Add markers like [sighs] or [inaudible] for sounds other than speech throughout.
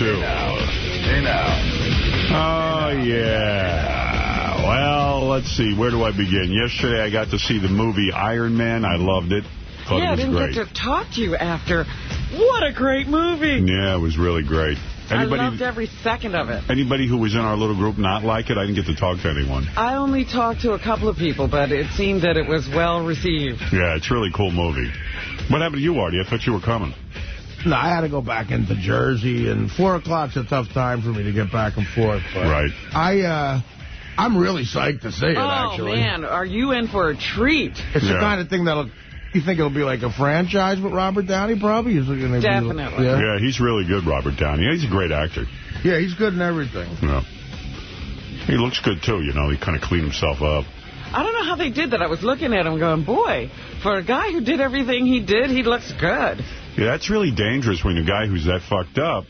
now, too. Hey now. Oh, yeah. Well, let's see. Where do I begin? Yesterday, I got to see the movie Iron Man. I loved it. Thought yeah, it I didn't great. get to talk to you after. What a great movie. Yeah, it was really great. Anybody, I loved every second of it. anybody who was in our little group not like it? I didn't get to talk to anyone. I only talked to a couple of people, but it seemed that it was well received. Yeah, it's a really cool movie. What happened to you, Artie? I thought you were coming. No, I had to go back into Jersey, and 4 o'clock's a tough time for me to get back and forth. But Right. I, uh, I'm really psyched to see it, oh, actually. man, are you in for a treat? It's the kind of thing that'll... You think it'll be like a franchise with Robert Downey, probably? Is it gonna be- Definitely. yeah. Yeah, he's really good, Robert Downey. He's a great actor. yeah, he's good in everything. Yeah. He looks good, too. You know, he kind of cleaned himself up. I don't know how they did that. I was looking at him going, boy, for a guy who did everything he did, he looks good. Yeah, that's really dangerous when a guy who's that fucked up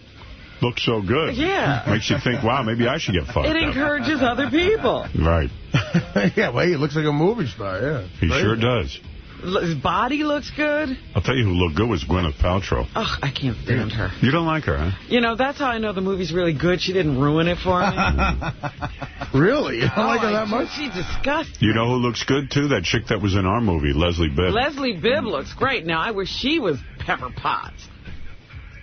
looks so good. Yeah. Makes you think, wow, maybe I should get fucked It up. encourages other people. Right. [laughs] yeah, well, he looks like a movie star, yeah. He Crazy. sure does. L- His body looks good. I'll tell you who looked good was Gwyneth Paltrow. Ugh, I can't stand her. You don't like her, huh? You know, that's how I know the movie's really good. She didn't ruin it for me. [laughs] Really? You don't Oh, like her oh, that just- much? She's disgusting. You know who looks good, too? That chick that was in our movie, Leslie Bibb. Leslie Bibb looks great. Now, I wish she was Pepper Potts.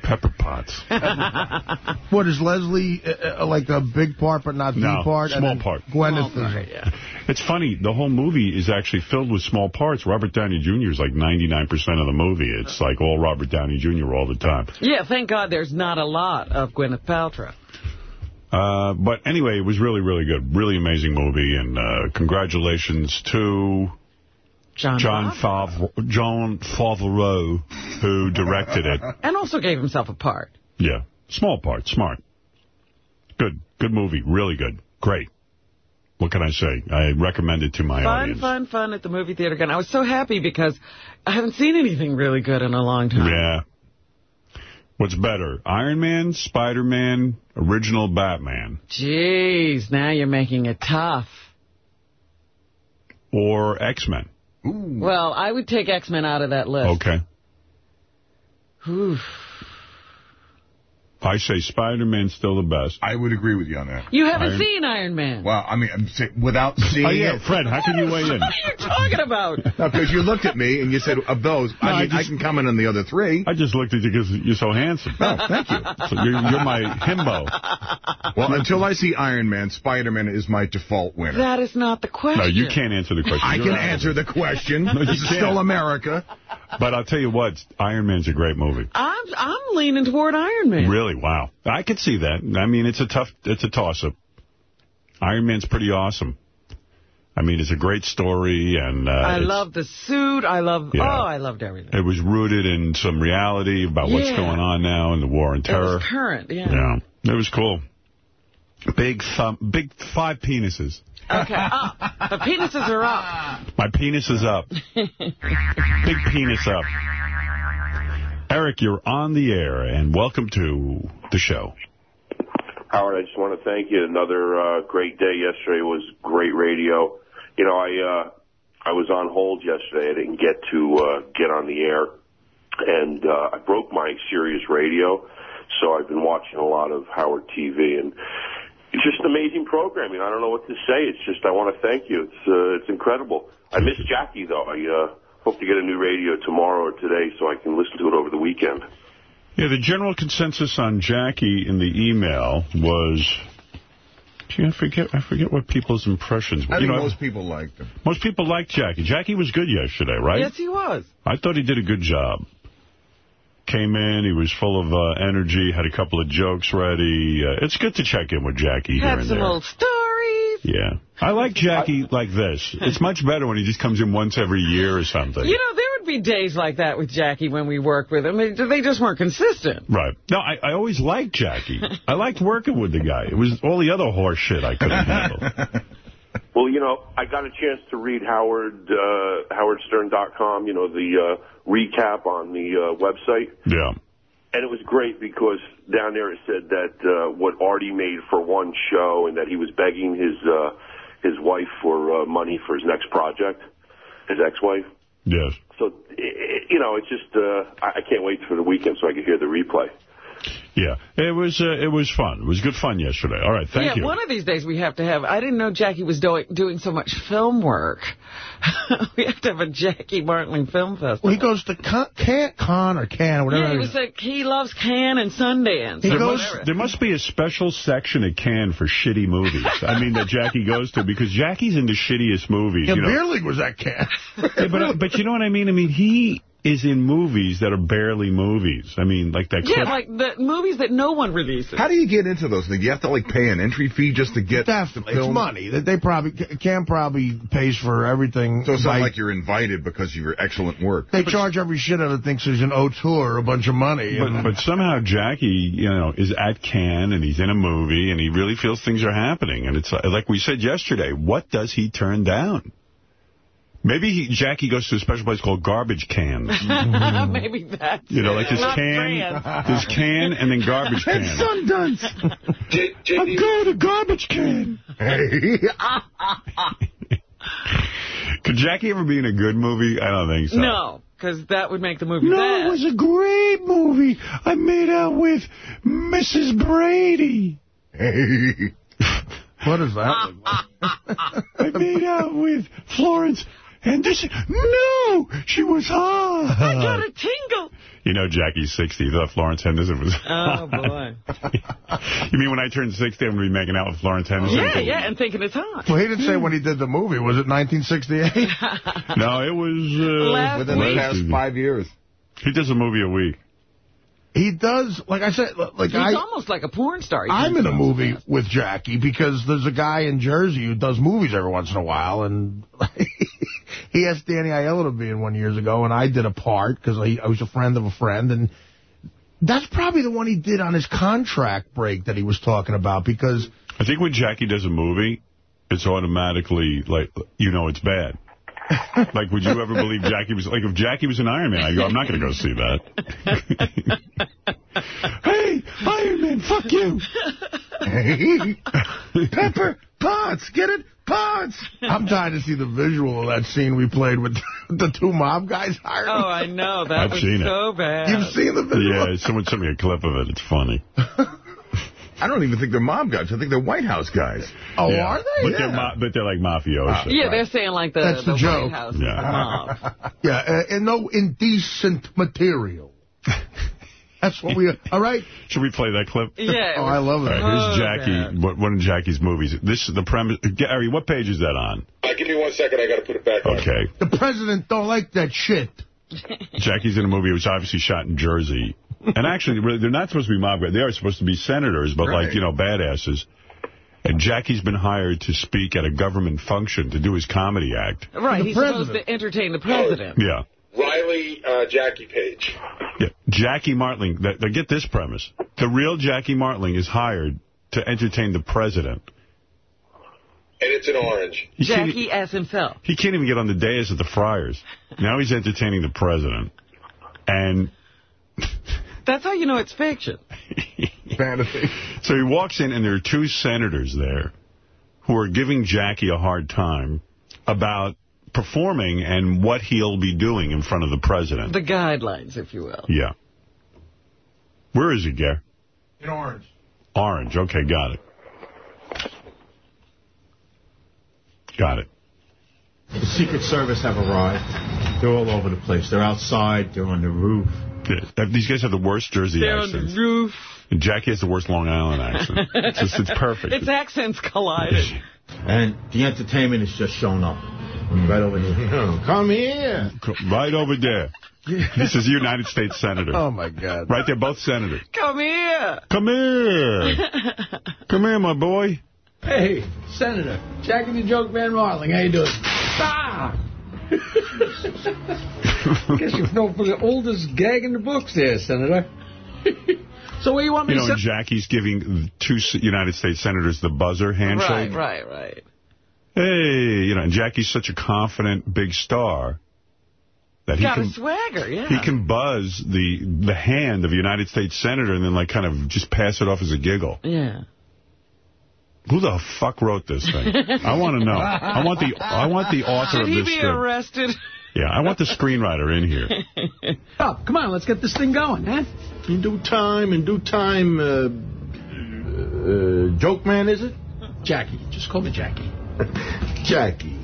Pepper Potts. [laughs] What, is Leslie uh, uh, like a big part but not No, the part? small then part. Gwyneth Small is part, yeah. [laughs] It's funny, the whole movie is actually filled with small parts. Robert Downey Jr. is like 99% of the movie. It's like all Robert Downey Jr. all the time. Yeah, thank God there's not a lot of Gwyneth Paltrow. Uh, but anyway, it was really, really good. Really amazing movie. And uh, congratulations to John, John, Favreau, Jon Favreau, who directed it. [laughs] And also gave himself a part. Yeah. Small part. Smart. Good. Good movie. Really good. Great. What can I say? I recommend it to my Fun, audience. fun, fun fun at the movie theater again. I was so happy because I haven't seen anything really good in a long time. Yeah. What's better, Iron Man, Spider-Man, original Batman, Jeez, now you're making it tough. or X-Men? Well, I would take X-Men out of that list. Okay. Oof. I say Spider-Man's still the best. I would agree with you on that. You haven't Iron- seen Iron Man. Well, I mean, I'm saying, without oh, seeing Oh, yeah, it. Fred, how can you weigh in? [laughs] What are you talking about? No, because you looked at me and you said, of those, No, I, I mean, I, just- can comment on the other three. I just looked at you because you're so handsome. Oh, thank you. So you're, you're my himbo. Well, until I see Iron Man, Spider-Man is my default winner. That is not the question. No, you can't answer the question. I You're can not- answer the question. you this is can't. still America. But I'll tell you what, Iron Man's a great movie. I'm I'm leaning toward Iron Man. Really, wow. I could see that. I mean, it's a tough, it's a toss-up. Iron Man's pretty awesome. I mean, it's a great story, and uh, I love the suit. I love. Yeah. Oh, I loved everything. it was rooted in some reality about what's going on now in the war on It terror. was current. Yeah. Yeah, it was cool. Big thumb, big five penises. Okay. Up. The penises are up. My penis is up. [laughs] Big penis up. Eric, you're on the air, and welcome to the show. Howard, I just want to thank you. Another uh, great day yesterday was great radio. You know, I uh, I was on hold yesterday. I didn't get to uh, get on the air, and uh, I broke my Sirius radio, so I've been watching a lot of Howard TV, and it's just amazing programming. I don't know what to say. It's just I want to thank you. It's uh, it's incredible. I miss Jackie though. I uh, hope to get a new radio tomorrow or today so I can listen to it over the weekend. Yeah, the general consensus on Jackie in the email was, gee, I forget, I forget what people's impressions were. I You think know, most people liked him. most people liked Jackie. Jackie was good yesterday, right? Yes, he was. I thought he did a good job. Came in, he was full of uh, energy, had a couple of jokes ready. Uh, it's good to check in with Jackie here Had and some there. old stories. Yeah. I like [laughs] Jackie like this. It's much better when he just comes in once every year or something. You know, there would be days like that with Jackie when we worked with him. They just weren't consistent. Right. No, I, I always liked Jackie. I liked working with the guy. It was all the other horse shit I couldn't handle. [laughs] Well, you know, I got a chance to read Howard uh, HowardStern.com. You know, the uh, recap on the uh, website, Yeah. And it was great because down there it said that uh, what Artie made for one show, and that he was begging his uh, his wife for uh, money for his next project, his ex-wife. Yes. So, i i you know, it's just uh, I, I can't wait for the weekend so I can hear the replay. Yeah, it was uh, it was fun. It was good fun yesterday. All right, thank yeah, you. one of these days we have to have... I didn't know Jackie was doing doing so much film work. [laughs] we have to have a Jackie Martling Film Festival. Well, he goes to Con, Can, Con or Can or whatever. Yeah, he it was like, he loves Cannes and Sundance. He there, goes- must, whatever. there must be a special section at Cannes for shitty movies. I mean, that Jackie goes to because Jackie's into shittiest movies. yeah, you know. Beer League was at Can. Yeah, but, uh, but you know what I mean? I mean, he is in movies that are barely movies. I mean, like that Yeah, clip. like the movies that no one releases. How do you get into those things? You have to, like, pay an entry fee just to get Definitely. the It's money. that they probably, Can probably pays for everything. So it's not like you're invited because of your excellent work. They charge every shit out of thinks there's an O2 a bunch of money. But, but somehow Jackie, you know, is at Cannes and he's in a movie and he really feels things are happening. And it's like we said yesterday, what does he turn down? Maybe he, Jackie goes to a special place called Garbage Can. [laughs] Maybe that's You know, like this can, brand. this can and then garbage can. Sundance. I'm going to garbage can. [laughs] Could Jackie ever be in a good movie? I don't think so. No, because that would make the movie No, bad. it was a great movie. I made out with Mrs. Brady. Hey. [laughs] What is that? I made out with Florence Henderson. No, she was hot. I got a tingle. You know Jackie's 60. You thought Florence Henderson was Oh, boy. [laughs] you mean when I turn 60, I'm going to be making out with Florence Henderson? Yeah, yeah, and thinking it's hot. well, he didn't say when he did the movie. Was it 1968? [laughs] No, it was... Uh, Last Within the past five years. He does a movie a week. He does, like I said, like He's I... almost like a porn star. He I'm in a movie fast. with Jackie because there's a guy in Jersey who does movies every once in a while, and [laughs] he asked Danny Aiello to be in one years ago, and I did a part because I, I was a friend of a friend, and that's probably the one he did on his contract break that he was talking about because I think when Jackie does a movie, it's automatically, like, you know it's bad. [laughs] like, would you ever believe Jackie was... Like, if Jackie was an Iron Man, I go, I'm not going to go see that. [laughs] hey, Iron Man, fuck you. Pepper Potts, get it? Potts. I'm trying to see the visual of that scene we played with [laughs] the two mob guys hired. Oh, I know. That I've was seen it. so bad. You've seen the video? Yeah, someone sent me a clip of it. It's funny. I don't even think they're mob guys. I think they're White House guys. Oh, Yeah. are they? But, they're, ma- but they're like mafiosi. Yeah, they're saying like the, That's the White joke. House Yeah. mob. [laughs] Yeah, uh, and no indecent material. [laughs] That's what we... All right? Should we play that clip? Yeah. Oh, I love that. All right, so here's Jackie, bad. what- one of Jackie's movies. This is the premise. Gary, what page is that on? Uh, give me one second. I got to put it back on. Okay. The president don't like that shit. [laughs] Jackie's in a movie which obviously shot in Jersey. And actually, really, they're not supposed to be mob guys. They are supposed to be senators, but Right. like, you know, badasses. And Jackie's been hired to speak at a government function to do his comedy act. Right, The he's supposed to entertain the president. Yeah. Riley uh, Jackie Page. Yeah. Jackie Martling. Th th- get this premise. The real Jackie Martling is hired to entertain the president. And it's an orange. He Jackie as himself. He can't even get on the dais at the Friars. Now he's entertaining the president. And [laughs] That's how you know it's fiction. Fantasy. so he walks in, and there are two senators there who are giving Jackie a hard time about performing and what he'll be doing in front of the president. The guidelines, if you will. yeah. Where is he, Gare? In orange. Orange. Okay, got it. Got it. The Secret Service have arrived. They're all over the place. They're outside. They're on the roof. Yeah, These guys have the worst Jersey They're on accents. the roof. And Jackie has the worst Long Island accent. [laughs] It's, just, it's perfect. Its accents collided. [laughs] And the entertainment is just shown up. Right over here. [laughs] Come here. Right over there. This is a United States Senator. Oh, my God. Right there, both senators. Come here. Come here. Come here, my boy. Hey, Senator, Jackie the Joke Man Martling, how you doing? Ah! [laughs] Guess you've known for the oldest gag in the books there, Senator. [laughs] so where you want me You know, to and sit? Jackie's giving two United States senators the buzzer handshake. Right, right, right. Hey, you know, and Jackie's such a confident big star that he Got a can swagger, yeah. he can buzz the the hand of a United States senator and then like kind of just pass it off as a giggle. Yeah. Who the fuck wrote this thing? I want to know. I want the I want the author Should of he this be script. arrested? Yeah, I want the screenwriter in here. [laughs] Oh, come on, let's get this thing going, huh? In due time, in due time, uh, uh, Joke Man, is it? Jackie. Just call me Jackie. [laughs] Jackie.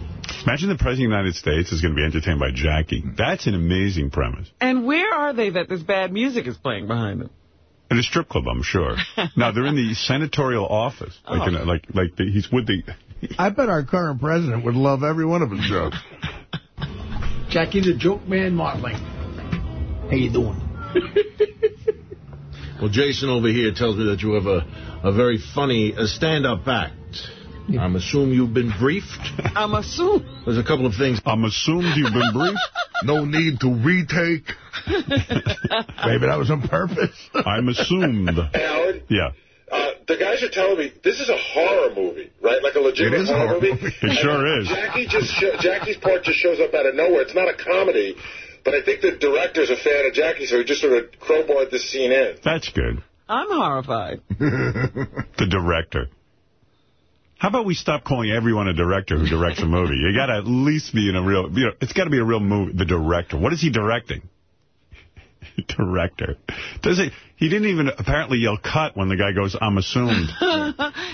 Imagine the President of the United States is going to be entertained by Jackie. That's an amazing premise. And where are they that this bad music is playing behind them? In a strip club, I'm sure. [laughs] no, they're in the senatorial office. Like, oh. in a, like, like the, he's with the... I bet our current president would love every one of his jokes. [laughs] Jackie the Joke Man Motley. How you doing? [laughs] Well, Jason over here tells me that you have a, a very funny stand-up act. I'm assuming you've been briefed. [laughs] I'm assuming. There's a couple of things. I'm assumed you've been briefed. [laughs] No need to retake. [laughs] Maybe that was on purpose. I'm assumed. Howard, Yeah. uh, the guys are telling me this is a horror movie, right? Like a legitimate It is horror, horror movie. movie. It sure is. Jackie just sho- Jackie's part just shows up out of nowhere. It's not a comedy, but I think the director's a fan of Jackie, so he just sort of crowbarred this scene in. That's good. I'm horrified. The director. How about we stop calling everyone a director who directs a movie? You got to at least be in a real, you know, it's got to be a real movie. The director. What is he directing? [laughs] director. Does it? He didn't even apparently yell cut when the guy goes, I'm assumed. [laughs]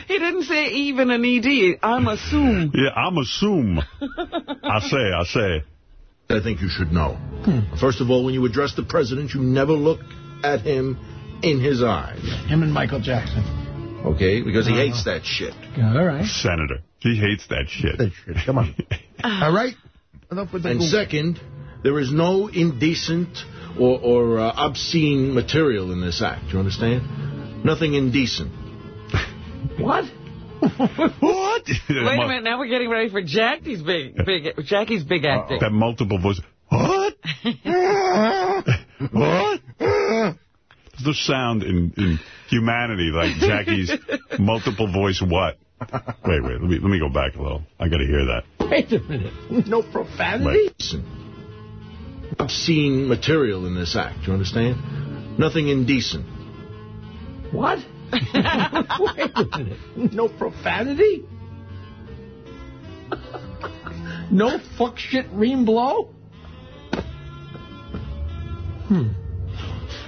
he didn't say even an ED. I'm assumed. yeah, I'm assume. I say, I say. I think you should know. First of all, when you address the president, you never look at him in his eyes. Him and Michael Jackson. Okay? Because he uh-huh. hates that shit. All right. Senator. He hates that shit. That shit. Come on. [laughs] Uh-huh. All right. Enough with the And Google. second, there is no indecent or, or uh, obscene material in this act. You understand? Nothing indecent. [laughs] What? [laughs] What? Wait a minute, now we're getting ready for Jackie's big, big, Jackie's big uh, acting. That multiple voice. What? what? There's no sound in, in humanity like Jackie's [laughs] multiple voice what? Wait, wait, let me let me go back a little. I got to hear that. Wait a minute. No profanity? Indecent. Obscene material in this act. You understand? Nothing indecent. What? [laughs] Wait a minute. No profanity? no fuck shit ream blow? Hmm.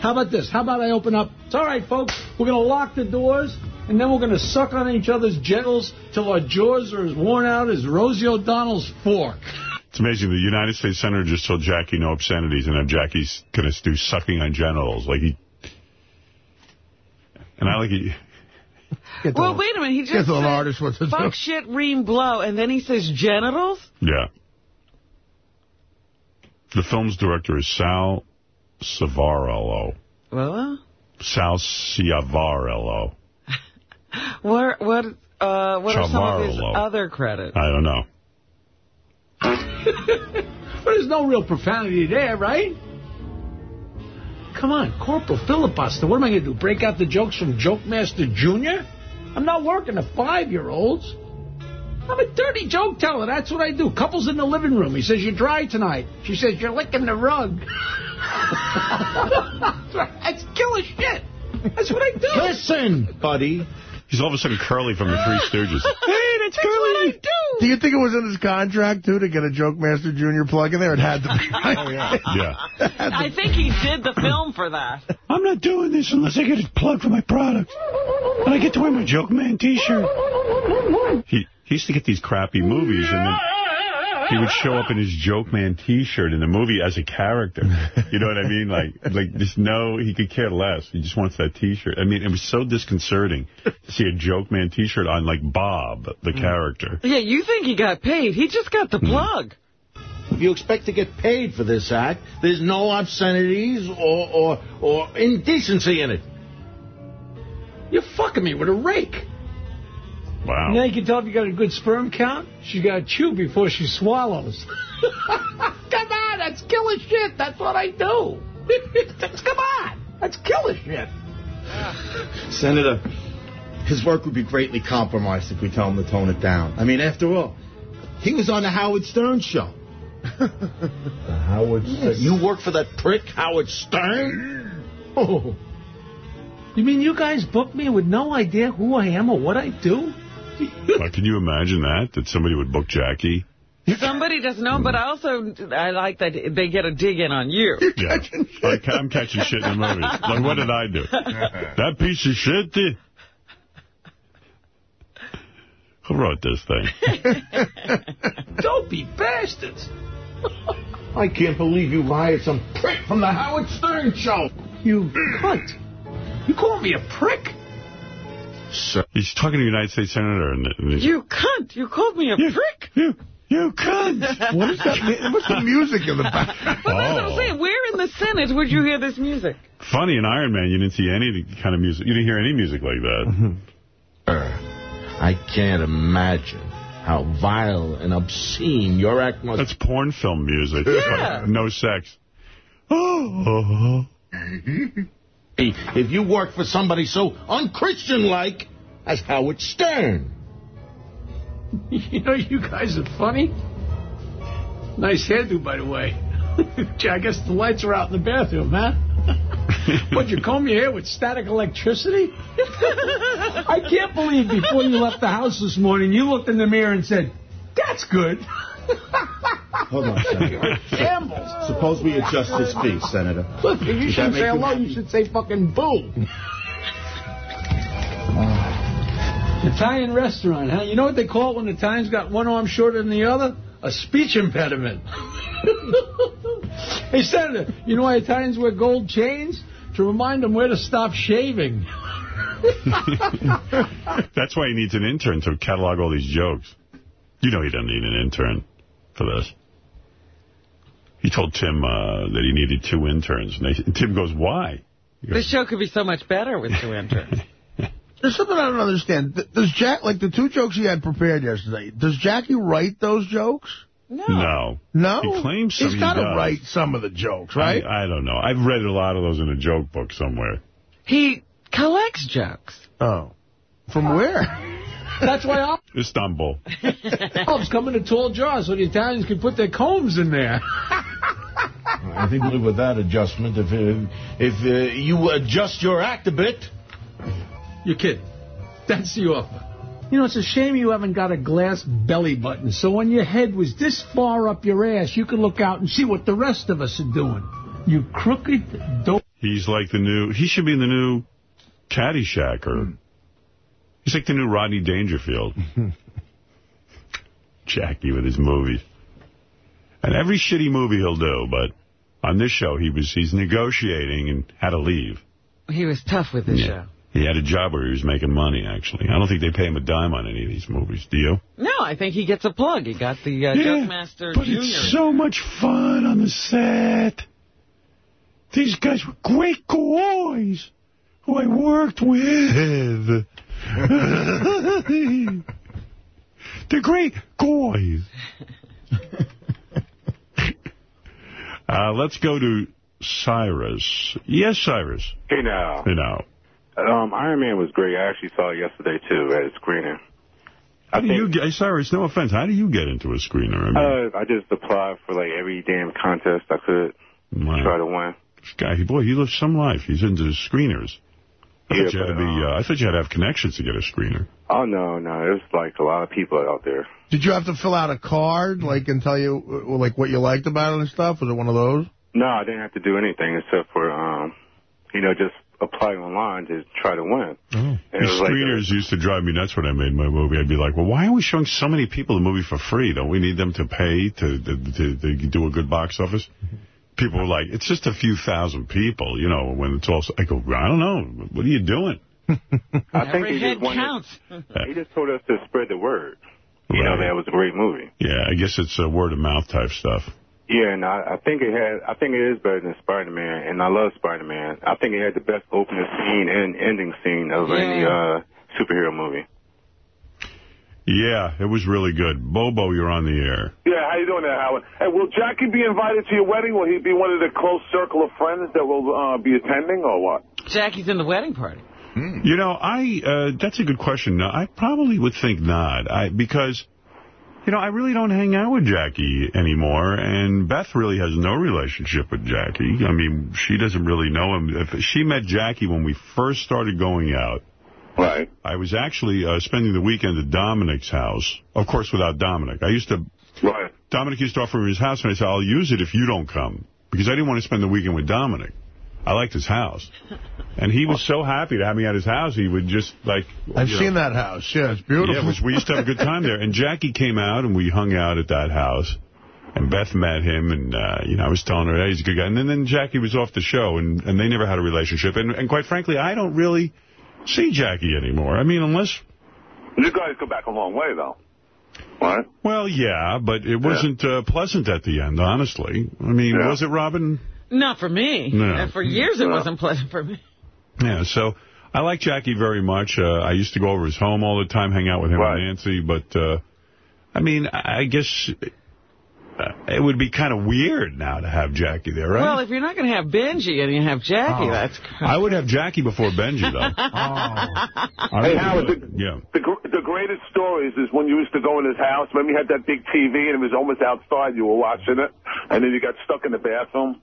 How about this? How about I open up? It's all right, folks. We're going to lock the doors, and then we're going to suck on each other's genitals till our jaws are as worn out as Rosie O'Donnell's fork. [laughs] It's amazing. The United States Senator just told Jackie no obscenities, and now Jackie's going to do sucking on genitals. Like he... And I like he... [laughs] Get the- Well, wait a minute. He Get just the said artist what to do. fuck shit ream blow, and then he says genitals? Yeah. The film's director is Sal Savarello. Well, Sal Ciavarello. [laughs] what, what, uh, what are some of his other credits? I don't know. [laughs] But there's no real profanity there, right? Come on, Corporal Filibuster. What am I going to do? Break out the jokes from Joke Master Jr.? I'm not working to five-year-olds. I'm a dirty joke teller. That's what I do. Couples in the living room. He says, you're dry tonight. She says, you're licking the rug. [laughs] That's killer shit. That's what I do. Listen, buddy. He's all of a sudden Curly from the Three [laughs] Stooges. Hey, that's what I do. Do you think it was in his contract, too, to get a Joke Master Jr. plug in there? It had to be. [laughs] oh, yeah. Yeah. I think he did the film for that. I'm not doing this unless I get a plug for my product. And I get to wear my Joke Man t-shirt. He, he used to get these crappy movies, and then he would show up in his Joke Man t-shirt in the movie as a character. You know what I mean? Like, [laughs] like just no, he could care less. He just wants that t-shirt. I mean, it was so disconcerting to see a Joke Man t-shirt on, like, Bob, the mm. character. Yeah, you think he got paid. He just got the mm. plug. If you expect to get paid for this act, there's no obscenities or, or, or indecency in it. You're fucking me with a rake. Wow. Now you can tell if you got a good sperm count. She's got to chew before she swallows. [laughs] come on, that's killer shit. That's what I do. [laughs] Come on, that's killer shit. [sighs] Senator, his work would be greatly compromised if we tell him to tone it down. I mean, after all, he was on the Howard Stern show. [laughs] The Howard Stern. Yes. You work for that prick, Howard Stern? Oh. You mean you guys booked me with no idea who I am or what I do? Uh, can you imagine that? That somebody would book Jackie Somebody doesn't know, but I also I like that they get a dig in on you. Yeah. Like, I'm catching shit in the movie. Like, what did I do? that piece of shit did. Who wrote this thing? [laughs] Don't be bastards. I can't believe you hired some prick from the Howard Stern show. You cunt. You call me a prick? So, he's talking to a United States Senator. And, and You cunt. You called me a You- prick. You, you cunt. [laughs] What is that? What's the music in the back? [laughs] Well, that's what I'm Oh. saying. Where in the Senate would you hear this music? Funny, in Iron Man, you didn't see any kind of music. You didn't hear any music like that. Mm-hmm. Er, I can't imagine how vile and obscene your act must That's porn film music. Yeah. No sex. Oh. [gasps] [laughs] be if you work for somebody so unchristian-like as Howard Stern. [laughs] You know, you guys are funny. Nice hairdo, by the way. [laughs] I guess the lights are out in the bathroom, huh? [laughs] Would you comb your hair with static electricity? I can't believe before you left the house this morning, you looked in the mirror and said, that's good. Hold on, Senator. Shambles. Suppose we adjust his fee, Senator. Look, if you Does shouldn't say you hello, you should say fucking boo. [laughs] Italian restaurant, huh? You know what they call it when the Italian's got one arm shorter than the other? A speech impediment. [laughs] hey, Senator, you know why Italians wear gold chains? To remind them where to stop shaving. [laughs] That's why he needs an intern to catalog all these jokes. You know he doesn't need an intern for this. He told Tim uh, that he needed two interns. And, they, and Tim goes, why? He This show could be so much better with two interns. [laughs] There's something I don't understand. Does Jack, like the two jokes he had prepared yesterday, does Jackie write those jokes? No. no. No? He claims some He's he got to does. write some of the jokes, right? I, I don't know. I've read a lot of those in a joke book somewhere. He collects jokes. oh. From where? [laughs] That's why Istanbul. [laughs] olives come in a tall jar so the Italians can put their combs in there. I think with that adjustment, if uh, if uh, you adjust your act a bit, You're kidding. That's the offer. You know, it's a shame you haven't got a glass belly button, so when your head was this far up your ass, you could look out and see what the rest of us are doing. You crooked dope. He's like the new, he should be in the new Caddyshack or, he's like the new Rodney Dangerfield. [laughs] Jackie with his movies. And every shitty movie he'll do, but on this show he was, he's negotiating and had to leave. He was tough with this show. He had a job where he was making money, actually. I don't think they pay him a dime on any of these movies. Do you? No, I think he gets a plug. He got the uh, Yeah, Jokemaster But Junior. it's so much fun on the set. These guys were great guys who I worked with. [laughs] They're great guys. [laughs] uh, let's go to Cyrus. Yes, Cyrus. Hey now, You know. um, Iron Man was great. I actually saw it yesterday too at a screening. How I do think you get, Cyrus, no offense, how do you get into a screener? I mean, uh, I just applied for like every damn contest I could wow. try to win. This guy, boy, he lives some life. He's into screeners. I Yeah, thought you had to be. uh, Uh, I thought you had to have connections to get a screener. Oh no, no, there's like a lot of people out there. Did you have to fill out a card, like, and tell you, uh, like, what you liked about it and stuff? Was it one of those? No, I didn't have to do anything except for um, you know, just apply online to try to win. And it These was like a- screeners used to drive me nuts when I made my movie. I'd be like, well, why are we showing so many people the movie for free? Don't we need them to pay to to, to, to do a good box office? People were like, it's just a few thousand people, you know, when it's all... I go, I don't know. What are you doing? [laughs] I think Every they head just wanted, counts. They just told us to spread the word. You know, that was a great movie. Yeah, I guess it's a word-of-mouth type stuff. Yeah, and I, I think it had. I think it is better than Spider-Man, and I love Spider-Man. I think it had the best opening scene and ending scene of any uh, superhero movie. Yeah, it was really good. Bobo, you're on the air. Yeah, how you doing there, Howard? Hey, will Jackie be invited to your wedding? Will he be one of the close circle of friends that will uh, be attending, or what? Jackie's in the wedding party. You know, I uh, that's a good question. No, I probably would think not. I because you know, I really don't hang out with Jackie anymore, and Beth really has no relationship with Jackie. I mean, she doesn't really know him. If she met Jackie when we first started going out, Right. I was actually uh, spending the weekend at Dominic's house. Of course, without Dominic. I used to Right. Dominic used to offer me his house, and I said, I'll use it if you don't come. Because I didn't want to spend the weekend with Dominic. I liked his house. And he was so happy to have me at his house, he would just, like... I've you know, seen that house. Yeah, it's beautiful. Yeah, it was, we used to have a good time there. And Jackie came out, and we hung out at that house. And Beth met him, and, uh, you know, I was telling her, hey, he's a good guy. And then, then Jackie was off the show, and, and they never had a relationship. And, and quite frankly, I don't really see Jackie anymore. I mean, unless... You guys go back a long way, though. Right? Well, yeah, but it wasn't uh, pleasant at the end, honestly. I mean, Yeah. was it, Robin? Not for me. No. And for years it wasn't pleasant for me. Yeah, so I like Jackie very much. Uh, I used to go over his home all the time, hang out with him and Nancy. But, uh, I mean, I I guess Uh, it would be kind of weird now to have Jackie there, right? Well, if you're not going to have Benji and you have Jackie, Oh. that's... I would have Jackie before Benji, though. [laughs] Oh. I Hey, really Howard, would. the, Yeah. the, the greatest stories is when you used to go in his house. Remember, he had that big TV and it was almost outside. You were watching it, and then you got stuck in the bathroom.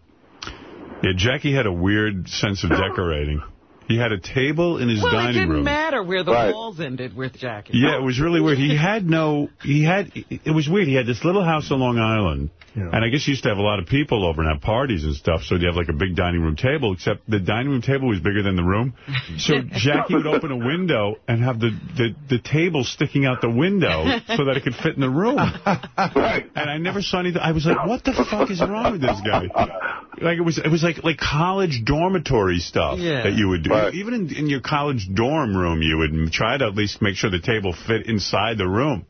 Yeah, Jackie had a weird sense of [gasps] decorating. He had a table in his well, dining room. it didn't room. matter where the Right. walls ended with Jackie. Yeah, it was really weird. He had no, he had, it was weird. He had this little house on Long Island, and I guess he used to have a lot of people over and have parties and stuff, so he'd have like a big dining room table, except the dining room table was bigger than the room. So [laughs] Jackie would open a window and have the, the, the table sticking out the window so that it could fit in the room. right. And I never saw anything. I was like, what the fuck is wrong with this guy? Like it was, it was like like college dormitory stuff Yeah. that you would do. Even in, in your college dorm room, you would try to at least make sure the table fit inside the room.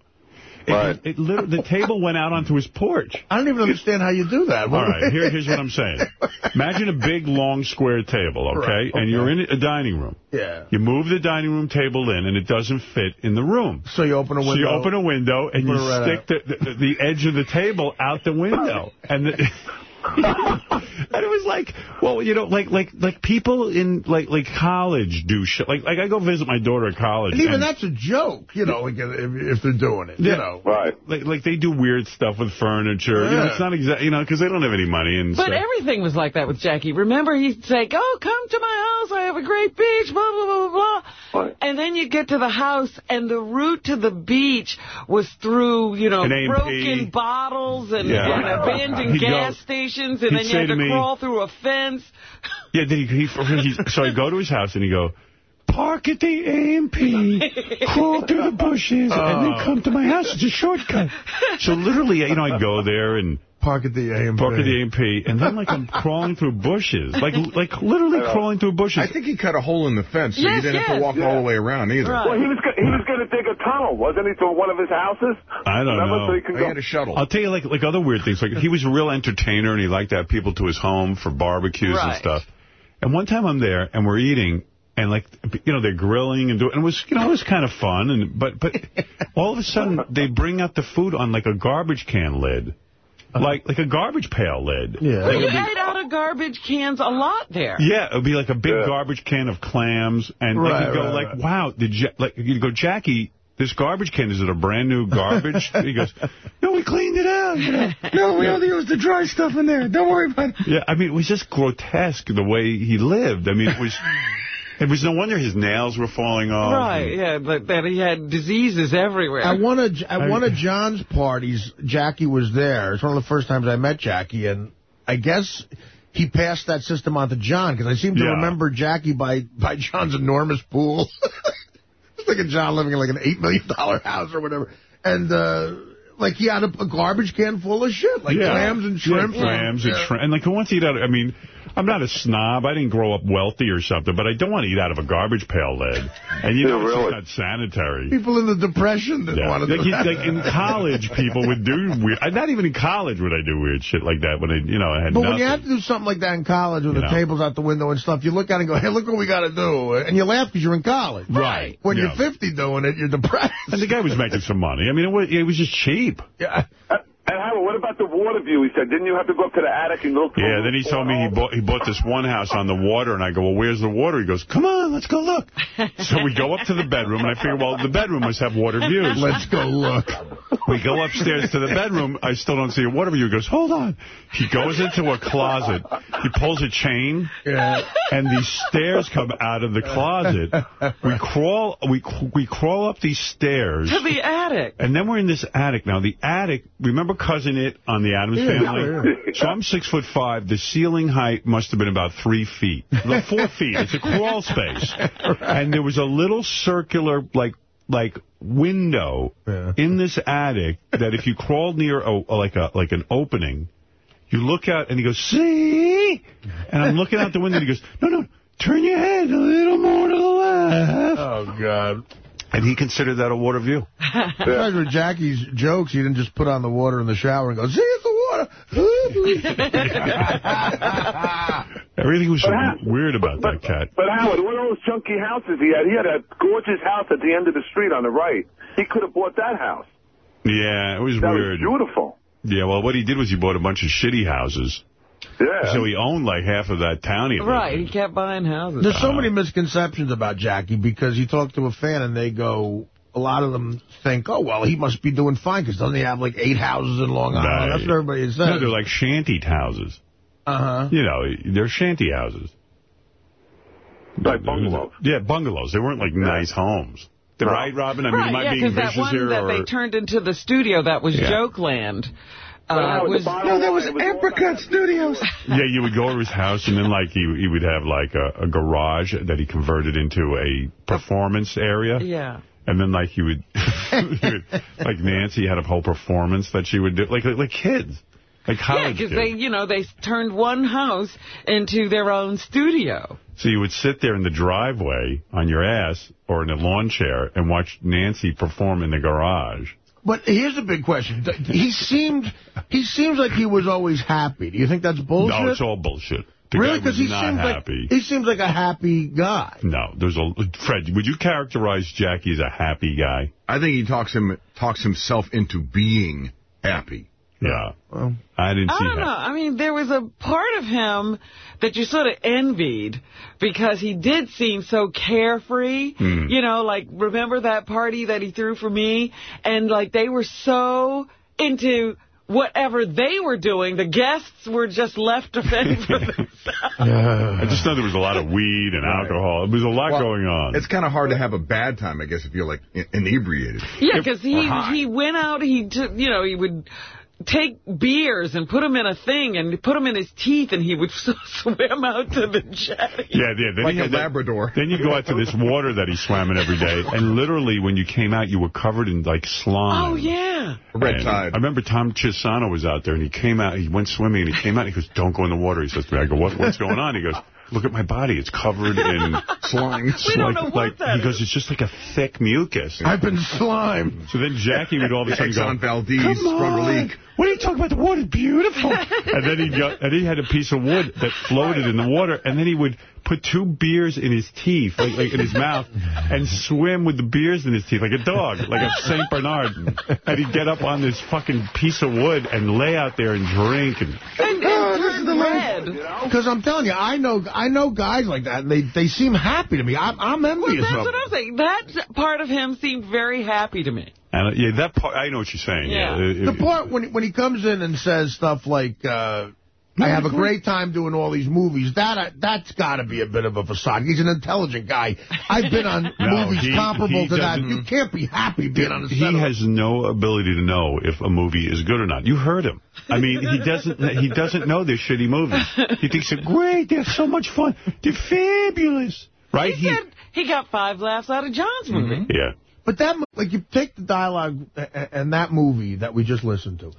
It, it, lit- the table went out onto his porch. I don't even understand how you do that. All right, here, here's what I'm saying. Imagine a big, long, square table, okay? Right, And you're in a dining room. Yeah. You move the dining room table in, and it doesn't fit in the room. So you open a window. So you open a window, and you it right stick the, the, the edge of the table out the window. [laughs] And the, [laughs] and it was like, well, you know, like like like people in like like college do shit. Like like I go visit my daughter at college. And even and- that's a joke, you know, like, if, if they're doing it, you know. Right. Like, like they do weird stuff with furniture. You know, Yeah. it's not exact, you know, because they don't have any money and But stuff. everything was like that with Jackie. Remember, he'd say, oh, come to my house. I have a great beach, blah, blah, blah, blah, blah. And then you get to the house, and the route to the beach was through, you know, broken bottles and, Yeah. and abandoned gas stations, and he'd then you say had to to me- crawl through a fence. [laughs] Yeah, then he, he, he, so I go to his house and he go, park at the A&P, [laughs] crawl through the bushes, and then Oh. come to my house. It's a shortcut. So literally, you know, I'd go there and Park at the A&P. park at the A&P, and then like I'm [laughs] crawling through bushes, like like literally crawling through bushes. I think he cut a hole in the fence, so Yes, you didn't have to walk all the way around either. Right. Well, he was he was going to dig a tunnel, wasn't he, to one of his houses? I don't Remember? know. So he can He had a shuttle. I'll tell you, like like other weird things. Like he was a real entertainer, and he liked to have people to his home for barbecues and stuff. And one time I'm there, and we're eating, and like you know they're grilling and doing, and it was you know it was kind of fun. And but but [laughs] all of a sudden they bring out the food on like a garbage can lid, [laughs] like like a garbage pail lid. Yeah. But you ate out of garbage cans a lot there. Yeah, it would be like a big garbage can of clams, and like Right, you'd go right, like, right. "Wow, did you like?" You'd go, "Jackie, this garbage can is it a brand new garbage?" [laughs] he goes, "No, we cleaned it out. You know? [laughs] No, we only used the dry stuff in there. Don't worry about it. Yeah, I mean, it was just grotesque the way he lived. I mean, it was. It was no wonder his nails were falling off. Right, yeah, but that he had diseases everywhere. At one of at one of John's parties, Jackie was there. It's one of the first times I met Jackie, and I guess he passed that system on to John because I seem to Yeah. remember Jackie by by John's enormous pool. [laughs] it's like a John living in like an eight million dollar house or whatever, and uh, like he had a, a garbage can full of shit, like Yeah. clams and Yeah, shrimp. clams and Yeah. shrimp. And like, who wants to eat out of, I mean, I'm not a snob. I didn't grow up wealthy or something, but I don't want to eat out of a garbage pail lid. And you know, Yeah, really. it's not sanitary. People in the depression didn't Yeah. want to Like, do you- that. like in college, people would do weird. Not even in college would I do weird shit like that when I, you know, I had But nothing. when you have to do something like that in college with You the know. tables out the window and stuff, you look at it and go, hey, look what we got to do. And you laugh because you're in college. Right. When Yeah. you're 50 doing it, you're depressed. and the guy was making some money. I mean, it was, it was just cheap. Yeah. Uh, And Howard, what about the water view? He said, didn't you have to go up to the attic and look? Yeah, then he told me he oh. bought he bought this one house on the water, and I go, well, where's the water? He goes, come on, let's go look. [laughs] So we go up to the bedroom, and I figure, well, the bedroom must have water views. Let's go look. We go upstairs to the bedroom. I still don't see a water view. He goes, hold on. He goes into a closet. He pulls a chain, and these stairs come out of the closet. We crawl we we crawl up these stairs. To the attic. And then we're in this attic. Now, the attic, remember Cousin Wasn't it on the Addams Yeah, Family? yeah. So I'm six foot five. The ceiling height must have been about three feet. Like four [laughs] feet. It's a crawl space. And there was a little circular, like, like window in this attic that if you crawled near a, like a like an opening, you look out and he goes, see? And I'm looking out the window and he goes, no, no, turn your head a little more to the left. Oh, God. And he considered that a water view. [laughs] Sometimes with Jackie's jokes, he didn't just put on the water in the shower and go, see, it's the water. [laughs] Everything was But how- weird about that cat. But Howard, what are those chunky houses he had? He had a gorgeous house at the end of the street on the right. He could have bought that house. Yeah, it was That weird. was beautiful. Yeah, well, what he did was he bought a bunch of shitty houses. Yeah. So he owned like half of that town he lived Right, he kept buying houses. There's so many misconceptions about Jackie because you talk to a fan and they go, a lot of them think, oh, well, he must be doing fine because doesn't he have like eight houses in Long Island? Right. That's what everybody says. No, they're like shanty houses. Uh-huh. You know, they're shanty houses. Like bungalows. Yeah, bungalows. They weren't like nice homes. They're right, Robin? I mean, am right, I yeah, being because that vicious one here? that or... they turned into the studio, that was Yeah. Jokeland. But Uh, Howard, the was, bottom line, was Apricot Studios. [laughs] Yeah, you would go over his house, and then like he he would have like a, a garage that he converted into a performance area. yeah. And then, like, he would, [laughs] he would- like, Nancy had a whole performance that she would do, like, like, like kids, like Yeah, college because they, you know, they turned one house into their own studio. So you would sit there in the driveway on your ass or in a lawn chair and watch Nancy perform in the garage. But here's the big question. He seemed, he seems like he was always happy. Do you think that's bullshit? No, it's all bullshit. The really? Because he not seems happy. like he seems like a happy guy. No, there's a Fred. Would you characterize Jackie as a happy guy? I think he talks him talks himself into being happy. Yeah, Well, I didn't I see don't know. I mean, there was a part of him that you sort of envied because he did seem so carefree. Hmm. You know, like, remember that party that he threw for me? And, like, they were so into whatever they were doing. The guests were just left to fend for [laughs] themselves. I just know there was a lot of weed and alcohol. There was a lot Well, going on. It's kind of hard to have a bad time, I guess, if you're like inebriated. Yeah, because he he went out. He took, you know, he would take beers and put them in a thing and put them in his teeth, and he would [laughs] swim out to the jetty. Yeah, yeah. Then Like a had Labrador. Then you go out to this water that he swam in every day, and literally when you came out, you were covered in like slime. Oh yeah. Red And tide. I remember Tom Chiusano was out there, and he came out, he went swimming, and he came out, and he goes, don't go in the water. He says to me, I go, what, what's going on? He goes, look at my body. It's covered in [laughs] slime. We don't like, know what like, that He goes, it's just like a thick mucus. I've been slime. So then Jackie would all of a sudden go, Exxon Valdez, Come Sprung on. League. What are you talking about? The water's beautiful. [laughs] and then he got, and he had a piece of wood that floated in the water, and then he would put two beers in his teeth, like, like in his mouth, and swim with the beers in his teeth, like a dog, like a St. Bernard. And he'd get up on this fucking piece of wood and lay out there and drink. And And, oh, and turn red. Because I'm telling you, I know I know guys like that, and they, they seem happy to me. I'm, I'm Well, that's of what. I'm saying. That part of him seemed very happy to me. And uh, yeah, that part, I know what you're saying. Yeah. Yeah. The part when when he comes in and says stuff like, uh, I have a great time doing all these movies, that uh, that's got to be a bit of a facade. He's an intelligent guy. I've been on [laughs] No, movies he- comparable he to that. You can't be happy being on the set. he has no ability to know if a movie is good or not. You heard him. I mean, he doesn't he doesn't know they're shitty movies. He thinks they're great. They're so much fun. They're fabulous. Right? He said he got five laughs out of John's movie. yeah. But that, like, you take the dialogue and that movie that we just listened to.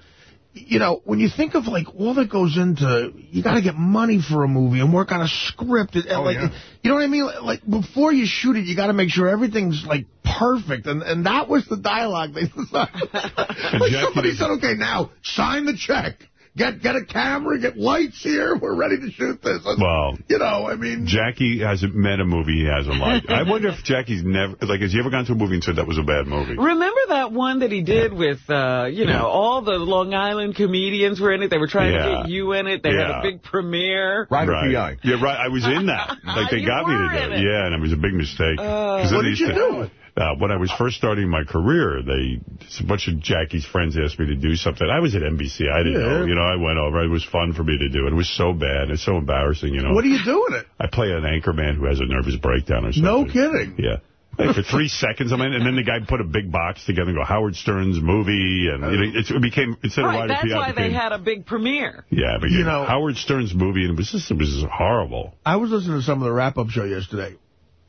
You know, when you think of, like, all that goes into, you got to get money for a movie and work on a script. And, Oh, like, yeah. You know what I mean? Like, before you shoot it, you got to make sure everything's, like, perfect. And and that was the dialogue they [laughs] decided. [laughs] like, somebody said, okay, now, sign the check. Get get a camera, get lights here. We're ready to shoot this. Well, you know, I mean... Jackie hasn't met a movie he hasn't liked. I wonder if [laughs] Jackie's never, like, has he ever gone to a movie and said that was a bad movie? Remember that one that he did with, uh, you know, all the Long Island comedians were in it. They were trying Yeah. to get you in it. They had a big premiere. Private right. Yeah, right. I was in that. [laughs] Like, they You got me to do it. Yeah, and it was a big mistake. Uh, 'Cause then What did you to- do? Uh, when I was first starting my career, they a bunch of Jackie's friends asked me to do something. I was at NBC. I didn't Yeah. know. You know, I went over. It was fun for me to do it. It was so bad. It's so embarrassing, you know. What are you doing it? I play an anchor man who has a nervous breakdown or something. No kidding. Yeah. Like for three seconds, I mean, and then the guy put a big box together and go, Howard Stern's movie, and you know, it's- it became, instead of Right, Ryder that's why it they became- had a big premiere. Yeah, but You you know- know, Howard Stern's movie, and it was just, it was horrible. I was listening to some of the wrap-up show yesterday.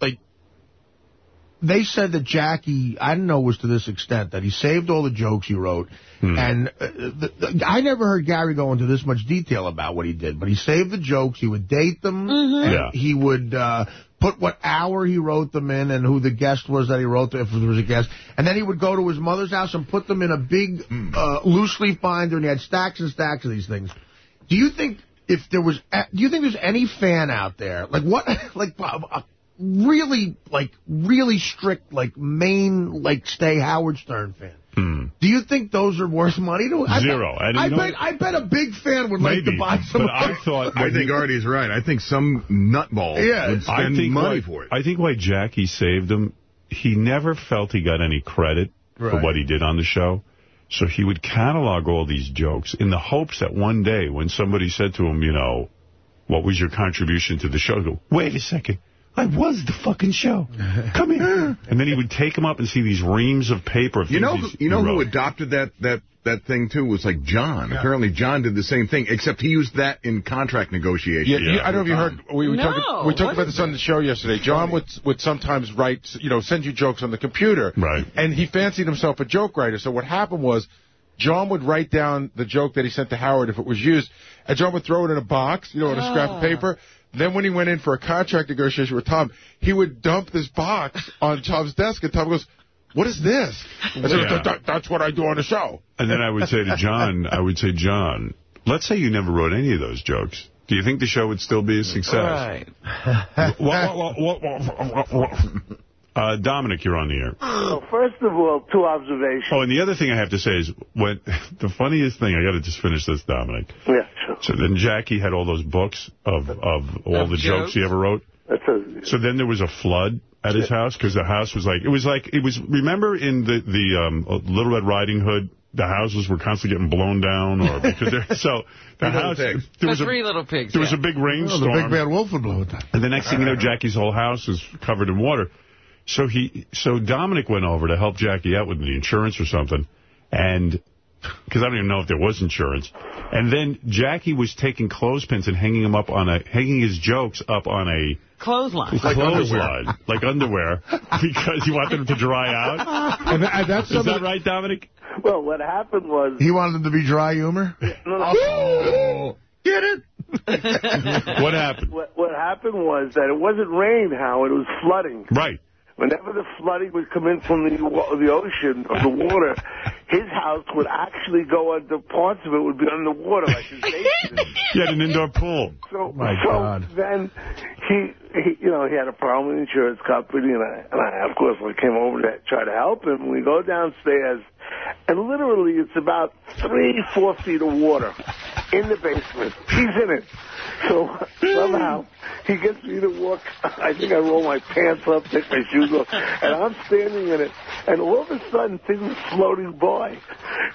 Like, they said that Jackie, I didn't know it was to this extent, that he saved all the jokes he wrote. And uh, the, the, I never heard Gary go into this much detail about what he did, but he saved the jokes. He would date them. And Yeah. He would uh, put what hour he wrote them in and who the guest was that he wrote them, if there was a guest. And then he would go to his mother's house and put them in a big uh, loose leaf binder, and he had stacks and stacks of these things. Do you think if there was, a- do you think there's any fan out there, like what, [laughs] like a really, like really strict, like main, like stay Howard Stern fan? Hmm. Do you think those are worth money to? I Zero. Bet, And I bet. I bet a big fan would like to buy some. but I thought... I think Artie's right. I think some nutball Yeah, would I spend think money why, for it. I think why Jackie saved him, he never felt he got any credit for what he did on the show. So he would catalog all these jokes in the hopes that one day when somebody said to him, you know, what was your contribution to the show? He'd go, wait a second. I was the fucking show. [laughs] Come here. And then he would take him up and see these reams of paper. Of You know, you know who adopted that that that thing too was like John. Apparently, John did the same thing, except he used that in contract negotiations. Yeah, you- I don't know if you heard. We, we No, talked. We talked about is this on the show yesterday. John would would sometimes write, you know, send you jokes on the computer. Right. And he fancied himself a joke writer. So what happened was, John would write down the joke that he sent to Howard if it was used, and John would throw it in a box, you know, in a scrap of paper. Then when he went in for a contract negotiation with Tom, he would dump this box [laughs] on Tom's desk, and Tom goes, "What is this?" I said, Yeah. "That- that- "That's what I do on the show." And then I would say to John, I would say, John, let's say you never wrote any of those jokes. Do you think the show would still be a success? Right. Uh, Dominic, you're on the air. Well, first of all, two observations. Oh, and the other thing I have to say is, when [laughs] the funniest thing, I got to just finish this, Dominic. Yeah, sure. So then Jackie had all those books of, of all Of the jokes he ever wrote. That's a, So then there was a flood at his house because the house was like, it was like, it was, remember in the, the um, Little Red Riding Hood, the houses were constantly getting blown down or [laughs] because they're, so the Three house, Pigs. there The was a, Three Little Pigs. there was a big Oh, rainstorm. the big bad wolf would blow it down. And the next thing you know, Jackie's whole house is covered in water. So he, so Dominic went over to help Jackie out with the insurance or something, and because I don't even know if there was insurance. And then Jackie was taking clothespins and hanging them up on a, hanging his jokes up on a Clothesline. clothesline, like underwear, [laughs] because he wanted them to dry out. And, and that's Is something. that right, Dominic? well, what happened was... He wanted them to be dry humor. No, no, Oh, get it? What happened? what, what happened was that it wasn't rain, Howard. It was flooding. Right. Whenever the flooding would come in from the wa- the ocean or the water, his house would actually go under parts of it would be underwater, like his [laughs] basement. He had an indoor pool. So, oh My so God. then he, he, you know, he had a problem with the insurance company, and I, and I, of course, I came over to try to help him. We go downstairs, and literally, it's about three, four feet of water in the basement. He's in it. So somehow he gets me to walk. [laughs] I think I roll my pants up, take my shoes off, and I'm standing in it. And all of a sudden, things are floating by.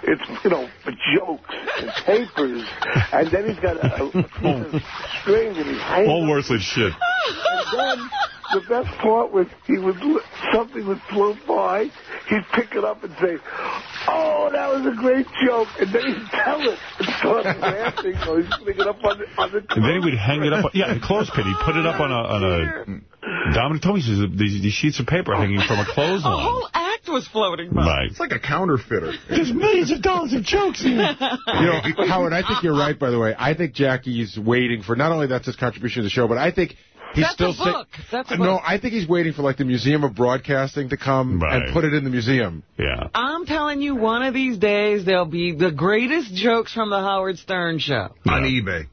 It's you know jokes and papers, and then he's got a, a string and he's hanging. All worthless shit. And then the best part was he would something would float by, he'd pick it up and say, "Oh, that was a great joke," and then he'd tell it and start laughing. So he's putting it up on the on the. And then he would hang it up. Yeah, a clothespin. He'd put it up on a. On a Dominic told me says these, these sheets of paper hanging from a A clothesline. whole act was floating by. Right. It's like a counterfeiter. There's millions of dollars of jokes here. You know, Howard, I think you're right, by the way. I think Jackie's waiting for, not only that's his contribution to the show, but I think he's That's still... a book. That's a no. I think he's waiting for, like, the Museum of Broadcasting to come Right. and put it in the museum. Yeah. I'm telling you, one of these days, there'll be the greatest jokes from the Howard Stern show. On eBay.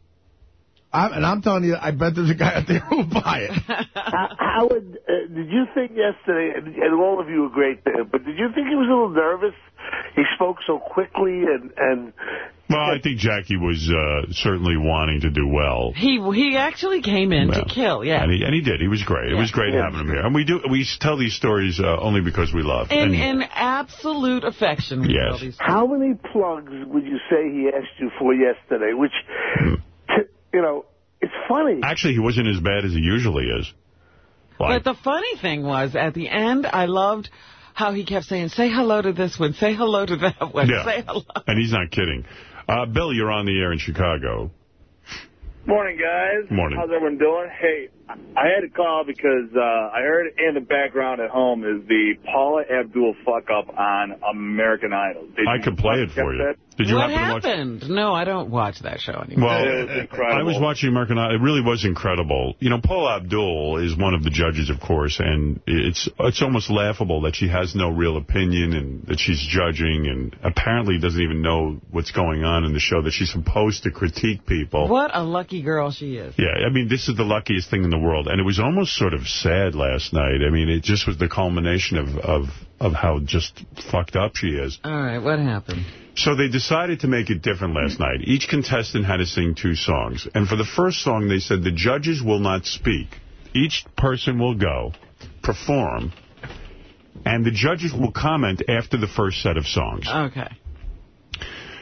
I'm, and I'm telling you, I bet there's a guy out there who'll buy it. Ho- [laughs] Howard, uh, did you think yesterday, and, and all of you were great there, but did you think he was a little nervous? He spoke so quickly, and and Well, I think Jackie was uh, certainly wanting to do well. He he actually came in to kill, yeah. And he, and he did. He was great. It was great Yeah. having him here. And we do we tell these stories uh, only because we love. In, And- in absolute affection. we Yes. tell these How many plugs would you say he asked you for yesterday? Which, you know, it's funny. Actually, he wasn't as bad as he usually is. But the funny thing was, at the end, I loved how he kept saying, say hello to this one, say hello to that one, Yeah. say hello. And he's not kidding. Uh, Bill, you're on the air in Chicago. Morning, guys. Morning. How's everyone doing? Hey, I had to call because uh, I heard in the background at home is the Paula Abdul fuck up on American Idol. Did I could play it for you. that? Did you what happen to watch? happened? No, I don't watch that show anymore. Well, It was. I was watching American Idol. It really was incredible. You know, Paula Abdul is one of the judges, of course, and it's it's almost laughable that she has no real opinion and that she's judging and apparently doesn't even know what's going on in the show, that she's supposed to critique people. What a lucky girl she is. Yeah, I mean, this is the luckiest thing in the world. And it was almost sort of sad last night. I mean, it just was the culmination of, of, of how just fucked up she is. All right, what happened? So they decided to make it different last night. Each contestant had to sing two songs. And for the first song, they said the judges will not speak. Each person will go, perform, and the judges will comment after the first set of songs. Okay.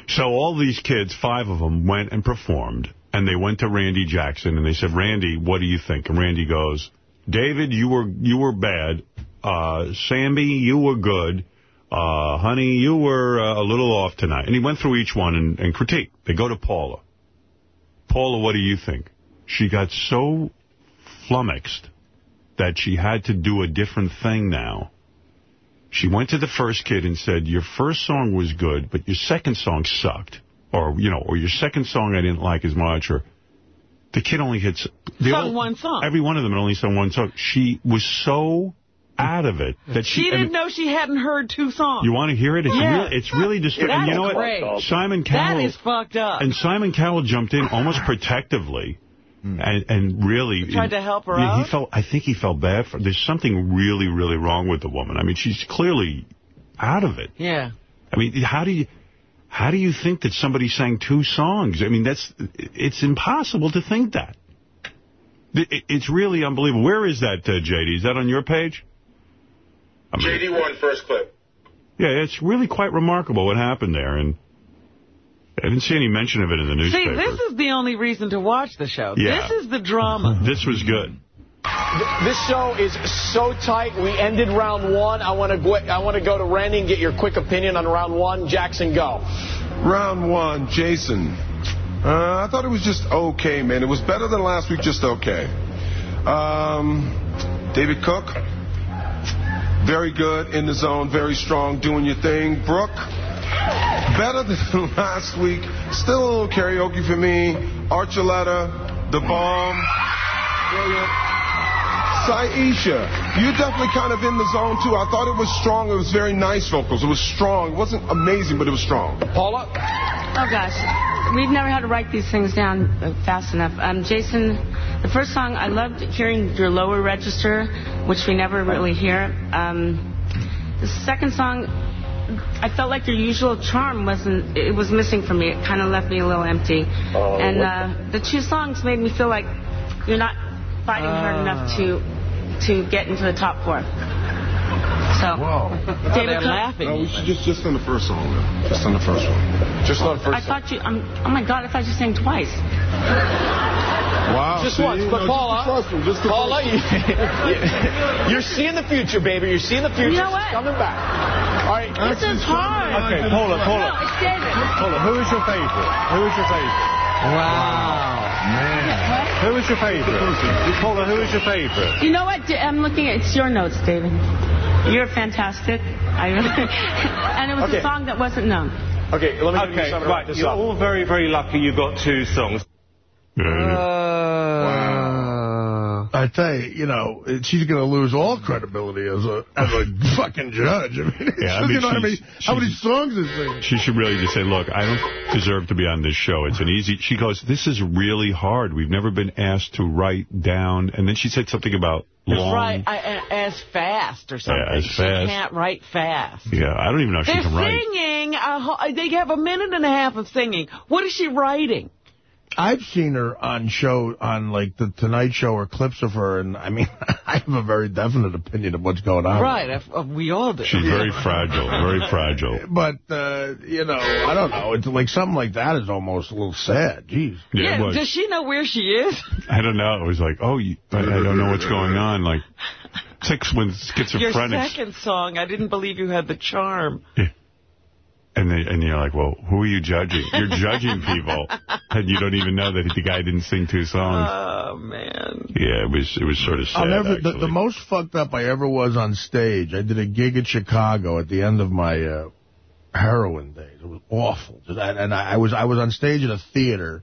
So all these kids, five of them, went and performed. And they went to Randy Jackson, and they said, Randy, what do you think? And Randy goes, David, you were you were bad. Uh, Sammy, you were good. Uh, honey, you were uh, a little off tonight. And he went through each one and, and critiqued. They go to Paula. Paula, what do you think? She got so flummoxed that she had to do a different thing now. She went to the first kid and said, your first song was good, but your second song sucked. Or, you know, or your second song I didn't like as much. Or the kid only hits... Sung all- one song. Every one of them had only sung one song. She was so out of it that she... She didn't know she hadn't heard two songs. You want to hear it? It's, Yeah. really, it's really disturbing. That's You know what? great. Simon That Cowell... is fucked up. And Simon Cowell jumped in almost protectively. And, and really... Tried to help her Yeah, out? He felt, I think he felt bad for... There's something really, really wrong with the woman. I mean, she's clearly out of it. Yeah. I mean, how do you... How do you think that somebody sang two songs? I mean, that's... It's impossible to think that. It- It's really unbelievable. Where is that, uh, JD? Is that on your page? I mean, JD won first clip. yeah, it's really quite remarkable what happened there, and I didn't see any mention of it in the newspaper. See, this is the only reason to watch the show. Yeah. This is the drama. [laughs] This was good. This show is so tight. We ended round one. I want to go. I want to go to Randy and get your quick opinion on round one. Jackson, go. Round one, Jason. Uh, I thought it was just okay, man. It was better than last week, just okay. Um, David Cook, very good in the zone, very strong, doing your thing. Brooke, better [laughs] than last week. Still a little karaoke for me. Archuleta, The Bomb, brilliant. Syesha, you're definitely kind of in the zone too. I thought it was strong. It was very nice vocals. It was strong. It wasn't amazing, but it was strong. Paula? Oh, gosh. We've never had to write these things down fast enough. Um, Jason, the first song, I loved hearing your lower register, which we never really hear. Um, the second song, I felt like your usual charm wasn't, it was missing for me. It kind of left me a little empty. Oh, and uh, the two songs made me feel like you're not fighting hard Ah. enough to to get into the top four. So, David Cook, No, we should just just on the first song, man. Just on the first one. Just on the first I first. thought you, um, oh my God, if I thought you sang twice. Wow. Just see? once, but No, just Paula, the just Paula, first one. you, are [laughs] seeing the future, baby. You're seeing the future. You know what? It's coming back. All right. This is hard. Okay, Paula, Paula. No, it's David. Paula, who is your favourite? Who is your favourite? Wow. Man. Who is your favourite? Paula, who is your favourite? You know what? I'm looking at it's your notes, David. You're fantastic. I really, [laughs] and it was Okay. a song that wasn't known. Okay, let me give you Okay, something to right. wrap You're up. all very, very lucky you got two songs. Uh, I I tell you, you know, she's going to lose all credibility as a as a [laughs] fucking judge. I mean, Yeah, I [laughs] mean, you know how many, she's- how many songs is singing? She should really just say, look, I don't deserve to be on this show. It's an easy... She goes, this is really hard. We've never been asked to write down... And then she said something about long... Right, I, a- as fast or something. as She can't write fast. Yeah, I don't even know if she They're can write. singing. A whole, they have a minute and a half of singing. What is she writing? I've seen her on show, on like the Tonight Show or clips of her, and I mean, [laughs] I have a very definite opinion of what's going on. Right, if, uh, we all do. She's very [laughs] fragile, very fragile. But, uh, you know, I don't know. It's like something like that is almost a little sad. Jeez. Yeah, it was. does she know where she is? I don't know. It was like, oh, you, I, I don't know what's going on. Like, [laughs] it's like when Your second song, I didn't believe you had the charm. And they, and you're like, well, who are you judging? You're judging people, [laughs] and you don't even know that the guy didn't sing two songs. Oh, man. yeah, it was it was sort of sad. I'll never. The, actually. the most fucked up I ever was on stage. I did a gig in Chicago at the end of my uh, heroin days. It was awful, and, and I, I was I was on stage at a theater,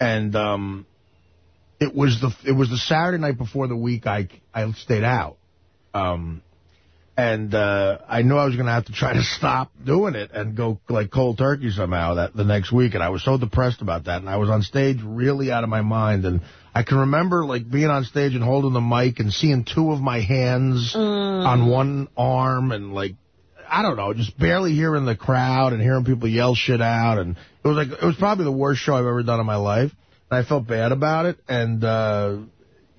and um, it was the it was the Saturday night before the week I I stayed out, um, and uh, I knew I was going to have to try to stop doing it and go like cold turkey somehow that the next week, and I was so depressed about that, and I was on stage really out of my mind, and I can remember like being on stage and holding the mic and seeing two of my hands on one arm and like I don't know, just barely hearing the crowd and hearing people yell shit out, and it was like it was probably the worst show I've ever done in my life, and I felt bad about it, and uh,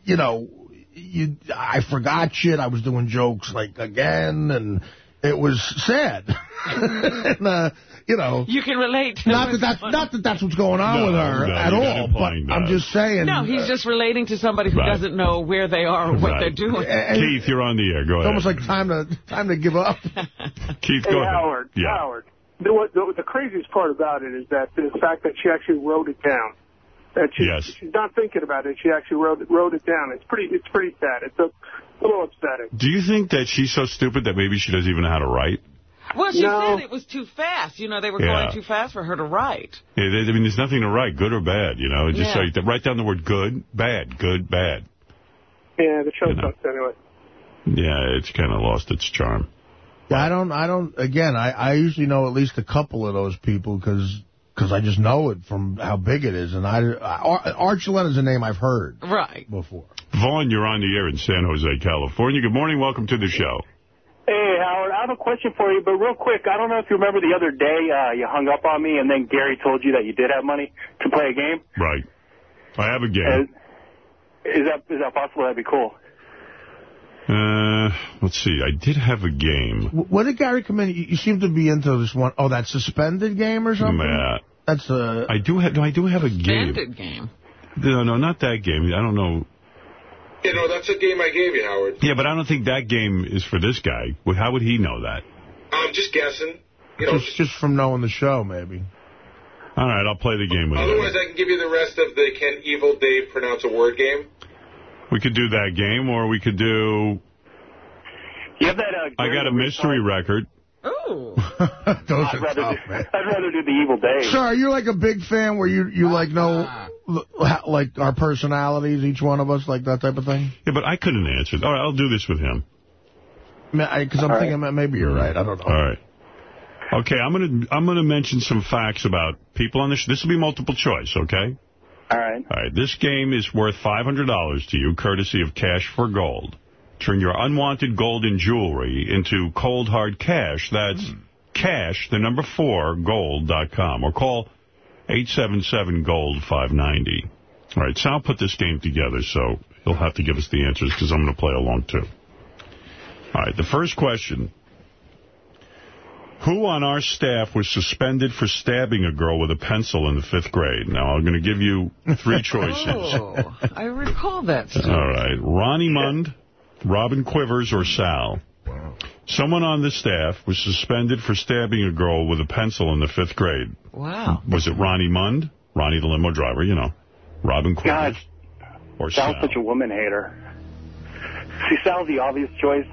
you know, you I forgot shit, I was doing jokes like again, and it was sad, [laughs] and uh, you know. You can relate to Not that that's going not that that's what's going on No, with her no, at all, but implying I'm just saying. No, he's just relating to somebody who Right. doesn't know where they are or what Right. they're doing. And- Keith, you're on the air. Go It's ahead. almost like time to time to give up. [laughs] Keith, Hey, go ahead. Howard. Yeah. Howard. The, the, the craziest part about it is that the fact that she actually wrote it down. That she, Yes. she's not thinking about it. She actually wrote it, wrote it down. It's pretty. It's pretty sad. It's a little upsetting. Do you think that she's so stupid that maybe she doesn't even know how to write? Well, she No. said it was too fast. You know, they were Yeah. going too fast for her to write. Yeah, there- I mean, there's nothing to write, good or bad, you know. Just Yeah. so you write down the word good, bad, good, bad. Yeah, the show You know. sucks anyway. Yeah, it's kind of lost its charm. Yeah, I don't, I don't, again, I, I usually know at least a couple of those people because cause I just know it from how big it is. And I, Ar- Art Gillette is a name I've heard Right. before. Vaughn, you're on the air in San Jose, California. Good morning. Welcome to the show. Hey, Howard, I have a question for you, but real quick, I don't know if you remember the other day uh, you hung up on me, and then Gary told you that you did have money to play a game. Right. I have a Uh, game. is that is that possible? That'd be cool. Uh, let's see. I did have a game. What did Gary come in? You, you seem to be into this one. Oh, that suspended game or something? Yeah. That's a... I do have. No, I do have a game. Bandit game. No, no, not that game. I don't know. You know, that's a game I gave you, Howard. Yeah, but I don't think that game is for this guy. How would he know that? I'm just guessing. You know, just, just from knowing the show, maybe. All right, I'll play the game with otherwise you. I can give you the rest of the Can Evil Dave Pronounce a Word game. We could do that game, or we could do. You have that. Uh, I got a the mystery record. Ooh. [laughs] Those I'd are rather, tough, do, man. I'd rather do the Evil Day. Sir, are you like a big fan where you, you like know, like our personalities, each one of us, like that type of thing? Yeah, but I couldn't answer. All right, I'll do this with him. Because I'm thinking that maybe you're right. I don't know. All right. Okay, I'm gonna I'm gonna mention some facts about people on this. This will be multiple choice, okay? All right. All right. This game is worth $500 to you, courtesy of Cash for Gold. Turn your unwanted gold and jewelry into cold hard cash. That's cash, the number four, gold.com. Or call 877-GOLD-590. All right, Sal put this game together, so he'll have to give us the answers because I'm going to play along, too. All right, the first question. Who on our staff was suspended for stabbing a girl with a pencil in the fifth grade? Now, I'm going to give you three [laughs] choices. Oh, I recall that. story. All right. Ronnie Mund, Robin Quivers, or Sal. Wow. Someone on the staff was suspended for stabbing a girl with a pencil in the fifth grade. Wow. Was it Ronnie Mund? Ronnie the limo driver, you know. Robin Quivers, God, Quivers? Or Sal? Sal's such a woman hater. See, Sal's the obvious choice.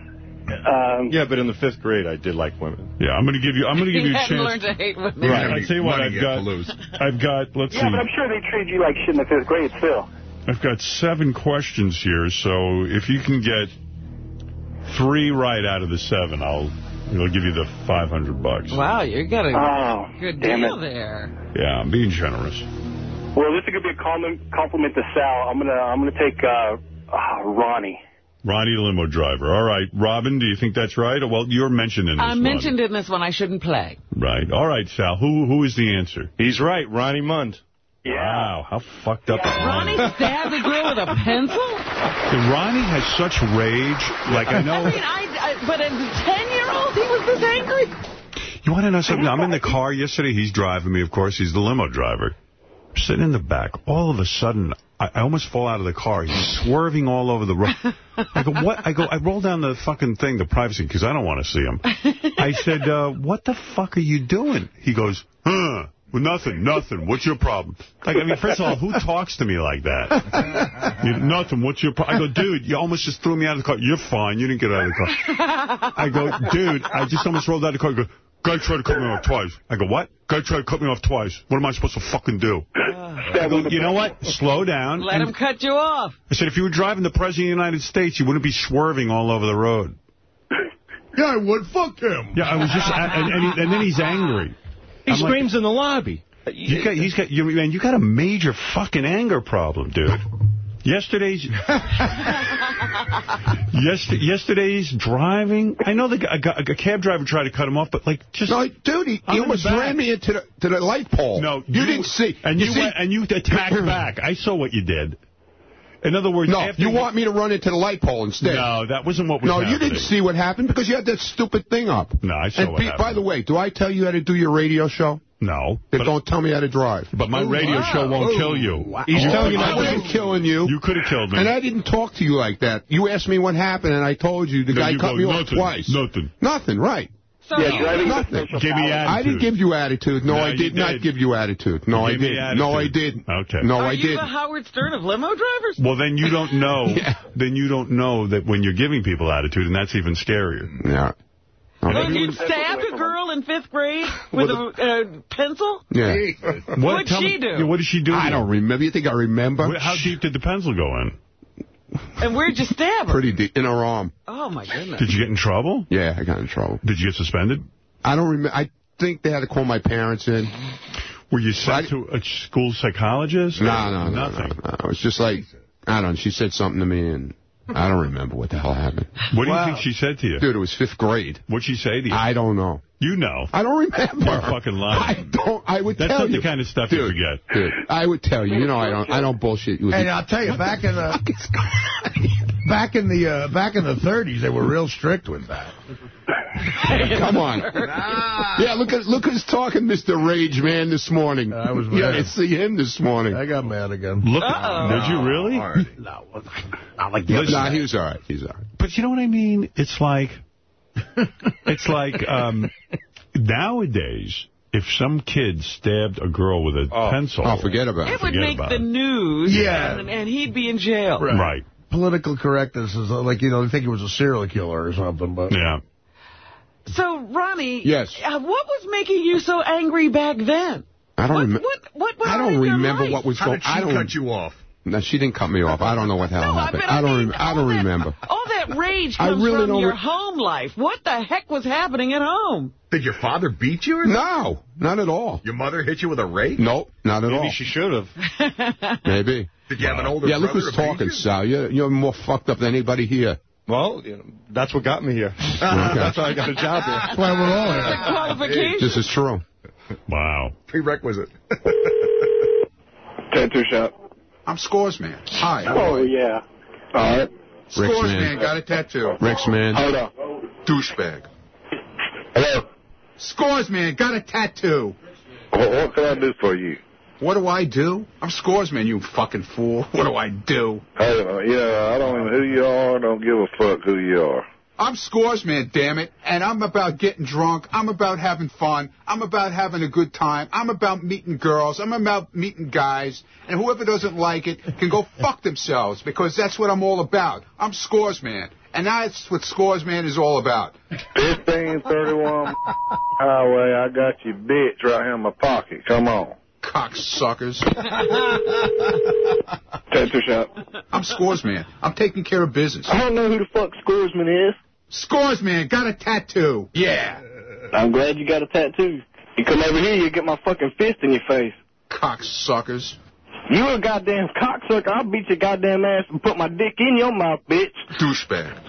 Um, Yeah, but in the fifth grade, I did like women. Yeah, I'm going to give you. I'm going to give He you a [laughs] chance. learned to hate women. Right. I'll tell you what. I've got. to lose. I've got. Let's yeah, but see. I'm sure they treat you like shit in the fifth grade still. I've got seven questions here, so if you can get three right out of the seven, I'll I'll give you the 500 bucks. Wow, you got a Oh, good damn deal it. there. Yeah, I'm being generous. Well, this is gonna be a compliment, compliment to Sal. I'm gonna I'm gonna take uh, uh, Ronnie. Ronnie, limo driver. All right, Robin, do you think that's right? Well, you're mentioned in this I one. mentioned in this one I shouldn't play. Right. All right, Sal. Who Who is the answer? He's right, Ronnie Mund. Yeah. Wow, how fucked up is Ronnie Ronnie? stabbed the girl with a pencil? Ronnie has such rage. Like, I know... I mean, I, I but as a 10-year-old, he was this angry? You want to know something? I'm in the car yesterday. He's driving me, of course. He's the limo driver. I'm sitting in the back. All of a sudden, I, I almost fall out of the car. He's swerving all over the road. I go, what? I go, I roll down the fucking thing, the privacy, because I don't want to see him. I said, uh, what the fuck are you doing? He goes, huh. Well, nothing, nothing. What's your problem? Like, I mean, first of all, who talks to me like that? You, nothing. What's your problem? I go, dude, you almost just threw me out of the car. You're fine. You didn't get out of the car. I go, dude, I just almost rolled out of the car. He goes, guy tried to cut me off twice. I go, what? Guy tried to cut me off twice. What am I supposed to fucking do? [sighs] I go, you know what? Slow down. Let And him cut you off. I said, if you were driving the President of the United States, you wouldn't be swerving all over the road. [laughs] Yeah, I would. Fuck him. Yeah, I was just, and, and, he, and then he's angry. He I'm like- screams in the lobby. You got, he's got, you, man, you got a major fucking anger problem, dude. Yesterday's, [laughs] yester, yesterday's driving. I know the a, a cab driver tried to cut him off, but like just. No, dude, he, he almost ran me into the to the light pole. No, you, didn't see. and you, see, went, and you attacked back. I saw what you did. In other words, no, after you want me to run into the light pole instead. No, that wasn't what was No, you didn't see what happened because you had that stupid thing up. No, I saw and what be- happened. By the way, do I tell you how to do your radio show? No. Then don't tell me how to drive. But my radio show won't kill you. He's You telling you I wasn't me. killing you. You could have killed me. And I didn't talk to you like that. You asked me what happened, and I told you the No, guy you cut go, me off twice. Nothing. Nothing, right. So Yeah, driving with Nothing. Give me power. I didn't give you attitude. No, No, I you did, not give you attitude. No, You I didn't. No, I didn't. Okay. No, Are I you didn't. the Howard Stern of limo drivers? Well, then you don't know. [laughs] Yeah. Then you don't know that when you're giving people attitude, and that's even scarier. Yeah. Well, you stabbed a girl in fifth grade with a uh, pencil? Yeah. What'd tell she me- do? Yeah, what did she do? I don't remember. You think I remember? How deep did the pencil go in? And where'd you stab her? Pretty deep in her arm. Oh, my goodness. Did you get in trouble? Yeah, I got in trouble. Did you get suspended? I don't remember. I think they had to call my parents in. Were you sent to a school psychologist? No, or no, no, no, nothing. no. It was just like, I don't know. She said something to me, and I don't remember what the hell happened. What do you think she said to you? Dude, it was fifth grade. What'd she say to you? I don't know. you know. I don't remember. You're fucking lying. I don't. I would That's tell not you. the kind of stuff you Dude, forget. Dude, I would tell you. You know, I don't. I don't bullshit you. with And. I'll tell you, back in the back in the uh, back in the 30s, they were real strict with that. [laughs] Come on. Yeah, look at look who's talking, Mr. Rage Man, this morning. I was Yeah, mad. I see him this morning. I got mad again. Look, Uh-oh. did you really? No, not like the other Nah, guy. he was all right. He's all right. But you know what I mean? It's like, it's like um, nowadays, if some kid stabbed a girl with a pencil, Oh, forget about it. It would make the it. news, Yeah. and, and he'd be in jail. Right. right? Political correctness is like, you know, they think he was a serial killer or something, but... Yeah. So, Ronnie, Yes. uh, what was making you so angry back then? I don't What, remember. what, what went I don't in remember life? what was How going. did she I don't. cut you off? No, she didn't cut me off. I don't know what the hell No, happened. but I, I don't. mean, I don't that- remember. All that rage comes really from your home life. What the heck was happening at home? Did your father beat you? Or No, not at all. Your mother hit you with a rake? Nope, not at Maybe all. Maybe she should have. [laughs] Maybe. Did you have an older Yeah, look brother who's talking. Sal. You're, you're more fucked up than anybody here. Well, you know, that's what got me here. [laughs] That's why I got a job here. That's why we're all The here. qualification. This is true. Wow. Prerequisite. [laughs] Tattoo shop. I'm Scores Man. Hi. Oh, yeah. All right. Rick's Scores man. man got a tattoo. Rick's man. Hold on. Douchebag. Hello. Scores Man got a tattoo. What, what can I do for you? What do I do? I'm Scores Man, you fucking fool. [laughs] What do I do? Hey, uh, yeah, I don't know who you are. Don't give a fuck who you are. I'm Scores Man, damn it. And I'm about getting drunk. I'm about having fun. I'm about having a good time. I'm about meeting girls. I'm about meeting guys. And whoever doesn't like it can go [laughs] fuck themselves because that's what I'm all about. I'm Scores Man. And that's what Scores Man is all about. 1531 [laughs] Highway, I got your bitch right here in my pocket. Come on. Cocksuckers. [laughs] Tattoo shop. I'm Scoresman. I'm taking care of business. I don't know who the fuck Scoresman is. Scoresman got a tattoo. Yeah. I'm glad you got a tattoo. You come over here, you get my fucking fist in your face. Cocksuckers. You a goddamn cocksucker. I'll beat your goddamn ass and put my dick in your mouth, bitch. Douchebag.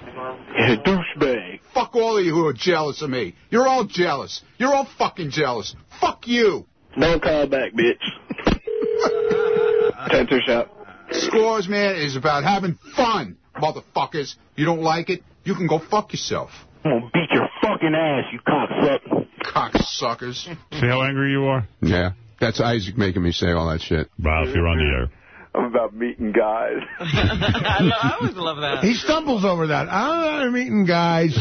Yeah, douchebag. Fuck all of you who are jealous of me. You're all jealous. You're all fucking jealous. Fuck you. Don't call back, bitch. Tattoo shop. Scores, man, is about having fun, motherfuckers. You don't like it? You can go fuck yourself. I'm gonna beat your fucking ass, you cocksucker. Cocksuckers. See how angry you are? Yeah. That's Isaac making me say all that shit. Ralph, you're on the air. I'm about meeting guys. [laughs] I, lo- I always love that. He stumbles over that. I'm meeting guys.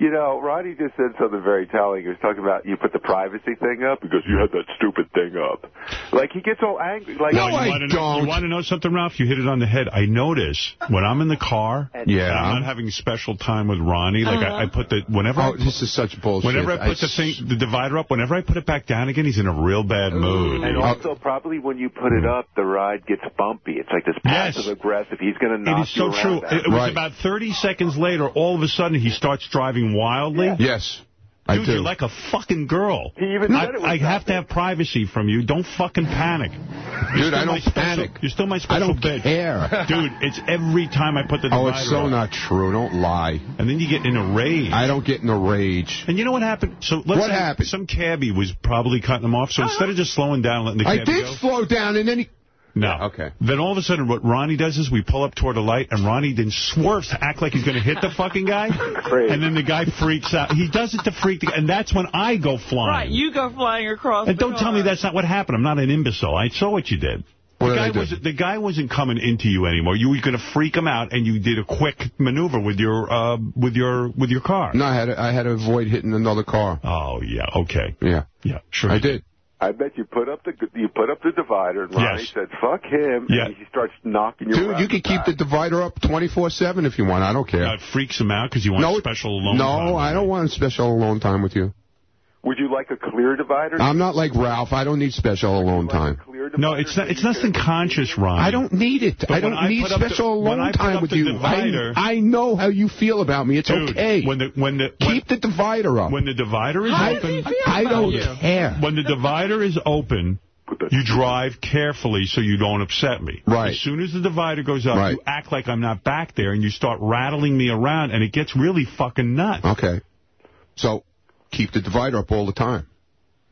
You know, Ronnie just said something very telling. He was talking about you put the privacy thing up because you had that stupid thing up. Like, he gets all angry. Like, you wanna Know, you want to know something, Ralph? You hit it on the head. I notice when I'm in the car, Yeah. I'm not having special time with Ronnie. Like I, I put the whenever. Oh, I, this is such bullshit. Whenever I put the thing, the divider up, whenever I put it back down again, he's in a real bad mood. And oh. also, probably when you put it mm. up, the ride gets bumpy. It's like this passive aggressive. He's going to It knock is so you true. It, it was about 30 seconds later, all of a sudden, he starts driving wildly. Yes, I Dude, do. you're like a fucking girl. He even I, said it was I have to have privacy from you. Don't fucking panic. You're Dude, still I my don't special- panic. You're still my special I don't bitch. care. [laughs] Dude, it's every time I put the Oh, it's so up. not true. Don't lie. And then you get in a rage. I don't get in a rage. And you know what happened? So let's What say happened? Some cabbie was probably cutting him off. So uh-huh. instead of just slowing down and letting the I did go. slow down, and then he... No. okay. Then all of a sudden, what Ronnie does is we pull up toward a light, and Ronnie then swerves to act like he's going to hit the fucking guy. And then the guy freaks out. He does it to freak the guy, And that's when I go flying. Right, you go flying across And the don't tell me that's not what happened. I'm not an imbecile. I saw what you did. What the did guy I do? was the guy wasn't coming into you anymore. You were going to freak him out, and you did a quick maneuver with your uh, with your with your car. No, I had to, I had to avoid hitting another car. Oh yeah, okay, Yeah, yeah, sure. I you did. I bet you put up the you put up the divider, and Ronnie Yes. said, "Fuck him," Yeah. and he starts knocking your. Dude, around you can the keep back. the divider up 24-7 if you want. I don't care. It freaks him out because you want No, special alone no, time. I don't want special alone time with you. Would you like a clear divider? I'm not like Ralph. I don't need special alone time. Clear divider No, it's not. It's nothing conscious, Ron. I don't need it. But I don't I need put up the- special alone time with you. divider- I, I know how you feel about me. It's Dude, okay. When the when the when, Keep the divider up. when the divider is How open, I don't you? care. when the divider is open, you drive carefully so you don't upset me. Right. As soon as the divider goes up, Right. you act like I'm not back there, and you start rattling me around, and it gets really fucking nuts. Okay. So keep the divider up all the time.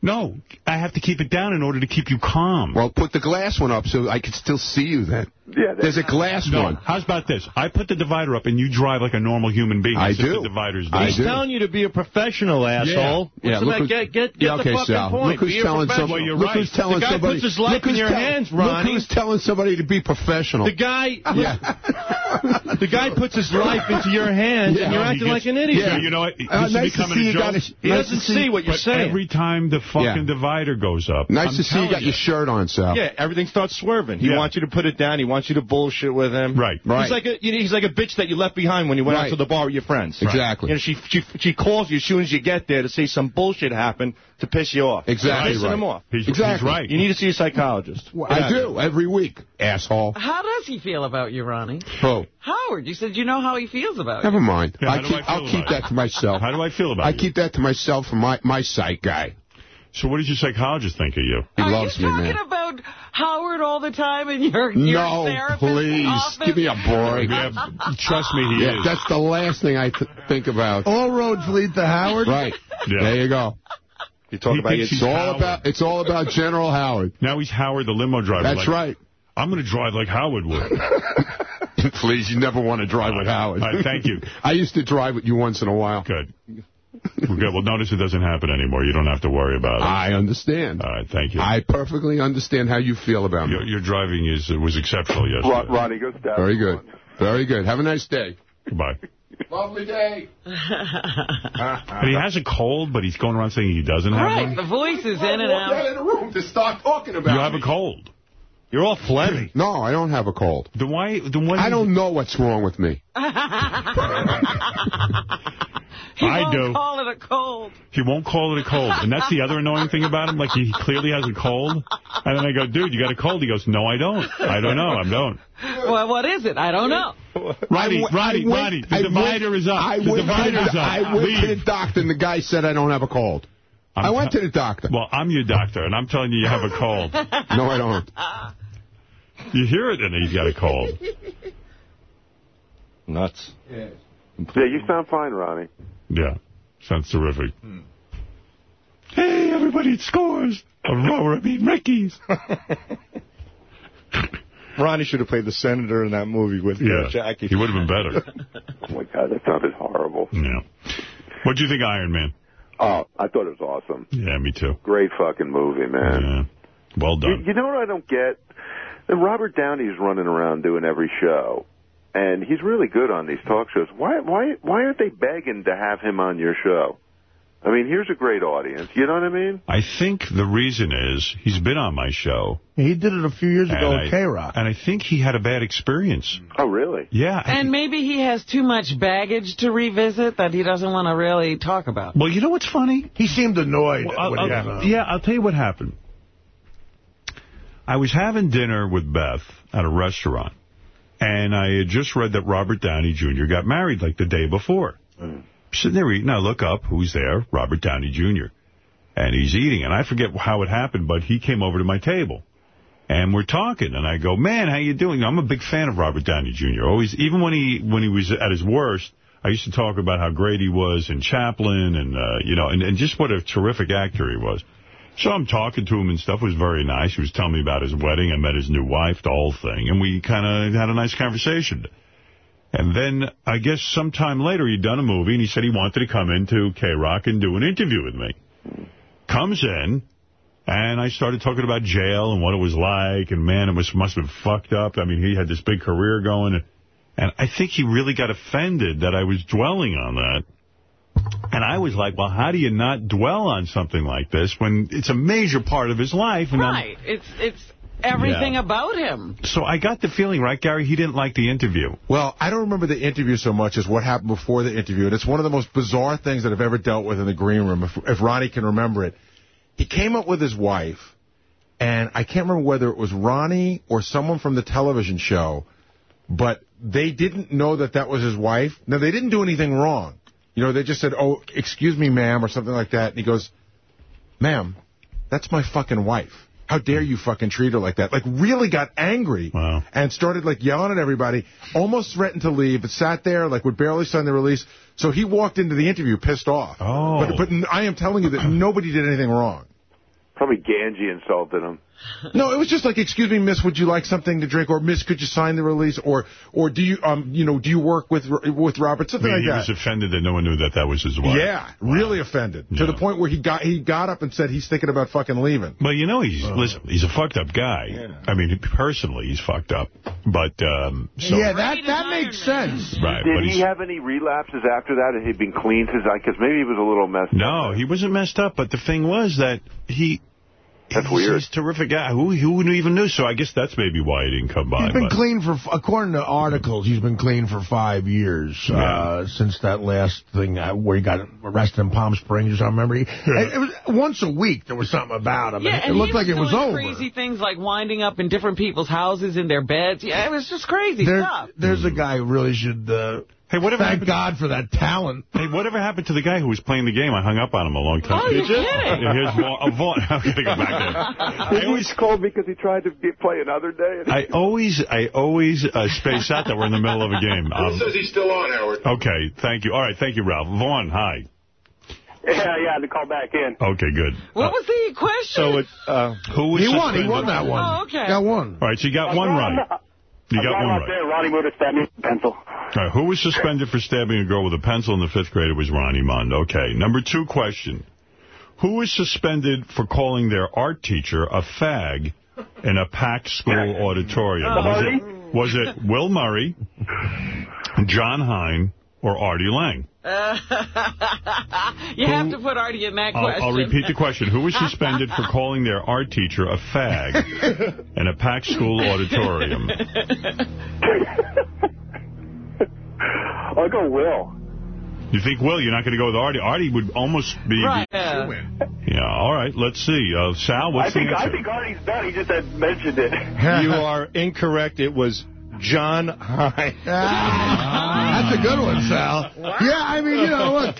No, I have to keep it down in order to keep you calm. Well, put the glass one up so I can still see you then. Yeah, There's a glass no, one. how's about this? I put the divider up, and you drive like a normal human being. I do. The divider's I. He's do. telling you to be a professional, asshole. Yeah, What's the look matter? who's- get get, get yeah, okay, the fucking Sal. point. Look who's be telling somebody. you're Look right. who's telling the guy somebody. puts his life look in who's your tell- hands, Look who's telling somebody to be professional. The guy, [laughs] Yeah. the guy puts his life into your hands, Yeah. and you're acting gets- like an idiot. Yeah, you know what? Uh, nice to see you got a- He doesn't see- see what you're saying. every time the fucking divider goes up, Nice to see you got your shirt on, Sal. Yeah, everything starts swerving. He wants you to put it down. He wants you to bullshit with him. Right. Right. He's like a you know, he's like a bitch that you left behind when you went Right. out to the bar with your friends. Exactly. You know, she she she calls you as soon as you get there to say some bullshit happened to piss you off. Exactly pissing right. him off. He's, Exactly. he's right. You need to see a psychologist. I do every week, asshole. How does he feel about you, Ronnie? Oh, Howard, you said you know how he feels about never you. mind. Yeah, I keep, I I'll keep that to myself. How do I feel about I you? keep that to myself for my my sight guy. So what does your psychologist think of you? He Are loves you me, talking about Howard all the time in your, your No, therapist's please, office? give me a break. Yeah, trust me, he Yeah, is. that's the last thing I th think about. All roads lead to Howard. Right. [laughs] Yeah. There you go. You talk He about thinks It's all Howard. about it's all about General Howard. Now he's Howard, the limo driver. That's like, right. I'm going to drive like Howard would. [laughs] Please, you never want to drive with Howard. All right, thank you. [laughs] I used to drive with you once in a while. Good. We're. Well, notice it doesn't happen anymore. You don't have to worry about it. I understand. All right, thank you. I perfectly understand how you feel about me. Your, your driving is was exceptional Ron, yesterday. Ronnie, go stab Very good. once. Very good. Have a nice day. Goodbye. Lovely day. [laughs] And he has a cold, but he's going around saying he doesn't have Right, one. the voice is in and out. in the room to start talking about You have me. a cold. You're all phlegmy. [clears throat] No, I don't have a cold. Then why? Then what? I don't know what's wrong with me. [laughs] [laughs] He I won't do. call it a cold. He won't call it a cold. And that's the other annoying thing about him. Like, he clearly has a cold. And then I go, dude, you got a cold? He goes, no, I don't. I don't know. I don't. Well, what is it? I don't know. Ronnie, I w- Ronnie, Ronnie, the I divider went- is up. I the went to divider's the- up. I went to the doctor, and the guy said I don't have a cold. I'm I went to the doctor. Well, I'm your doctor, and I'm telling you you have a cold. [laughs] No, I don't. You hear it, and he's got a cold. Nuts. Yeah, you sound fine, Ronnie. Yeah, sounds terrific. Hey, everybody, it scores. Aurora beat Ricky's. [laughs] Ronnie should have played the senator in that movie with uh, Yeah, Jackie. he would have been better. [laughs] Oh, my God, that sounded horrible. Yeah. What do you think Iron Man? Oh, I thought it was awesome. Yeah, me too. Great fucking movie, man. Yeah. Well You, done. you know what I don't get? And Robert Downey's running around doing every show, and he's really good on these talk shows. Why, why, why aren't they begging to have him on your show? I mean, here's a great audience. You know what I mean? I think the reason is he's been on my show. He did it a few years ago and with I- K-Rock. And I think he had a bad experience. Oh, really? Yeah. And maybe he has too much baggage to revisit that he doesn't want to really talk about. Well, you know what's funny? He seemed annoyed. Well, I'll- when he I'll- was yeah, I'll tell you what happened. I was having dinner with Beth at a restaurant, and I had just read that Robert Downey Jr. got married like the day before. Sitting there eating, I look up, who's there? Robert Downey Jr. And he's eating, and I forget how it happened, but he came over to my table. And we're talking, and I go, man, how you doing? I'm a big fan of Robert Downey Jr. Always, even when he when he was at his worst, I used to talk about how great he was in Chaplin, and uh, you know, and, and just what a terrific actor he was. So I'm talking to him and stuff. It was very nice. He was telling me about his wedding. I met his new wife, the whole thing, and we kind of had a nice conversation. And then I guess sometime later he'd done a movie, and he said he wanted to come into K-Rock and do an interview with me. Comes in, and I started talking about jail and what it was like, and man, it must, must have been fucked up. I mean, he had this big career going, and I think he really got offended that I was dwelling on that. And I was like, well, how do you not dwell on something like this when it's a major part of his life? And I'm- Right. It's it's everything Yeah. about him. so I got the feeling, right, Gary, he didn't like the interview. Well, I don't remember the interview so much as what happened before the interview, and it's one of the most bizarre things that I've ever dealt with in the green room, if, if Ronnie can remember it. He came up with his wife, and I can't remember whether it was Ronnie or someone from the television show, but they didn't know that that was his wife. Now, they didn't do anything wrong. You know, they just said, oh, excuse me, ma'am, or something like that, and he goes, ma'am, that's my fucking wife. How dare you fucking treat her like that? Like, really got angry and started, like, yelling at everybody, almost threatened to leave, but sat there, like, would barely sign the release. So he walked into the interview pissed off. Oh. But, but I am telling you that nobody did anything wrong. Probably Ganji insulted him. [laughs] No, it was just like, excuse me, miss, would you like something to drink? Or, miss, could you sign the release? Or, or do you, um, you know, do you work with with Robert? I mean, like he that. was offended that no one knew that that was his wife. Yeah, really offended. To the point where he got he got up and said he's thinking about fucking leaving. Well, you know, he's listen, he's a fucked up guy. I mean, personally, he's fucked up. But, um, so. yeah, that that makes sense. Right, Did he have any relapses after that? Had he been clean since? I, Because maybe he was a little messed up. No, he wasn't messed up, but the thing was that he... That's he's, weird. He's a terrific guy. Who, who even knew? So I guess that's maybe why he didn't come by. He's been but- clean for, according to articles, he's been clean for five years uh, since that last thing uh, where he got arrested in Palm Springs. I remember. He, it was once a week there was something about him. Yeah, and and it looked like it was over. crazy things like winding up in different people's houses in their beds. Yeah, it was just crazy There- stuff. there's a guy who really should. Uh, Hey, whatever thank happened- God for that talent. Hey, whatever happened to the guy who was playing the game? I hung up on him a long time. Oh, you're kidding. Yeah, here's Vaughn. Oh, [laughs] I'm going to go back there. I always, called me because he tried to be, play another day. I always, I always uh, space out that we're in the middle of a game. Who Um, says he's still on, Howard? okay, thank you. All right, thank you, Ralph. Vaughn, hi. Yeah, yeah, to call back in. Okay, good. What was the question? So it, uh, who was He won. He won that one. Oh, okay. Got one. All right, so you got one right. [laughs] You got right one right. there, Ronnie stabbed me with a pencil. Right, who was suspended for stabbing a girl with a pencil in the fifth grade? It was Ronnie Mund. Okay, number two question. Who was suspended for calling their art teacher a fag in a packed school auditorium? Was it, was it Will Murray, John Hein, or Artie Lange? [laughs] you have to put Artie in that I'll, question. I'll repeat the question. Who was suspended for [laughs] calling their art teacher a fag [laughs] in a packed school auditorium? I'll go Will. You think, Will, you're not going to go with Artie? Artie would almost be... Right. Yeah, all right, let's see. Uh, Sal, what's I think the answer? I think Artie's done. He just had mentioned it. you are incorrect. It was John Hein. [laughs] That's a good one, Sal. Yeah, I mean, you know, look,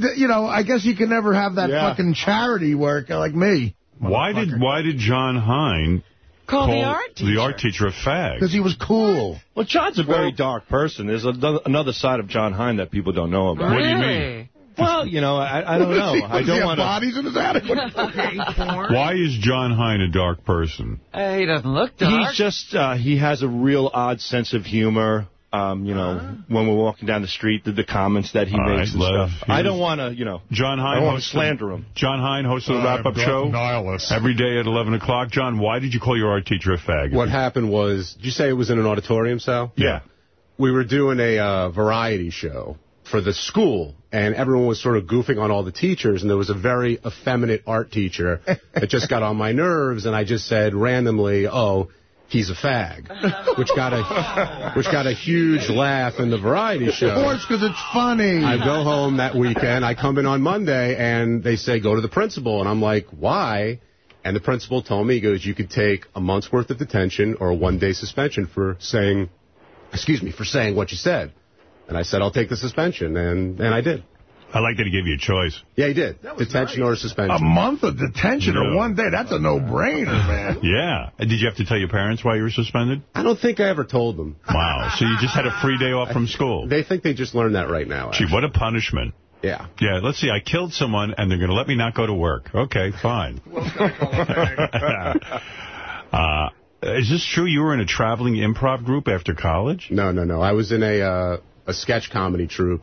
th- you know, I guess you can never have that Yeah. fucking charity work like me. Why did why did John Hein Call the call art the art teacher a fag? Because he was cool. Well, John's a very dark person. There's a, another side of John Hein that people don't know about. What do you mean? Well, you know, I, I don't know. [laughs] I don't want to. bodies in his attic. [laughs] Why is John Hein a dark person? Uh, he doesn't look dark. He's just, uh, he has a real odd sense of humor. Um, you know, when we're walking down the street, the, the comments that he All makes right, and Lev, stuff. I don't want to, you know, John Hein I don't want to slander him. John Hein hosts the wrap-up show Nihilus. every day at 11 o'clock. John, why did you call your art teacher a fag? What happened was, did you say it was in an auditorium, Sal? Yeah. We were doing a uh, variety show for the school, and everyone was sort of goofing on all the teachers, and there was a very effeminate art teacher that just got on my nerves, and I just said randomly, oh, he's a fag, which got a which got a huge laugh in the variety show. Of course, because it's funny. I go home that weekend. I come in on Monday, and they say, go to the principal. And I'm like, why? And the principal told me, he goes, you could take a month's worth of detention or a one-day suspension for saying, excuse me, for saying what you said. And I said, I'll take the suspension. And, and I did. I like that he gave you a choice. Yeah, he did. Detention or suspension. A month of detention Yeah. or one day, that's a no-brainer, man. [laughs] Yeah. And Did you have to tell your parents why you were suspended? I don't think I ever told them. Wow. So you just had a free day off from school. They think they just learned that right now. Gee, what a punishment. Yeah. Yeah, let's see. I killed someone, and they're going to let me not go to work. Okay, fine. [laughs] [laughs] uh, is this true? You were in a traveling improv group after college? No, no, no. I was in a uh, a sketch comedy troupe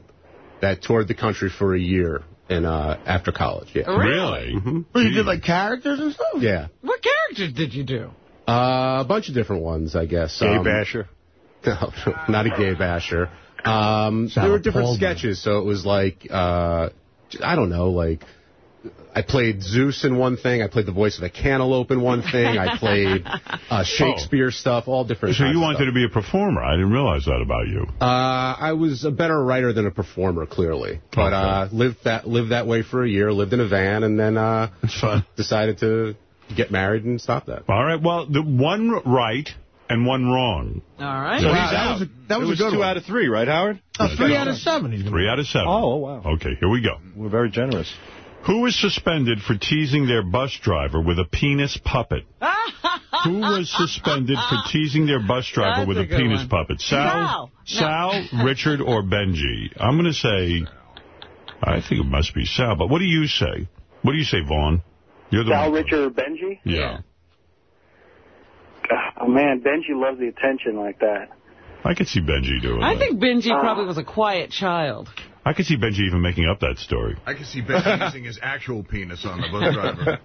that toured the country for a year in uh, after college. Yeah. Really? Well, you did like characters and stuff? Yeah. What characters did you do? Uh, a bunch of different ones, I guess. Gay Um, basher. [laughs] No, not a gay basher. Um, there were different Paul, sketches, so it was like, uh, I don't know, like, I played Zeus in one thing, I played the voice of a cantaloupe in one thing, I played [laughs] uh, Shakespeare stuff, all different So you wanted stuff. to be a performer. I didn't realize that about you. Uh, I was a better writer than a performer, clearly. But uh, lived that lived that way for a year, lived in a van, and then uh, decided to get married and stop that. All right, well, the one right and one wrong. All right. So Wow, he's that out. was a- that was it a good two one. out of three, right, Howard? Three out of seven. He's Three out of seven. Oh, wow. Okay, here we go. We're very generous. Who was suspended for teasing their bus driver with a penis puppet? Who was suspended for teasing their bus driver That's with a a, penis one. puppet? Sal, Sal. Sal, Richard, or Benji? I'm going to say, I think it must be Sal, but what do you say? What do you say, Vaughn? You're the Sal, one. Richard, or Benji? Yeah. Oh, man, Benji loves the attention like that. I could see Benji doing it. I that. think Benji Ah. probably was a quiet child. I could see Benji even making up that story. I could see Benji [laughs] using his actual penis on the bus driver.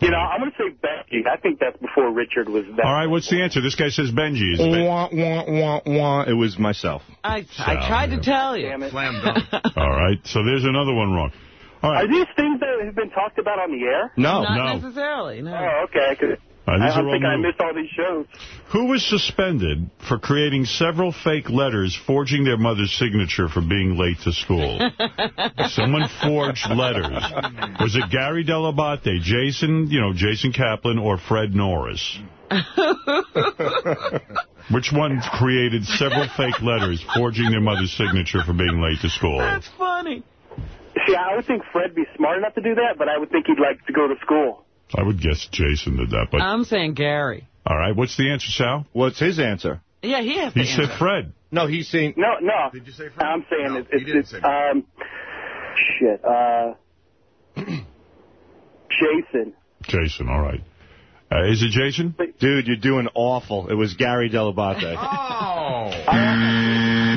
You know, I'm going to say Benji. I think that's before Richard was that. All right, what's the answer? This guy says Benji. Is Ben- Wah, wah, wah, wah. It was myself. I I tried to tell you. Slam dunk. [laughs] All right, so there's another one wrong. All right. Are these things that have been talked about on the air? No. Not no. necessarily, no. Oh, okay. 'Cause Uh, I, are I think all I missed all these shows. Who was suspended for creating several fake letters, forging their mother's signature for being late to school? [laughs] Someone forged letters. Was it Gary Dell'Abate, Jason, you know, Jason Kaplan, or Fred Norris? [laughs] Which one created several fake letters, forging their mother's signature for being late to school? That's funny. See, I would think Fred'd be smart enough to do that, but I would think he'd like to go to school. I would guess Jason did that, but I'm saying Gary. all right. What's the answer, Sal? What's his answer? Yeah, he has He the said answer. Fred. No, he's saying... No, no. Did you say Fred? I'm saying No, it's, he it's, didn't it's say um, shit, uh, [clears throat] Jason. Jason, all right. Uh, is it Jason? Dude, you're doing awful. It was Gary Dell'Abate. [laughs]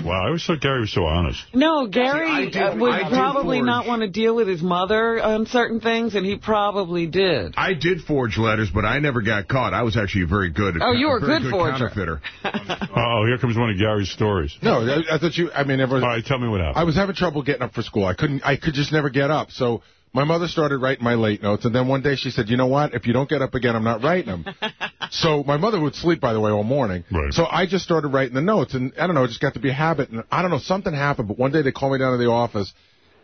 Wow, I always thought Gary was so honest. No, Gary I did- uh, would I probably not want to deal with his mother on certain things, and he probably did. I did forge letters, but I never got caught. I was actually very good. At, Oh, you were a very good forger. counterfeiter. [laughs] Oh, here comes one of Gary's stories. No, I, I thought you. I mean, everyone. All right, tell me what happened. I was having trouble getting up for school. I couldn't. I could just never get up. So my mother started writing my late notes, and then one day she said, "You know what? If you don't get up again, I'm not writing them." [laughs] So my mother would sleep, by the way, all morning. Right. So I just started writing the notes, and I don't know, it just got to be a habit. And I don't know, something happened, but one day they called me down to the office,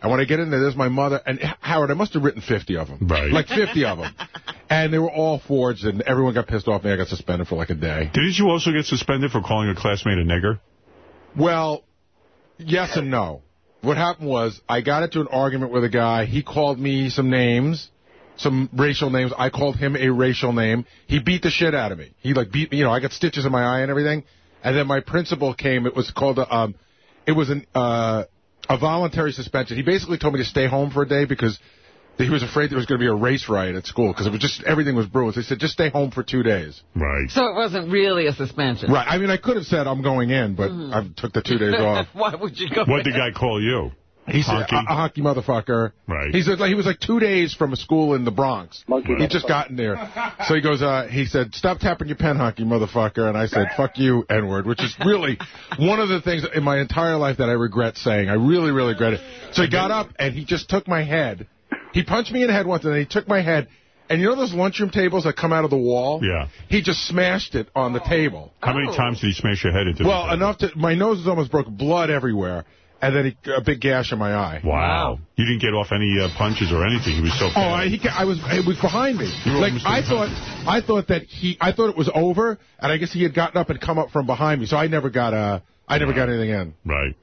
and when I get in there, there's my mother, and Howard, I must have written 50 of them. Right. Like 50 of them. [laughs] And they were all forged, and everyone got pissed off at me. I got suspended for like a day. Didn't you also get suspended for calling a classmate a nigger? Well, yes and no. What happened was I got into an argument with a guy. He called me some names, some racial names. I called him a racial name. He beat the shit out of me. He like beat me. You know, I got stitches in my eye and everything. And then my principal came. It was called a, um, it was an uh, a voluntary suspension. He basically told me to stay home for a day because he was afraid there was going to be a race riot at school because it was just everything was brutal. So he said just stay home for two days. Right. So it wasn't really a suspension. Right. I mean, I could have said I'm going in, but Mhm. I took the two days [laughs] off. Why would you go What did the guy call you? He said, a, a hockey motherfucker. Right. He said like he was like two days from a school in the Bronx. Monkey He just motherfucker. gotten there. So he goes, uh, he said, stop tapping your pen, hockey motherfucker. And I said, [laughs] fuck you, N-word, which is really one of the things in my entire life that I regret saying. I really, really regret it. So he got up and he just took my head. He punched me in the head once and then he took my head. And you know those lunchroom tables that come out of the wall? Yeah. He just smashed it on the table. How many times did he smash your head into Well, the enough to, my nose is almost broke, blood everywhere. And then he, a big gash in my eye. Wow. You didn't get off any uh, punches or anything. He was so Oh, I, he, I was, it was behind me. You were Like I in thought, I thought that he, I thought it was over, and I guess he had gotten up and come up from behind me. So I never got, uh, I never got anything in. Right.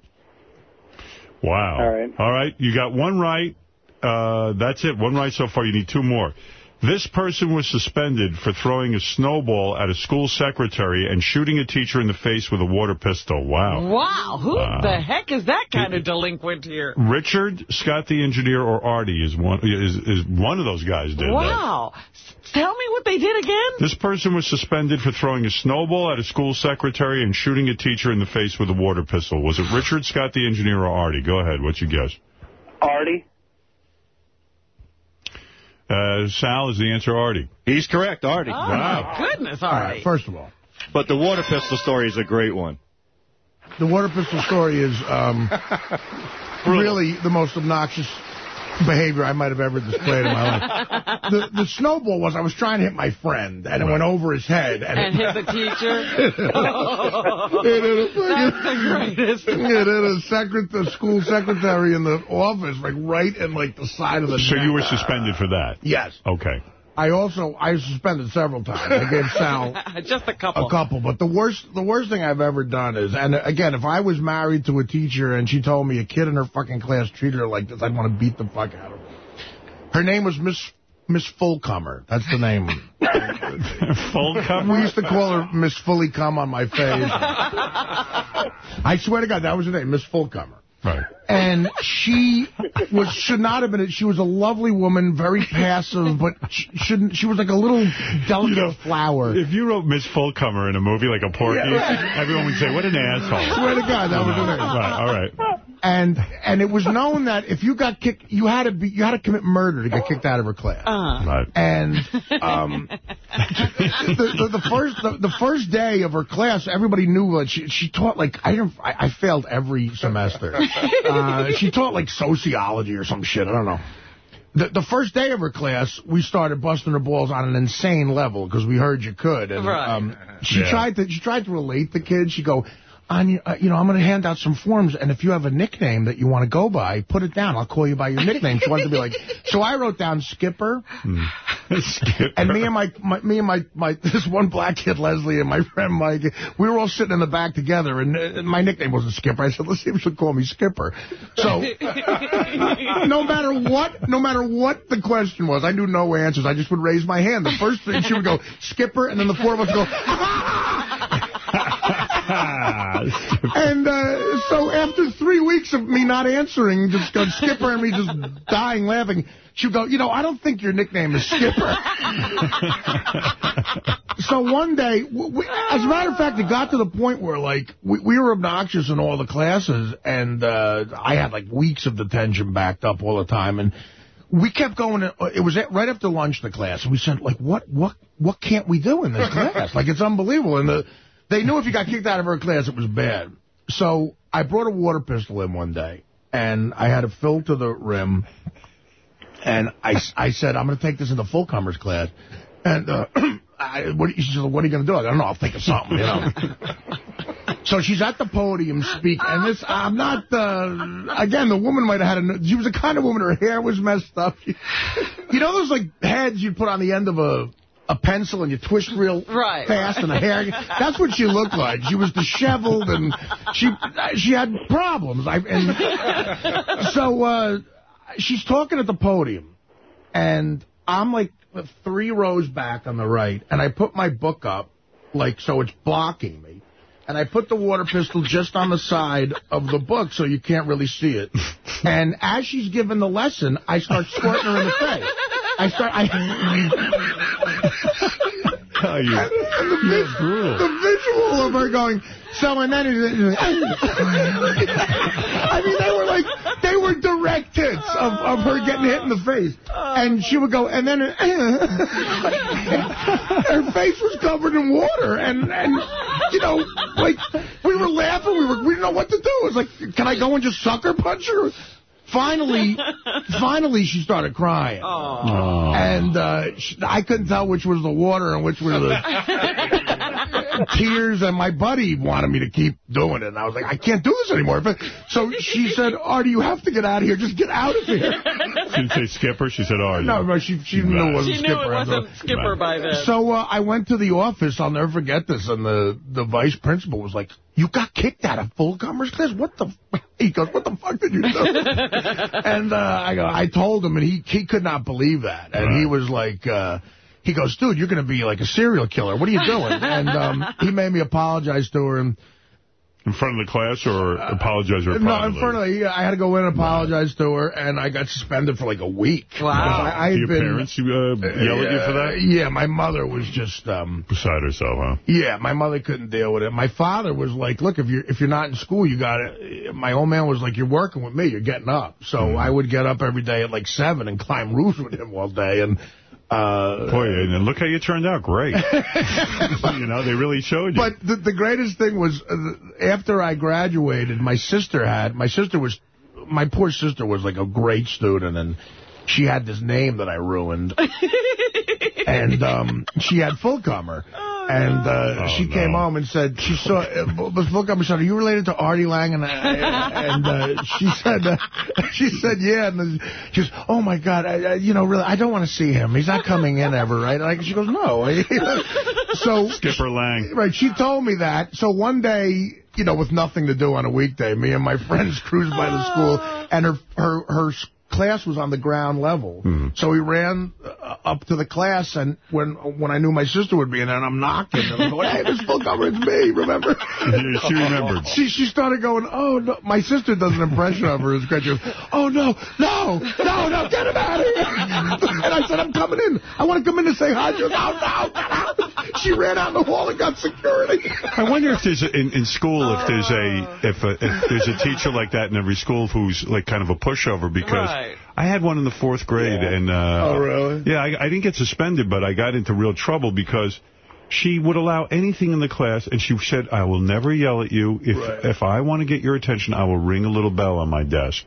Wow. All right. All right. You got one right. Uh, that's it. One right so far. You need two more. This person was suspended for throwing a snowball at a school secretary and shooting a teacher in the face with a water pistol. Wow. Wow, who Wow. the heck is that kind of delinquent here? Richard, Scott the engineer, or Artie is one is is one of those guys did that. Wow. S- Tell me what they did again? This person was suspended for throwing a snowball at a school secretary and shooting a teacher in the face with a water pistol. Was it Richard, Scott the engineer, or Artie? Go ahead. What's your guess? Artie? Uh, Sal, is the answer Artie? He's correct, Artie. Oh, my goodness, all right. First of all, But the water pistol story is a great one. the water pistol story is um, [laughs] really the most obnoxious behavior I might have ever displayed in my life. [laughs] The, the snowball was I was trying to hit my friend, and it went over his head. And, And hit the [laughs] teacher? [laughs] Oh, It hit a That's the greatest. It hit a, secret, the school secretary in the office, like right in like the side of the So neck. you were suspended for that? Yes. Okay. I also I suspended several times. I gave Sal [laughs] Just a couple. a couple, but the worst the worst thing I've ever done is, and again, if I was married to a teacher and she told me a kid in her fucking class treated her like this, I'd want to beat the fuck out of her. Her name was Miss Miss Fullcomer. That's the name. [laughs] Fullcomer? We used to call her Miss Fully Cum on my face. [laughs] I swear to God, that was her name, Miss Fullcomer. Right. And she was should not have been. She was a lovely woman, very passive, but sh- shouldn't. She was like a little delicate flower. If you wrote Miss Fullcomer in a movie like a Porky, Yeah, everyone would say, what an asshole. Swear to God, that was her name. Right, all right. And and it was known that if you got kicked, you had to be you had to commit murder to get kicked out of her class. Uh-huh. Right. And um, the, the, the first the, the first day of her class, everybody knew that she she taught like I didn't I, I failed every semester. [laughs] Uh, she taught like sociology or some shit. I don't know. The, the first day of her class, we started busting her balls on an insane level because we heard you could. And Right. um, she Yeah. tried to she tried to relate the kids. She go, on your, uh, you know, I'm going to hand out some forms, and if you have a nickname that you want to go by, put it down. I'll call you by your nickname. She wanted to be like, [laughs] so I wrote down Skipper. [laughs] Skipper. And me and my, my me and my, my [laughs] this one black kid Leslie and my friend Mike, we were all sitting in the back together, and, uh, my nickname wasn't Skipper. I said, let's see if she'll call me Skipper. So no matter what, no matter what the question was, I knew no answers. I just would raise my hand. The first thing she would go Skipper, and then the four of us would go. [laughs] and uh, so after three weeks of me not answering, just going Skipper and me just dying laughing, she'd go, you know, I don't think your nickname is Skipper. [laughs] so one day, we, as a matter of fact, it got to the point where, like, we, we were obnoxious in all the classes, and uh, I had, like, weeks of detention backed up all the time, and we kept going. to- It was right after lunch, the class, and we said, like, what, what, what can't we do in this class? Like, it's unbelievable. And the, they knew if you got kicked out of her class, it was bad. So I brought a water pistol in one day, and I had it filled to the rim. And I, I said, I'm going to take this into Fullcomer's class. And uh, [clears throat] I, what, she said, what are you going to do? I don't know. I'll think of something, you know. so she's at the podium speaking. And this, I'm not, uh, again, the woman might have had a, she was the kind of woman, her hair was messed up. [laughs] You know those, like, heads you'd put on the end of a, a pencil and you twist real Right. fast and a hair. That's what she looked like. She was disheveled and she she had problems. I, and [laughs] so uh, she's talking at the podium, and I'm like three rows back on the right, and I put my book up like so it's blocking me. And I put the water pistol just on the side of the book so you can't really see it. [laughs] And as she's giving the lesson, I start squirting her in the face. I start... I, Oh, you, and the, you're vis- brutal. the visual of her going, so and then it, [laughs] I mean, they were like, they were direct hits of, of her getting hit in the face. And she would go, and then it, [laughs] her face was covered in water. And, and, you know, like, we were laughing. We were, we didn't know what to do. It was like, can I go and just sucker punch her? Finally, [laughs] finally, she started crying. Oh. And uh, she, I couldn't tell which was the water and which was the [laughs] [laughs] tears. And my buddy wanted me to keep doing it. And I was like, I can't do this anymore. But So she said, Artie, you have to get out of here. Just get out of here. [laughs] She didn't say Skipper. She said, Artie. No, but she, she knew it wasn't She knew Skipper. it wasn't Skipper by then. So uh, I went to the office. I'll never forget this. And the, the vice principal was like, you got kicked out of Fullcomer's class? What the f-? [laughs] He goes, what the fuck did you do? and uh, I go, I told him, and he, he could not believe that. And he was like... Uh, he goes, dude, you're going to be like a serial killer. What are you doing? [laughs] And um, he made me apologize to her. And In front of the class or apologize or no, in front of the, I had to go in and apologize to her, and I got suspended for like a week. Wow. I, I had your been, parents uh, yell at you for that? Yeah, my mother was just... Um, Beside herself, huh? yeah, my mother couldn't deal with it. My father was like, look, if you're if you're not in school, you got it. My old man was like, you're working with me, you're getting up. So Mm. I would get up every day at like 7 and climb roofs with him all day, and... Uh, Boy, and look how you turned out. Great. [laughs] you know, they really showed you. But the, the greatest thing was, uh, after I graduated, my sister had, my sister was, my poor sister was like a great student, and she had this name that I ruined. [laughs] and um, she had full comer. And uh, Oh, she came home and said, she saw, uh, was full comer said, are you related to Artie Lange? And, uh, and uh, she said, uh, [laughs] she said, yeah. And then she goes, oh my God, I, I, you know, really, I don't want to see him. He's not coming in ever, right? Like, she goes, no. [laughs] so Skipper Lange. Right, she told me that. So one day, you know, with nothing to do on a weekday, me and my friends cruised by the school, and her her her s- class was on the ground level. So we ran uh, up to the class, and when when I knew my sister would be in there, and I'm knocking, and I'm going, hey, Miss Fulcomer, it's me, remember? [laughs] Yeah, she remembered. She she started going, oh, no. My sister does an impression of her as great. She goes, oh, no, no, no, no, get him out of here. [laughs] And I said, I'm coming in. I want to come in to say hi. She goes, oh, no, get. She ran out in the hall and got security. I wonder if there's a, in, in school if there's a if a, if there's a [laughs] teacher like that in every school who's like kind of a pushover because Right. I had one in the fourth grade and uh, Oh, really? yeah I, I didn't get suspended but I got into real trouble because she would allow anything in the class and she said I will never yell at you if Right. if I want to get your attention I will ring a little bell on my desk.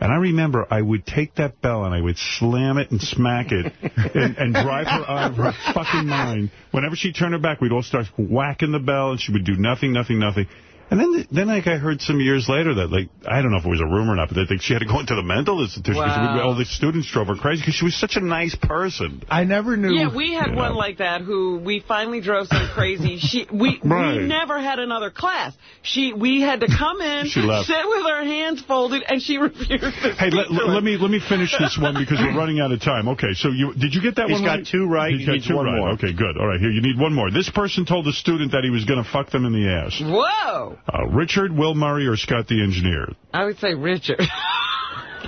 And I remember I would take that bell and I would slam it and smack it [laughs] and, and drive her out of her fucking mind. Whenever she turned her back, we'd all start whacking the bell and she would do nothing, nothing, nothing. And then, then like I heard some years later that, like, I don't know if it was a rumor or not, but they think she had to go into the mental institution because Wow. all the students drove her crazy because she was such a nice person. I never knew. Yeah, we had Yeah. one like that who we finally drove so crazy. [laughs] She we Right. we never had another class. She we had to come in, She left. sit with her hands folded, and she [laughs] refused to Hey, let, to let, let me let me finish this one because we're running out of time. Okay, so you did you get that He's one got right? two right. He's He got two one right. more. Okay, good. All right, here, you need one more. This person told a student that he was going to fuck them in the ass. Whoa! Uh, Richard, Will Murray, or Scott the engineer? I would say Richard.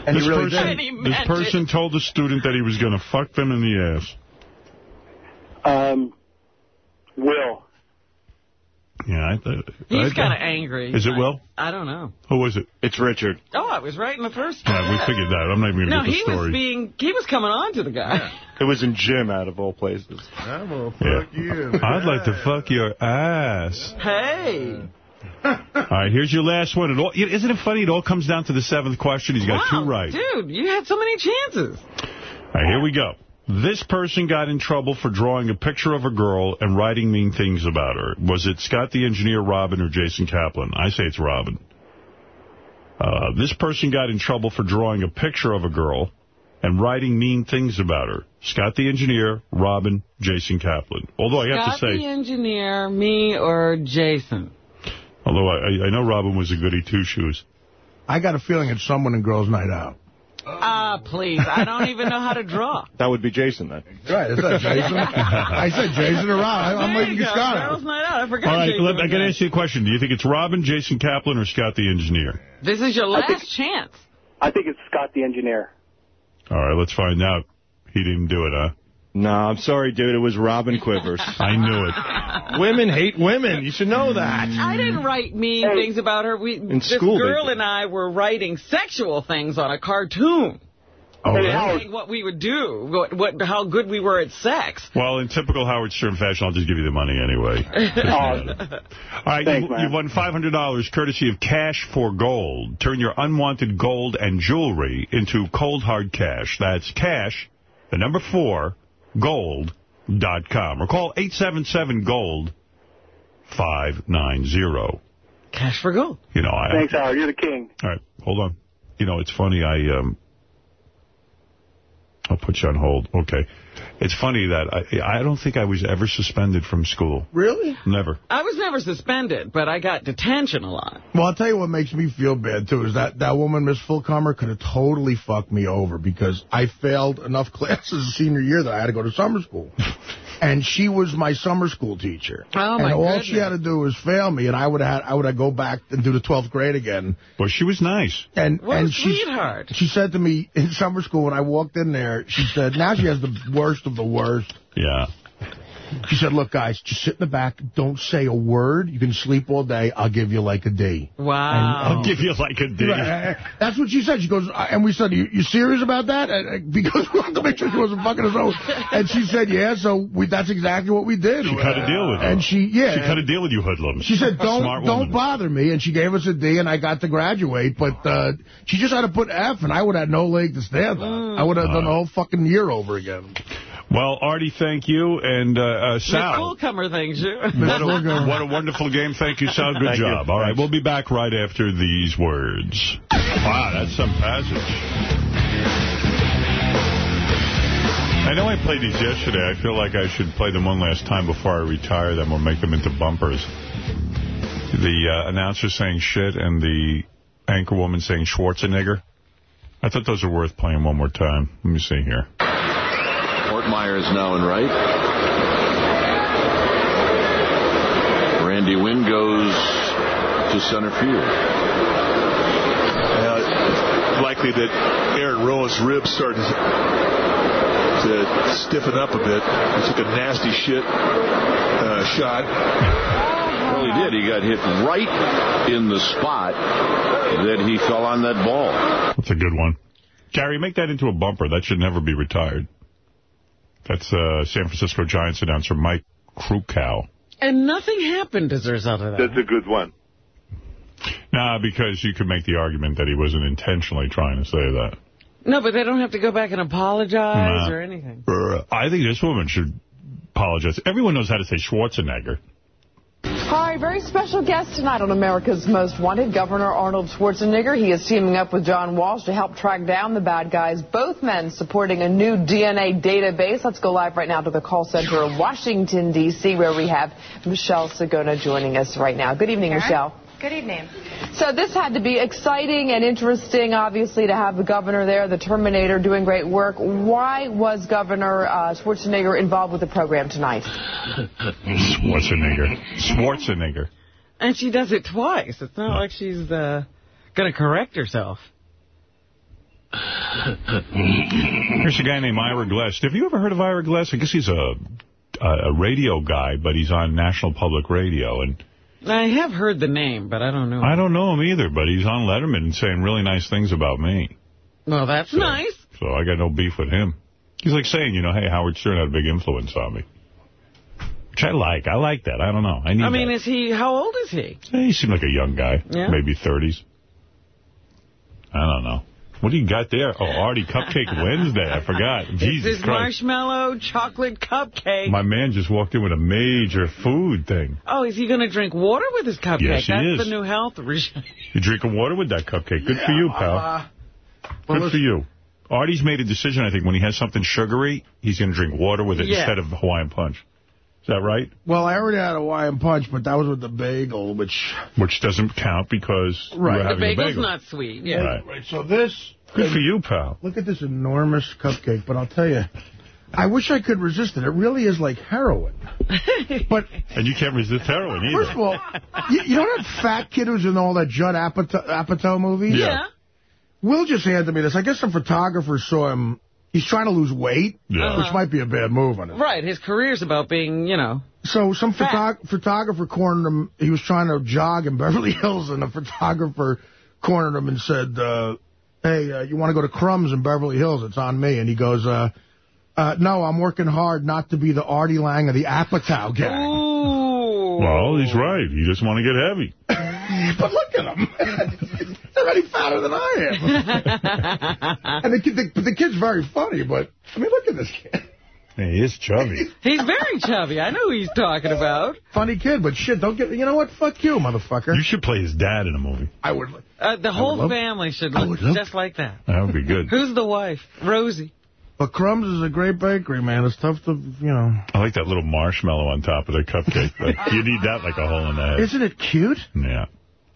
And this [laughs] he really person, did. And he this person told the student that he was going to fuck them in the ass. Um, Will. Yeah, I th He's kind of angry. Is it Will? I don't know. Who was it? It's Richard. Oh, I was right in the first. Yeah, we figured that. I'm not even going to No, get the he story. was being he was coming on to the guy. It was in gym, out of all places. I'm gonna Yeah. fuck you. I'd like to fuck your ass. Hey. All right, here's your last one. It all, isn't it funny? It all comes down to the seventh question. He's got wow, two right. Dude, you had so many chances. All right, here we go. This person got in trouble for drawing a picture of a girl and writing mean things about her. Was it Scott the Engineer, Robin, or Jason Kaplan? I say it's Robin. Uh, this person got in trouble for drawing a picture of a girl and writing mean things about her. Scott the Engineer, Robin, Jason Kaplan. Although I have to say... Scott the engineer, me, or Jason? Although I, I know Robin was a goody two-shoes. I got a feeling it's someone in Girls Night Out. Ah, please. I don't even know how to draw. [laughs] That would be Jason, then. Right, is that Jason? I said Jason or Rob. I'm There waiting you to go. Scott. Girls Night Out. I forgot All right, Jason let, I got to ask you a question. Do you think it's Robin, Jason Kaplan, or Scott the Engineer? This is your I last think- chance. I think it's Scott the engineer. All right, let's find out. He didn't do it, huh? No, I'm sorry, dude. It was Robin Quivers. [laughs] I knew it. women hate women. You should know that. Mm. I didn't write mean things about her. We, In this school, they girl and I were writing sexual things on a cartoon. Oh, And really? what we would do, what, what, how good we were at sex. Well, in typical Howard Stern fashion, I'll just give you the money anyway. [laughs] All right, Thanks, you, man. you've won $500 courtesy of Cash for Gold. Turn your unwanted gold and jewelry into cold hard cash. That's cash, the number four, gold.com. Or call 877-GOLD 590. Cash for gold. You know, I... Thanks, Howard. You're the king. All right, hold on. You know, it's funny, I... um. I'll put you on hold. Okay. It's funny that I I don't think I was ever suspended from school. Really? Never. I was never suspended, but I got detention a lot. Well, I'll tell you what makes me feel bad, too, is that that woman, Miss Fulcomer, could have totally fucked me over because I failed enough [laughs] classes senior year that I had to go to summer school. [laughs] and she was my summer school teacher. Oh, my And all goodness. she had to do was fail me, and I would have I would have go back and do the 12th grade again. Well, she was nice. And What a and she sweetheart. she said to me in summer school when I walked in there, she said, now she has the worst of the worst. Yeah. She said, look, guys, just sit in the back. Don't say a word. You can sleep all day. I'll give you like a D. Wow. I'll give you like a D. Right. That's what she said. She goes, uh, and we said, you, you serious about that? And, uh, because we wanted to make sure she wasn't fucking us over. And she said, yeah, so we, that's exactly what we did. She cut a deal with you. And she, yeah. She cut a deal with you hoodlums. She said, don't, don't bother me. And she gave us a D, and I got to graduate. But uh, she just had to put F, and I would have no leg to stand on. I would have done the whole fucking year over again. Well, Artie, thank you. And uh, uh, Miss Sal, Fulcomer thanks you. what a, [laughs] what a wonderful game. Thank you, Sal. Good Thank you. job. All right, we'll be back right after these words. Wow, that's some passage. I know I played these yesterday. I feel like I should play them one last time before I retire them or make them into bumpers. The uh, announcer saying shit and the anchor woman saying Schwarzenegger. I thought those are worth playing one more time. Let me see here. Ortmeier's now in right. Randy Winn goes to center field. Uh, likely that Aaron Rowand's ribs started to stiffen up a bit. He took a nasty shit uh, shot. Well, he did. He got hit right in the spot that he fell on that ball. That's a good one. Gary, make that into a bumper. That should never be retired. That's uh, San Francisco Giants announcer Mike Krukow. And nothing happened as a result of that. That's a good one. Nah, because you could make the argument that he wasn't intentionally trying to say that. No, but they don't have to go back and apologize Nah. or anything. I think this woman should apologize. Everyone knows how to say Schwarzenegger. Hi, very special guest tonight on America's Most Wanted, Governor Arnold Schwarzenegger. He is teaming up with John Walsh to help track down the bad guys. Both men supporting a new DNA database. Let's go live right now to the call center in Washington, D.C., where we have Michelle Sigona joining us right now. Good evening, Michelle. Good evening. So this had to be exciting and interesting, obviously, to have the governor there, the Terminator, doing great work. Why was Governor uh, Schwarzenegger involved with the program tonight? [laughs] Schwarzenegger. Schwarzenegger. And she does it twice. It's not like she's uh, going to correct herself. [laughs] Here's a guy named Ira Glass. Have you ever heard of Ira Glass? I guess he's a a radio guy, but he's on National Public Radio. And I have heard the name, but I don't know. Him. I don't know him either, but he's on Letterman saying really nice things about me. Well, that's nice. So I got no beef with him. He's like saying, you know, hey, Howard Stern had a big influence on me. Which I like. I like that. I don't know. I need I mean, that. is he, how old is he? He seemed like a young guy, Yeah. maybe 30s. I don't know. What do you got there? Oh, Artie Cupcake Wednesday. I forgot. Jesus his Christ. marshmallow chocolate cupcake. My man just walked in with a major food thing. Oh, is he going to drink water with his cupcake? Yes, he That's is. the new health regime. You drinking water with that cupcake. Good for you, pal. Uh, Good for you. Artie's made a decision, I think, when he has something sugary, he's going to drink water with it Yeah. instead of Hawaiian Punch. Is that right? Well, I already had a Hawaiian punch, but that was with the bagel, which... Which doesn't count because Right. you're The having a Bagel's bagel. not sweet. Yeah. Right. Right, so this... Good for you, pal. Look at this enormous cupcake, but I'll tell you, I wish I could resist it. It really is like heroin. [laughs] But And you can't resist heroin either. First of all, you, you know that fat kid who's in all that Judd Apatow, Apatow movies? Yeah. Will just handed me this. I guess some photographer saw him. He's trying to lose weight, Yeah. which might be a bad move on it. Right. His career's about being, you know. So some photog photographer cornered him. He was trying to jog in Beverly [laughs] Hills, and a photographer cornered him and said, uh, hey, uh, you want to go to Crumbs in Beverly Hills? It's on me. And he goes, uh, uh, no, I'm working hard not to be the Artie Lange of the Apatow gang. Well, he's right. He just want to get heavy. [laughs] but look at him. [laughs] He's already fatter than I am. [laughs] and the, kid, the, the kid's very funny, but, I mean, look at this kid. Hey, he is chubby. [laughs] He's very chubby. I know who he's talking about. Funny kid, but shit, don't get, you know what? Fuck you, motherfucker. You should play his dad in a movie. I would. Uh, the I whole would family should I look just like that. That would be good. Who's the wife? Rosie. But Crumbs is a great bakery, man. It's tough to, you know. I like that little marshmallow on top of the cupcake. Like, you need that like a hole in the head. Isn't it cute? Yeah.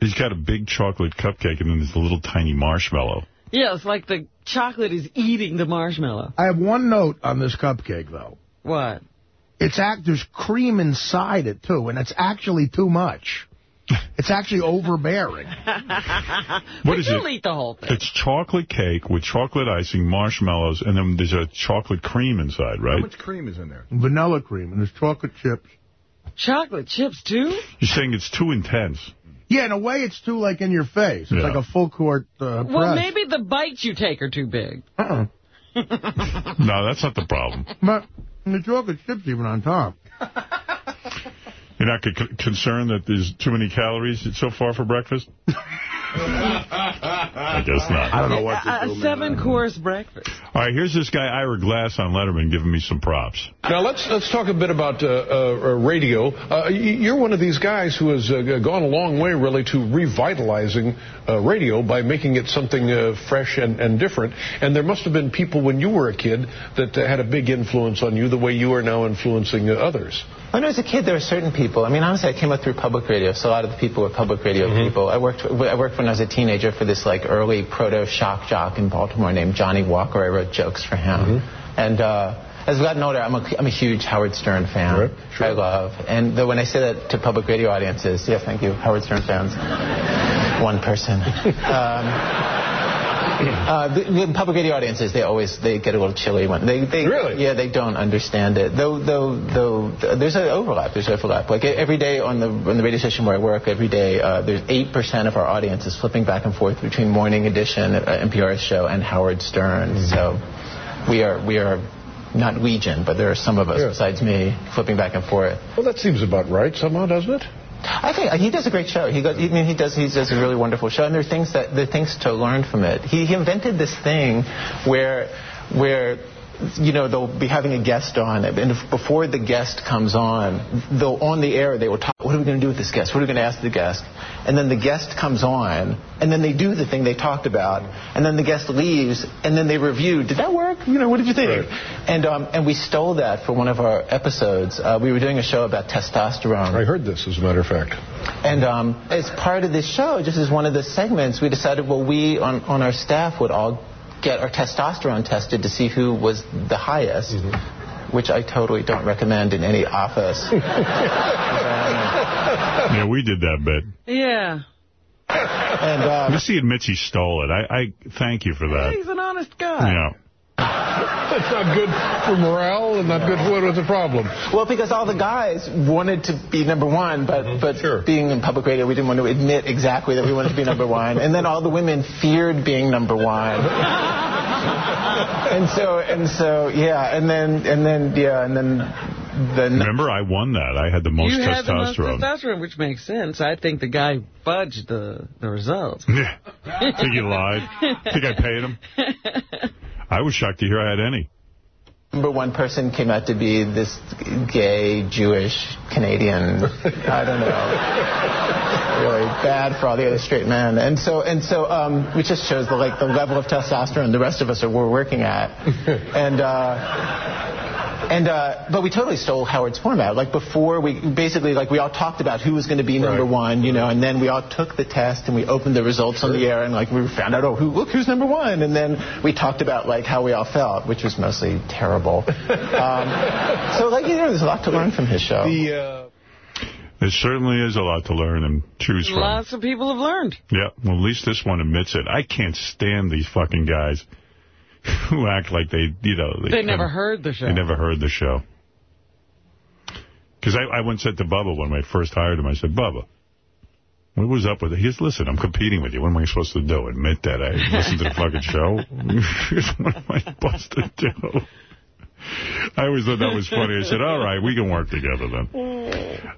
He's got a big chocolate cupcake and then there's a little tiny marshmallow. Yeah, it's like the chocolate is eating the marshmallow. I have one note on this cupcake, though. What? It's act there's cream inside it, too, and it's actually too much. [laughs] It's actually overbearing. [laughs] What is you'll it? eat the whole thing. It's chocolate cake with chocolate icing, marshmallows, and then there's a chocolate cream inside, right? How much cream is in there? Vanilla cream, and there's chocolate chips. Chocolate chips, too? You're saying it's too intense. Yeah, in a way, it's too, like, in your face. It's Yeah. like a full court uh, Well, press. maybe the bites you take are too big. Uh-uh. [laughs] No, that's not the problem. But the chocolate chips even on top. [laughs] You're not c- concerned that there's too many calories so far for breakfast? [laughs] I guess not. I don't know what A, to do, a seven-course breakfast. All right, here's this guy, Ira Glass, on Letterman, giving me some props. Now let's let's talk a bit about uh, uh, radio. Uh, you're one of these guys who has uh, gone a long way, really, to revitalizing uh, radio by making it something uh, fresh and, and different. And there must have been people when you were a kid that uh, had a big influence on you, the way you are now influencing uh, others. When I was a kid, there were certain people. I mean, honestly, I came up through public radio, so a lot of the people were public radio people. I worked. I worked when I was a teenager for this like early proto shock jock in Baltimore named Johnny Walker. I wrote jokes for him, and. uh as I've gotten older, I'm a, I'm a huge Howard Stern fan. I love. And though when I say that to public radio audiences, yeah, thank you, Howard Stern fans. [laughs] One person. Um, [laughs] uh, the, the public radio audiences, they always they get a little chilly when they, they really yeah they don't understand it. Though though though there's an overlap. There's overlap. Like every day on the on the radio station where I work, every day uh, there's eight percent of our audience is flipping back and forth between Morning Edition, uh, NPR's show, and Howard Stern. So we are we are not legion, but there are some of us besides me flipping back and forth. Well, that seems about right somehow, doesn't it? I think uh, he does a great show. He goes, I mean, he does he does a really wonderful show, and there are things that there are things to learn from it. He, he invented this thing where where you know they'll be having a guest on, and if, before the guest comes on, they'll on the air they will talk. What are we going to do with this guest? What are we going to ask the guest? And then the guest comes on, and then they do the thing they talked about, and then the guest leaves, and then they review. Did that work? You know, what did you think? And um, and we stole that for one of our episodes. Uh, we were doing a show about testosterone. I heard this, as a matter of fact. And um, as part of this show, just as one of the segments, we decided, well, we on, on our staff would all get our testosterone tested to see who was the highest, Mm-hmm. Which I totally don't recommend in any office. [laughs] Yeah, we did that bit. Yeah. And uh, At least he admits he stole it. I, I thank you for that. He's an honest guy. Yeah. That's not good for morale and not good for what was the problem. Well, because all the guys wanted to be number one, but Mm-hmm. but being in public radio, we didn't want to admit exactly that we wanted to be number one. And then all the women feared being number one. [laughs] and so and so yeah, and then and then yeah, and then the Remember, I won that. I had the most you had the most testosterone. testosterone, which makes sense. I think the guy fudged the, the results. Yeah. Think he lied? Think I paid him? [laughs] I was shocked to hear I had any. Number one person came out to be this gay Jewish Canadian. I don't know. [laughs] Really bad for all the other straight men, and so and so, um, which just shows the like the level of testosterone the rest of us are we're working at, [laughs] and. Uh, and uh, but we totally stole Howard's format. Like before, we basically like we all talked about who was going to be number one, you know, and then we all took the test and we opened the results on the air and like we found out, oh, who, look who's number one, and then we talked about like how we all felt, which was mostly terrible. [laughs] um, so like you know, there's a lot to learn from his show. There certainly is a lot to learn and choose from. Lots of people have learned. Yeah, well, at least this one admits it. I can't stand these fucking guys [laughs] who act like they, you know... They never heard the show. They never heard the show. Because I, I once said to Bubba when I first hired him, I said, Bubba, what was up with it? He goes, listen, I'm competing with you. What am I supposed to do? Admit that I listened to the fucking show? [laughs] [laughs] what am I supposed to do? I always thought that was funny. I said, all right, we can work together then.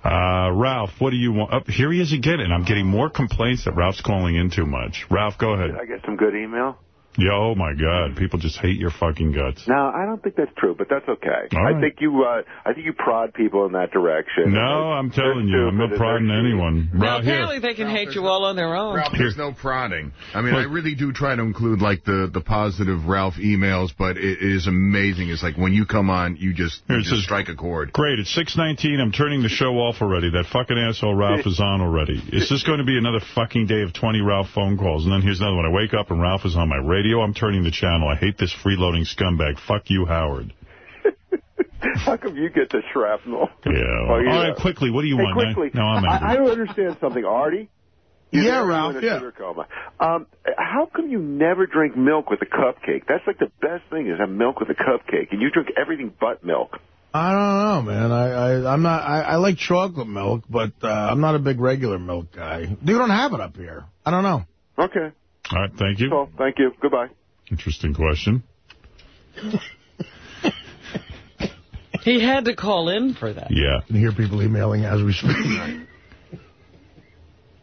Uh, Ralph, what do you want? Up here he is again, and I'm getting more complaints that Ralph's calling in too much. Ralph, go ahead. Did I get some good email? Yeah, oh, my God. People just hate your fucking guts. No, I don't think that's true, but that's okay. All I think you, uh, I think you prod people in that direction. No, I'm telling you, I'm not stupid, prodding they're anyone. Now, here. apparently they can hate you all on their own. Ralph, there's no prodding. I mean, I really do try to include, like, the, the positive Ralph emails, but it is amazing. It's like when you come on, you just, you Here, just says- strike a chord. Great, it's 6.19. I'm turning the show off already. That fucking asshole Ralph is on already. Is this going to be another fucking day of 20 Ralph phone calls? And then here's another one. I wake up and Ralph is on my radio. I'm turning the channel. I hate this freeloading scumbag. Fuck you, Howard. [laughs] How come you get the shrapnel? Yeah. Oh, you All know. quickly, what do you Hey, want? quickly. No, I'm I, angry. I don't understand something, Artie. You're Yeah, Ralph, yeah. coma. Um, how come you never drink milk with a cupcake? That's like the best thing is have milk with a cupcake, and you drink everything but milk. I don't know, man. I, I I'm not. I, I like chocolate milk, but uh, I'm not a big regular milk guy. You don't have it up here. I don't know. Okay. All right, thank you. Well, thank you. Goodbye. Interesting question. He had to call in for that. Yeah. And hear people emailing as we speak.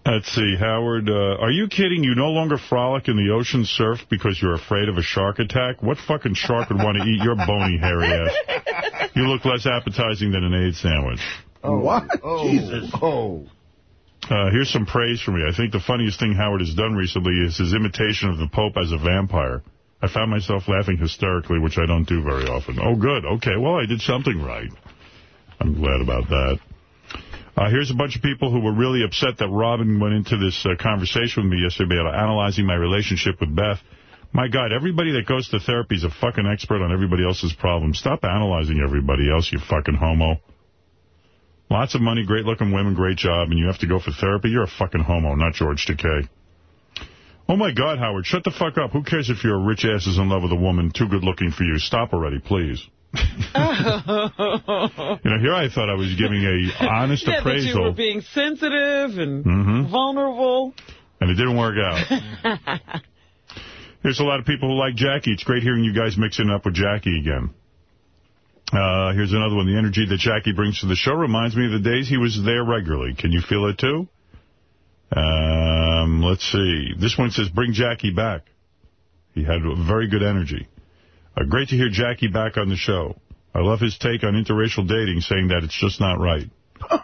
Let's see, Howard, uh, are you kidding? You no longer frolic in the ocean surf because you're afraid of a shark attack? What fucking shark would want to eat your bony, hairy ass? You look less appetizing than an AIDS sandwich. Oh, what? Oh, Jesus. oh. Uh, here's some praise for me. I think the funniest thing Howard has done recently is his imitation of the Pope as a vampire. I found myself laughing hysterically, which I don't do very often. Oh, good. Okay, well, I did something right. I'm glad about that. Uh, here's a bunch of people who were really upset that Robin went into this uh, conversation with me yesterday about analyzing my relationship with Beth. My God, everybody that goes to therapy is a fucking expert on everybody else's problems. Stop analyzing everybody else, you fucking homo. Lots of money, great-looking women, great job, and you have to go for therapy? You're a fucking homo, not George Takei. Oh, my God, Howard, shut the fuck up. Who cares if you're a rich ass is in love with a woman too good-looking for you? Stop already, please. [laughs] You know, here I thought I was giving a honest [laughs] yeah, that you were being sensitive and Mhm. vulnerable. and it didn't work out. [laughs] There's a lot of people who like Jackie. It's great hearing you guys mixing up with Jackie again. Uh, here's another one. The energy that Jackie brings to the show reminds me of the days he was there regularly. Can you feel it, too? Um, let's see. This one says, bring Jackie back. He had very good energy. Uh, great to hear Jackie back on the show. I love his take on interracial dating, saying that it's just not right. [laughs]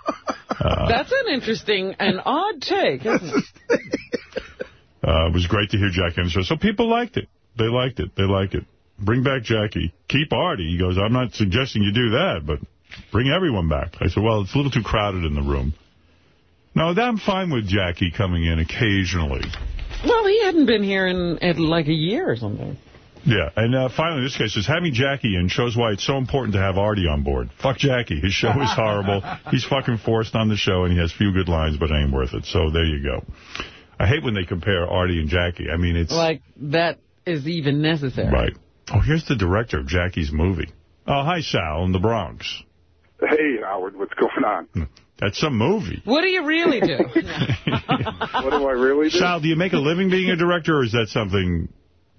Uh, That's an interesting and odd take, isn't it? [laughs] Uh, it was great to hear Jackie on the show. So people liked it. They liked it. They liked it. Bring back Jackie. Keep Artie. He goes, I'm not suggesting you do that, but bring everyone back. I said, well, it's a little too crowded in the room. No, I'm fine with Jackie coming in occasionally. Well, he hadn't been here in, in like a year or something. Yeah, and uh, finally, this guy says, having Jackie in shows why it's so important to have Artie on board. Fuck Jackie. His show is [laughs] horrible. He's fucking forced on the show, and he has few good lines, but it ain't worth it. So there you go. I hate when they compare Artie and Jackie. I mean, it's... Like, that is even necessary. Right. Oh, here's the director of Jackie's movie. Oh, hi, Sal, in the Bronx. Hey, Howard, what's going on? That's some movie. What do you really do? [laughs] What do I really do? Sal, do you make a living being a director, or is that something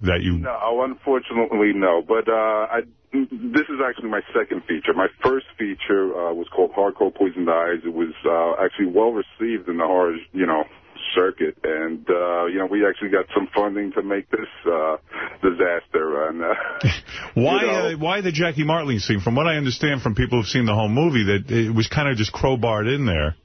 that you... No, unfortunately, no. But uh, I, this is actually my second feature. My first feature uh, was called Hardcore Poisoned Eyes. It was uh, actually well received in the horror, you know, circuit. And, uh, you know, we actually got some funding to make this uh, disaster. And [laughs] uh, Why you know, uh, why the Jackie Martling scene? From what I understand from people who've seen the whole movie, that it was kind of just crowbarred in there.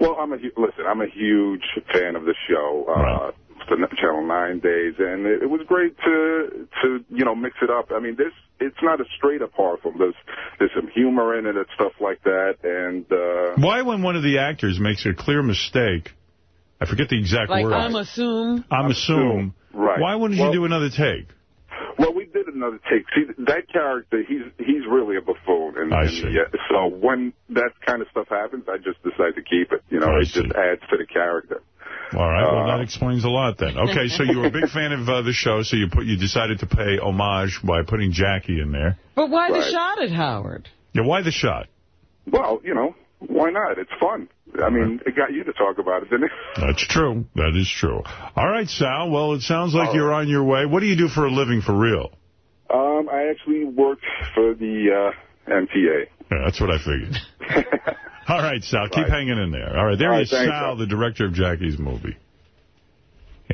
Well, I'm a hu- listen. I'm a huge fan of the show. Uh, the Channel Nine days, and it, it was great to to you know mix it up. I mean, this it's not a straight up horror film. There's there's some humor in it and stuff like that, and uh, Why, when one of the actors makes a clear mistake, I forget the exact Like, word. I'm assume. I'm assume. Right. Why wouldn't Well- you do another take? well, we did another take. See, that character, he's he's really a buffoon, and, I and see. yeah, so when that kind of stuff happens, I just decide to keep it. You know, I it just adds to the character. All right, well, Uh, that explains a lot then. Okay, so you were a big fan of uh, the show, so you put you decided to pay homage by putting Jackie in there. But why the shot at Howard? Yeah, why the shot? Well, you know, why not? It's fun. I mean, it got you to talk about it, didn't it? [laughs] That's true. That is true. All right, Sal. Well, it sounds like All you're on your way. What do you do for a living for real? Um, I actually worked for the uh, MTA. Yeah, that's what I figured. [laughs] All right, Sal, keep hanging in there. All right, there All right, is thanks, Sal, Sal. the director of Jackie's movie.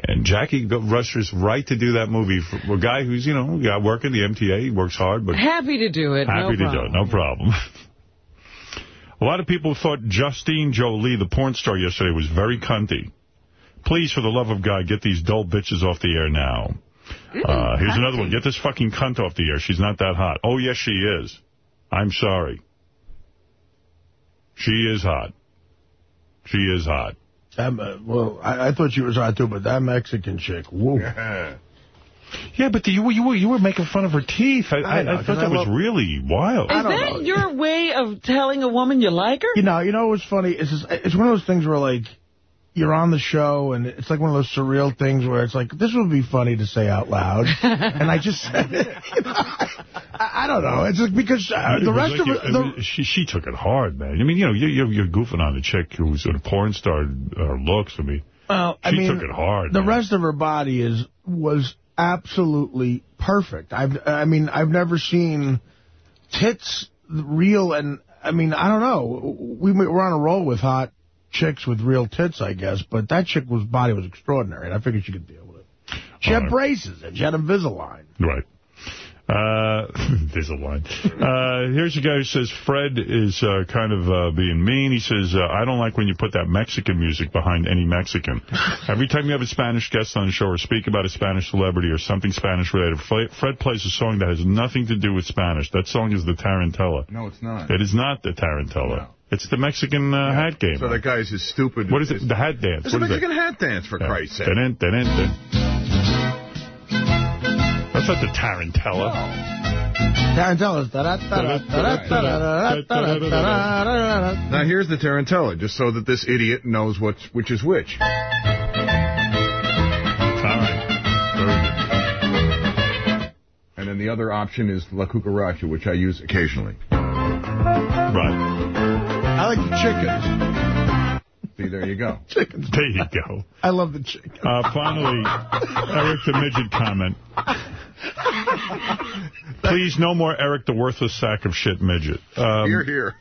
And Jackie go- rushes right to do that movie for a guy who's, you know, got work in the MTA. He works hard, but Happy to do it. happy no to do it. No problem. [laughs] a lot of people thought Justine Joli, the porn star yesterday, was very cunty. Please, for the love of God, get these dull bitches off the air now. Uh, here's another one. Get this fucking cunt off the air. She's not that hot. Oh, yes, she is. I'm sorry. She is hot. She is hot. Um, uh, well, I, I thought she was hot, too, but that Mexican chick, whoa. [laughs] Yeah, but the, you, were- you, were, you were making fun of her teeth. I, I, I know, I 'cause thought I that was love- really wild. Is that your way of telling a woman you like her? You know, you know what's funny? It's just, it's one of those things where, like, you're on the show, and it's like one of those surreal things where it's like, this would be funny to say out loud. [laughs] and I just [laughs] said it. You know, I, I don't know. It's like because uh, It the rest like of you- it... The, was- she, she took it hard, man. I mean, you know, you, you're, you're goofing on the chick who's a porn star uh, looks. I mean, well, she I mean, took it hard. The man. rest of her body is was absolutely perfect. I've, I mean, I've never seen tits real, and I mean, I don't know. We we're on a roll with hot chicks with real tits, I guess, but that chick was body was extraordinary, and I figured she could deal with it. She All had right. braces, and she had Invisalign. Right. Uh, [laughs] there's a line. Uh, here's a guy who says Fred is uh, kind of uh, being mean. He says, uh, I don't like when you put that Mexican music behind any Mexican. Every time you have a Spanish guest on the show or speak about a Spanish celebrity or something Spanish related, Fred plays a song that has nothing to do with Spanish. That song is the Tarantella. No, it's not. It is not the Tarantella. It's the Mexican uh, hat game. So that guy's as stupid. What is it? The hat dance. It's a What is it? Mexican hat dance, for Yeah. Christ's sake. Dun-dun, dun-dun, dun. That's not the Tarantella. No. Tarantella's Now here's the Tarantella, just so that this idiot knows what's which is which. And then the other option is La Cucaracha, which I use occasionally. Right. I like the chickens. See, there you go. Chickens. There you go. I love the chicken. Uh, finally, Eric the Midget comment. [laughs] Please, no more Eric the worthless sack of shit midget. Um, here, here.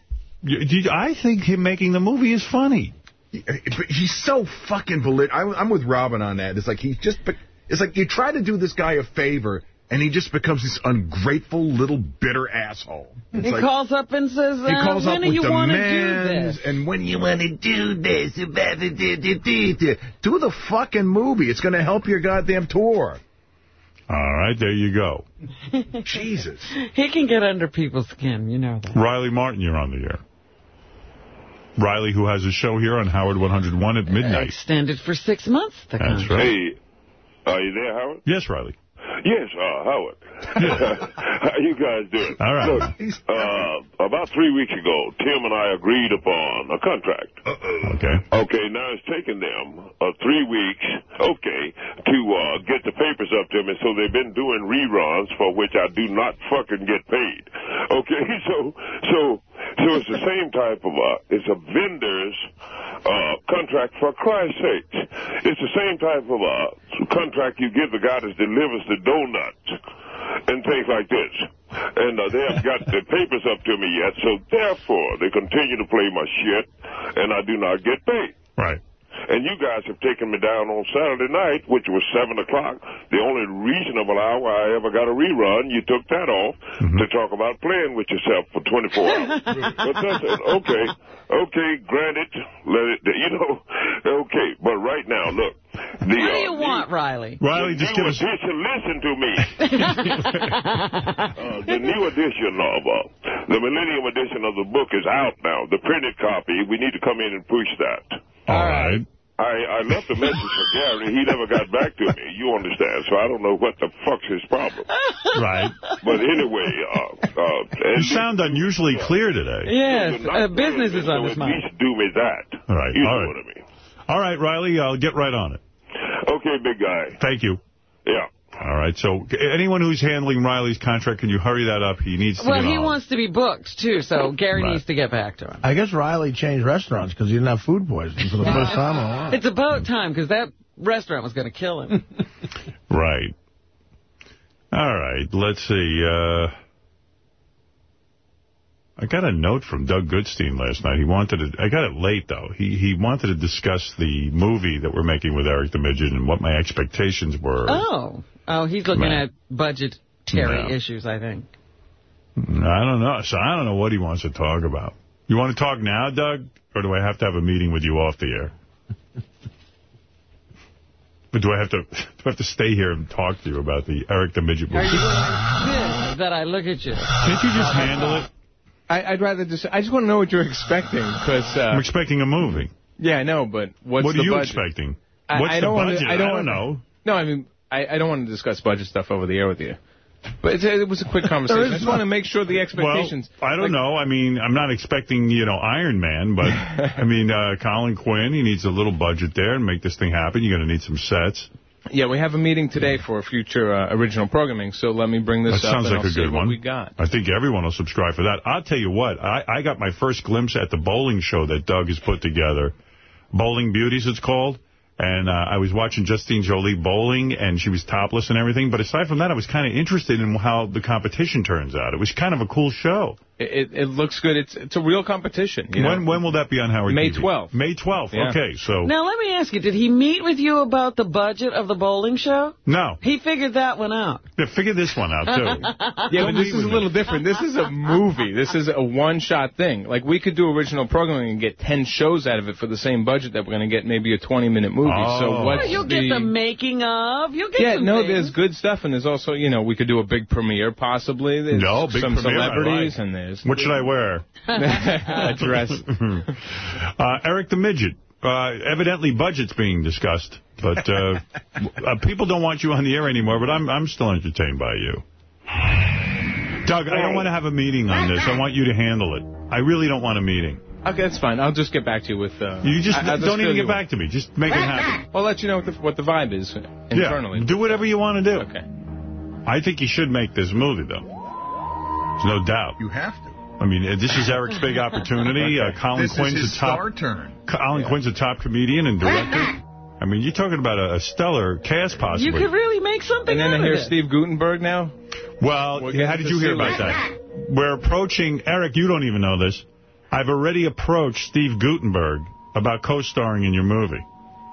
y- you- I think him making the movie is funny. But he's so fucking belligerent. I, I'm with Robin on that. It's like he just, be- it's like you try to do this guy a favor, and he just becomes this ungrateful little bitter asshole. It's He like, calls up and says, uh, he calls when up do with you want to do demands, this? and when you want to do this, do the fucking movie. It's going to help your goddamn tour. All right, there you go. [laughs] Jesus. He can get under people's skin, you know that. Riley Martin, you're on the air. Riley, who has a show here on Howard 101 at midnight. Extended for six months. The That's contract. right. Hey, are you there, Howard? Yes, Riley. Yes, uh, Howard. How [laughs] you guys doing? All right. Look, uh, about three weeks ago, Tim and I agreed upon a contract. Okay. Okay, now it's taken them uh, three weeks, okay, to uh, get the papers up to me, so they've been doing reruns for which I do not fucking get paid. Okay, [laughs] so, so, So it's the same type of, uh, it's a vendor's uh, contract for Christ's sake. It's the same type of uh, contract you give the guy that delivers the donuts and things like this. And uh, they haven't [laughs] got the papers up to me yet, so therefore they continue to play my shit, and I do not get paid. Right. And you guys have taken me down on Saturday night, which was 7 o'clock. The only reasonable hour I ever got a rerun, you took that off to talk about playing with yourself for 24 hours. [laughs] but that's it. Okay. Okay, granted. Let it, you know, [laughs] okay. But right now, look. The, What do uh, you want, Riley? Riley, just give us... edition, listen to me. [laughs] uh, the new edition of, uh, the Millennium edition of the book is out now. The printed copy, we need to come in and push that. All right. I, I left a message for Gary. He never got back to me. You understand? So I don't know what the fuck's his problem. Right. But anyway, uh, uh, You sound unusually clear today. Yes, uh, business is on his at mind. least do me that. All right. You all know right. what I mean. All right, Riley, I'll get right on it. Okay, big guy. Thank you. Yeah. All right, so anyone who's handling Riley's contract, can you hurry that up? He needs to Well, he on. wants to be booked, too, so Gary Right. needs to get back to him. I guess Riley changed restaurants because he didn't have food poisoning for the first time in a while. It's about time, because that restaurant was going to kill him. [laughs] Right. All right, let's see. Uh, I got a note from Doug Goodstein last night. He wanted to, I got it late, though. He he wanted to discuss the movie that we're making with Eric the Midget and what my expectations were. oh. Oh, he's looking Man. at budgetary issues, I think. I don't know. So I don't know what he wants to talk about. You want to talk now, Doug? Or do I have to have a meeting with you off the air? but do I have to do I have to stay here and talk to you about the Eric the Midget Are movie? you like this that I look at you? Can't you just handle it? I, I'd rather just. I just want to know what you're expecting, because. Uh, I'm expecting a movie. Yeah, I know, but what's what are you budget? expecting? I, What's I the don't budget? Wanna, I don't, wanna wanna- know. No, I mean, I, I don't want to discuss budget stuff over the air with you. But it was a quick [laughs] conversation. I just want to make sure the expectations. Well, I don't like- know. I mean, I'm not expecting, you know, Iron Man, but, [laughs] I mean, uh, Colin Quinn, he needs a little budget there and make this thing happen. You're going to need some sets. Yeah, we have a meeting today for future uh, original programming, so let me bring this That up sounds like I'll a good one. we got. I think everyone will subscribe for that. I'll tell you what, I, I got my first glimpse at the bowling show that Doug has put together. Bowling Beauties, it's called. And uh, I was watching Justine Joli bowling, and she was topless and everything. But aside from that, I was kind of interested in how the competition turns out. It was kind of a cool show. It, it, it looks good. It's it's a real competition. You When know? when will that be on Howard May TV? 12th. May 12th. Yeah. Okay, so Now, let me ask you, did he meet with you about the budget of the bowling show? no, He figured that one out. Yeah, figure this one out too. [laughs] Yeah, but this is a little me. different. This is a movie. This is a one-shot thing. Like, we could do original programming and get 10 shows out of it for the same budget that we're going to get maybe a 20-minute movie. Oh. So what's You'll the... get the making of. You'll get yeah, some no, things. there's good stuff, and there's also, you know, we could do a big premiere, possibly. There's No, big some premiere celebrities, like. and there's... What should I wear? [laughs] a dress. [laughs] uh, Eric the Midget. Uh, evidently, budget's being discussed, but uh, [laughs] uh, people don't want you on the air anymore. But I'm I'm still entertained by you, Doug. I don't want to have a meeting on this. I want you to handle it. I really don't want a meeting. Okay, that's fine. I'll just get back to you with... Uh, You just I- I'll don't fill even get back to me. Just make it happen. I'll let you know what the, what the vibe is internally. Yeah, do whatever you want to do. Okay. I think you should make this movie, though. There's no doubt. You have to. I mean, uh, this is Eric's big opportunity. [laughs] Uh, Colin This is Quinn's his a top. star turn. Colin Quinn's a top comedian and director. I mean, you're talking about a, a stellar cast, possibly. You could really make something And then out I hear it. Steve Guttenberg now. Well, We're how did you hear about that? We're approaching, Eric, you don't even know this. I've already approached Steve Guttenberg about co-starring in your movie.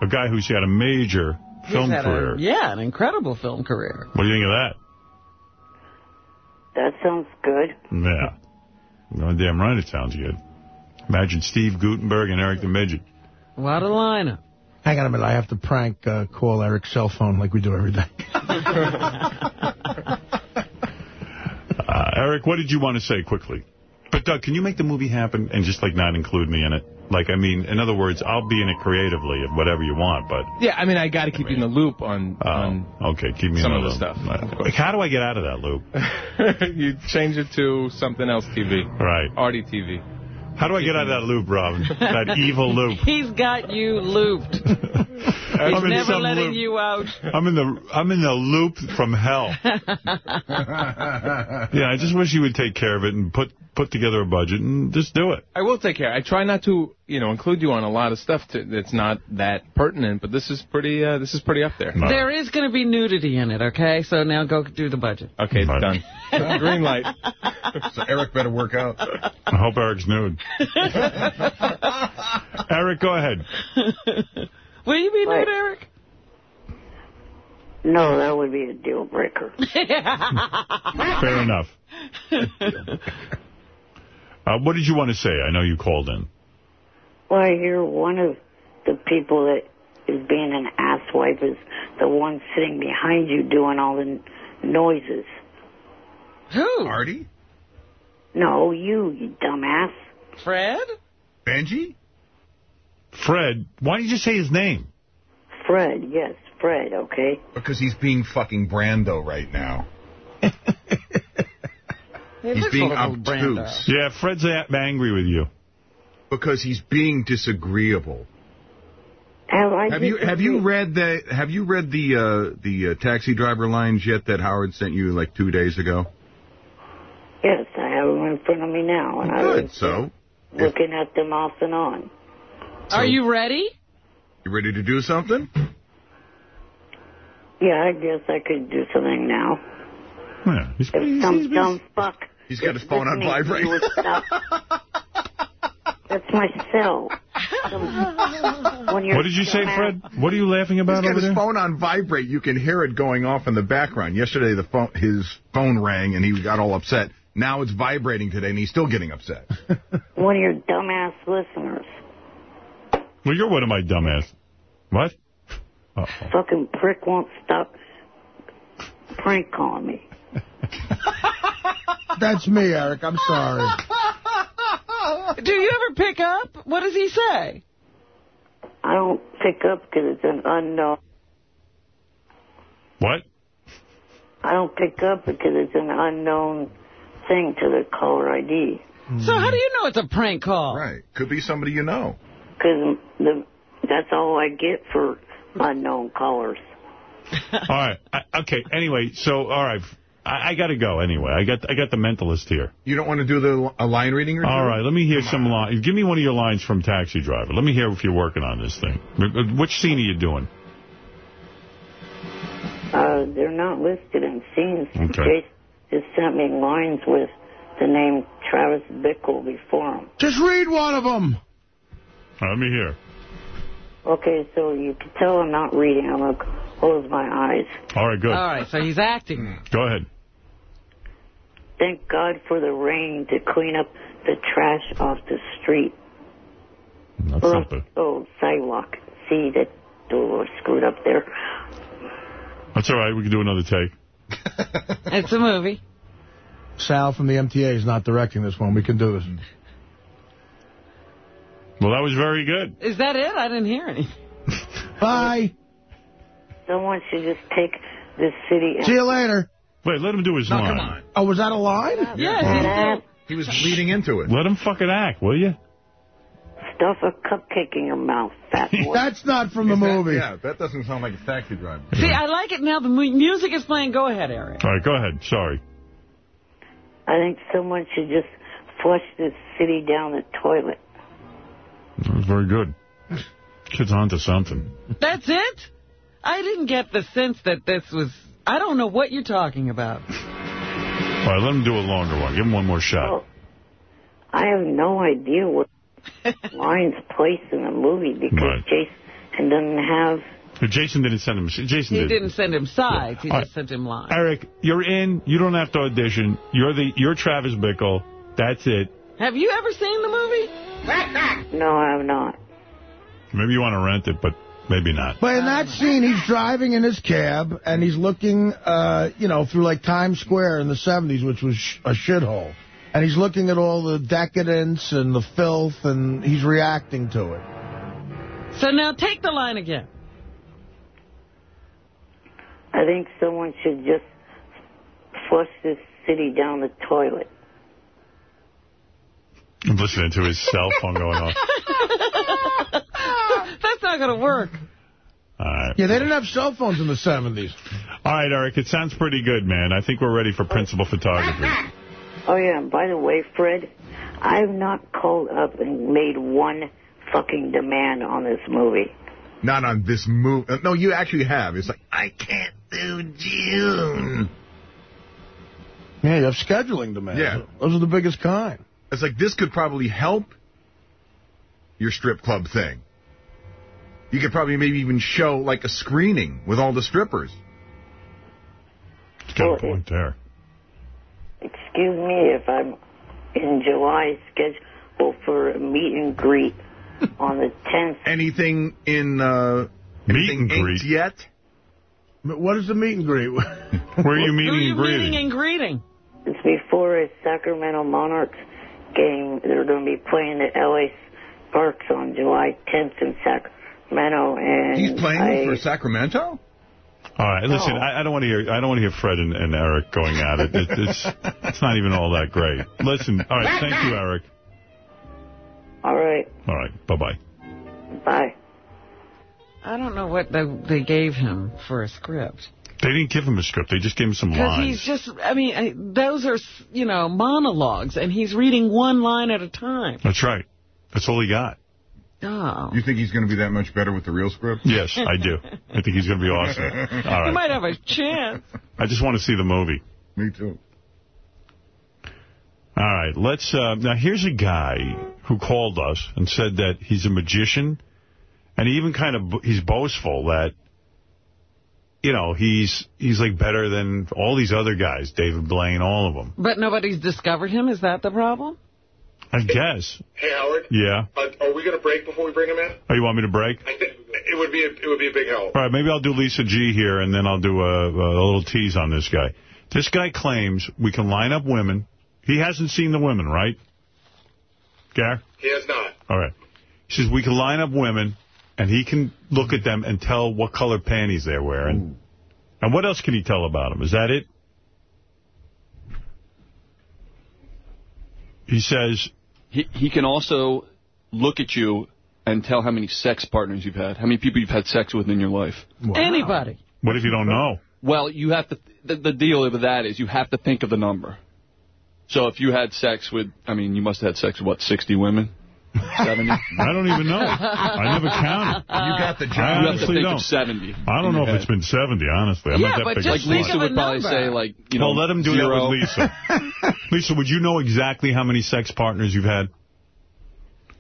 A guy who's had a major He's film had a- career. yeah, an incredible film career. What do you think of that? That sounds good. Yeah. No, damn right it sounds good. Imagine Steve Guttenberg and Eric the Midget. What a lineup. Hang on a minute. I have to prank uh, call Eric's cell phone like we do every day. [laughs] Uh, Eric, what did you want to say quickly? But, Doug, can you make the movie happen and just, like, not include me in it? Like, I mean, in other words, I'll be in it creatively of whatever you want, but... Yeah, I mean, I got to keep you in the loop on, Oh, on okay, keep me some in of the loop. stuff. Like, how do I get out of that loop? [laughs] you change it to something else TV. Right. Artie TV. How do I get out of that loop, Robin? [laughs] that evil loop. He's got you looped. [laughs] I'm never letting loop. you out. I'm in the I'm in the loop from hell. Yeah, I just wish you would take care of it and put put together a budget and just do it. I will take care. I try not to, you know, include you on a lot of stuff to, that's not that pertinent, but this is pretty, uh, this is pretty up there. There is going to be nudity in it, okay? So now go do the budget. Okay, done. [laughs] Green light. So Eric better work out. I hope Eric's nude. [laughs] Eric, go ahead. Will you be Right. nude, Eric? No, that would be a deal breaker. Fair enough. [laughs] Uh, what did you want to say? I know you called in. Well, I hear one of the people that is being an asswipe is the one sitting behind you doing all the n- noises. Who? Artie? No, you, you dumbass. Fred? Benji? Fred, why did you say his name? Fred, yes, Fred, okay? Because he's being fucking Brando right now. [laughs] he's being a little Brando. obtuse. Yeah, Fred's angry with you. Because he's being disagreeable. Have Have you have you read the have you read the uh, the uh, taxi driver lines yet that Howard sent you like two days ago? Yes, I have them in front of me now, and I Good. was So, looking at them off and on. Are you ready? you ready to do something? Yeah, I guess I could do something now. Yeah, he's, If some dumb fuck. He's got his phone on vibrate. you with stuff. That's my cell. Some- [laughs] when you're What did you say, dumbass- Fred? What are you laughing He's about got his there? phone on vibrate. You can hear it going off in the background. Yesterday, the phone his phone rang and he got all upset. Now it's vibrating today, and he's still getting upset. [laughs] One of your dumbass listeners. Well, you're one of my dumbass. What? Uh-oh. Fucking prick won't stop prank calling me. [laughs] That's me, Eric. I'm sorry. Do you ever pick up? What does he say? I don't pick up because it's an unknown. What? I don't pick up because it's an unknown thing to the caller ID. So how do you know it's a prank call? Right. Could be somebody you know. Because the that's all I get for unknown callers. All right. I, okay. Anyway, so all right. I, I got to go anyway. I got I got the mentalist here. You don't want to do the a line reading or All two? right. Let me hear some lines. Give me one of your lines from Taxi Driver. Let me hear if you're working on this thing. Which scene are you doing? Uh, they're not listed in scenes. Okay. Jace just sent me lines with the name Travis Bickle before them. Just read one of them. All right, let me hear. Okay, so you can tell I'm not reading. I'm going to close my eyes. All right. Good. All right, so he's acting. Go ahead. Thank God for the rain to clean up the trash off the street. That's Or something. Oh, sidewalk. See, that door screwed up there. That's all right. We can do another take. [laughs] It's a movie. Sal from the MTA is not directing this one. We can do this. Well, that was very good. Is that it? I didn't hear any. Bye. Someone should just take this city and See you later. Wait, let him do his No, line. come on. Oh, was that a line? Yeah. He was leading into it. Let him fucking act, will you? stuff a cupcake in your mouth, fat boy. [laughs] That's not from the that- movie. yeah, that doesn't sound like a taxi driver. See, I like it now. The music is playing. Go ahead, Eric. All right, go ahead. Sorry. I think someone should just flush this city down the toilet. That was very good. Kid's onto something. That's it? I didn't get the sense that this was... I don't know what you're talking about. All right, let him do a longer one. Give him one more shot. Oh, I have no idea what [laughs] line's place in the movie because Right. Jason doesn't have. Jason didn't send him. Jason He did. didn't send him sides. He All just sent him lines. Eric, you're in. You don't have to audition. You're the. You're Travis Bickle. That's it. Have you ever seen the movie? No, I have not. Maybe you want to rent it, but maybe not. But in that scene, he's driving in his cab, and he's looking, uh, you know, through, like, Times Square in the 70s, which was sh a shithole. And he's looking at all the decadence and the filth, and he's reacting to it. So now take the line again. I think someone should just flush this city down the toilet. I'm listening to his cell phone going off. [laughs] That's not going to work. All right. Yeah, they didn't have cell phones in the 70s. All right, Eric, it sounds pretty good, man. I think we're ready for principal photography. Oh, yeah, and by the way, Fred, I have not called up and made one fucking demand on this movie. Not on this movie. Uh, no, you actually have. It's like, I can't do June. Yeah, you have scheduling demands. Yeah. Those are the biggest kind. It's like, this could probably help your strip club thing. You could probably maybe even show, like, a screening with all the strippers. It's got a point there. Excuse me if I'm in July scheduled for a meet and greet [laughs] on the 10th. Anything in, uh, anything inked yet? But what is the meet and greet? [laughs] Where are you Who meeting are you and greeting? meeting and greeting? It's before a Sacramento Monarchs game. They're going to be playing the LA Sparks on July 10th in Sacramento. And He's playing I, for Sacramento? All right, listen. I, I don't want to hear. I don't want to hear Fred and, and Eric going at it. it. It's it's not even all that great. Listen. All right. Thank you, Eric. All right. All right. Bye bye. Bye. I don't know what they, they gave him for a script. They didn't give him a script. They just gave him some lines. Because lines. he's just, I mean, I- those are, you know, monologues, and he's reading one line at a time. That's right. That's all he got. Oh. You think he's going to be that much better with the real script? Yes, I do. I think he's going to be awesome. [laughs] All He might have a chance. I just want to see the movie. Me too. All right, let's. Uh, now, here's a guy who called us and said that he's a magician, and he even kind of he's boastful that, you know, he's he's like better than all these other guys, David Blaine, all of them. But nobody's discovered him? Is that the problem? I guess. [laughs] Hey, Howard. Yeah. Uh, are we going to break before we bring him in? Oh, you want me to break? I think it would be a, it would be a big help. All right, maybe I'll do Lisa G here, and then I'll do a, a little tease on this guy. This guy claims we can line up women. He hasn't seen the women, right? Gar? He has not. All right. He says we can line up women, and he can look at them and tell what color panties they're wearing. And what else can he tell about them? Is that it? He says... He, he can also look at you and tell how many sex partners you've had, how many people you've had sex with in your life. Anybody. What if you don't know? Well, you have to. The, the deal with that is you have to think of the number. So if you had sex with, I mean, you must have had sex with what, 60 women, 70? [laughs] I don't even know. I never counted. You got the I You have to honestly think don't. of 70. I don't know if it's been 70, honestly. I'm Yeah, not that but big just a think slut. of a Lisa would probably number. say, like, you know, Well, let him do zero. that with Lisa. [laughs] Lisa, would you know exactly how many sex partners you've had?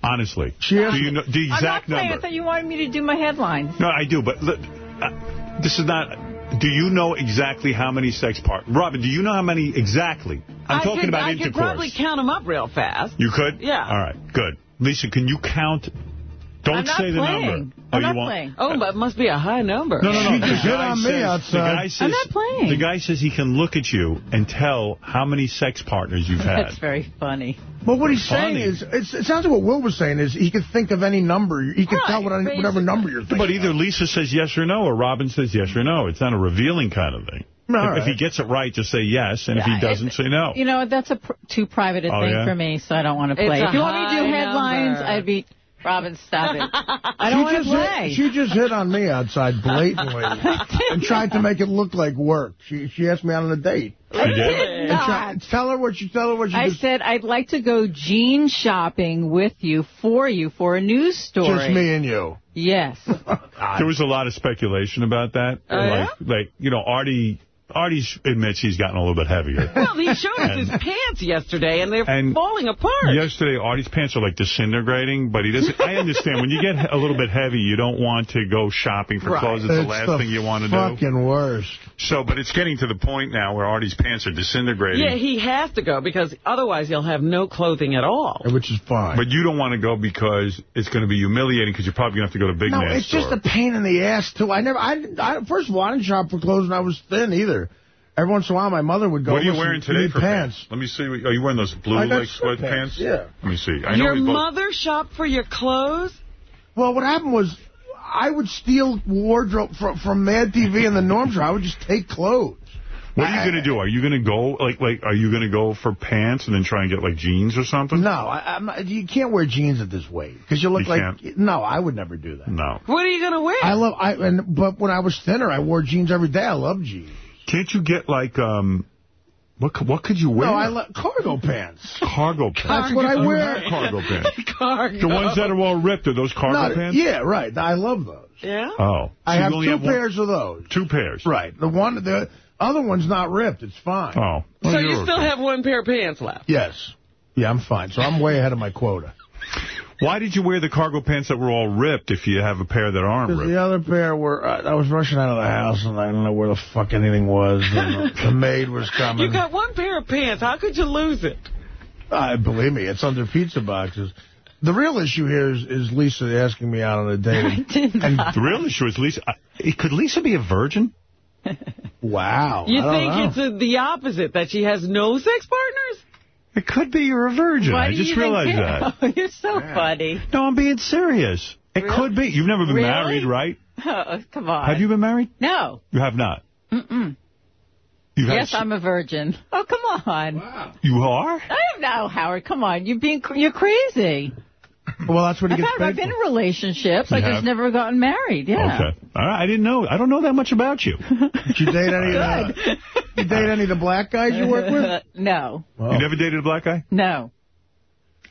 Honestly. do you know the I'm not exact playing. I thought you wanted me to do my headlines. No, I do, but look, uh, this is not... Do you know exactly how many sex partners? Robin, do you know how many exactly? I'm I talking could, about I intercourse. could probably count them up real fast. You could? Yeah. All right, good. Lisa, can you count? Don't I'm not say the playing. number. I'm oh, not you want? playing. Oh, but it must be a high number. No, no, no. She just The hit guy on me says- outside. The guy says, I'm not playing. The guy says he can look at you and tell how many sex partners you've had. That's very funny. But what he's saying is, it's, it sounds like what Will was saying is he could think of any number. He could tell what, whatever number you're thinking. But either Lisa says yes or no, or Robin says yes or no. It's not a revealing kind of thing. All if, right. if he gets it right, just say yes, and if he doesn't, say no. You know, that's a pr too private a Oh, thing yeah? for me, so I don't want to play. If you want me to do headlines, number. I'd be... Robin, stop it. [laughs] I She don't want to just play. Hit, she just hit on me outside blatantly [laughs] and tried to make it look like work. She she asked me out on a date. I did And try, not. tell her what you tell her what you I just, said I'd like to go jean shopping with you, for you, for a news story. just me and you. Yes. There was a lot of speculation about that. Oh, like, like, you know, Artie, Artie admits he's gotten a little bit heavier. [laughs] Well, he showed us his pants yesterday, and they're And falling apart. Yesterday, Artie's pants are like disintegrating, but he doesn't. I understand when you get a little bit heavy, you don't want to go shopping for Right. clothes. It's the last the thing you want to do. fucking worst. So, but it's getting to the point now where Artie's pants are disintegrating. Yeah, he has to go, because otherwise he'll have no clothing at all. Which is fine. But you don't want to go because it's going to be humiliating because you're probably going to have to go to Big no, Man it's store. just a pain in the ass too. I never. I, I first of all, I didn't shop for clothes when I was thin either. Every once in a while, my mother would go. what are you "Listen, wearing today for pants? pants? Let me see. Are you wearing those blue I like sweatpants? sweatpants, yeah. Let me see. I know Your we mother shopped for your clothes? Well, what happened was I would steal wardrobe from, from Mad TV and the Norm Show. I would just take clothes. What are you going to do? Are you going to go, like, like, are you going to go for pants and then try and get, like, jeans or something? No, I, I'm not, you can't wear jeans at this weight because you look You like. can't? No, I would never do that. No. What are you going to wear? I love. I and but when I was thinner, I wore jeans every day. I love jeans. Can't you get, like, um, what, c- what could you wear? No, I love cargo pants. Cargo pants. That's what I wear. cargo pants. [laughs] Cargo. The ones that are all ripped, are those cargo No, pants? Yeah, right. I love those. Yeah? Oh. I So you have two have one- pairs of those. Two pairs. Right. The one, the other one's not ripped. It's fine. Oh. So you still have one pair of pants left? Yes. Yeah, I'm fine. So I'm way ahead of my quota. Why did you wear the cargo pants that were all ripped if you have a pair that aren't ripped? the other pair were, uh, I was rushing out of the house and I didn't know where the fuck anything was. [laughs] And the, the maid was coming. You got one pair of pants. How could you lose it? Uh, believe me, it's under pizza boxes. The real issue here is, is Lisa asking me out on a [laughs] date. I did And, The real issue is Lisa. uh, Could Lisa be a virgin? wow. You I don't think know. it's a, the opposite, that she has no sex partners? It could be you're a virgin. Why I just you realized care? that. [laughs] You're so funny. No, I'm being serious. It could be. You've never been Really? married, right? [laughs] Oh, come on. Have you been married? No. You have not. Mm-mm. You've Yes, I'm a virgin. Oh, come on. Wow. You are? I don't know, Howard. Come on. You're being cr- you're crazy. Well, that's what he I've, gets had, paid I've been for. in relationships. You I have? just never gotten married. Yeah. Okay. All right. I didn't know. I don't know that much about you. Did you date any, uh, you date any of the black guys you work with? [laughs] no. You never dated a black guy? No.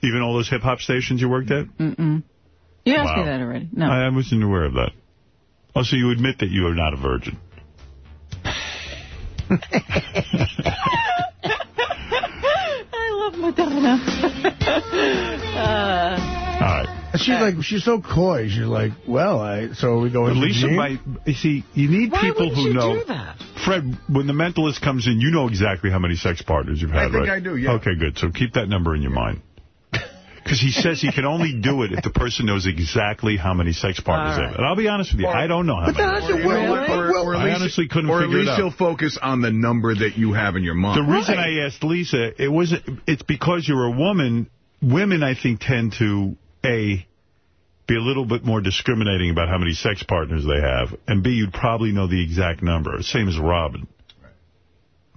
Even all those hip-hop stations you worked at? Mm-mm. You asked Wow. me that already. No. I wasn't aware of that. Also, you admit that you are not a virgin. [laughs] I love Madonna. [laughs] uh, All right. She's like, she's so coy. She's like, well, I, so we go But into Lisa might, you see, you need Why people wouldn't who you know. do that? Fred, when the mentalist comes in, you know exactly how many sex partners you've I had, think right? I do, yeah. Okay, good. So keep that number in your mind. [laughs] Because he says he can only do it if the person knows exactly how many sex partners All they right. have. And I'll be honest with you, I don't know how But many. that's Or, it. you? Well, Or- well, or I honestly couldn't figure it out. or at least he'll focus on the number that you have in your mind. The reason I asked Lisa, it was it's because you're a woman. Women, I think, tend to a be a little bit more discriminating about how many sex partners they have, and b you'd probably know the exact number, same as Robin.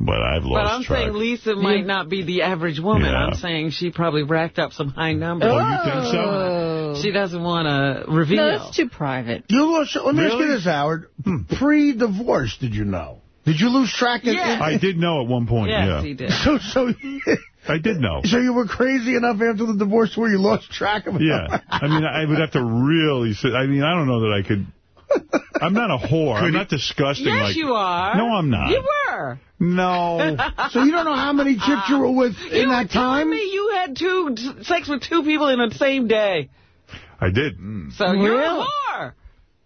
But I've lost But I'm track. saying Lisa might not be the average woman. Yeah. I'm saying she probably racked up some high numbers. Oh, you think so? oh. She doesn't want to reveal. No, it's too private. You lost, let me ask you Really? this, Howard. Hmm. Pre-divorce, did you know? Did you lose track of Yeah. I did know at one point. yes, yeah, he did. [laughs] So, so, [laughs] I did know. so you were crazy enough after the divorce where you lost track of it? Yeah, I mean, I would have to really. Sit, I mean, I don't know that I could. I'm not a whore. I'm not disgusting. Yes, like, you are. No, I'm not. You were. No. So you don't know how many chicks you were with in you were that telling time? me you had two sex with two people in the same day. I did. So you're a whore.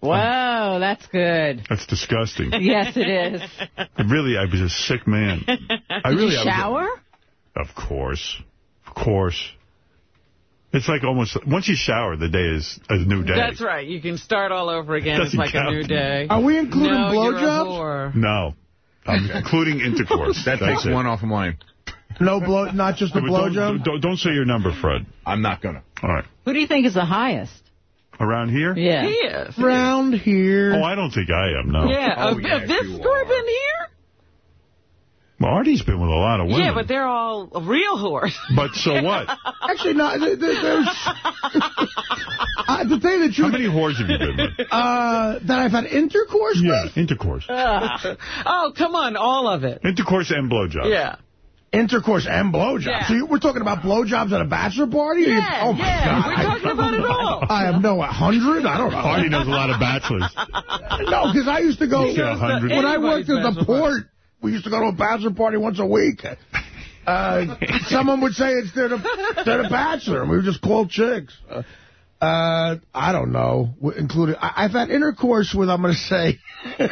Whoa, that's good. That's disgusting. Yes, it is. I really, I was a sick man. I Did really, you I was a- shower? Of course. Of course. It's like almost, once you shower, the day is a new day. That's right. You can start all over again. Doesn't it's like count. a new day. Are we including no, you're blowjobs? whore. No. I'm including intercourse. That That's takes it. one off of mine. No blow, not just a But don't, blowjob? don't, don't say your number, Fred. I'm not going to. All right. Who do you think is the highest? Around here? Yeah. He is. Round here. Oh, I don't think I am, no. Yeah. Oh, of, yes, of this you group in here? Well, Artie's been with a lot of women. Yeah, but they're all real whores. But so [laughs] what? Actually, no. there- there- There's, [laughs] uh, to tell you the truth. How many whores have you been with? uh, that I've had intercourse Yeah, with? intercourse. Ugh. [laughs] oh, come on, all of it. Intercourse and blowjobs. Yeah. Intercourse and blowjobs. Yeah. So you, we're talking about blowjobs at a bachelor party? You- Yeah, oh, my yeah, God. we're talking about it all. I have no, a hundred? I don't know. Artie knows a lot of bachelors. No, because I used to go, You said a hundred. when I worked at the bachelor party. port, we used to go to a bachelor party once a week. [laughs] Uh, someone would say it's they're the, they're the bachelor, and we would just call chicks. Uh, uh, I don't know, w- including, I, I've had intercourse with, I'm going to say, [laughs]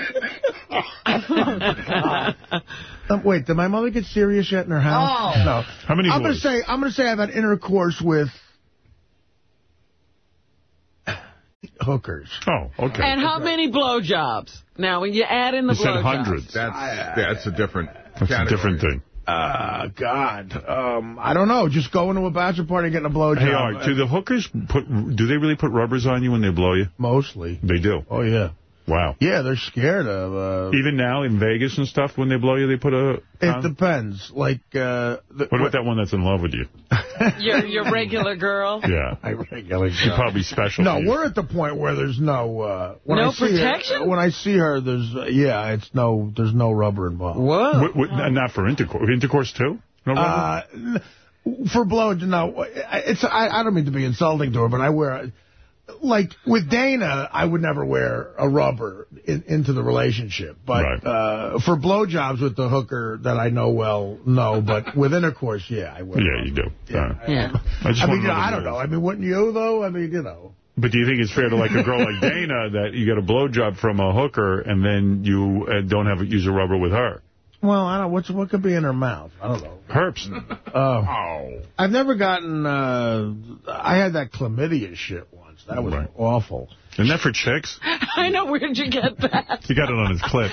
um, wait, did my mother get serious yet in her house? Oh. No. How many I'm going to say, I'm going to say I've had intercourse with hookers. Oh, okay. And how many blowjobs? Now, when you add in the You said blowjobs. hundreds. That's, that's a different That's a different thing. Uh, God. Um, I don't know. Just going to a bachelor party and getting a blowjob. Hey, Art, do the hookers put, do they really put rubbers on you when they blow you? Mostly. They do. Oh, yeah. Wow. Yeah, they're scared of... Uh, Even now in Vegas and stuff, when they blow you, they put a... it depends. Like... Uh, the, What about that one that's in love with you? [laughs] Your your regular girl. Yeah. [laughs] I regularly She's probably special. No, we're at the point where there's no... Uh, when No I see her- protection? when I see her, there's... Uh, yeah, it's no... There's no rubber involved. Whoa. What- what- not for intercourse. Intercourse, too? No rubber? Uh, for blow, no, it's I, I don't mean to be insulting to her, but I wear, like with Dana, I would never wear a rubber in, into the relationship. But Right. uh, for blowjobs with the hooker that I know well, no. But [laughs] with intercourse, yeah, I would. yeah, you do. Yeah. Yeah. I, just I mean, you know, I don't know. I mean, wouldn't you though? I mean, you know. But do you think it's fair to like a girl like Dana [laughs] that you get a blowjob from a hooker and then you uh, don't have use a rubber with her? Well, I don't. What's what could be in her mouth? I don't know. Herps. Oh. I've never gotten. Uh, I had that chlamydia shit once. That was Right. awful. Isn't that for chicks? [laughs] I know. Where'd you get that? He got it on his clip.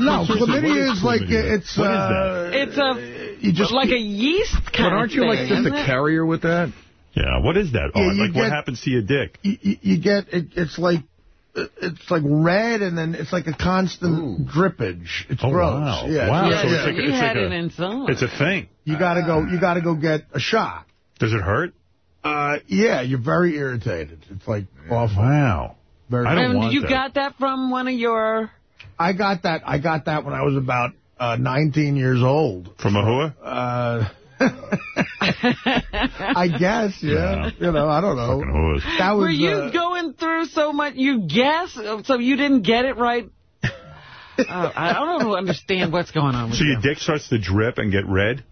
No, Seriously, chlamydia is is like chlamydia? it's. What is uh, It's a You just like a yeast kind But aren't of you like just a carrier with that? Yeah, what is that? Yeah, Oh, you like what happens to your dick? you, you you get it, it's like it's like red and then it's like a constant drippage. It's Oh, gross. wow. Yeah, Wow. Yeah, So it's like you it's had like it a- in some. It's a thing. You gotta go. You gotta go get a shot. Does it hurt? Uh, yeah, you're very irritated. It's like awful. Wow. Very. I don't and want you that. got that from one of your... I got that. I got that when I was about uh, 19 years old. From a whore? Uh, [laughs] I guess. Yeah. Yeah. You know. I don't know. Fucking whores. That was. Were you uh, going through so much? You guess, so you didn't get it right? [laughs] Oh, I don't understand what's going on with So you. your dick starts to drip and get red?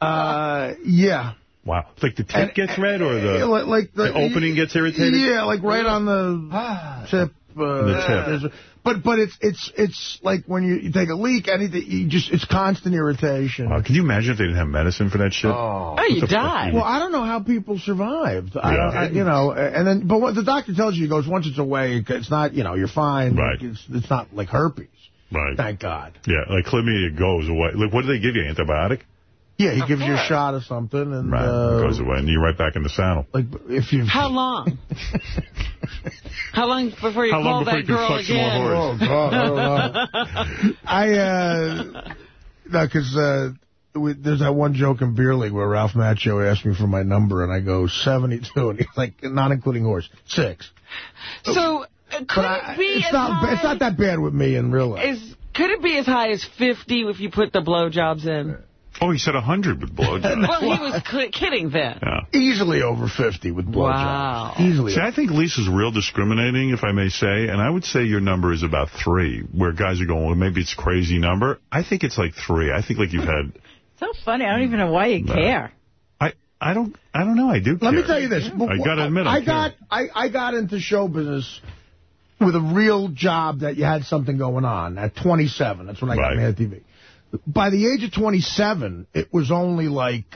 uh, yeah. Wow. Like the tip And- gets red or the, like, like the, the opening gets irritated? Yeah, like right on the tip. Uh, The tip. But but it's it's it's like when you, you take a leak, anything you just it's constant irritation. Wow, can you imagine if they didn't have medicine for that shit? Oh, you What the fuck die. Well, I don't know how people survived. I Yeah. don't, I, you know, and then but what the doctor tells you, he goes, once it's away, it's not, you know, you're fine. Right. It's it's not like herpes. Right. Thank God. Yeah, like chlamydia goes away. Like, what do they give you? Antibiotic? Yeah, he gives you a shot of something, and Right. uh, it goes away, and you're right back in the saddle. like if you. How long? [laughs] How long before you How long call before that you girl fuck some more again? Oh God, I don't know. [laughs] I uh, no, because uh, we, there's that one joke in beer league where Ralph Macchio asked me for my number, and I go 72, and he's like, not including horse, six. So uh, could But I, it be it's as not high it's not that bad with me in real life. Is could it be as high as 50 if you put the blowjobs in? Oh, he said 100 with blowjobs. [laughs] Well, he was [laughs] kidding then. yeah. Easily over 50 with blowjobs. Wow. Easily. See, I think Lisa's real discriminating, if I may say, and I would say your number is about three, where guys are going, well, maybe it's a crazy number. I think it's like three. I think like you've had, [laughs] So funny. I don't even know why you care. I, I don't, I don't know. I do. Let me tell you this. I gotta admit, I, I got I, I got into show business with a real job that you had something going on at 27. That's when I got Right. Mad TV. By the age of 27, it was only like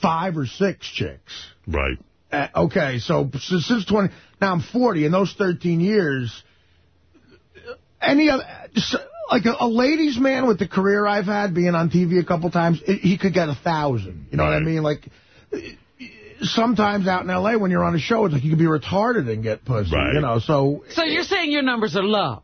five or six chicks. Right. Uh, okay, so since, since 20, now I'm 40. In those 13 years, any other, just like a, a ladies' man with the career I've had, being on TV a couple times, it, he could get a thousand. You know what I mean? Like sometimes out in L.A. when you're on a show, it's like you can be retarded and get pussy. Right. You know, so So you're saying your numbers are low?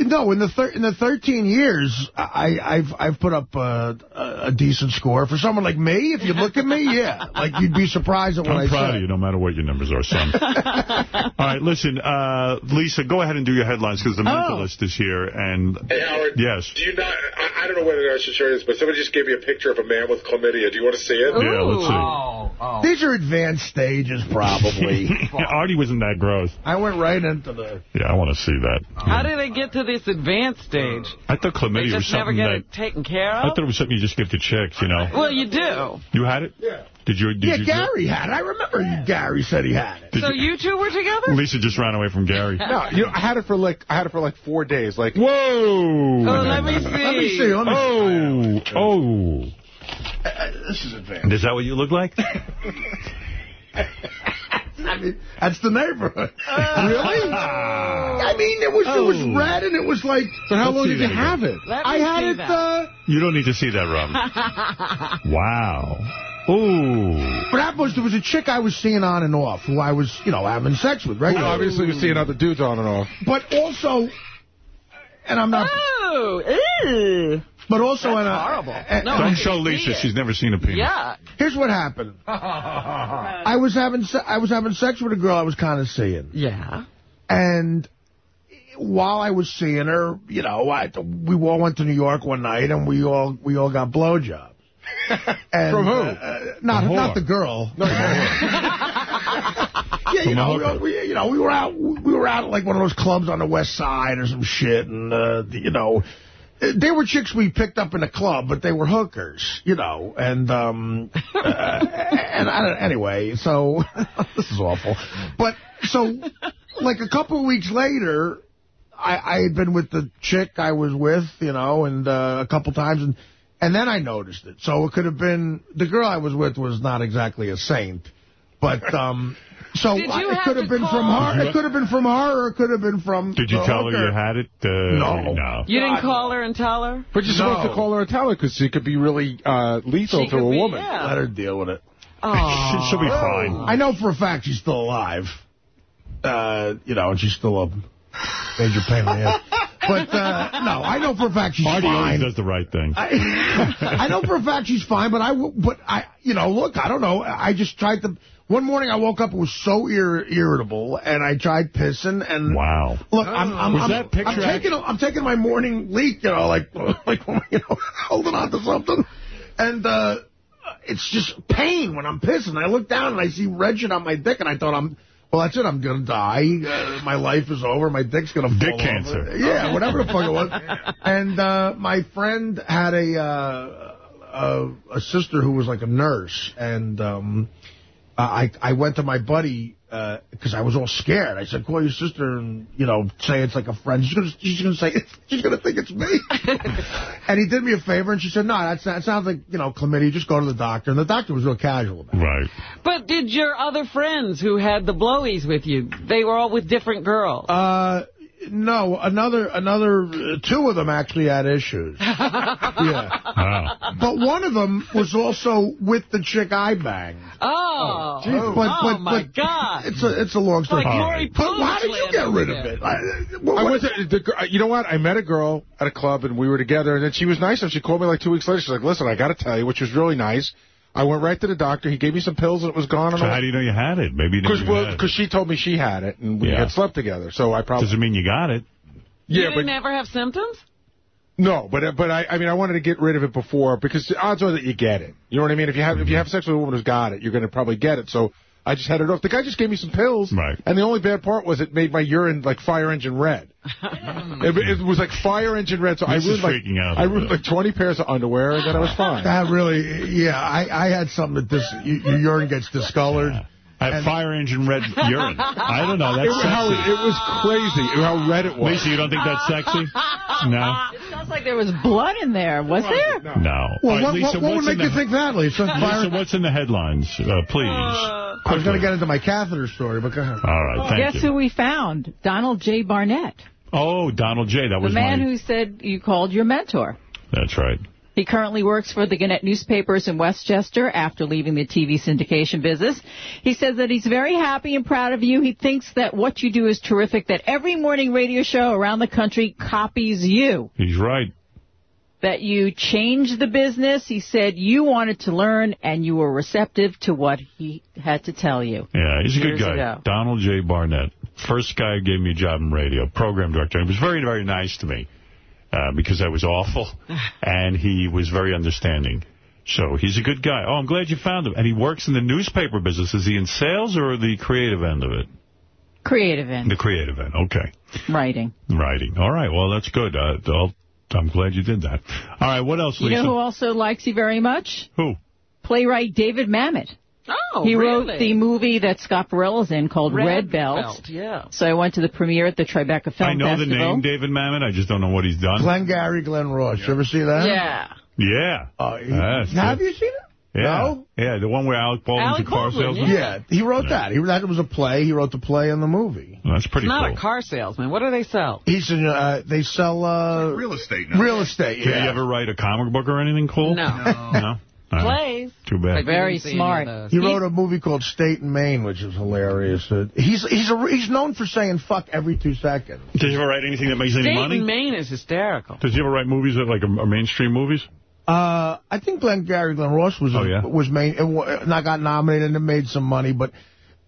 No, in the thir in the 13 years, I, I've I've put up a, a, a decent score for someone like me. If you look at me, yeah, like you'd be surprised at what I'm I proud say. of you, no matter what your numbers are, son. [laughs] All right, listen, uh, Lisa, go ahead and do your headlines because the mentalist is here. And Hey, Howard. yes, Do you not? I, I don't know whether I should show you this, but somebody just gave me a picture of a man with chlamydia. Do you want to see it? yeah, let's see. Oh, These are advanced stages, probably. [laughs] Artie wasn't that gross. I went right into the... Yeah, I want to see that. How did they get to this advanced stage? I thought They chlamydia was just never something get that. it taken care of? I thought it was something you just give to chicks, you know. Well, you do. You had it? Yeah. Did you? Did Yeah, you, Gary had it. I remember you, Gary said he had it. Did So you- you two were together? Lisa just ran away from Gary. [laughs] No, you know, I had it for like I had it for like four days. Like, Whoa! Oh, let me see. Let me see. Let me Oh, oh. Uh, this is advanced. Is that what you look like? [laughs] [laughs] I mean, that's the neighborhood. [laughs] really? I mean, it was it was Oh. red and it was like. but how Let's long did you that have it? Let I had it. that. Uh, You don't need to see that, Robin. [laughs] wow. Ooh. But that was there was a chick I was seeing on and off who I was, you know, having sex with Well, regularly. obviously, you're seeing other dudes on and off. But also, and I'm not... Oh, ew. But also, That's in a, horrible. a- No, Don't show can Lisa. She's never seen a penis. Yeah. Here's what happened. [laughs] I was having se I was having sex with a girl I was kind of seeing. Yeah. And while I was seeing her, you know, I, we all went to New York one night and we all we all got blowjobs. [laughs] And, From who? Uh, not A not the girl. [laughs] yeah, you know, we, you know, we were out we were out at like one of those clubs on the west side or some shit, and uh, you know. They were chicks we picked up in a club, but they were hookers, you know, and um, uh, [laughs] and I don't, anyway, so [laughs] this is awful. But so, like a couple of weeks later, I, I had been with the chick I was with, you know, and uh, a couple times, and and then I noticed it. So it could have been the girl I was with was not exactly a saint, but um, so I, it could have to been from call- her. It could have been from her, or it could have been from. Did you the tell her you had it? Uh, No. No. You didn't call her and tell her? But you're supposed to call her and tell her because she could be really uh, lethal She to a be, woman. yeah. Let her deal with it. Oh. [laughs] She'll be fine. I know for a fact she's still alive. Uh, you know, and she's still a major pain in the ass. [laughs] But, uh, no, I know for a fact she's Marty always fine. does the right thing. I, [laughs] I know for a fact she's fine, but I, w- but I, you know, look, I don't know. I just tried to. One morning I woke up and was so ir irritable, and I tried pissing, and wow. look, I'm, I'm, I'm, that I'm taking, I'm taking my morning leak, you know, like, [laughs] like, you know, holding on to something, and uh, it's just pain when I'm pissing. I look down and I see Regin on my dick, and I thought I'm. Well, that's it. I'm going to die. Uh, my life is over. My dick's going to Dick fall cancer. Yeah, whatever the fuck it was. [laughs] And uh, my friend had a, uh, a a sister who was like a nurse, and um, I I went to my buddy because I was all scared. I said, "Call your sister and you know say it's like a friend." She's gonna she's gonna say she's gonna think it's me. [laughs] and he did me a favor, and she said, "No, that's not. that sounds like you know chlamydia. Just go to the doctor." And the doctor was real casual about it. Right. But did your other friends who had the blowies with you, they were all with different girls? Uh, no, another another uh, two of them actually had issues. [laughs] yeah. Wow. But one of them was also with the chick I banged. Oh, But, oh but, my but God. It's a it's a long story. Like Maury but why did you get rid of it? I, I went to the, gr- you know what? I met a girl at a club and we were together, and then she was nice. And she called me like two weeks later. She's like, "Listen, I got to tell you," which was really nice. I went right to the doctor. He gave me some pills and it was gone. So how do you know you had it? Maybe didn't Because well, cause she told me she had it and we Yeah. had slept together. So I probably Doesn't mean you got it. you yeah, didn't but ever have symptoms? no, but uh, but I I mean I wanted to get rid of it before because the odds are that you get it. You know what I mean? If you have if you mm-hmm. have sex with a woman who's got it, you're going to probably get it. So I just had it off. The guy just gave me some pills, Right. and the only bad part was it made my urine like fire engine red. [laughs] it, it was like fire engine red. So I This is ruined like freaking out I a ruined like 20 pairs of underwear, and then I was [laughs] fine. That really, yeah. I I had something that this your your urine gets discolored. I had fire engine red [laughs] urine. I don't know. It That's was, how, it was crazy how red it was. Lisa, you don't think that's sexy? No. It sounds like there was blood in there. Was there? No. Well, All right, what, Lisa, what, what what's would in make you the, think that, Lisa? Fire- Lisa, what's in the headlines, uh, please? I was going to get into my catheter story, but go ahead. All right, thank Guess you. who we found? Donald J. Barnett, Oh, Donald J. That was the man my... who said you called your mentor. That's right. He currently works for the Gannett newspapers in Westchester after leaving the TV syndication business. He says that he's very happy and proud of you. He thinks that what you do is terrific, that every morning radio show around the country copies you. He's right. That you changed the business. He said you wanted to learn and you were receptive to what he had to tell you. Yeah, he's a good guy. ago. Donald J. Barnett. First guy who gave me a job in radio, program director. He was very, very nice to me uh, because I was awful, [laughs] and he was very understanding. So he's a good guy. Oh, I'm glad you found him. And he works in the newspaper business. Is he in sales or the creative end of it? Creative end, The creative end. Okay. writing. Writing. All right. Well, that's good. Uh, I'm glad you did that. All right. What else, You know who also likes you very much? Who? Playwright David Mamet. Oh, he really? wrote the movie that Scott Bareilles in called Red, Belt. Yeah. So I went to the premiere at the Tribeca Film I know Festival. the name David Mamet. I just don't know what he's done. Glenn Gary, Glen Ross. You ever see that? Yeah. Yeah. Uh, he- That's have good. you seen it? Yeah. No? Yeah, the one where Alec Baldwin's Alec a car Baldwin, salesman. Yeah, he wrote that. He that was a play. He wrote the play and the movie. Well, that's pretty It's not cool. a car salesman. What do they sell? He's in, uh, they sell uh, Real estate now. real estate. Did yeah. he ever write a comic book or anything cool? No. No? Uh, [laughs] plays. Too bad. Very smart. of those. He wrote a movie called State and Main, which is hilarious. Uh, he's he's a, he's known for saying fuck every two seconds. Does he ever write anything that makes any money? State money? in Main is hysterical. Does he ever write movies that like are, are mainstream movies? Uh, I think Glengarry Glen Ross was Oh, yeah? was main and wa- not got nominated and made some money, but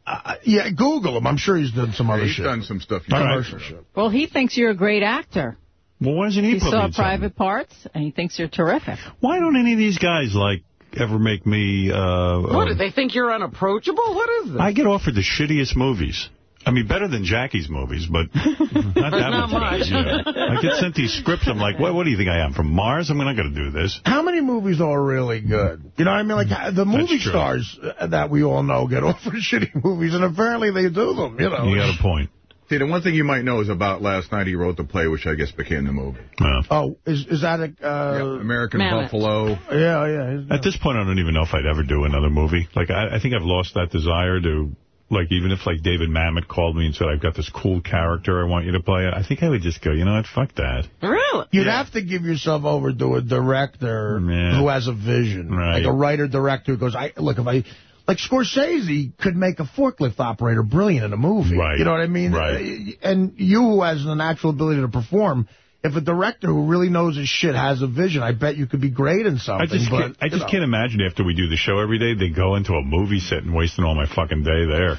uh, yeah, Google him. I'm sure he's done some other He's shit. done some stuff. All right. Commercial shit. Well, he thinks you're a great actor. Well, why doesn't he, He put me saw in something? private parts, and he thinks you're terrific. Why don't any of these guys like ever make me? Uh, What, do they think you're unapproachable? What is this? I get offered the shittiest movies. I mean, better than Jackie's movies, but [laughs] not that Not much. much. Yeah. I get sent these scripts. I'm like, what, what do you think I am, from Mars? I'm not going to do this. How many movies are really good? You know what I mean? Like, the movie stars uh, that we all know get [laughs] offered shitty movies, and apparently they do them, you know. You got a point. See, the one thing you might know is about last night he wrote the play, which I guess became the movie. Yeah. Oh, is is that a... Uh, American Mammoth. Buffalo. Yeah, yeah. At this point, I don't even know if I'd ever do another movie. Like, I, I think I've lost that desire to, like, even if, like, David Mamet called me and said, I've got this cool character I want you to play, I think I would just go, you know what, fuck that. Really? You'd have to give yourself over to a director Yeah. who has a vision. Right. Like a writer-director who goes, I look, if I... Like Scorsese could make a forklift operator brilliant in a movie. Right. You know what I mean? Right. Uh, And you who has the natural ability to perform, if a director who really knows his shit has a vision, I bet you could be great in something. I just, but, can't, I just know. can't imagine after we do the show every day, they go into a movie set and wasting all my fucking day there.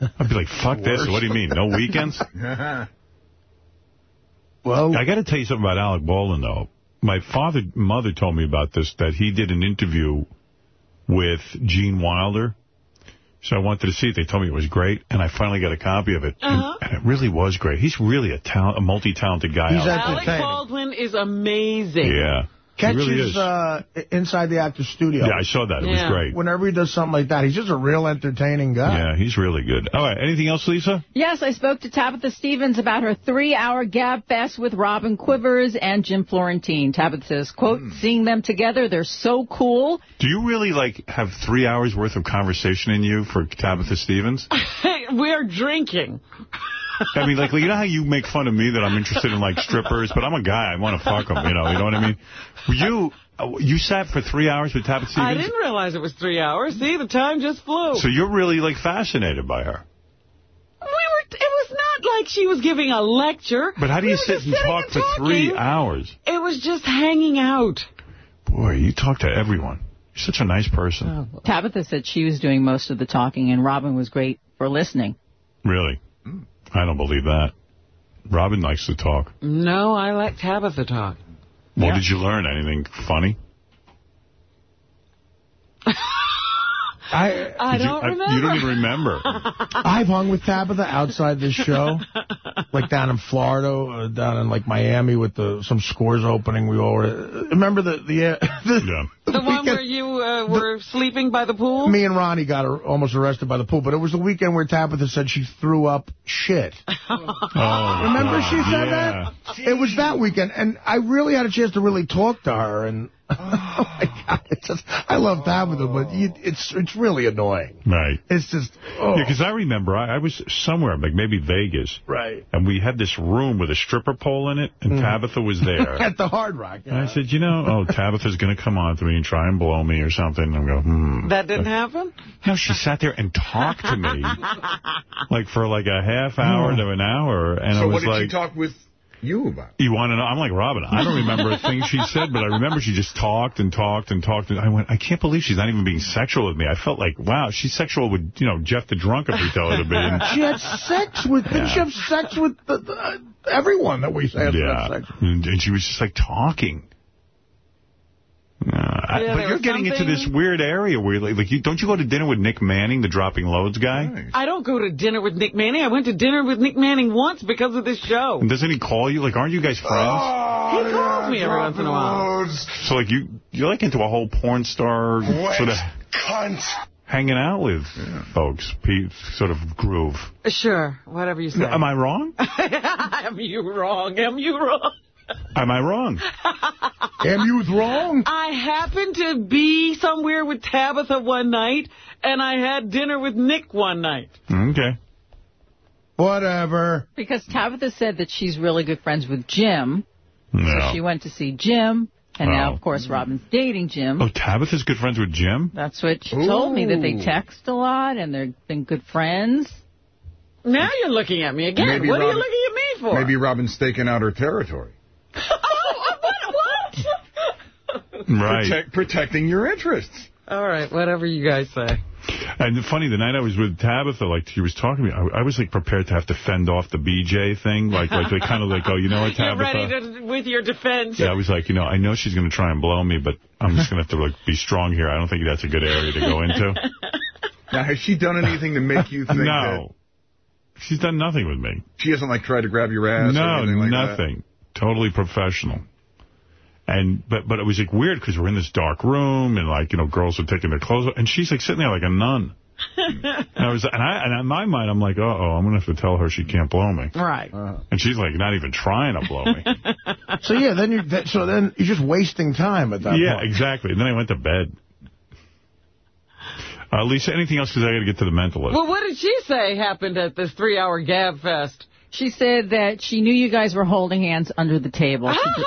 [laughs] I'd be like, fuck this. What do you mean? No weekends? [laughs] Well, I got to tell you something about Alec Baldwin, though. My father, mother told me about this, that he did an interview with Gene Wilder. So I wanted to see it. They told me it was great, and I finally got a copy of it. And- Uh-huh. And, it really was great. He's really a talent, a multi-talented guy. He's Alec. Alec Baldwin is amazing. Yeah. He Catches really is. uh, Inside the Actor's Studio. Yeah, I saw that. It was great. Whenever he does something like that, he's just a real entertaining guy. Yeah, he's really good. All right, anything else, Lisa? Yes, I spoke to Tabitha Stevens about her three-hour gab fest with Robin Quivers and Jim Florentine. Tabitha says, quote, Hmm. seeing them together, they're so cool. Do you really, like, have three hours worth of conversation in you for Tabitha Stevens? [laughs] We're drinking. I mean, like, you know how you make fun of me that I'm interested in, like, strippers, but I'm a guy. I want to fuck them, you know, you know what I mean? You uh, you sat for three hours with Tabitha Stevens? I didn't realize it was three hours. See, the time just flew. So you're really, like, fascinated by her. we were. It was not like she was giving a lecture. But how do you were sit and sitting talk for talking. three hours? It was just hanging out. Boy, you talk to everyone. You're such a nice person. Tabitha said she was doing most of the talking, and Robin was great for listening. Really? I don't believe that. Robin likes to talk. No, I let Tabitha talk. What did you learn? Anything funny? [laughs] I I don't I- remember. you don't even remember. I've hung with Tabitha outside this show, like down in Florida, uh, down in like Miami with the some scores opening. We all were. Remember the the, uh, [laughs] the, The one where you uh, were sleeping by the pool? me and Ronnie got ar- almost arrested by the pool, but it was the weekend where Tabitha said she threw up shit. [laughs] Oh, Remember God, she said yeah. that? It was that weekend, and I really had a chance to really talk to her. And [laughs] oh my God, it's just I love Tabitha, but you, it's it's really annoying. Right. It's just oh. Yeah, because I remember I, I was somewhere, like maybe Vegas. Right. And we had this room with a stripper pole in it, and Mhm. Tabitha was [laughs] there. at the Hard Rock. And I said, you know, oh, [laughs] Tabitha's going to come on to me and try and blow me or something. And I go, hmm. That didn't happen? No, she sat there and talked to me, like, for like a half hour to an hour. And so I was what did like, she talk with you about? you want to know? I'm like, Robin, I don't remember a thing she said, but I remember she just talked and talked and talked. And I went, I can't believe she's not even being sexual with me. I felt like, wow, she's sexual with, you know, Jeff the Drunk if we tell her to be. And, She had sex with, didn't she have sex with the, the, everyone that we say yeah. sex And, and she was just like talking. Uh, I- Yeah, but you're was getting into this weird area where, like, like you, don't you go to dinner with Nick Manning, the dropping loads guy? I don't go to dinner with Nick Manning. I went to dinner with Nick Manning once because of this show. And doesn't he call you? Like, aren't you guys friends? he calls me every once in a while. So, like, you, you're like into a whole porn star sort of cunt. hanging out with folks, Pete, sort of groove. Sure, whatever you say. Am I wrong? [laughs] Am you wrong? Am you wrong? Am I wrong? [laughs] Am you wrong? I happened to be somewhere with Tabitha one night, and I had dinner with Nick one night. Okay. Whatever. Because Tabitha said that she's really good friends with Jim. No. So she went to see Jim. And now, Oh. of course, Robin's dating Jim. Oh, Tabitha's good friends with Jim? That's what she told me, that they text a lot and they've been good friends. Now you're looking at me again. Maybe what are you looking at me for? Maybe Robin's staking out her territory. Oh, right. Protect, protecting your interests. All right, whatever you guys say. And the funny, the night I was with Tabitha, like she was talking to me, I, I was like prepared to have to fend off the BJ thing. Like, like they kind of like, oh, you know what, [laughs] You're Tabitha? ready to, with your defense. Yeah, I was like, you know, I know she's going to try and blow me, but I'm just going to have to like be strong here. I don't think that's a good area to go into. [laughs] Now, has she done anything to make you think that no. She's done nothing with me. she hasn't, like, tried to grab your ass or No, anything like that? Nothing. Totally professional. And but but it was like weird because we're in this dark room and like you know girls are taking their clothes off and she's like sitting there like a nun. [laughs] and I was and I and in my mind I'm like uh oh I'm gonna have to tell her she can't blow me. Right. And she's like not even trying to blow me. [laughs] So yeah, then you that, so then you're just wasting time at that yeah, point. exactly. And then I went to bed. Uh, Lisa, anything else? Because I got to get to the mentalist. Well, what did she say happened at this three-hour gab fest? She said that she knew you guys were holding hands under the table. She,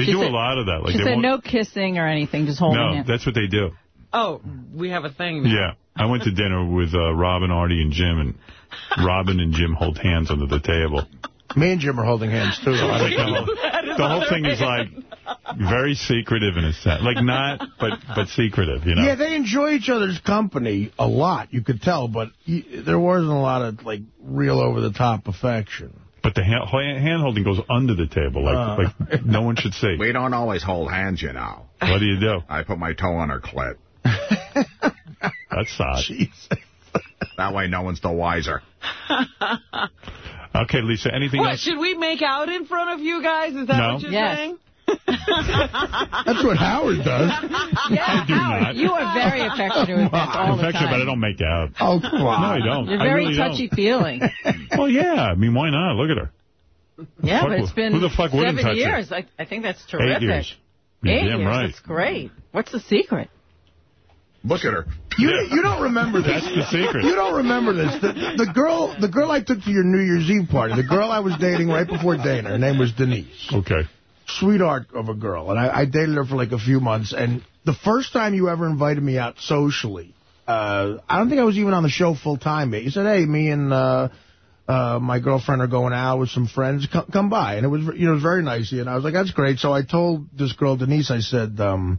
they she do said- a lot of that. Like she they said won't- no kissing or anything, just holding no, hands. that's what they do. Oh, we have a thing now. Yeah. I went to dinner with uh, Robin, Artie, and Jim, and Robin and Jim hold hands under the table. Me and Jim are holding hands, too. I [laughs] like the whole, the whole thing is like very secretive in a sense. Like not, but but secretive, you know? Yeah, they enjoy each other's company a lot, you could tell, but there wasn't a lot of, like, real over-the-top affection. But the hand, hand holding goes under the table, like Uh. like no one should see. [laughs] We don't always hold hands, you know. What do you do? I put my toe on her clit. [laughs] That's odd. Jesus. That way no one's the wiser. Okay, Lisa, anything What, else? should we make out in front of you guys? Is that No. what you're Yes. saying? [laughs] That's what Howard does. [laughs] I do not. You are very [laughs] affectionate with Beth all Affectionate, but I don't make out. Oh, come on. No, I don't. You're very really touchy-feeling. Well, yeah. I mean, why not? Look at her. Yeah, Fuck but it's been who the fuck seven years. I, I think that's terrific. Eight years. Eight damn years. right. That's great. What's the secret? Look at her. You you don't remember this. That's the secret. You don't remember this. The, the girl the girl I took to your New Year's Eve party, the girl I was dating right before Dana, her name was Denise. Okay. Sweetheart of a girl. And I, I dated her for like a few months. And the first time you ever invited me out socially, uh, I don't think I was even on the show full time yet. You said, hey, me and uh, uh, my girlfriend are going out with some friends. Come, come by. And it was, you know, it was very nice. you. And I was like, that's great. So I told this girl, Denise, I said, um,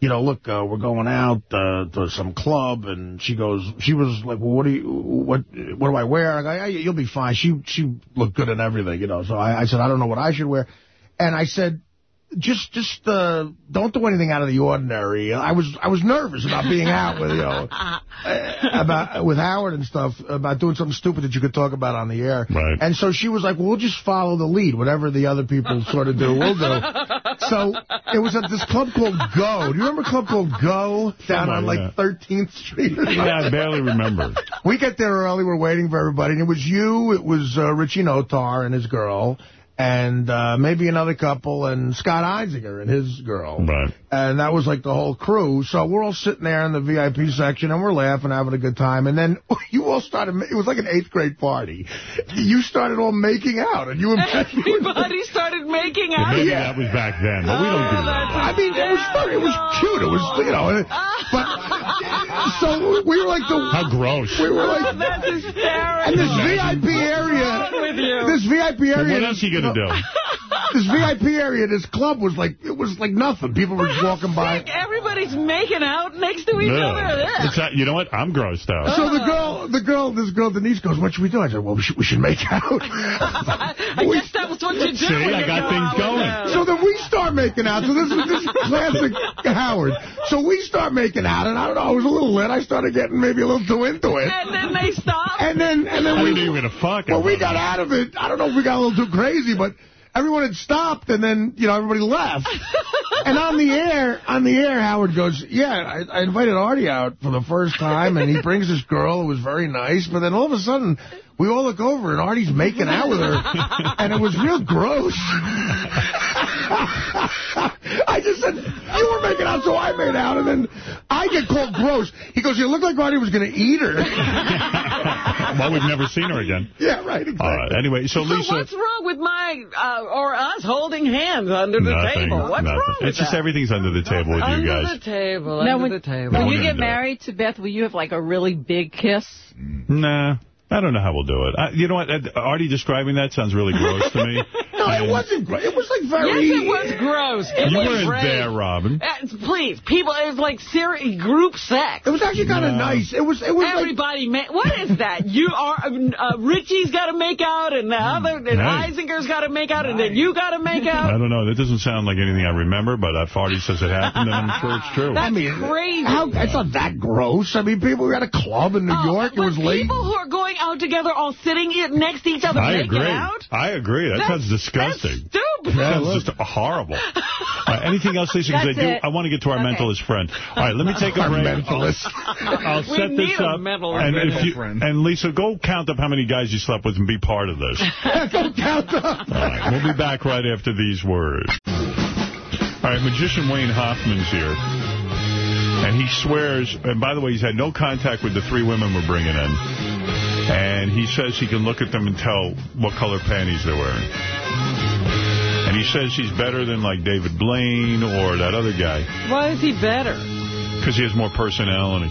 you know, look, uh, we're going out uh, to some club, and she goes, she was like, well, what do you, what, what do I wear? I go, yeah, you'll be fine. She, she looked good in everything, you know. So I, I said, I don't know what I should wear, and I said, just, just uh, don't do anything out of the ordinary. I was, I was nervous about being out with, you know, uh, [laughs] about with Howard and stuff about doing something stupid that you could talk about on the air. Right. And so she was like, well, we'll just follow the lead. Whatever the other people sort of do, we'll do. So it was at this club called Go. Do you remember a club called Go down on like yeah. 13th Street? [laughs] Yeah, I barely remember. We get there early. We're waiting for everybody. And it was you, it was uh, Richie Notar and his girl, and uh, maybe another couple, and Scott Einziger and his girl. Right. And that was like the whole crew. So we're all sitting there in the VIP section, and we're laughing, having a good time. And then [laughs] you all started, it was like an eighth grade party. You started all making out, and you and Everybody started making out. Maybe Yeah. that was back then, but we don't do oh, that. I mean, it was fun. It was cute. It was, you know, but [laughs] so we were like the. How gross. We were like, Oh, that's hysterical. and this VIP area, with you? this VIP Well, area. what else you gonna [laughs] do? This VIP area, this club was like, it was like nothing. People were just walking by. Sick. Everybody's making out next to each Yeah. other. Yeah. Not- you know what? I'm grossed out. So the oh. girl, the girl, this girl Denise goes, "What should we do?" I said, "Well, we should, we should make out." [laughs] I guess that was what you do. See, I got things going. So then we start making out. So this is this is classic Howard. So we start making out, and I don't know, I was a little lit. I started getting maybe a little too into it. And then they stop. And then and then I we didn't know were gonna fuck. well, we got out of it. I don't know if we got a little too crazy, but everyone had stopped, and then you know everybody left. [laughs] and on the air, on the air, Howard goes, "Yeah, I, I invited Artie out for the first time, and he brings this girl. It was very nice, but then all of a sudden." We all look over, and Artie's making out with her, [laughs] and it was real gross. I just said, you were making out, so I made out, and then I get called gross. He goes, you look like Artie was going to eat her. [laughs] well, we've never seen her again. Yeah, right, exactly. All right. Anyway, so So Lisa... what's wrong with my, uh, or us holding hands under the Nothing. table? What's nothing. wrong with It's just everything's under the table with under you guys. Under the table, Now, under when, the table. when you get gonna it. married to Beth, will you have like a really big kiss? Nah. I don't know how we'll do it. I, you know what? Uh, Artie describing that sounds really gross to me. [laughs] No, it wasn't gross. It was like very... Yes, it was gross. It you was weren't great. there, Robin. Uh, please, people, it was like seri group sex. It was actually kind of No. nice. It was. It was like. Everybody, ma- what is that? You are uh, Richie's got to make out, and the other, and Nice. Einziger's got to make out, and then you got to make out. I don't know. That doesn't sound like anything I remember, but if Artie says it happened, then I'm sure it's true. That's I mean, crazy. How, it's not that gross. I mean, people were at a club in New Oh, York. It but was late. People who are going out together, all sitting next to each other, I making agree. out. I agree. That That's- sounds disgusting. Stupid. That sounds just horrible. [laughs] Uh, anything else, Lisa? Because I do. it. I want to get to our Okay. mentalist friend. All right, let me [laughs] take a Our break. mentalist. I'll We set need this a up. mentalist. And, Our if you, friend. and Lisa, go count up how many guys you slept with and be part of this. [laughs] Go count up. All right, we'll be back right after these words. All right, magician Wayne Hoffman's here. And he swears, and by the way, he's had no contact with the three women we're bringing in. And he says he can look at them and tell what color panties they're wearing. And he says he's better than, like, David Blaine or that other guy. Why is he better? Because he has more personality.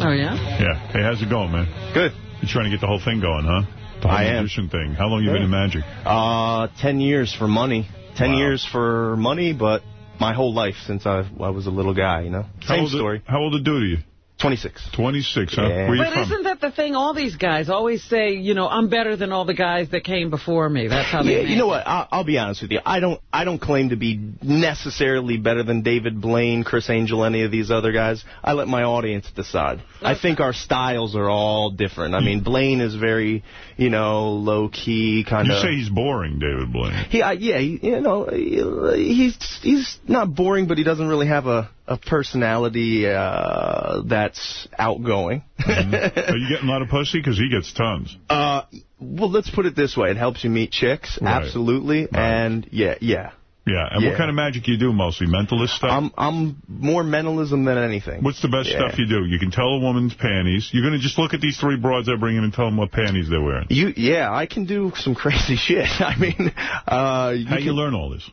Oh, yeah? Yeah. Hey, how's it going, man? Good. You're trying to get the whole thing going, huh? The whole I am. magician thing. How long you been in magic? Uh, ten years for money. Ten Wow. years for money, but my whole life since I, I was a little guy, you know. How Same old, story. How old a dude are you? 26. 26, huh? Yeah. Where you But from? isn't that the thing? All these guys always say, you know, I'm better than all the guys that came before me. That's how they Yeah, you know it. what? I'll, I'll be honest with you. I don't. I don't claim to be necessarily better than David Blaine, Criss Angel, any of these other guys. I let my audience decide. I think our styles are all different. I mean, mm. Blaine is very, you know, low key kind of... You say he's boring, David Blaine. He, I, yeah, he, you know, he- he's he's not boring, but he doesn't really have a a personality uh, that's outgoing. [laughs] Are you getting a lot of pussy? Because he gets tons. uh, well, let's put it this way: it helps you meet chicks, Right. absolutely, and yeah, yeah. Yeah. And Yeah. what kind of magic you do mostly? Mentalist stuff? I'm I'm more mentalism than anything. What's the best Yeah. stuff you do? You can tell a woman's panties. You're going to just look at these three broads I bring in and tell them what panties they're wearing. You yeah, I can do some [laughs] crazy shit. [laughs] I mean, uh, you How can, you learn all this?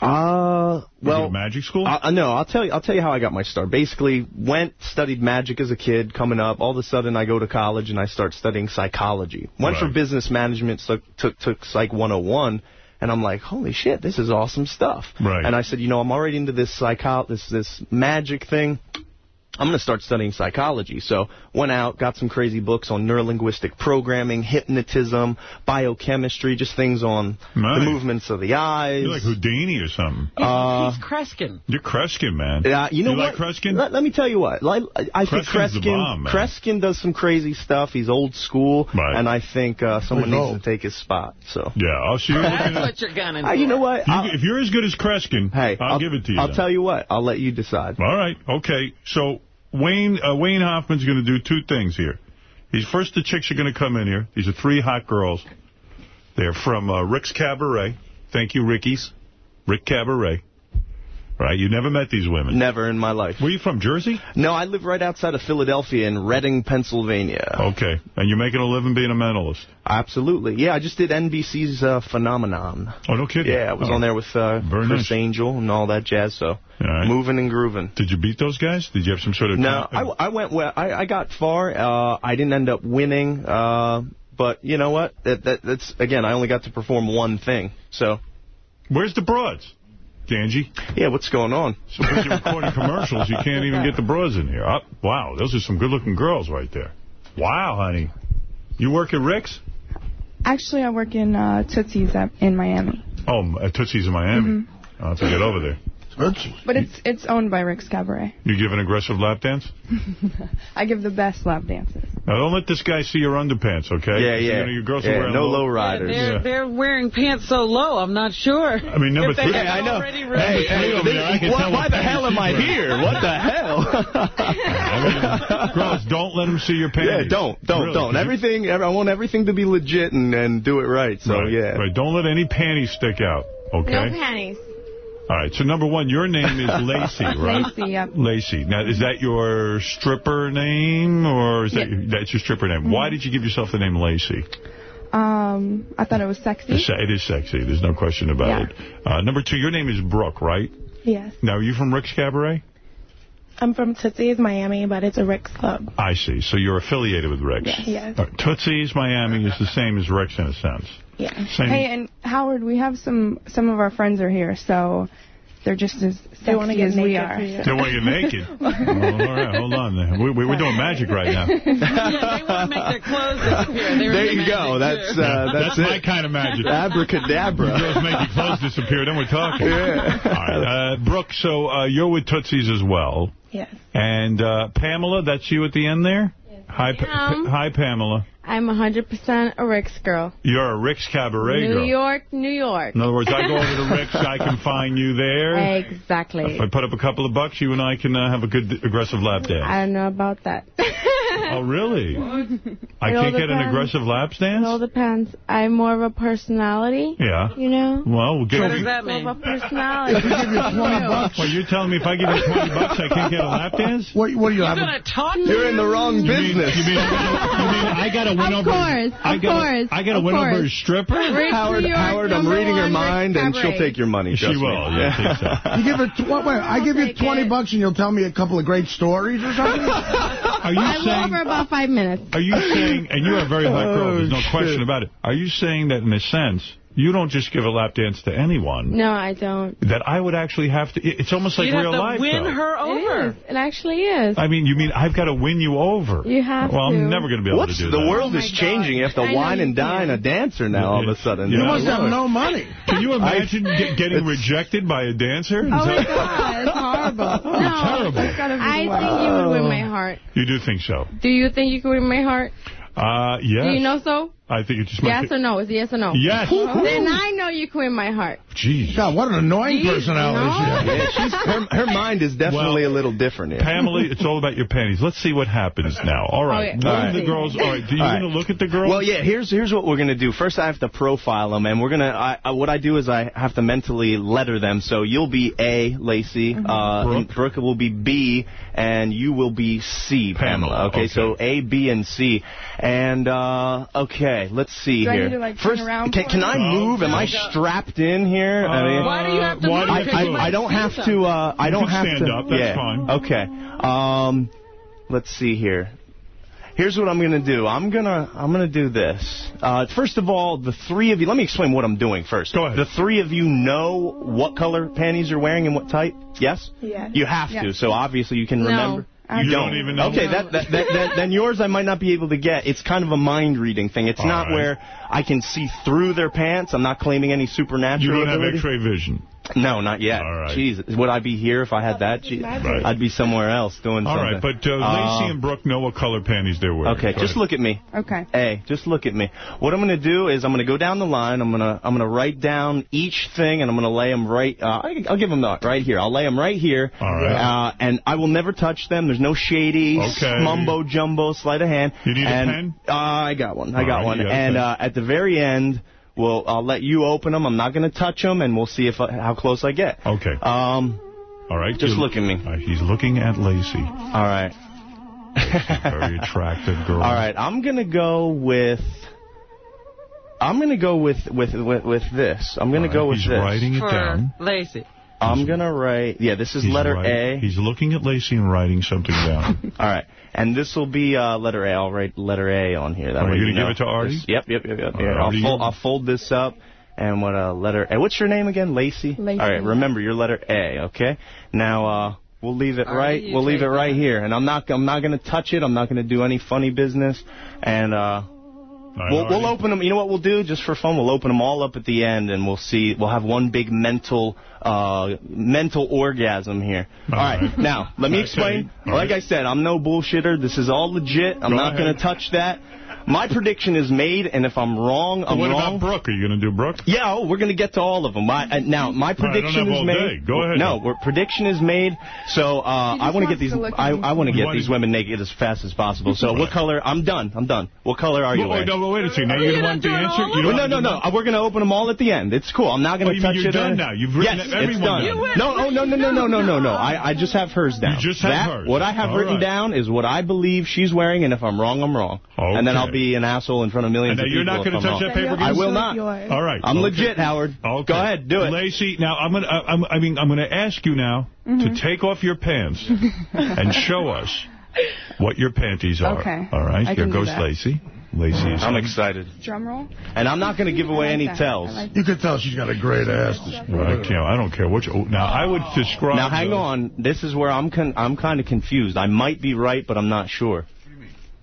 Uh, well, magic school? Uh, no, I'll tell you. I'll tell you how I got my start. Basically, went studied magic as a kid. Coming up, all of a sudden I go to college and I start studying psychology. Went for business management, so took took Psych 101, and I'm like, holy shit, this is awesome stuff. Right. And I said, you know, I'm already into this psycho this this magic thing. I'm going to start studying psychology. So went out, got some crazy books on neurolinguistic programming, hypnotism, biochemistry, just things on Nice. the movements of the eyes. You're like Houdini or something. Uh, He's Kreskin. You're Kreskin, man. Yeah, you know you what? like Kreskin? Let, let me tell you what. I I think Kreskin's the Kreskin, bomb, man. Kreskin does some crazy stuff. He's old school, Right. and I think uh, someone We needs hope. to take his spot. So. Yeah, I'll see you. [laughs] That's what you're gonna do. Uh, you know what? You- if you're as good as Kreskin, hey, I'll, give it to you. I'll then. tell you what. I'll let you decide. All right, okay. So Wayne uh, Wayne Hoffman's going to do two things here. He's first the chicks are going to come in here. These are three hot girls. They're from uh, Rick's Cabaret. Thank you, Ricky's. Rick Cabaret. Right? You never met these women. Never in my life. Were you from, Jersey? No, I live right outside of Philadelphia in Reading, Pennsylvania. Okay. And you're making a living being a mentalist. Absolutely. Yeah, I just did NBC's uh, Phenomenon. Oh, no kidding. Yeah, I was Oh. on there with uh, Criss nice. Angel and all that jazz. So right. moving and grooving. Did you beat those guys? Did you have some sort of... No, I, I went well. I, I got far. Uh, I didn't end up winning. Uh, but you know what? That, that, that's again. I only got to perform one thing. So Where's the broads? Ganji? yeah, what's going on? So busy [laughs] recording commercials, you can't even get the broads in here. Oh, wow, those are some good-looking girls right there. Wow, honey. You work at Rick's? Actually, I work in uh, Tootsie's at, in Miami. Oh, at Tootsie's in Miami. I'll have to get over there. But it's it's owned by Rick's Cabaret. You give an aggressive lap dance? [laughs] I give the best lap dances. Now, don't let this guy see your underpants, okay? Yeah, You yeah. know, your girls Yeah, are wearing no low, low riders. They're, Yeah. they're wearing pants so low, I'm not sure. I mean, number three- had I know. already Hey, removed- hey, over there, I can why, tell why the hell am I here? What the hell? [laughs] Girls, don't let him see your yeah, panties. don't, don't, Really, don't. Everything. every- I want everything to be legit and, and do it right. So right, yeah. Right, don't let any panties stick out, okay? No panties. All right, so number one, your name is [laughs] Lacey, right? Lacey, yep. Lacey. Now, is that your stripper name, or is that Yeah. that's your stripper name? Why did you give yourself the name Lacey? Um, I thought it was sexy. It's- It is sexy. There's no question about Yeah. it. Uh, number two, your name is Brooke, right? Yes. Now, are you from Rick's Cabaret? I'm from Tootsie's, Miami, but it's a Rick's Club. I see. So you're affiliated with Rick's. Yes. Yes. Tootsie's Miami is the same as Rick's in a sense. Yeah. Same. Hey, and Howard, we have some some of our friends are here, so they're just as They wanna get as we naked are. for you. They want to get naked. [laughs] Oh, all right, hold on. there. We, we, we're doing magic right now. [laughs] yeah, they want to make their clothes disappear. They're There you go. That's too. uh, that's, That's it. my kind of magic. Abracadabra. You girls make your clothes disappear, then we're talking. [laughs] Yeah. All right. Uh, Brooke, so uh, you're with Tootsie's as well. Yes. And uh, Pamela, that's you at the end there? Hi, Pa- hi, Pamela. I'm 100% a Rick's girl. You're a Rick's Cabaret New girl. York, New York. In other words, I go over to [laughs] Rick's, I can find you there. Exactly. If I put up a couple of bucks, you and I can uh, have a good aggressive lap dance. I don't know about that. [laughs] Oh, really? I It can't get an aggressive lap dance? It dance? all depends. I'm more of a personality. Yeah. You know? Well, we'll give What you... does that mean? More of a personality. If we give you 20 [laughs] bucks. Well, you're telling me if I give you 20 bucks, I can't get a lap dance? What, what do you You're going to talk to You're in the wrong You mean, business. you mean, you mean I got to win Of over... course, I of gotta, course, I got to of win over a course. stripper? Rick's Howard, York, Howard, I'm reading her mind, Rick's and she'll Cabaret. take your money. She trust me. will. Yeah, I think so. [laughs] You give her, tw wait, I give you 20 it. bucks and you'll tell me a couple of great stories or something? [laughs] Are you I will saying... over about five minutes. Are you saying, and you're a very [laughs] hot girl, there's no Oh, shit. question about it. Are you saying that in a sense, you don't just give a lap dance to anyone, No, I don't. that I would actually have to. It's almost like You'd have real to life, win though. her over. is. It actually is. I mean, you mean I've got to win you over? You have Well, to. I'm never going to be able What's to do the that. The world Oh is my changing. You have to God. I wine and dine a dancer now all of a sudden. You You Yeah. must have no money. Can you [laughs] imagine get, getting rejected by a dancer? Oh, my God. It's horrible. [laughs] no, terrible. It's gotta I think you would win my heart. You do think so? Do you think you could win my heart? Uh, yes. Do you know so? I think it just might Yes or no? Is it yes or no? Yes. Then I know you can win my heart. Jeez. God, what an annoying Jeez, personality no. she has. Yeah, she's, her, her mind is definitely Well, a little different. Yeah. Pamela, it's all about your panties. Let's see what happens now. All right. Okay. One of the girls. All right. Do you All right. going to look at the girls? Well, yeah. Here's here's what we're gonna do. First, I have to profile them, and we're gonna. I, I, what I do is I have to mentally letter them. So you'll be A, Lacey. Uh, Brooke. and Brooke will be B, and you will be C, Pamela. Pamela, Okay, okay. So A, B, and C. And uh, okay, let's see Do I here. need to, like, turn First, around can, can? I move? Am I strapped in here? I mean, Why do you have to Why move? do you I, have to Because I, you move? might I don't have something. to. Uh, I don't can have stand to. up, that's yeah. fine. Okay. Um, let's see here. Here's what I'm gonna do. I'm gonna I'm gonna do this. Uh, first of all, the three of you. Let me explain what I'm doing first. Go ahead. The three of you know what color panties you're wearing and what type. Yes. Yes. You have to. So obviously you can No. remember. I You don't even know? Okay, that, that, that, that, then yours I might not be able to get. It's kind of a mind reading thing. It's All not right. where I can see through their pants. I'm not claiming any supernatural You don't have. X-ray vision. No, not yet. All right. Jeez, would I be here if I had that? Jeez, Right. I'd be somewhere else doing All something. right, but uh, Lacey Uh, and Brooke know what color panties they're wearing. Okay, Go just ahead. look at me. Okay. Hey, just look at me. What I'm going to do is I'm going to go down the line. I'm going to I'm going to write down each thing, and I'm going to lay them right. Uh, I- I'll give them that right here. I'll lay them right here. All right. Uh, and I will never touch them. There's no shady Okay. mumbo jumbo sleight of hand. You need a pen? Uh, I got one. I All got right, one. you And uh, at the very end. Well, I'll let you open them. I'm not going to touch them, and we'll see if uh, how close I get. Okay. Um, All right. just you- look at me. All right, he's looking at Lacey. All right. Very attractive [laughs] girl. All right, I'm gonna go with. I'm gonna go with with with, with this. I'm gonna go with he's this. writing it For down. Lacey. I'm gonna write. Yeah, this is He's letter writing- A. He's looking at Lacey and writing something down. [laughs] All right, and this will be uh, letter A. I'll write letter A on here. That Are way you you gonna give it to Artie? This- yep, yep, yep, yep. Here, right, I'll, fold, I'll fold this up. And what a letter A. What's your name again? Lacey? Lacey. All right, remember your letter A, okay? Now, uh, we'll leave it Artie, right. We'll leave it right that. here. And I'm not, I'm not going to touch it. I'm not going to do any funny business. And, uh, All right, We'll, we'll open them. You know what we'll do, just for fun? We'll open them all up at the end, and we'll see. We'll have one big mental, uh, mental orgasm here. All all right. right. Now, let me [laughs] Okay. explain. All Like right. I said, I'm no bullshitter. This is all legit. I'm Go not going to touch my prediction is made, and if I'm wrong, I'm what wrong. What about Brooke? Are you going to do Brooke? Yeah, oh, we're going to get to all of them. I, uh, now, my prediction no, is made. Day. Go ahead. No, no. prediction is made, so uh, I want to get these I, I want to get these women naked as fast as possible. So right. what color? I'm done. I'm done. What color are you well, wearing? Wait, no, wait a second. Now you, you want to answer? You well, no, no, no. Uh, we're going to open them all at the end. It's cool. I'm not going to touch you. it. You're done now. You've written yes, everyone. Yes, No, oh, no, no, no, no, no, no, no. I, I just have hers down. You just have hers. What I have written down is what I believe she's wearing, and if I'm wrong, I'm wrong. And then I'll be be an asshole in front of millions of people. You're not going to touch that paper. I will not. Yours. All right. I'm okay. legit, Howard. Okay. Go ahead, do it. Lacey, now I'm going uh, to. I mean, I'm going to ask you now mm -hmm. to mm-hmm. take off your pants [laughs] and show us what your panties are. Okay. All right. I Here goes Lacey. Lacey I'm excited. Drum roll. And I'm not going to give away like any that. tells. Like you can tell she's got a great ass. Well, I can't. I don't care which. Oh, now I would oh. describe. Now hang those. on. This is where I'm. Con I'm kind of confused. I might be right, but I'm not sure.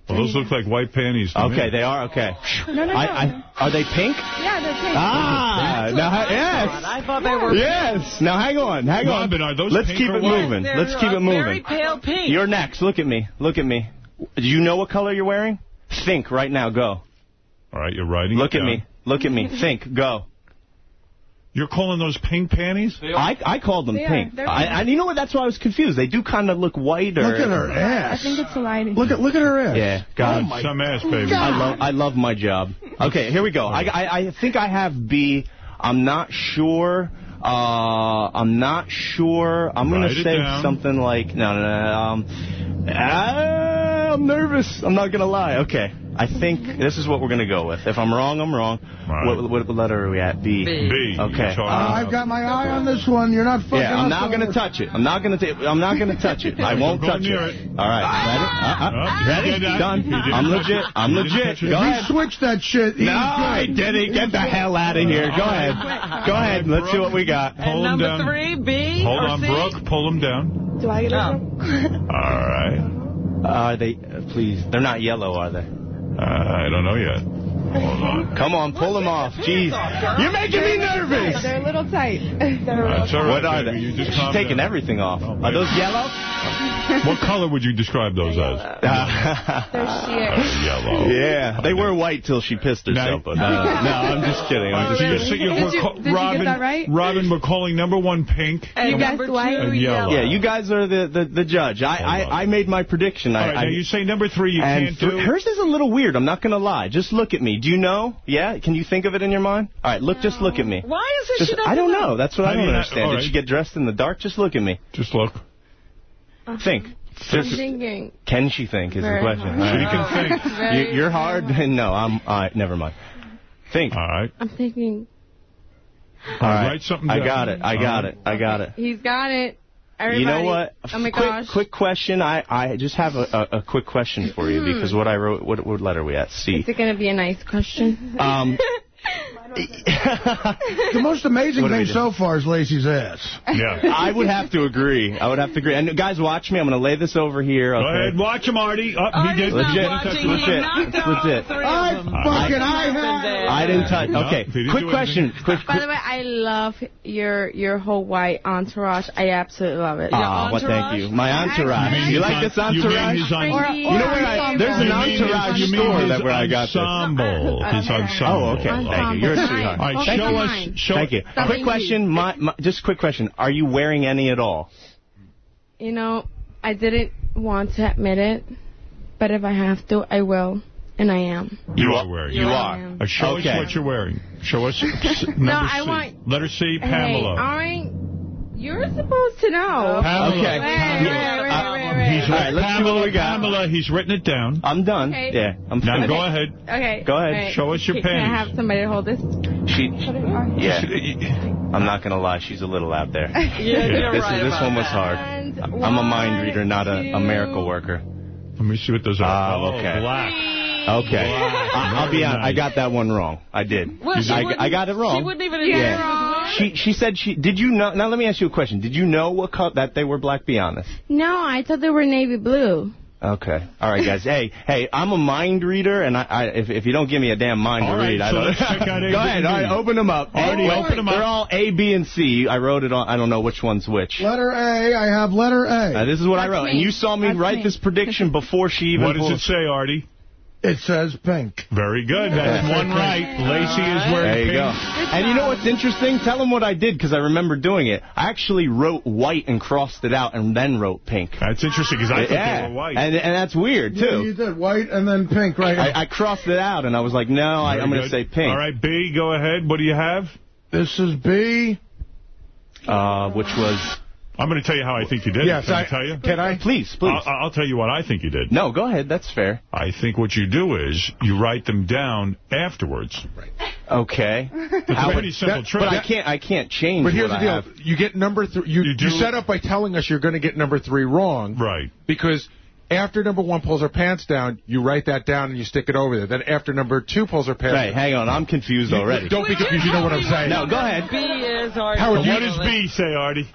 Well, those look like white panties Okay, me. they are? Okay. No, no, no. I, I, are they pink? Yeah, they're pink. Ah, now, I yes. Thought. I thought they were Yes. Now, hang on, hang Robin, on. are those Let's keep it moving. They're Let's keep it moving. very pale pink. You're next. Look at me. Look at me. Do you know what color you're wearing? Think right now. Go. All right, you're writing Look at me. Look at me. Think. Go. You're calling those pink panties? I, I call them they pink. Are, I, I, you know what? That's why I was confused. They do kind of look white. Look at her ass. I think it's a line. Look at look at her ass. Yeah, God, oh some ass, baby. God. I love I love my job. Okay, here we go. I I, I think I have B. I'm not sure. Uh, I'm not sure. I'm gonna say down. something like no no no. Um, uh, I'm nervous. I'm not going to lie. Okay. I think this is what we're going to go with. If I'm wrong, I'm wrong. Right. What, what, letter are we at? B. B. B. Okay. Uh, I've got my eye on this one. You're not fucking. Yeah, I'm not going to touch it. I'm not going to. I'm not going to touch it. I won't touch it. All right. Ah! Ready? Uh, uh, ready? Done. I'm legit. I'm legit. Go ahead. You switched that shit. No, I didn't. Get the hell out of here. Go ahead. Go ahead. Let's see what we got. And number three, B. Hold on, Brooke. Pull him down. Do I get it? All right. Are they, please, they're not yellow, are they? Uh, I don't know yet. [laughs] Come on, pull them off. Jeez. Off, You're making they're me nervous. They're a little tight. They're a little tight. Right, what are they? She's taking down. everything off. Oh, are those yellow? [laughs] what color would you describe those They're as? Uh, [laughs] They're sheer. Yellow. Yeah, they were white till she pissed herself. No, no, I'm just [laughs] kidding. I'm just kidding. Robin, did you get that right? Robin McCauley, number one, pink. And you guys, white. And yellow. Yeah, you guys are the, the, the judge. I, I, I, made my prediction. All right, I, now you say number three you can't do. Hers is a little weird, I'm not going to lie. Just look at me. Do you know? Yeah? Can you think of it in your mind? All right, look, no. just look at me. Why is it just, I don't know. That's what I don't understand. Did she get dressed in the dark? Just look at me. Just look. Uh-huh. Think. Just, I'm thinking. Can she think is Very the question. Hard. She can think. [laughs] you, are hard? [laughs] no, I'm... All right, never mind. Think. All right. I'm thinking... All right. Write something down. I got it. I got it. I got it. He's got it. Everybody. You know what? Oh my quick, gosh. Quick question. I, I just have a, a, a quick question for you mm-hmm. because what I wrote, what, what letter are we at? C. Is it going to be a nice question? Um, [laughs] [laughs] the most amazing thing so far is Lacey's ass. Yeah. I would have to agree. I would have to agree. And guys, watch me. I'm going to lay this over here. Okay? Go ahead. Watch him, Artie. Oh, he did. Legit. touch Legit. Legit. I fucking, I, I didn't touch. No, okay. Didn't quick question. Quick. By the way, I love your your whole white entourage. I absolutely love it. Ah, well, thank you. My entourage. You, you like this entourage? You, or, or you know where I, there's an entourage store that where I got this. Ensemble. [laughs] His ensemble. Oh, okay. Thank you. All right, show us. Show Thank you. Something quick question. My, my, just quick question. Are you wearing any at all? You know, I didn't want to admit it, but if I have to, I will. And I am. You, are wearing. You, are. Uh, show okay. us what you're wearing. Show us. [laughs] no, I C. want. Letter C, Pamela. Hey, you're supposed to know. Uh, okay. Uh, he's Pamela. Pamela, he's written it down. I'm done. Okay. Yeah, I'm Now okay. go ahead. Okay. Go ahead. Right. Show us your Can panties. Can I have somebody to hold this? She, yeah. I'm not going to lie. She's a little out there. yeah, [laughs] you're this, right This one was hard. I'm a mind reader, not a, a miracle worker. Let me see what those are. Ah, okay. Oh, black. Okay. Wow. I'll be honest. Nice. I got that one wrong. I did. Well, I, I, got it wrong. She wouldn't even admit yeah. Wrong. She she said she did you know now let me ask you a question. Did you know what color that they were black be honest? No, I thought they were navy blue. Okay. All right, guys. hey, hey, I'm a mind reader, and I, I if, if you don't give me a damn mind all to right, read, so I don't. Check out a, Go ahead. All right, open them up. Already open them up. They're all A, B, and C. I wrote it on. I don't know which one's which. Letter A. I have letter A. This is what That's I wrote, me. and you saw me That's write me. this prediction before she even. What does it say, Artie? It says pink. Very good. That's one right. Lacey is wearing There you pink. go. And you know what's interesting? Tell them what I did, because I remember doing it. I actually wrote white and crossed it out and then wrote pink. That's interesting, because I thought yeah. they were white. And, and that's weird, too. Yeah, too. you did white and then pink, right? I, I crossed it out, and I was like, no, I, I'm going to say pink. All right, B, go ahead. What do you have? This is B. Uh, which was... I'm going to tell you how I think you did Yes, it. Can I, I- tell you? can I? Please, please. I'll, I'll tell you what I think you did. No, go ahead. That's fair. I think what you do is you write them down afterwards. Right. Okay. It's a pretty simple that- trick. But I can't. I can't change. But here's what the deal. You get number three. You, you, do- set up by telling us you're going to get number three wrong. Right. Because after number one pulls her pants down, you write that down and you stick it over there. Then after number two pulls her pants Hey, down. hang on. I'm confused You- already. Don't be confused. You know what I'm saying. No, go ahead. B is Artie. Howard, what you- does B say, Artie?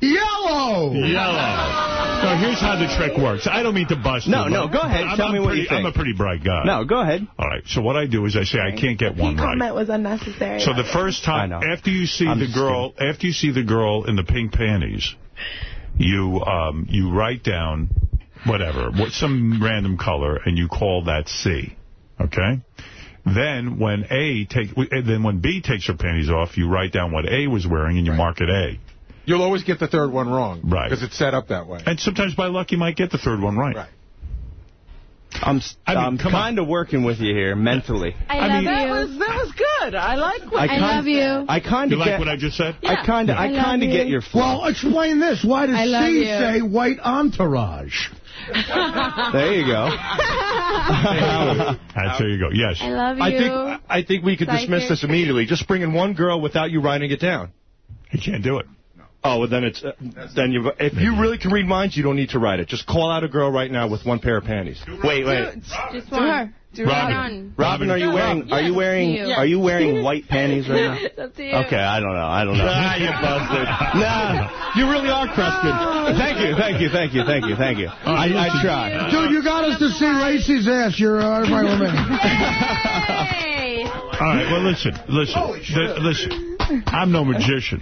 Yellow! Yellow. So here's how the trick works. I don't mean to bust No, you, no, go ahead. I'm, Tell I'm me what you think. I'm a pretty bright guy. No, go ahead. All right. So what I do is I say I can't get one The right. comment was unnecessary. So the first time, after you see I'm the just girl, after you see the girl in the pink panties, you um, you write down whatever, what, some random color, and you call that C. Okay. Then when A take, then when B takes her panties off, you write down what A was wearing and you mark it A. You'll always get the third one wrong. Right. Because it's set up that way. And sometimes by luck you might get the third one right. Right. I'm I mean, I'm kind of working with you here mentally. I, I love mean, you. that was that was good. I like what I I love you. I kind of like get. what I just said? I kind of. I I kind of you. get your flow. Well, explain this. Why does I love C you. say white entourage? [laughs] there you go. That's there you go. Yes. I love you. I think I think we could dismiss this immediately. Just bring in one girl without you writing it down. He can't do it. Oh, well, then it's uh, then you. If you really can read minds, you don't need to write it. Just call out a girl right now with one pair of panties. Wait, wait. Just one. Do Robin. Robin, are you wearing are you wearing are you wearing [laughs] white panties right now? It's up to you. Okay, I don't know. I don't know. Nah, you busted. [laughs] Nah, you really are crusted. Thank you, thank you, thank you, thank you, thank you. I, I tried. Dude, you got us to see Lacey's ass. You're uh, right with me. Hey. All right, well, listen, listen, listen. I'm no magician,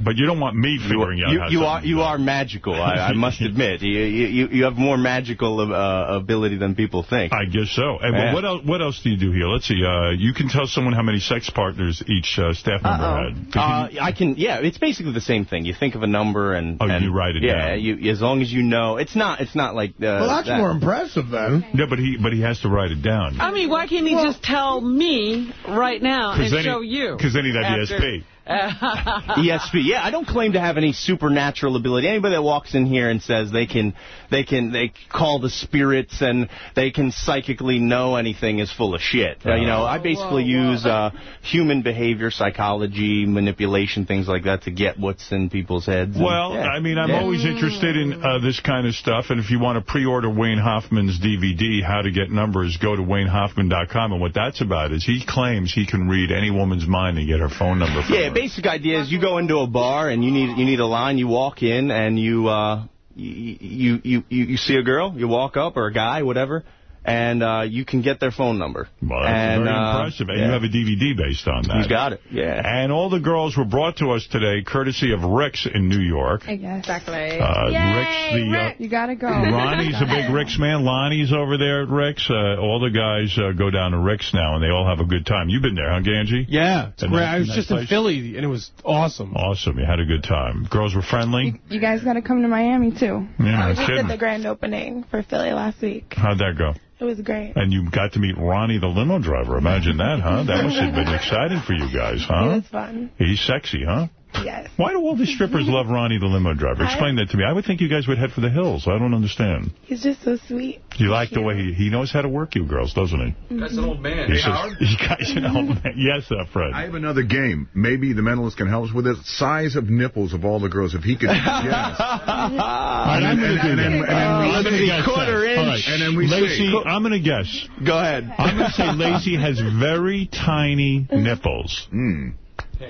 but you don't want me figuring out You, how you are something- you are magical. I, I must [laughs] admit, you, you you have more magical uh, ability than people think. I guess so. And Yeah. what else? What else do you do here? Let's see. Uh, you can tell someone how many sex partners each uh, staff member had. Uh, I can, yeah. It's basically the same thing. You think of a number and Oh, and, you write it yeah, down. you as long as you know. It's not. It's not like. Uh, Well, that's that. more impressive then. Yeah, but he but he has to write it down. I mean, why can't he just tell me right now and then he- show you? 'cause then he'd have After- ESP. [laughs] ESP. Yeah, I don't claim to have any supernatural ability. Anybody that walks in here and says they can, they can, they call the spirits and they can psychically know anything is full of shit. Uh, you know, I basically use uh, human behavior, psychology, manipulation, things like that to get what's in people's heads. and- Well, yeah. I mean, I'm Yeah. always interested in uh, this kind of stuff. And if you want to pre-order Wayne Hoffman's DVD, How to Get Numbers, go to WayneHoffman.com. And what that's about is he claims he can read any woman's mind and get her phone number from Yeah, her. Basic idea is you go into a bar and you need you need a line. You walk in and you uh you you you, you see a girl. You walk up or a guy, whatever, and uh you can get their phone number. Well, that's and, very uh, impressive. And yeah. you have a DVD based on that. You got it. Yeah. And all the girls were brought to us today courtesy of Rick's in New York. I. Exactly. Uh, Rick's the... Uh, You gotta go. Ronnie's a big Rick's man. Lonnie's over there at Rick's. Uh, all the guys uh, go down to Rick's now, and they all have a good time. You've been there, huh, Ganji? Yeah, it's great. nice- I was nice just in? Philly, and it was awesome. Awesome. You had a good time. Girls were friendly? You guys gotta come to Miami too. Yeah, I no just did the grand opening for Philly last week. How'd that go? It was great. And you got to meet Ronnie, the limo driver. Imagine that, huh? That must have been [laughs] exciting for you guys, It huh? was fun. He's sexy, huh? Yes. Why do all these strippers love Ronnie, the limo driver? Explain that to me. I would think you guys would head for the hills. I don't understand. He's just so sweet. You like the way he, he knows how to work you girls, doesn't he? That's an old man. He's He says, you guys, you know, yes, uh, Fred. I have another game. Maybe the mentalist can help us with this. Size of nipples of all the girls. If he could, [laughs] yes. All right, I'm going to do and that. and then we- I'm gonna see guess quarter inch. right. And then we Lacey, see. I'm going to guess. Go ahead. I'm going to say Lacey has very tiny [laughs] nipples. Hmm.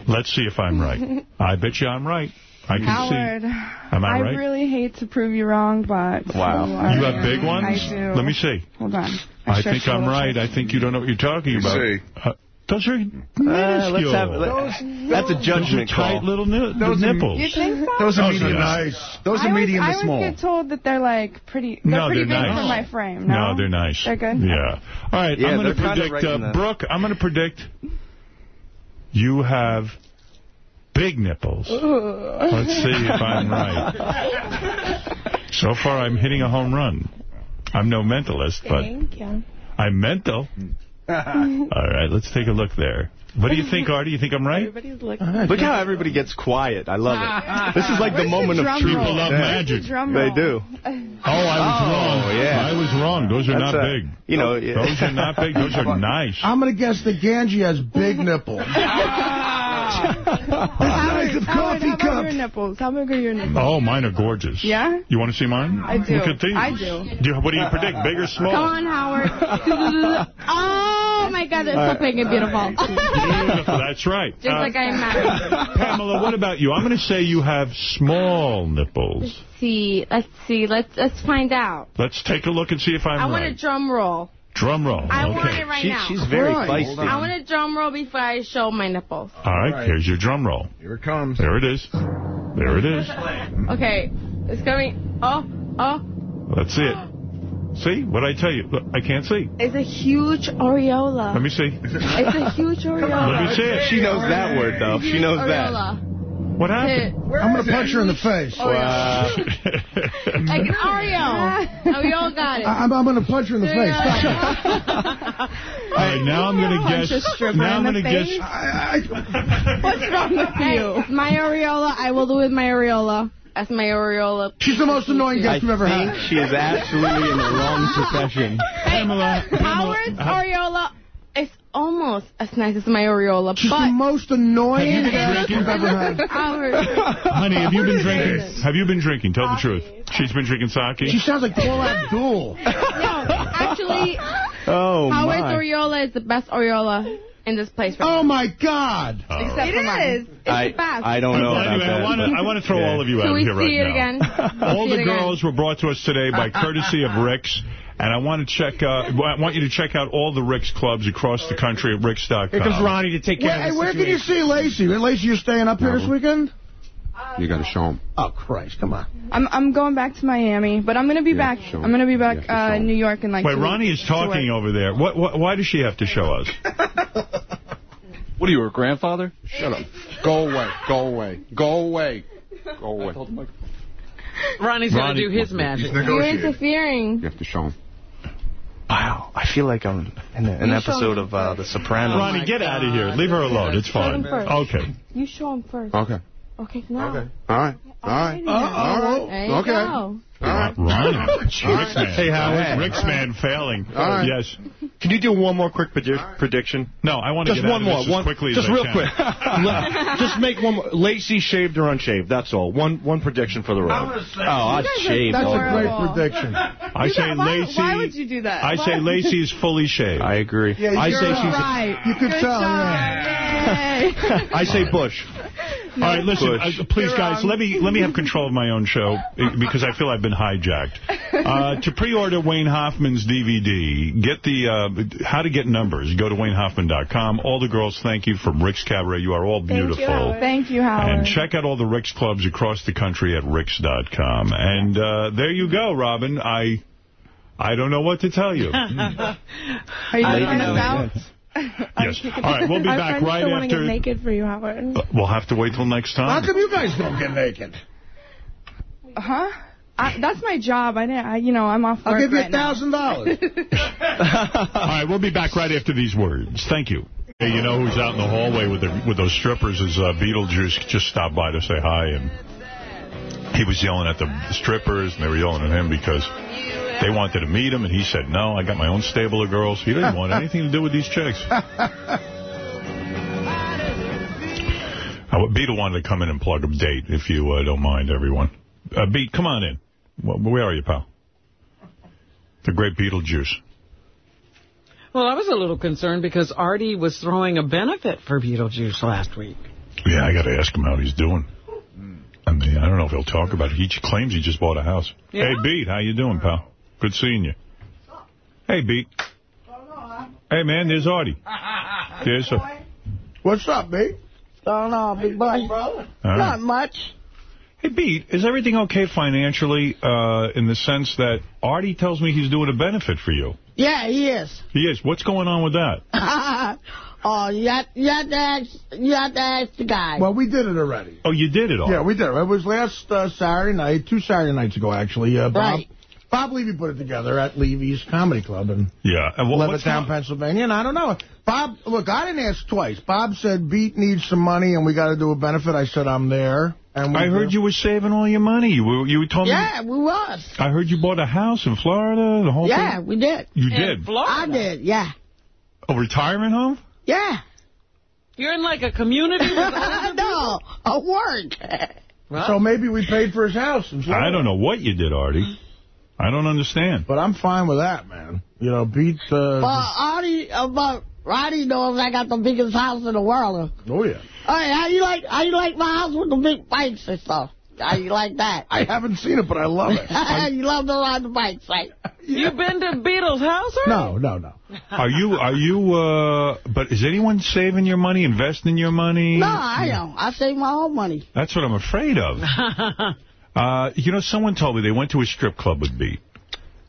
Let's see if I'm right. [laughs] I bet you I'm right. I can Howard, see. Am I, I right? really hate to prove you wrong, but Wow. you, you have big ones? I do. Let me see. Hold on. I stretched think I'm right. I think you don't know what you're talking about. You about. see. Uh, Those are minuscule. Uh, let's have, let, that's a judgment Those are tight call. little ni Those are- nipples. You think so? Those are medium. nice. Those I are always- medium I to always small. get told that they're like pretty. They're No, pretty they're big nice. for my frame. No, No, they're nice. They're good. Yeah. All right, Yeah, I'm going they're to kinda predict, right uh. Brooke, I'm going to predict you have big nipples. Let's see if I'm right. [laughs] So far, I'm hitting a home run. I'm no mentalist, but Thank you. I'm mental. [laughs] All right, let's take a look there. What do you think, Artie? You think I'm right? Everybody's looking. Look how everybody gets quiet. I love it. [laughs] This is like the Where's the moment of drum truth. People love Yeah. magic. Drum They do. [laughs] Oh, I was Oh, wrong. yeah. I was wrong. Those are That's not a- big. You know, yeah. Those are not big. Those are [laughs] nice. I'm going to guess that Ganji has big nipples. Howard, Howard, how big are your nipples? How big are your nipples? Oh, mine are gorgeous. Yeah? You want to see mine? I do. Look at these. I do. do you what do you predict, big or small? Come on, Howard. [laughs] oh, my God, they're so big and beautiful. [laughs] Beautiful, That's right. Just Uh, like I imagined. Pamela, what about you? I'm going to say you have small nipples. Let's see, let's see, let's let's find out. Let's take a look and see if I'm I want a drum roll. Drum roll. I okay. want it right She- now. she's very Right. feisty. I want a drum roll before I show my nipples. All right, right. here's your drum roll. Here it comes. There it is. There it is. [laughs] Okay, it's coming. Oh, oh, Let's see it. See? what I tell you? Look, I can't see. it's a huge areola. Let me see. It's a huge areola. Let me see it. She knows that word, though. She knows that. Areola. What happened? [laughs] I'm going to punch her in the face. Oh, wow. Like an Oreo. Oh, we all got it. I, I'm, I'm going to punch her in the face. Stop. [laughs] All right, now I'm going to Punch guess. Now I'm going to guess. I, I, [laughs] What's wrong with Hey, you? it's my areola. I will do with my areola. That's my areola. she's the most annoying I guest we've ever think had. she is absolutely in the wrong profession. Pamela, uh, Pamela, Howard's ha- areola is almost as nice as my areola, She's but the most annoying Have you been guest drinking? we've ever had. [laughs] [laughs] Honey, have you been drinking? Yes. Have you been drinking? Tell the truth. She's been drinking sake. She sounds like Paula Abdul. [laughs] No, actually, Oh, Howard's my. areola is the best areola in this place right Oh, now. my God. All Except right. for mine. It is. It's I, the best. I don't know Well, about anyway, that. I want to I want to throw yeah. all of you out we here right see it now. again? All the it again. girls were brought to us today by courtesy of Rick's. And I want to check. Uh, I want you to check out all the Rick's clubs across the country at Ricks.com. Here comes Ronnie to take care Where, hey, of the where can you see Lacey? Lacey, you're staying up here this weekend? You got to show him. Oh, Christ, come on. I'm I'm going back to Miami, but I'm gonna be back. I'm gonna be back Yeah, uh, in New York in like. Wait, two Ronnie weeks is talking over there. What, what? Why does she have to show us? [laughs] What are you, her grandfather? Shut up. Go away. Go away. Go away. Go away. Ronnie's going to do his magic. You're interfering. You have to show him. Wow, I feel like I'm in a, an You show episode me of uh, The Sopranos. Ronnie, get out of here. Leave her alone. It's fine. Okay. You show him first. Okay. Okay, now. Okay. All right. All right. Uh-oh. Okay. go. All right. Rick's. Hey, Howard. Rick's man failing. All right. Yes. Can you do one more quick predi- prediction? No, I want to Just get one out more. of this one, as quickly just as I real quick. [laughs] Just make one more. Lacey shaved or unshaved. That's all. One one prediction for the road. Oh, I'd shave. That's a great prediction. I say why, Lacey. why would you do that? I say Lacey is fully shaved. I agree. Yeah, I you're say she's. right. You could Good tell, job. yeah. Yay. [laughs] I say Bush. All right, listen, uh, please, You're guys, wrong. let me let me have control of my own show [laughs] because I feel I've been hijacked. Uh, to pre-order Wayne Hoffman's DVD, get the uh, how to get numbers. Go to WayneHoffman.com. All the girls, thank you from Rick's Cabaret. You are all beautiful. Thank you, Howard. And check out all the Rick's clubs across the country at Ricks.com. And uh, there you go, Robin. I I don't know what to tell you. [laughs] Are you I taking know, out? [laughs] yes. All right, we'll be Our back friends right still want to get after. naked for you, Howard. Uh, We'll have to wait till next time. How come you guys don't get naked? Huh? I, that's my job. I didn't. I, you know, I'm off work I'll give you a thousand dollars. [laughs] All right, we'll be back right after these words. Thank you. Hey, you know who's out in the hallway with the, with those strippers is uh, Beetlejuice just stopped by to say hi, and he was yelling at the strippers, and they were yelling at him because they wanted to meet him, and he said, no, I got my own stable of girls. He didn't want anything to do with these chicks. [laughs] Uh, Beetle wanted to come in and plug a date, if you uh, don't mind, everyone. Uh, Beat, come on in. Where are you, pal? The great Beetlejuice. Well, I was a little concerned because Artie was throwing a benefit for Beetlejuice last week. Yeah, I got to ask him how he's doing. I mean, I don't know if he'll talk about it. He claims he just bought a house. Yeah? Hey, Beat, how you doing, pal? Good seeing you. Hey, Beat. Hey, man, there's Artie. [laughs] There's a... What's up, mate? going on, big boy? right. Not much. Hey, Beat, is everything okay financially uh, in the sense that Artie tells me he's doing a benefit for you? Yeah, he is. He is. What's going on with that? [laughs] oh, you have, you have to ask, you have to ask the guy. Well, we did it already. Oh, you did it all? Yeah, we did it. It was last uh, Saturday night, two Saturday nights ago, actually. Uh, Bob, Right. Bob Levy put it together at Levy's Comedy Club in Yeah. And what, what's Levittown, Pennsylvania. And I don't know. Bob, look, I didn't ask twice. Bob said, Beat needs some money and we got to do a benefit. I said, I'm there. And we I heard did. you were saving all your money. You were, you told me. yeah, we was. I heard you bought a house in Florida. The whole Yeah, thing. we did. You did. Florida. I did, yeah. A retirement home? Yeah. You're in like a community with [laughs] no, a work. So maybe we paid for his house. in I don't know what you did, Artie. I don't understand. But I'm fine with that, man. You know, beat uh, But Artie, uh, but Roddy knows I got the biggest house in the world. Oh, yeah. Hey, how you like, how you like my house with the big bikes and stuff? How you like that? I haven't seen it, but I love it. [laughs] you love to ride the bikes, right? [laughs] You been to Beetle's house? Or? No, no, no. Are you, are you, uh, but is anyone saving your money, investing your money? No, I don't. I save my own money. That's what I'm afraid of. [laughs] Uh, you know, someone told me they went to a strip club with Beat,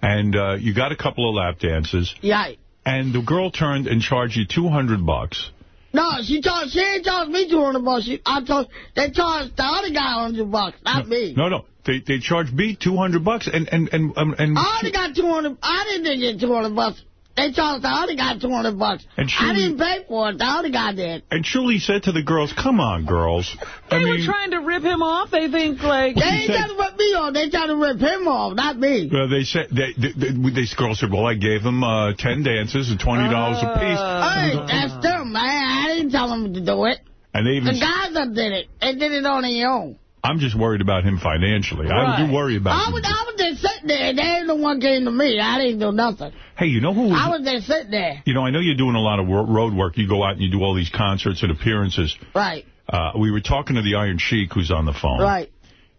and uh, you got a couple of lap dances, Yeah. and the girl turned and charged you 200 bucks. No, she charged. She ain't charged me 200 bucks. She, I told, they charged the other guy 100 bucks, not me. No, no, they they charged me 200 bucks, and and and um, and. I only got 200. I didn't get 200 bucks. They charged the other guy 200 bucks. And I didn't pay for it. The other guy did. And Shirley said to the girls, "Come on, girls." They I were mean, trying to rip him off. They think like... They ain't said- trying to rip me off. They trying to rip him off, not me. uh, they said they, they, they, these girls said, "Well, I gave them uh, 10 dances and twenty dollars a piece." Hey, that's them, man. I didn't tell them to do it. And they even, The guys that did it, they did it on their own. I'm just worried about him financially. I do worry about. I him. was, I was just sitting there. They ain't the one came to me. I didn't do nothing. Hey, you know who? I was just sitting there. You know, I know you're doing a lot of road work. You go out and you do all these concerts and appearances. Right, Uh, we were talking to the Iron Sheik, who's on the phone. right.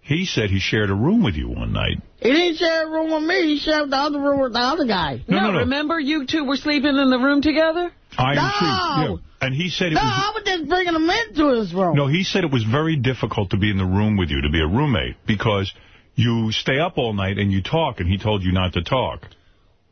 He said he shared a room with you one night. He didn't share a room with me. He shared the other room with the other guy. No, No, no, no. remember you two were sleeping in the room together? Iron No! Sheik. Yeah. And he said it No, was... I was just bringing him into his room. No, he said it was very difficult to be in the room with you, to be a roommate, because you stay up all night and you talk, and he told you not to talk.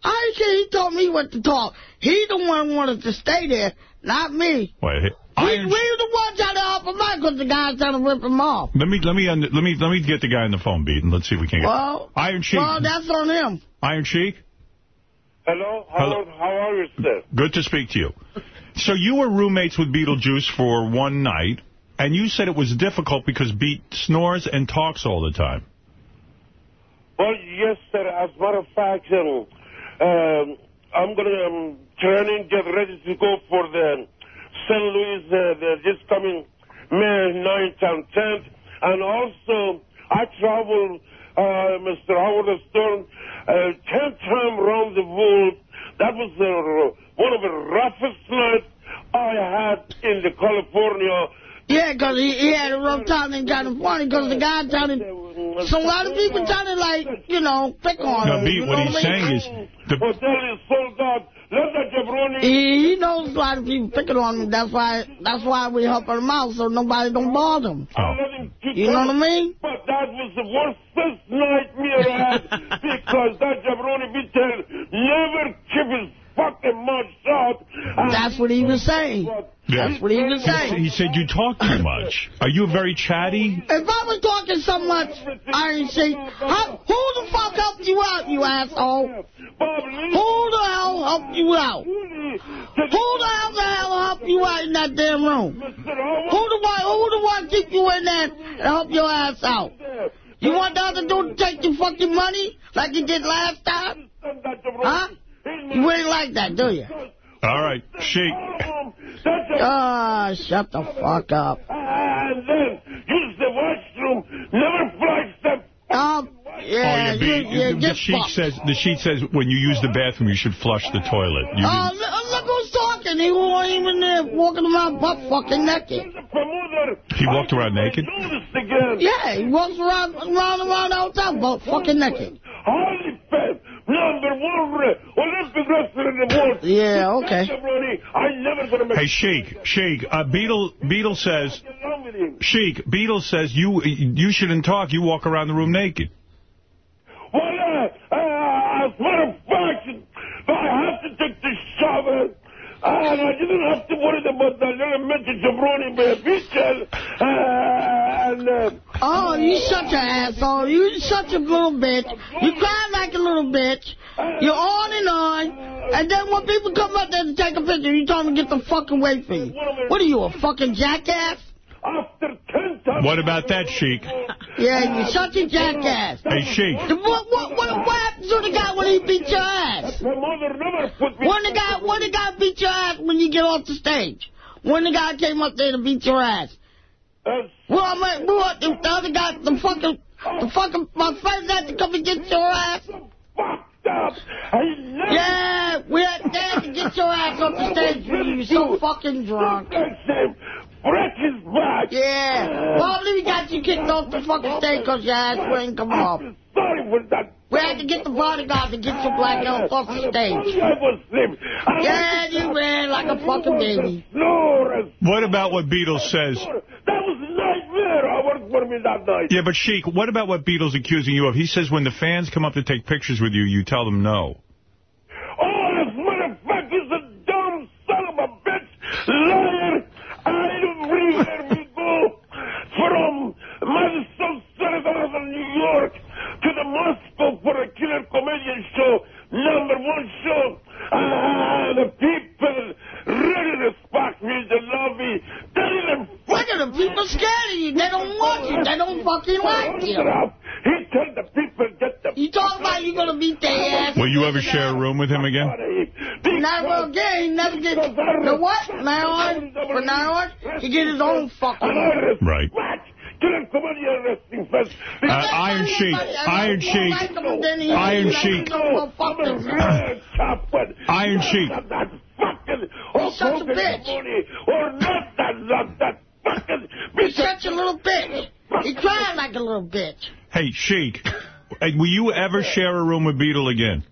I said he told me what to talk. He the one who wanted to stay there, not me. Wait, We, we the ones out to help him out because the guy's trying to rip him off. Let me let me let me let me get the guy on the phone, beat, and let's see if we can get Well, Iron Sheik. well, that's on him. Iron Sheik. Hello? Hello. How, how are you, sir? Good to speak to you. So you were roommates with Beetlejuice for one night, and you said it was difficult because Beat snores and talks all the time. Well, yes, sir. As a matter of fact, um, um, I'm going to um, turn in, get ready to go for the St. Louis, uh, the, this coming May 9th and 10th. And also, I travel, Mr. Howard Stern, uh, 10 times around the world. That was uh, one of the roughest nights I had in the California. Yeah, because he, he had a rough time in California because the guy trying to... So a lot of people trying to, like, you know, pick on him. Beat, you what know he's I saying mean? is... The, Hotel is sold out. The jabroni... He, he knows a lot of people picking on him. That's why That's why we helping him out so nobody don't bother him. Oh. You know what I mean? But that was the worst nightmare I had [laughs] because that jabroni Vitel never keep his fucking mouth shut. That's what he was saying. That's what he was saying. He said you talk too much. Are you very chatty? If I was talking so much, Iron Sheik, how, who the fuck helped you out, you asshole? Who the hell helped you out? Who the hell the hell helped you out in that damn room? Who the one, who the one keep you in there and help your ass out? You want the other dude to take your fucking money like you did last time? Huh? You ain't like that, do you? All right, Sheik. Ah, shut the fuck up. And then use the washroom. Never flush them. Um, yeah, oh, you, yeah, you the get sheik fucked. says the sheik says when you use the bathroom you should flush the toilet. You, Oh, look, look who's talking. He wasn't even there walking around butt fucking naked. he walked around naked. Yeah, he walks around, around, around the hotel butt fucking naked. Holy fat, number one re- Olympic wrestler in the world. Yeah, okay. I'm never going to make Hey, Sheik, Sheik, uh, Beetle, Beetle says, wrong with him. Sheik, Beetle says you you shouldn't talk. You walk around the room naked. Well, uh, uh, as a matter of I have to take the shower. And I didn't have to worry about that little. Jabroni Mitchell. Uh, and, uh, Oh, you such an asshole. You such a little bitch. You cry like a little bitch. You're on and on. And then when people come up there to take a picture, you tell them to get the fuck away from you. What are you, a fucking jackass? What about that, Sheik? Yeah, you're such a jackass. Hey, Sheik. What, what, what, what happens to the guy when he beat your ass? When the guy, when the guy beat your ass when you get off the stage? When the guy came up there to beat your ass? Well, I mean, what, the, the other guy, the fucking, the fucking, my friend had to come and get your ass? Yeah, we had to get your ass off the stage when you were so fucking drunk. Yeah. Uh, Probably we got you kicked off the fucking stage because your ass wouldn't come off. We had to get the bodyguard to get your black ass off the stage. Yeah, you ran like a fucking baby. What about what Beetle says? That was a nightmare. I worked for me that night. Yeah, but Sheik, what about what Beetle's accusing you of? He says when the fans come up to take pictures with you, you tell them no. Oh, this motherfucker's a dumb son of a bitch, liar. I don't believe let me go from Madison Center in New York to the Moscow for a killer comedian show, number one show. Ah, the people ready to spot me in the lobby. They even Look at them. People scared of you. They don't want you. They don't fucking like you. He told the people get the... You talk about you're going to beat their ass. Will you ever share a room with him again? Not well, again. Never get... You know what? Now on, from now on, he get his own fucking room. Right. Killer comedian wrestling fest. Uh, Iron Sheik, Iron Sheik, Iron Sheik, Iron Sheik. He's such a bitch. Or not that, not that fucking He's such a little bitch. He cried like a little bitch. Hey, Sheik, will you ever share a room with Beetle again?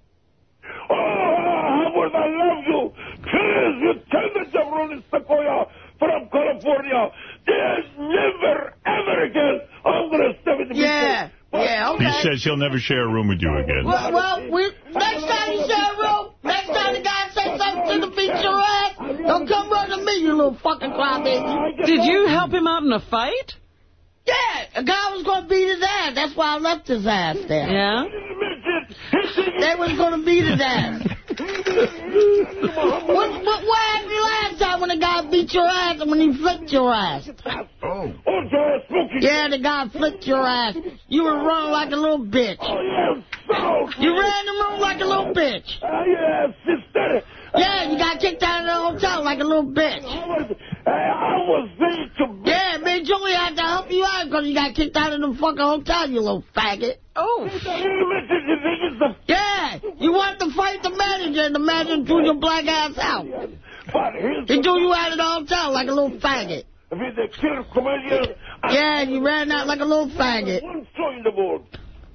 Oh, how would I love you? Please, you tell the Jabroni Sequoia from California. There's never, ever again I'm going to step in the Yeah, yeah, okay. He says he'll never share a room with you again. Well, well we, next time you share a room, next time the guy says something to the beat your ass, don't come run to me, you little fucking crybaby. Did you help him out in a fight? Yeah, a guy was going to beat his ass. That's why I left his ass there. Yeah? They was going to beat his ass. What, what, what happened last time when the guy beat your ass and when he flipped your ass? Oh. Yeah, the guy flipped your ass. You were running like a little bitch. Oh, yeah, so You ran the room like a little bitch. Oh, yeah, sister. Yeah, you got kicked out of the hotel like a little bitch. I was there to... be. Yeah, me Julie had to help you out because you got kicked out of the fucking hotel, you little faggot. Oh. Yeah, you wanted to fight the manager, and the manager threw your black ass out. He threw you out of the hotel like a little faggot. If it's a clear comedian Yeah, you ran out like a little faggot.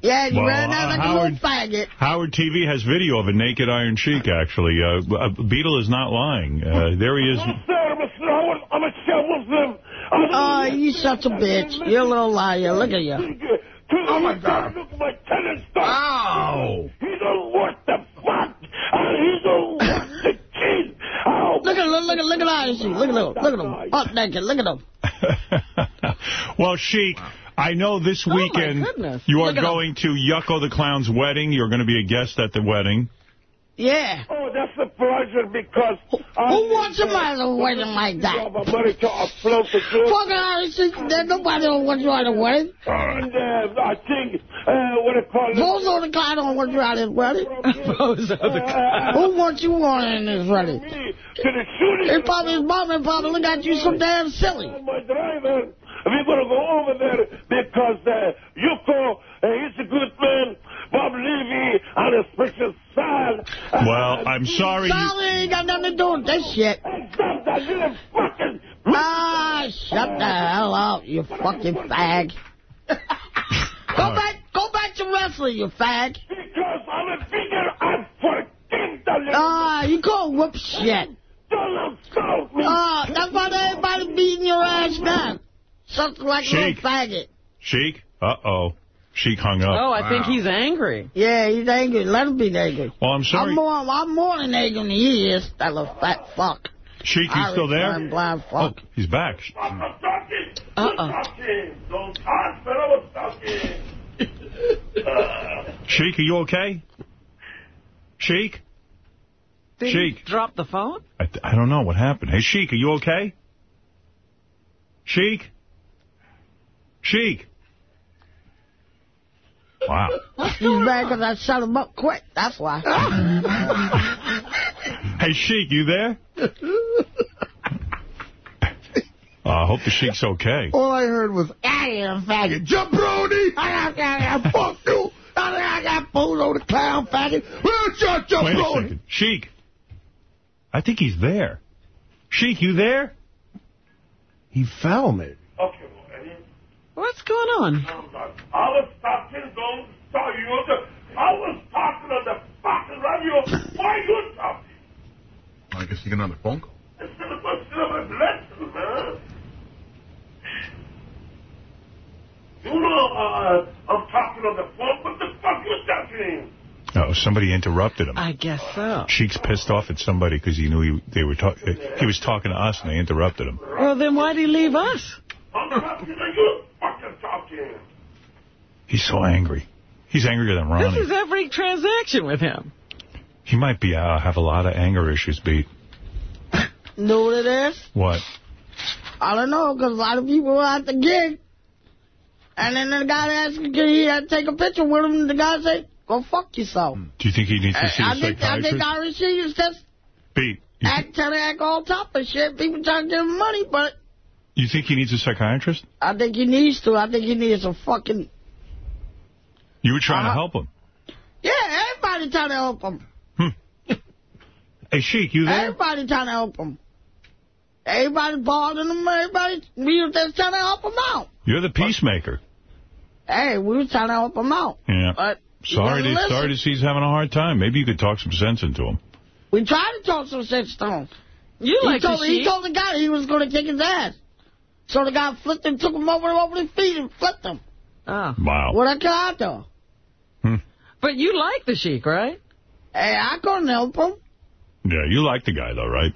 Yeah, you Well, ran out uh, like Howard- a little faggot. Howard TV has video of a naked Iron Sheik, actually. Uh, uh, Beetle is not lying. Uh, there he is. I'm a Muslim. Oh, you such a bitch. You're a little liar. Look at you. Oh, my God. Look at my tenant stuff. Ow. He don't want the fuck. And he don't want the kid. Oh. Look at look, look at look at Iron Sheik. Look at him. Look at him. Butt naked. Look at him. [laughs] Well, Sheik, I know this weekend goodness. you are Look at going to Yucko the Clown's wedding. You're going to be a guest at the wedding. Yeah. Oh, that's a pleasure because... Who wants a man to wedding like that? America afloat the truth. Fucking Iron Sheik. There's nobody don't want you at a wedding. And uh, I think, uh, what do you call it? Bozo the Clown don't want you at his wedding. [laughs] Bozo the Clown. Who wants you on in his wedding? To the shooting. It's probably his mom and probably look at you so damn silly. My driver, we're going to go over there because uh, Yucko, uh, he's a good man. Bob Levy and his precious son. Well, I'm sorry. you- Sally ain't got nothing to do with this shit. Stop that little fucking... Ah, shut the hell up, you fucking fag. [laughs] go back, go back to wrestling, you fag. Because I'm a figure and forget the Ah, you call whoop shit. Don't insult me. Ah, that's why everybody beating your ass now. Something like a Sheik. little faggot. Sheik? Uh-oh. Sheik hung up. Oh, I think he's angry. Yeah, he's angry. Let him be angry. Well, I'm sorry. I'm more, I'm more than angry than he is. That little fat fuck. Sheik, you still there? Irish blind Oh, fuck. he's back. Uh-uh. [laughs] Sheik, are you okay? Sheik? Did Sheik. he drop the phone? I, I don't know what happened. Hey, Sheik, are you okay? Sheik? Sheik? Wow. He's mad because I shut him up quick. That's why. [laughs] Hey, Sheik, you there? [laughs] Uh, I hope the Sheik's okay. All I heard was, I am faggot. Jabroni! I got fuck you. I got food on the clown faggot. Well, shut your Wait a second. Sheik. I think he's there. Sheik, you there? He found fell, maybe. What's going on? I was talking, don't you. I was talking on the fucking radio. Why you talking? I guess you get another phone call. Instead of instead of a blessing, man. You know, uh, I'm talking on the phone. What the fuck you talking? Oh, somebody interrupted him. I guess so. Sheik's pissed off at somebody because he knew he, they were talk he was talking to us and they interrupted him. Well, then why'd he leave us? I'm talking to you. Fucking talking. He's so angry. He's angrier than Ronnie. This is every transaction with him. He might be uh, have a lot of anger issues, Beat. [laughs] Know what it is? What? I don't know, because a lot of people were at the gig. And then the guy asked me, can he uh, take a picture with him? And the guy said, go fuck yourself. Do you think he needs to see I, a think, I think psychiatrist? Irish is just Beat, act, trying to act all top of shit. People trying to give him money, but you think he needs a psychiatrist? I think he needs to. I think he needs a fucking... You were trying to Uh-huh. help him. Yeah, everybody trying to help him. Hey, Sheik, you there? Everybody trying to help him. Everybody bothering him. Everybody, we were just trying to help him out. You're the peacemaker. Hey, we were trying to help him out. Yeah. But Sorry to, listen. sorry to see he's having a hard time. Maybe you could talk some sense into him. We tried to talk some sense to him. You he like told, the He told the guy he was going to kick his ass. So the guy flipped and took him over over the feet and flipped him. Oh. Wow. What I got though? But you like the Sheik, right? Hey, I couldn't help him. Yeah, you like the guy, though, right?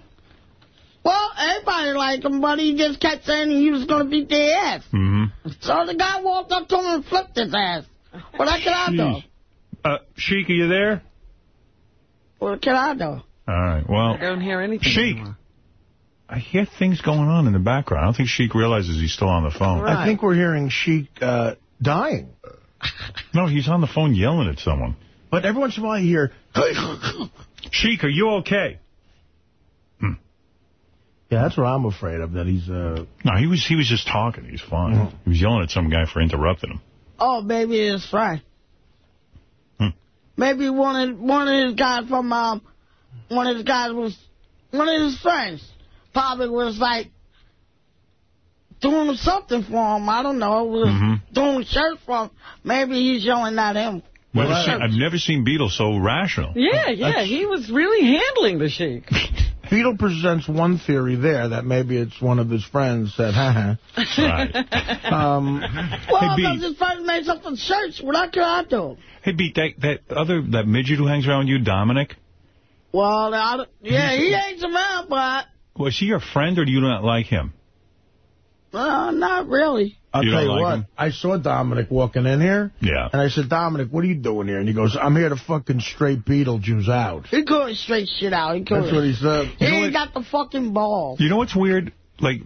Well, everybody liked him, but he just kept saying he was going to beat their ass. Mm-hmm. So the guy walked up to him and flipped his ass. What I can I do? Uh, Sheik, are you there? What can I do? All right, well, I don't hear anything Sheik, anymore. I hear things going on in the background. I don't think Sheik realizes he's still on the phone. I think we're hearing Sheik uh, dying. [laughs] No, he's on the phone yelling at someone. But every once in a while you hear... [coughs] Sheik, are you okay? Hmm. Yeah, that's what I'm afraid of, that he's... Uh... No, he was he was just talking. He's fine. He was yelling at some guy for interrupting him. Oh, maybe it's friend. Hmm. Maybe one of one of his guys from um, one of his guys was one of his friends. Probably was like doing something for him. I don't know. Was Mm-hmm. doing shirt for him. Maybe he's yelling at him. Never Well, seen, I've never seen Beatles so rational. Yeah, yeah, he was really handling the Sheik. [laughs] Beetle presents one theory there, that maybe it's one of his friends that, haha. Right. [laughs] um, [laughs] Well, Hey, because B. his friend made something shirts. What can I do? Hey, Beat, that, that other, that midget who hangs around you, Dominic, Well, I, yeah, he ain't around, but was he your friend or do you not like him? uh, not really. I'll You tell you like what, him? I saw Dominic walking in here, Yeah. and I said, Dominic, what are you doing here? And he goes, I'm here to fucking straight Beetlejuice out. He couldn't straight shit out. He couldn't. That's what he said. He ain't got the fucking balls. You know what's weird? Like,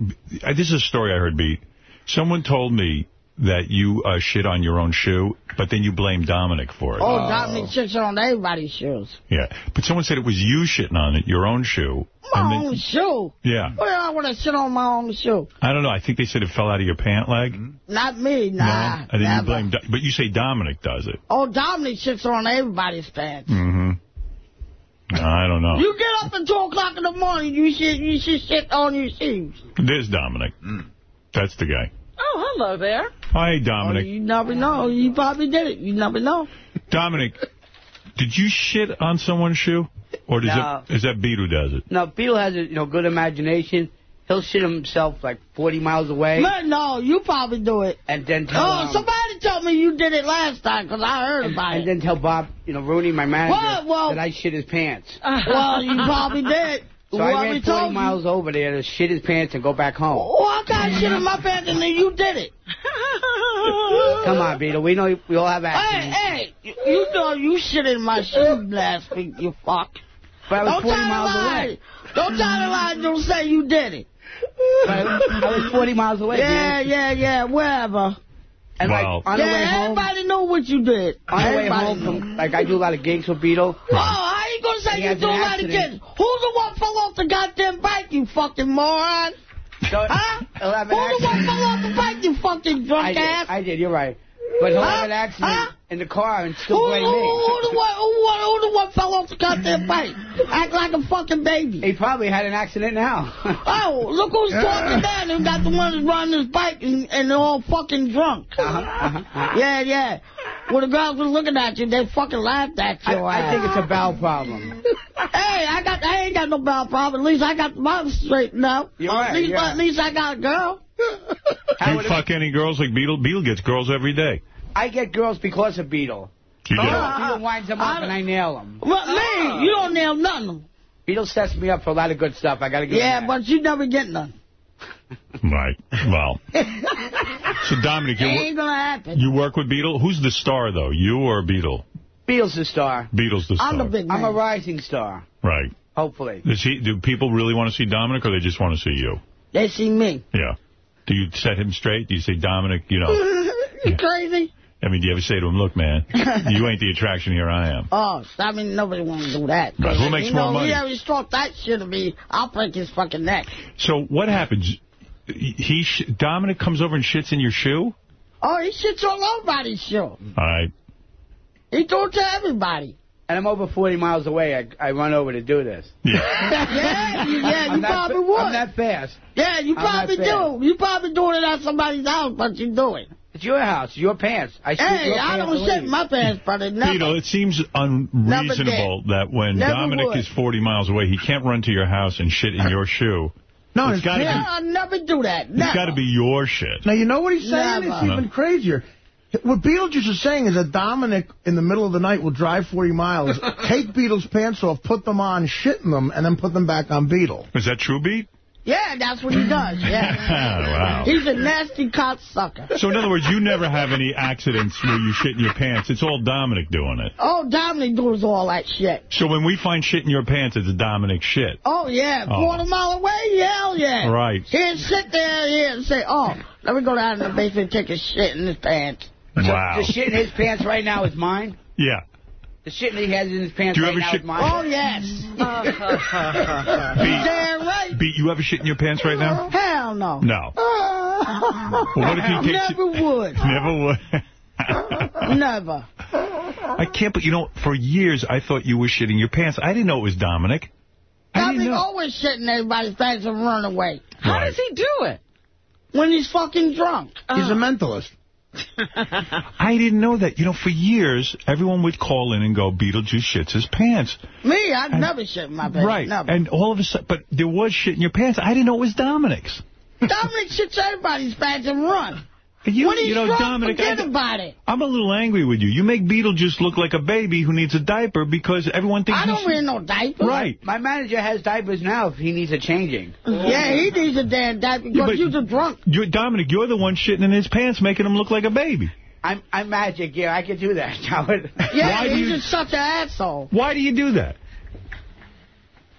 I- this is a story I heard, Beat. Someone told me that you uh, shit on your own shoe, but then you blame Dominic for it. Oh, Dominic shits on everybody's shoes. Yeah. But someone said it was you shitting on it, your own shoe. My then- own shoe. yeah. What do I want to shit on my own shoe? I don't know. I think they said it fell out of your pant leg. Not me, nah. no. And then never. you blame, Do- but you say Dominic does it. Oh, Dominic shits on everybody's pants. Mm-hmm. I don't know. You get up at 2 o'clock in the morning, you shit, you should shit on your shoes. There's Dominic. That's the guy. Oh, hello there. Hi, Oh, Dominic. you never know. You probably did it. You never know. Dominic, Did you shit on someone's shoe? Or does No. it, is that Beat who does it? No, Beetle has a you know good imagination. He'll shit himself like 40 miles away. Man, no, you probably do it. And then tell Oh, um, somebody told me you did it last time because I heard about and it. then tell Bob, you know, Rooney, my manager, Well, well- that I shit his pants. well, you probably did. So I Whoever ran 40 miles over there to shit his pants and go back home. Oh, I got shit in my pants and then you did it. [laughs] Come on, Beetle. We know we all have Hey, accidents. hey, you, you know you shit in my shoes last week, you fuck. But I was Don't 40 try to miles lie. away. Don't try to lie. Don't say you did it. But I, I was 40 miles away. Yeah, yeah, yeah, wherever. And Wow. like on the way yeah, home, everybody know what you did. on the way home, from, like I do a lot of gigs with Beetle. Oh, how you gonna say He you do a an lot of accident. kids? Who's the one fell off the goddamn bike, you fucking moron? So, Huh? he'll have an Who's the one fell off the bike, you fucking drunk I did. I did, you're right. But he'll Huh? have an accident Huh? In the car and still who, blame who, me. who the one, who, who, who the one fell off the goddamn bike? Act like a fucking baby. He probably had an accident now. [laughs] Oh, look who's talking down and got the one that's riding his bike and, and they're all fucking drunk. Uh-huh, uh-huh. Yeah, yeah. When the girls were looking at you, they fucking laughed at you. I think it's a bowel problem. [laughs] Hey, I got, I ain't got no bowel problem. At least I got mine straightened out. You're at, right, least, yeah. at least I got a girl. [laughs] Do you fuck any girls like Beetle? Beetle gets girls every day. I get girls because of Beetle. You do? Beetle winds them up I- and I nail them. What, me? You don't nail nothing. Beetle sets me up for a lot of good stuff. I got to get Yeah, but you never get none. [laughs] Right. Well. [laughs] So, Dominic, you, ain't gonna happen. you work with Beetle? Who's the star, though? You or Beetle? Beetle's the star. Beetle's the star. I'm the big man. I'm a rising star, Right. hopefully. Does he, do people really want to see Dominic, or they just want to see you? They see me. Yeah. Do you set him straight? Do you say, Dominic, you know, [laughs] you crazy? I mean, do you ever say to him, look, man, [laughs] you ain't the attraction, here I am. Oh, I mean, nobody want to do that. Right, who makes you more know, money? He ever talk that shit to me, I'll break his fucking neck. So what happens? He sh Dominic comes over and shits in your shoe? Oh, he shits all over his show. All right. He do it to everybody. And I'm over 40 miles away. I, I run over to do this. Yeah. [laughs] yeah, you, yeah, you probably would. I'm that fast. yeah, you I'm probably do. You probably doing it at somebody's house, but you do it. It's your house, your pants. I shoot Hey, your I pants don't and shit in my pants, brother. Never. Beetle, it seems unreasonable that when Never Dominic would. is 40 miles away, he can't run to your house and shit in your shoe. No, it's it's got to Yeah, be, I'll never do that. it's Never. got to be your shit. Now, you know what he's saying? Never. It's even crazier. What Beetlejuice is saying is that Dominic, in the middle of the night, will drive 40 miles, [laughs] take Beetle's pants off, put them on, shit in them, and then put them back on Beetle. Is that true, Beat? Yeah, that's what he does. [laughs] Yeah. wow. He's a nasty cocksucker. So, in other words, you never have any accidents where you shit in your pants. It's all Dominic doing it. Oh, Dominic does all that shit. So when we find shit in your pants, it's Dominic shit. Oh, yeah. Oh. Quarter mile away? Hell yeah. Right. He'd sit there here and say, oh, let me go down in the basement and take a shit in his pants. Wow. The shit in his pants right now is mine. Yeah. The shit that he has in his pants Do you right ever now shit- is mine. Oh, yes. Beat, [laughs] Damn right. Beat, you ever shit in your pants right now? [laughs] Hell no. No. [laughs] Well, what if he takes Never would. Never would. Never. I can't, but you know, for years I thought you were shitting your pants. I didn't know it was Dominic. I didn't Dominic know. always shit in everybody's pants and run away. How Right. does he do it? When he's fucking drunk. He's a mentalist. [laughs] I didn't know that. You know, for years, everyone would call in and go, Beetlejuice shits his pants. Me, I'd never shit in my pants. Right. Never. And all of a sudden, but there was shit in your pants. I didn't know it was Dominic's. Dominic shits everybody's pants and run. But you, when he's you know, drunk, Dominic, forget I, about it. I'm a little angry with you. You make Beetlejuice look like a baby who needs a diaper because everyone thinks I don't wear no diaper. Right. My manager has diapers now if he needs a changing. Yeah, he needs a damn diaper because Yeah, but- you're drunk. You're, Dominic, you're the one shitting in his pants, making him look like a baby. I'm I'm magic, yeah, I can do that, [laughs] Howard. Yeah, Why do you- just such an asshole. Why do you do that?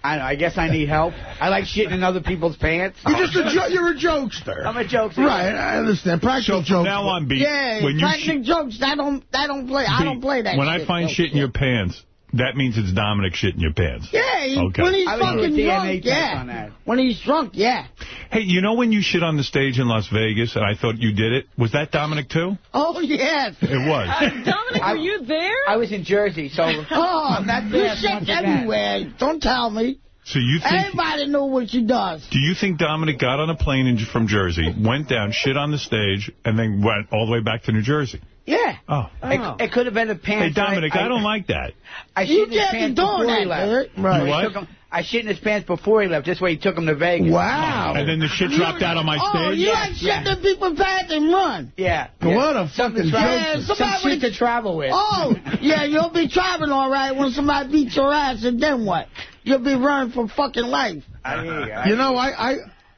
I know, I guess I need help. I like shitting in other people's pants. You're just a jo you're a jokester. I'm a jokester. Right, I understand. Practical So jokes. now on, Beat, Yeah, when you jokes, that don't, that don't play. I don't play that When shit. I find no shit in your pants, that means it's Dominic shit in your pants. Yeah, he, Okay. when he's I would do a fucking drunk, test yeah. on that. When he's drunk, yeah. Hey, you know when you shit on the stage in Las Vegas and I thought you did it? Was that Dominic too? Oh, yes. It was. Uh, Dominic, were you there? I was in Jersey, so [laughs] Oh, I'm not you shit once again. everywhere. Don't tell me. So you think... Everybody know what she does. Do you think Dominic got on a plane in, from Jersey, went down, shit on the stage, and then went all the way back to New Jersey? Yeah. Oh. Uh-huh. It, it could have been the Hey. Dominic, I, I, don't like that. I You shit in his can't be pants doing before that, he left. Derek. Right. He What? I shit in his pants before he left. This way he took him to Vegas. Wow. And then the shit dropped out on my Oh, stage? you like shit in people's pants and run. Yeah. What a fucking to Yeah, travel, some somebody shit to travel with. Oh, yeah, you'll be traveling all right when somebody beats your ass, and then what? You'll be running for fucking life. I hear you. I You know, I, I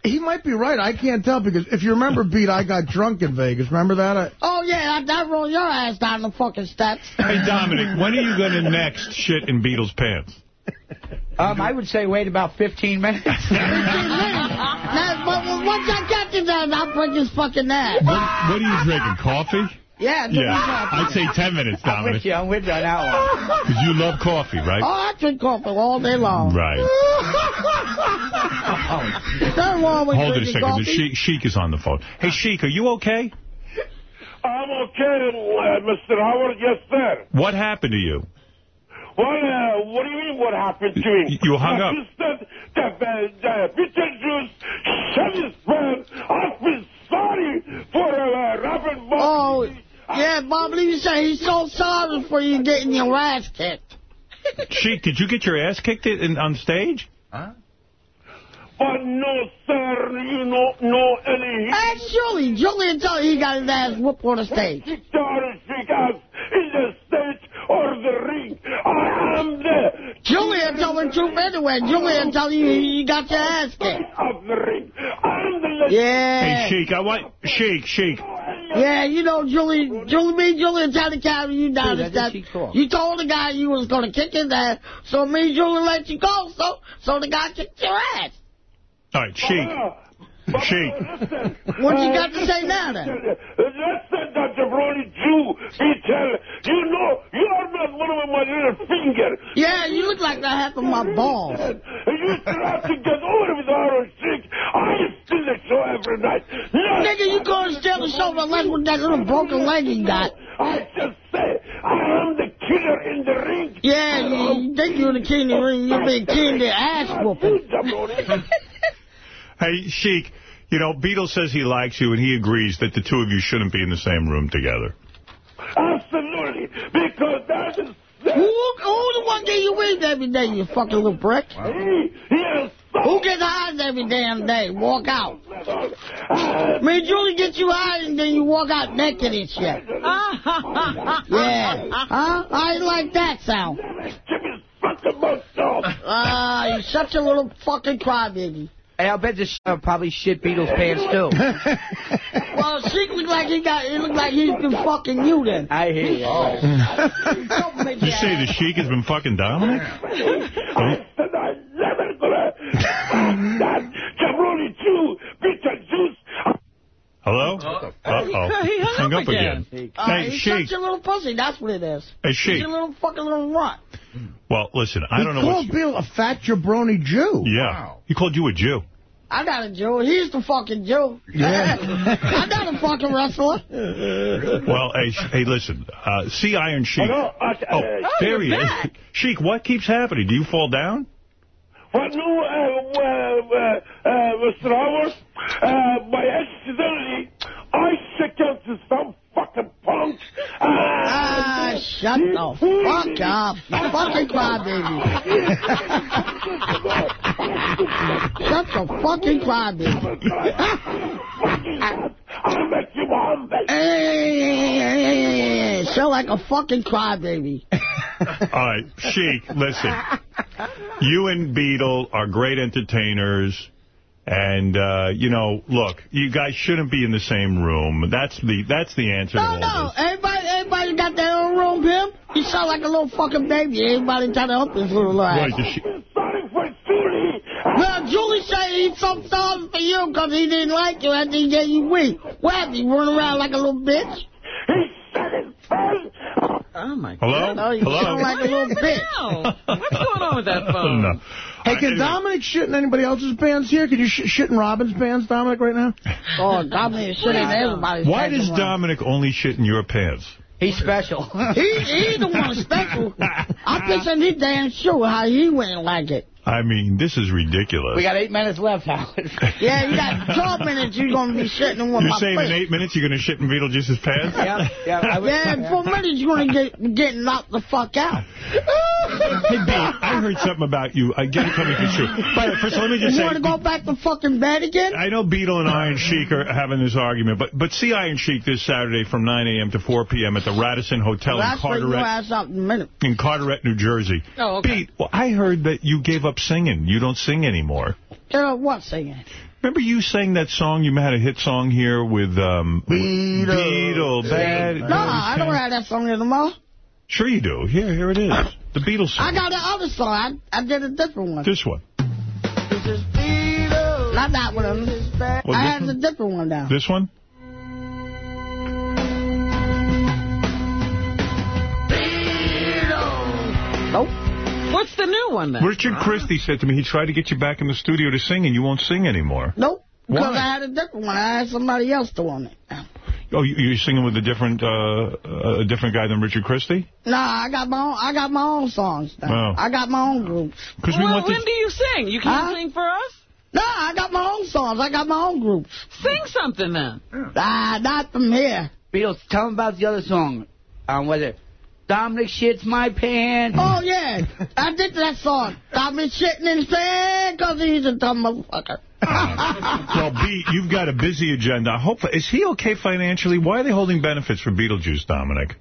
he might be right. I can't tell because if you remember, Beat, I got drunk in Vegas. Remember that? I, Oh, yeah, that, that roll your ass down the fucking steps. Hey, Dominic, when are you going to next shit in Beetle's pants? Um, I would say wait about 15 minutes. [laughs] Now, but once I get to that, I'll break his fucking ass. What, what are you drinking, coffee? Yeah, Yeah, I'd say 10 minutes, I'm with Dominic. you. I'm with you on that one. Because you love coffee, right? Oh, I drink coffee all day long. Right. [laughs] Nothing wrong with Hold it a second. Coffee. Sheik, Sheik is on the phone. Hey, Sheik, are you okay? I'm okay, uh, Mr. Howard. Yes, sir. What happened to you? What, uh, what do you mean what happened to him? You hung I up. just said that the, the Beetlejuice shut his pants. I feel sorry for uh, Robert Oh, Bobby. Yeah, Bob Lee said he's so sorry for you getting your ass kicked. Sheik, did you get your ass kicked in, on stage? Huh? But no, sir, you don't know any. Ask Julie. Julie tell you he got his ass whooped on the stage. Sorry, because in the stage or the ring, I am the Julia tell the truth anyway. Julia oh. tell you you got your ass kicked. of the ring. I'm the Yeah. Hey, Sheik, I want... Sheik, Sheik. Yeah, you know, Julie, Julie, me, Julie tried to carry you down Dude, the that's steps. what she. You told the guy you was going to kick his ass, so me, Julie, let you go, so so the guy kicked your ass. All right, Sheik. Oh, Sheik. What you got to say now, then? Listen, that jabroni Jew, he tell, you know, you are not one of my little finger. Yeah, you look like the half of my balls. You try to get over with Iron Sheik. I steal the show every night. No, Nigga, you going to steal the show unless with that little broken leg you got. I just say, I am the killer in the ring. Yeah, you, you think you're the king of the ring, you been king the ass whooping. [laughs] Jabroni. Hey, Sheik, you know, Beatles says he likes you, and he agrees that the two of you shouldn't be in the same room together. Absolutely, because that is... Who, who the one get you weed every day, you fucking little prick? He, he is Who gets high every damn day? Walk out. Me and Julie get you high and then you walk out naked and shit. [laughs] yeah. Huh? I like that sound. Ah, you're such a little fucking crybaby. Hey, I'll bet this uh, probably shit Beetle's pants too. Well, she look like he got. It look like he's been fucking you then. I hear you. Did you say the Sheik has been fucking Dominic? that jabroni Jew, Beetlejuice. Hello? Uh-oh. He hung up again. Uh, Hey, he's Sheik. such a little pussy. That's what it is. Hey, He's Sheik. a little fucking little runt. Well, listen, I he don't know what... He called. Bill a fat jabroni Jew. Yeah. He called you a Jew. I'm not a Jew. He's the fucking Jew. Yeah. [laughs] I'm not a fucking wrestler. Well, hey, hey, listen. Uh, see Iron Sheik. Hello, uh, Oh, uh, there he you're is. Sheik, what keeps happening? Do you fall down? No, uh, uh, uh, Mr. Howard, uh, by accidentally, I shook out to some fucking punk. Uh, Ah, shut the fuck up. Fucking crybaby. Shut the fucking crybaby. I'll make you humble. Hey, sound like a fucking crybaby. All right, Sheik, listen. You and Beetle are great entertainers. And, uh, you know, look, you guys shouldn't be in the same room. That's the that's the answer to No, all no. this. Everybody, everybody got their own room, Pimp. You sound like a little fucking baby. Everybody trying to help this little ass. Right, the Sheik- Sorry for Julie. Well, Julie said he's so sorry for you because he didn't like you after he gave you weed. What happened? You run around like a little bitch? He said his phone. Oh, my God. Hello? Oh, you Hello? sound like a little bitch. What's going on with that [laughs] phone? No. Hey, can. Dominic shit in anybody else's pants here? Can you sh shit in Robin's pants, Dominic, right now? [laughs] Oh, Dominic shit in everybody's Why pants does around. Dominic only shit in your pants? He's special. [laughs] He, he the one special. [laughs] I pissed in his damn shoe how he wouldn't like it. I mean, this is ridiculous. We got eight minutes left, Howard. [laughs] yeah, you got 12 minutes you're going to be shitting in one You're my saying in eight minutes you're going to shit in Beetlejuice's pants? Yeah, yeah. yeah, in four minutes you're going to get get knocked the fuck out. Hey, B, I heard something about you. I get it coming from true. But first, let me just You say... want to go back to fucking bed again? I know Beetle and Iron Sheik are having this argument, but but see Iron Sheik this Saturday from 9 a.m. to 4 p.m. at the Radisson Hotel Well, in that's where your Carteret, ass out in a minute. in Carteret, New Jersey. Oh, okay. Pete, well, I heard that you gave up singing. You don't sing anymore. Uh, what singing? Remember you sang that song? You had a hit song here with um, Beetle. Beetle. Bad. No, I don't have that song anymore. Sure you do. Here, here it is. The Beetle's song. I got the other song. I, I did a different one. This one. This is Beetle's. Not that one. Well, I this had a different one down. This one? What's the new one then? Richard Christie said to me he tried to get you back in the studio to sing, and you won't sing anymore. Nope. Because I had a different one. I had somebody else to doing it. Oh, you- you're singing with a different uh, a different guy than Richard Christie? Nah, I got my own. I got my own songs. Now. Oh. I got my own groups. Because we Well, want when do you sing? You can't Huh? sing for us? Nah, I got my own songs. I got my own groups. Sing something then. Ah, not from here. Beatles, tell them about the other song. Um, was it Dominic shits my pants? Oh, yeah. I did that song. Dominic me shitting in his pants because he's a dumb motherfucker. [laughs] Well, B, you've got a busy agenda. I hope is he okay financially? Why are they holding benefits for Beetlejuice, Dominic?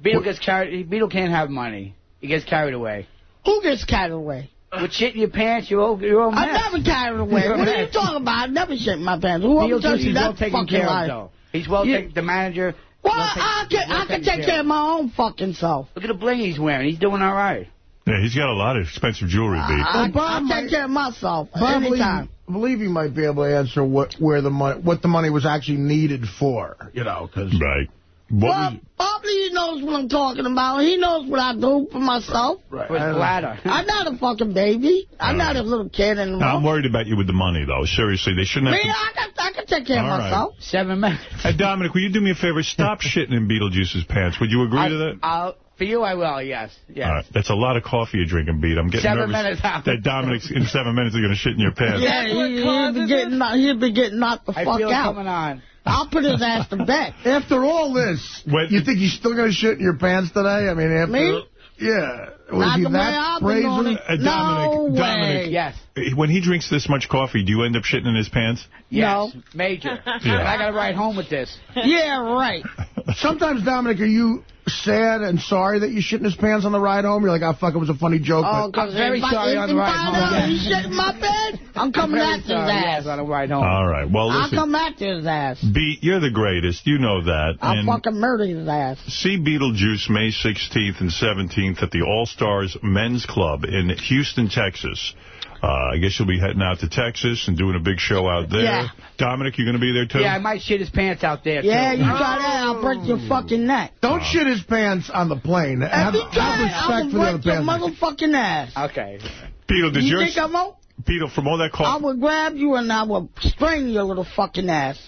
Beetle gets carried. Beetle can't have money. He gets carried away. Who gets carried away? With shit in your pants, you're all, you're all I mess. never carried away. [laughs] What are you talking about? I never shit in my pants. Whoever Beetlejuice tells is well taken care of, though. He's well You- taken. The manager. Well, well taken- I can, well I can take care of my own fucking self. Look at the bling he's wearing. He's doing all right. Yeah, he's got a lot of expensive jewelry, B. I, I take care of myself Bob, believe, anytime. believe you might be able to answer what where the money what the money was actually needed for. You know, because right. Well, Bobby he knows what I'm talking about. He knows what I do for myself. Right. For bladder. [laughs] I'm not a fucking baby. I'm not a little kid anymore. I'm worried about you with the money, though. Seriously, they shouldn't Me, have. To... I can, I can take care All of right. myself. Seven minutes. Hey, Dominic, will you do me a favor? Stop [laughs] shitting in Beetlejuice's pants. Would you agree I, to that? I'll, for you, I will. Yes. Yes. All right. That's a lot of coffee you're drinking, Beat. I'm getting Seven nervous minutes out. that Dominic's in seven minutes is going to shit in your pants. Yeah, he, he'll be getting knocked, he'll be getting knocked the I fuck feel it out. coming on. I'll put his ass to bed. after all this, you think you're still going to shit in your pants today? I mean, after Me? yeah, was Not he that I've been on brazen? Uh, Dominic, no Dominic. way. Yes. When he drinks this much coffee, do you end up shitting in his pants? Yes. Major. Yeah. I got to ride home with this. [laughs] Yeah, right. [laughs] Sometimes, Dominic, are you sad and sorry that you shit in his pants on the ride home? You're like, oh, fuck, it was a funny joke. Oh, but because very sorry on the ride home. He shit in my bed. I'm coming Very after his sorry, ass. Yes, on the ride home. All right. Well, listen. I'll listen. come after his ass. Beat, you're the greatest. You know that. I'll and fucking murder his ass. see Beetlejuice May 16th and 17th at the All Stars Men's Club in Houston, Texas. Uh, I guess you'll be heading out to Texas and doing a big show out there. Yeah. Dominic, you're going to be there, too? Yeah, I might shit his pants out there, Yeah, too. you try that, I'll break your fucking neck. Don't shit his pants on the plane. Have, If have respect I'll for the other break your motherfucking ass. Okay. Beetle, did You your... think I won't? Beetle, from all that I coffee... will grab you and I will string your little fucking ass.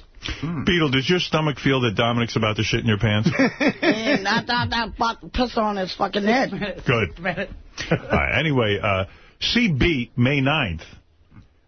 Beetle, does your stomach feel that Dominic's about to shit in your pants? [laughs] and I thought I about to piss on his fucking head. Good. [laughs] All right, anyway, uh, see Beat May 9th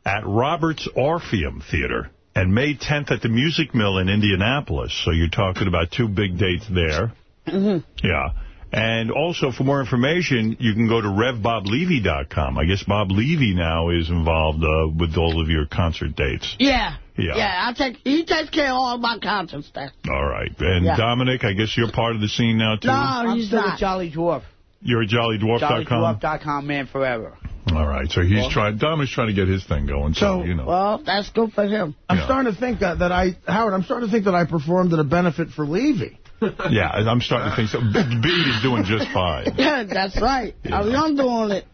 at Roberts Orpheum Theater and May 10th at the Music Mill in Indianapolis. So you're talking about two big dates there. Mm-hmm. Yeah. And also, for more information, you can go to RevBobLevy.com. I guess Bob Levy now is involved uh, with all of your concert dates. Yeah. Yeah. Yeah, I take, he takes care of all my concerts there. All right. And Yeah. Dominic, I guess you're part of the scene now, too? No, I'm he's still not. with Jolly Dwarf. You're at JollyDwarf.com? JollyDwarf.com, man, forever. All right. So he's Well- trying, Dominic's trying to get his thing going, so, So, you know. Well, that's good for him. I'm Yeah. starting to think that, that I, Howard, I'm starting to think that I performed at a benefit for Levy. [laughs] Yeah, I'm starting to think so. Big B- Beat is doing just fine. [laughs] Yeah, that's right. I mean, I'm doing it.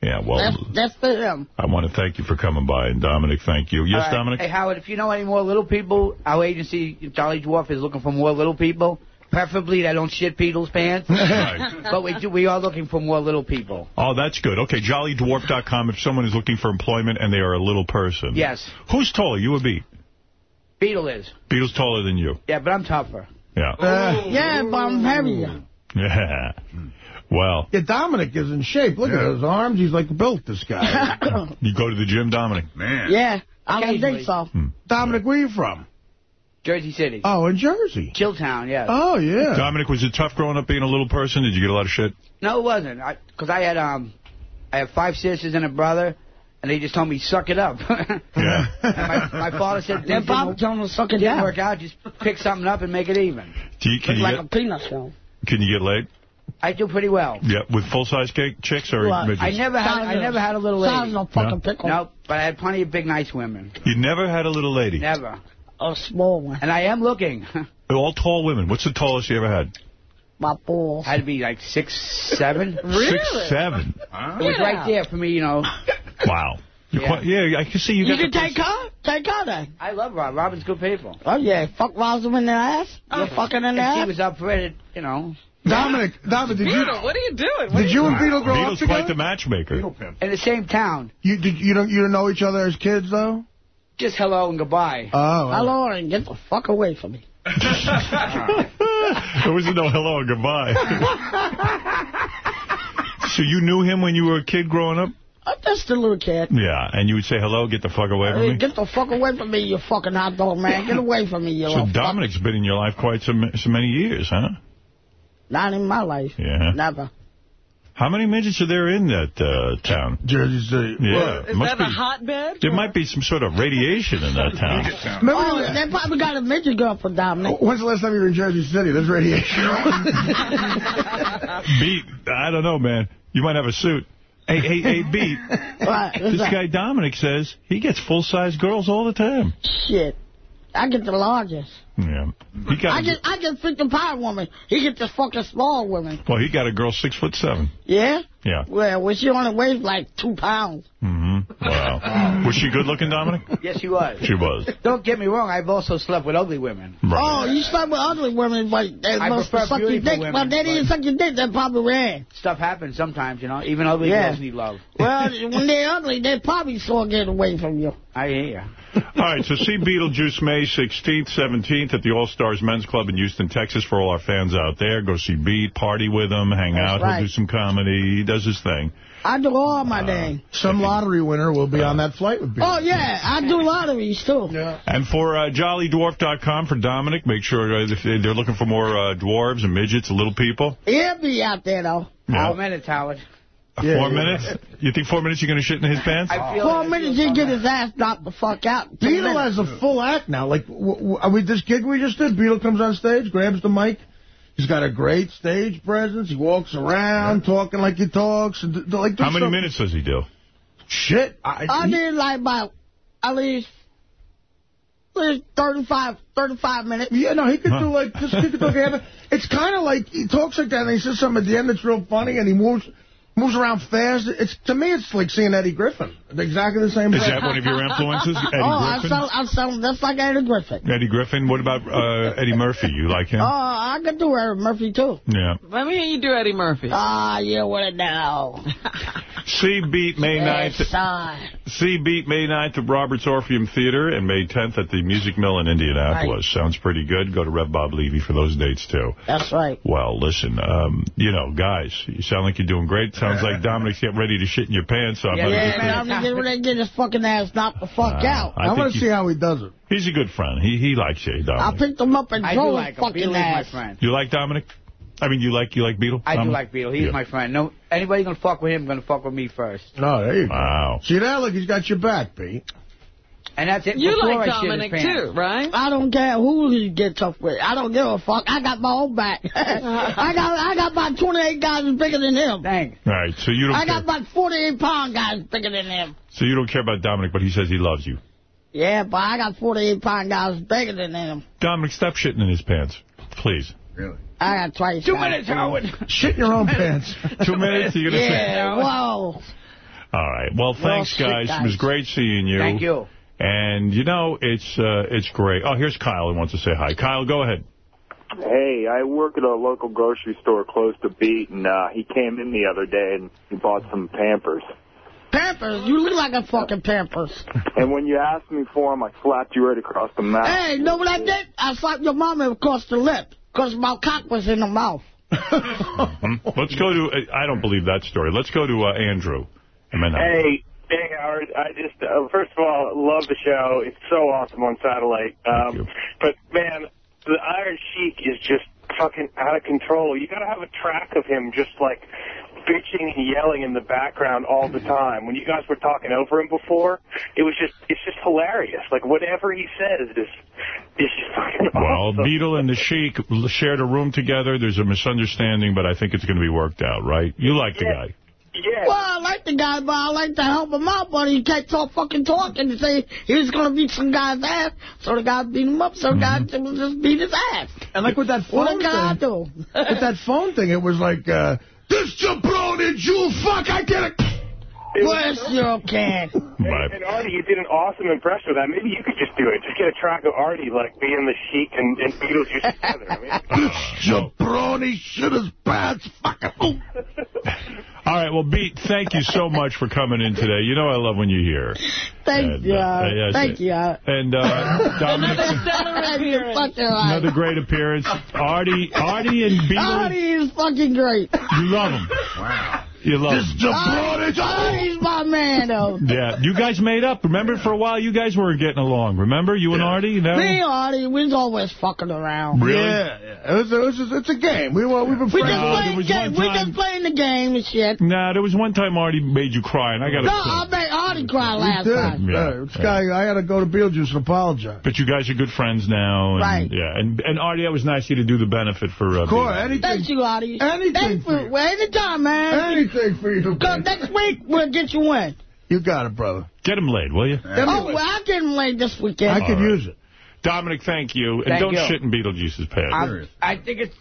Yeah, well, That's, that's for him. I want to thank you for coming by, and Dominic, thank you. Yes, All right. Dominic? Hey, Howard, if you know any more little people, our agency, Jolly Dwarf, is looking for more little people. Preferably that don't shit Beetle's pants. [laughs] Right. But we do, we are looking for more little people. Oh, that's good. Okay, JollyDwarf.com if someone is looking for employment and they are a little person. Yes. Who's taller, you or Beat? Beetle is. Beat's taller than you. Yeah, but I'm tougher. Yeah. Uh, yeah, but I'm heavier. Yeah. Well, Yeah, Dominic is in shape. Look at those arms. He's like built, this guy. [laughs] you go to the gym, Dominic? Man. Yeah, I don't think so. Dominic, where you from? Jersey City. Oh, in Jersey. Chilltown, yeah. Oh, yeah. Dominic, was it tough growing up being a little person? Did you get a lot of shit? No, it wasn't. Because I, had um, I have five sisters and a brother, and they just told me, suck it up. [laughs] Yeah. my, my father said, Their papa told them to suck it didn't down. work out, just pick something up and make it even. Do you, can, Look you like get, a peanut shell. can you get laid? I do pretty well. Yeah, with full-size cake chicks or What? midgets? I never had I never had a little lady. of a fucking No? pickle. No, but I had plenty of big, nice women. You never had a little lady? Never. A small one. And I am looking. [laughs] They're All tall women. What's the tallest you ever had? My balls. Had to be like six, seven. [laughs] really? Six, seven. It was right there for me, you know. Wow. You're Yeah. Quite, yeah, I can see you, You got can take her? Take her then. I love Rob. Robin's good people. Oh, yeah. Fuck Rosalind in the ass. You're fucking in the And she was up for it, you know. Dominic, Dominic, did you Beetle, what are you doing? What did are you and Beetle grow up Beetle's quite the matchmaker. In the same town. You did you don't you don't know each other as kids though? Just hello and goodbye. Oh, Hello, and get the fuck away from me. [laughs] There was no hello and goodbye. [laughs] so you knew him when you were a kid growing up? I'm just a little kid. Yeah, and you would say hello, get the fuck away from Hey, me? get the fuck away from me, you fucking hot dog, man. Get away from me, you So little fuck. Dominic's been in your life quite so, so many years, huh? Not in my life. Yeah. Never. How many midgets are there in that uh, town? Jersey City. Yeah. Is must that a be- hotbed? There might be some sort of radiation in that town. Remember Oh, the- they probably got a midget girl for Dominic. When's the last time you were in Jersey City? There's radiation. [laughs] Beat, I don't know, man. You might have a suit. Hey, hey, hey, Beat. [laughs] What? What's This that? guy Dominic says he gets full-size girls all the time. Shit. I get the largest. Yeah. He got I get I get 50 pound woman. He get the fucking small woman. well, he got a girl six foot seven. Yeah? Yeah. Well, well, she only weighs like two pounds. Mm-hmm. Wow. Was she good looking, Dominic? Yes, she was. She was. Don't get me wrong. I've also slept with ugly women. Oh, you slept with ugly women, but they I must suck your dick. women, but they didn't suck your dick, they probably ran. Stuff happens sometimes, you know. Even ugly Yeah. girls need love. [laughs] Well, when they're ugly, they probably saw get away from you. I hear you. All right, so see Beetlejuice May 16th, 17th at the All-Stars Men's Club in Houston, Texas for all our fans out there. Go see Beat, party with him, hang That's out. right. He'll do some comedy. He does his thing. I do all my dang. Some lottery winner will be on that flight with Beetle. Oh, yeah, I do lotteries, too. Yeah. And for uh, JollyDwarf.com for Dominic, make sure uh, they're looking for more uh, dwarves and midgets and little people. He'll be out there, though. Yeah. Four minutes, Howard. Yeah, four yeah. minutes? You think four minutes you're going to shit in his pants? I feel Four I minutes, feel he get something. his ass knocked the fuck out. Beetle minutes. has a full act now. Like, w- w- are we this gig we just did, Beetle comes on stage, grabs the mic. He's got a great stage presence. He walks around talking like he talks. And, d- like, How many some- minutes does he do? Shit. I, I he- did like about at least, at least 35, 35 minutes. Yeah, no, he could Huh. do like just he could talk half- [laughs] It's kind of like he talks like that, and he says something at the end that's real funny, and he moves moves around fast. It's to me, it's like seeing Eddie Griffin. Exactly the same. Is way. that one of your influences, [laughs] Eddie oh, Griffin? sound, I sound just like Eddie Griffin. Eddie Griffin. What about uh, Eddie Murphy? You like him? Oh, I could do Eddie Murphy, too. Yeah. Let me hear you do Eddie Murphy. Ah, you want to know. [laughs] See Beat May 9th. Yes, son. See Beat May 9th at Robert's Orpheum Theater and May 10th at the Music Mill in Indianapolis. Sounds pretty good. Go to Rev Bob Levy for those dates, too. That's right. Well, listen, um, you know, guys, you sound like you're doing great. Sounds like Dominic's getting ready to shit in your pants. So I'm Yeah, yeah, Man, I'm going to get ready to get his fucking ass knocked the fuck Uh, out. I I, think want to see how he does it. He's a good friend. He he likes you, I picked him up and I drove like his him. fucking Beetle is my ass. friend. You like Dominic? I mean, you like you like Beetle? I do Dominic? like Beetle. He's Yeah. my friend. No, anybody gonna fuck with him gonna fuck with me first. No, there you go. Wow. See that? Look, he's got your back, Pete. And that's it. You before like I Dominic, too, right? I don't care who he gets up with. I don't give a fuck. I got my own back. [laughs] I got I got about 28 guys bigger than him. Thanks. All right, so you don't I care. got about 48 pound guys bigger than him. So you don't care about Dominic, but he says he loves you. Yeah, but I got 48 pound guys bigger than him. Dominic, stop shitting in his pants, please. Really? I got twice. Two minutes, bigger. Howard. [laughs] [laughs] Shit in your own pants. Two minutes? [laughs] You're gonna Yeah, say? whoa. All right. Well, thanks, shit, guys. guys. It was great seeing you. Thank you. And you know, it's uh, it's great. Oh, here's Kyle. Who wants to say hi? Kyle, go ahead. Hey, I work at a local grocery store close to Beat, and uh, he came in the other day and he bought some Pampers. Pampers, you look like a fucking Pampers. And when you asked me for them, I slapped you right across the mouth. Hey, know what I did? I slapped your mama across the lip because my cock was in the mouth. [laughs] Let's go to, uh, I don't believe that story. Let's go to uh, Andrew. Hey, hey, Howard. I just, uh, first of all, love the show. It's so awesome on satellite. Um, but, man, the Iron Sheik is just fucking out of control. You got to have a track of him just, like, bitching and yelling in the background all the time. When you guys were talking over him before, it was just, it's just hilarious. Like, whatever he says is, is just fucking Well, awesome. Beetle and the Sheik shared a room together. There's a misunderstanding, but I think it's going to be worked out, right? You like the guy. Yeah. Well, I like the guy, but I like to help him out, but he kept on fucking talking to say he was going to beat some guy's ass, so the guy beat him up, so the guy Mm-hmm. just beat his ass. And like with that phone What can I do? with that phone thing, it was like, uh, this jabroni Jew fuck, I get it. Where's your can? And, and Artie, you did an awesome impression of that. Maybe you could just do it. Just get a track of Artie, like, being the Sheik and, and Beetlejuice together. I mean, Jabroni shit his pants, fucking. All right, well, Beat, thank you so much for coming in today. You know I love when you're here. Thank And, you. uh, yes, Thank you. And uh, [laughs] Dominic, You're fucking right. another great appearance. Artie, Artie and Beetle, Artie is fucking great. you love him. Wow. You love him. Artie, Artie's my man, though. Yeah, you guys made up. Remember, for a while, you guys weren't getting along. Remember, you and Artie? You know? Me and Artie, we was always fucking around. Really? Yeah, yeah. It was, it was, it's a game. We were, we've been We just, No, playing was game. one we time- just playing the game and shit. Nah, there was one time Artie made you cry, and I got to No, I made Artie cry last did. time. Yeah, Yeah, this guy, I had to go to Beetlejuice and apologize. But you guys are good friends now. And, Right. Yeah, and, and Artie, that was nice of you to do the benefit for uh, Of course, anything, Thank you, Artie. Anything Thank for you. Well, anytime, man. anything for you. Because next week, we'll get you in. You got it, brother. Get him laid, will you? Oh, well, I'll get him laid this weekend. I could All right. use it. Dominic, thank you. And don't you. shit in Beetlejuice's pants. I'm, think it's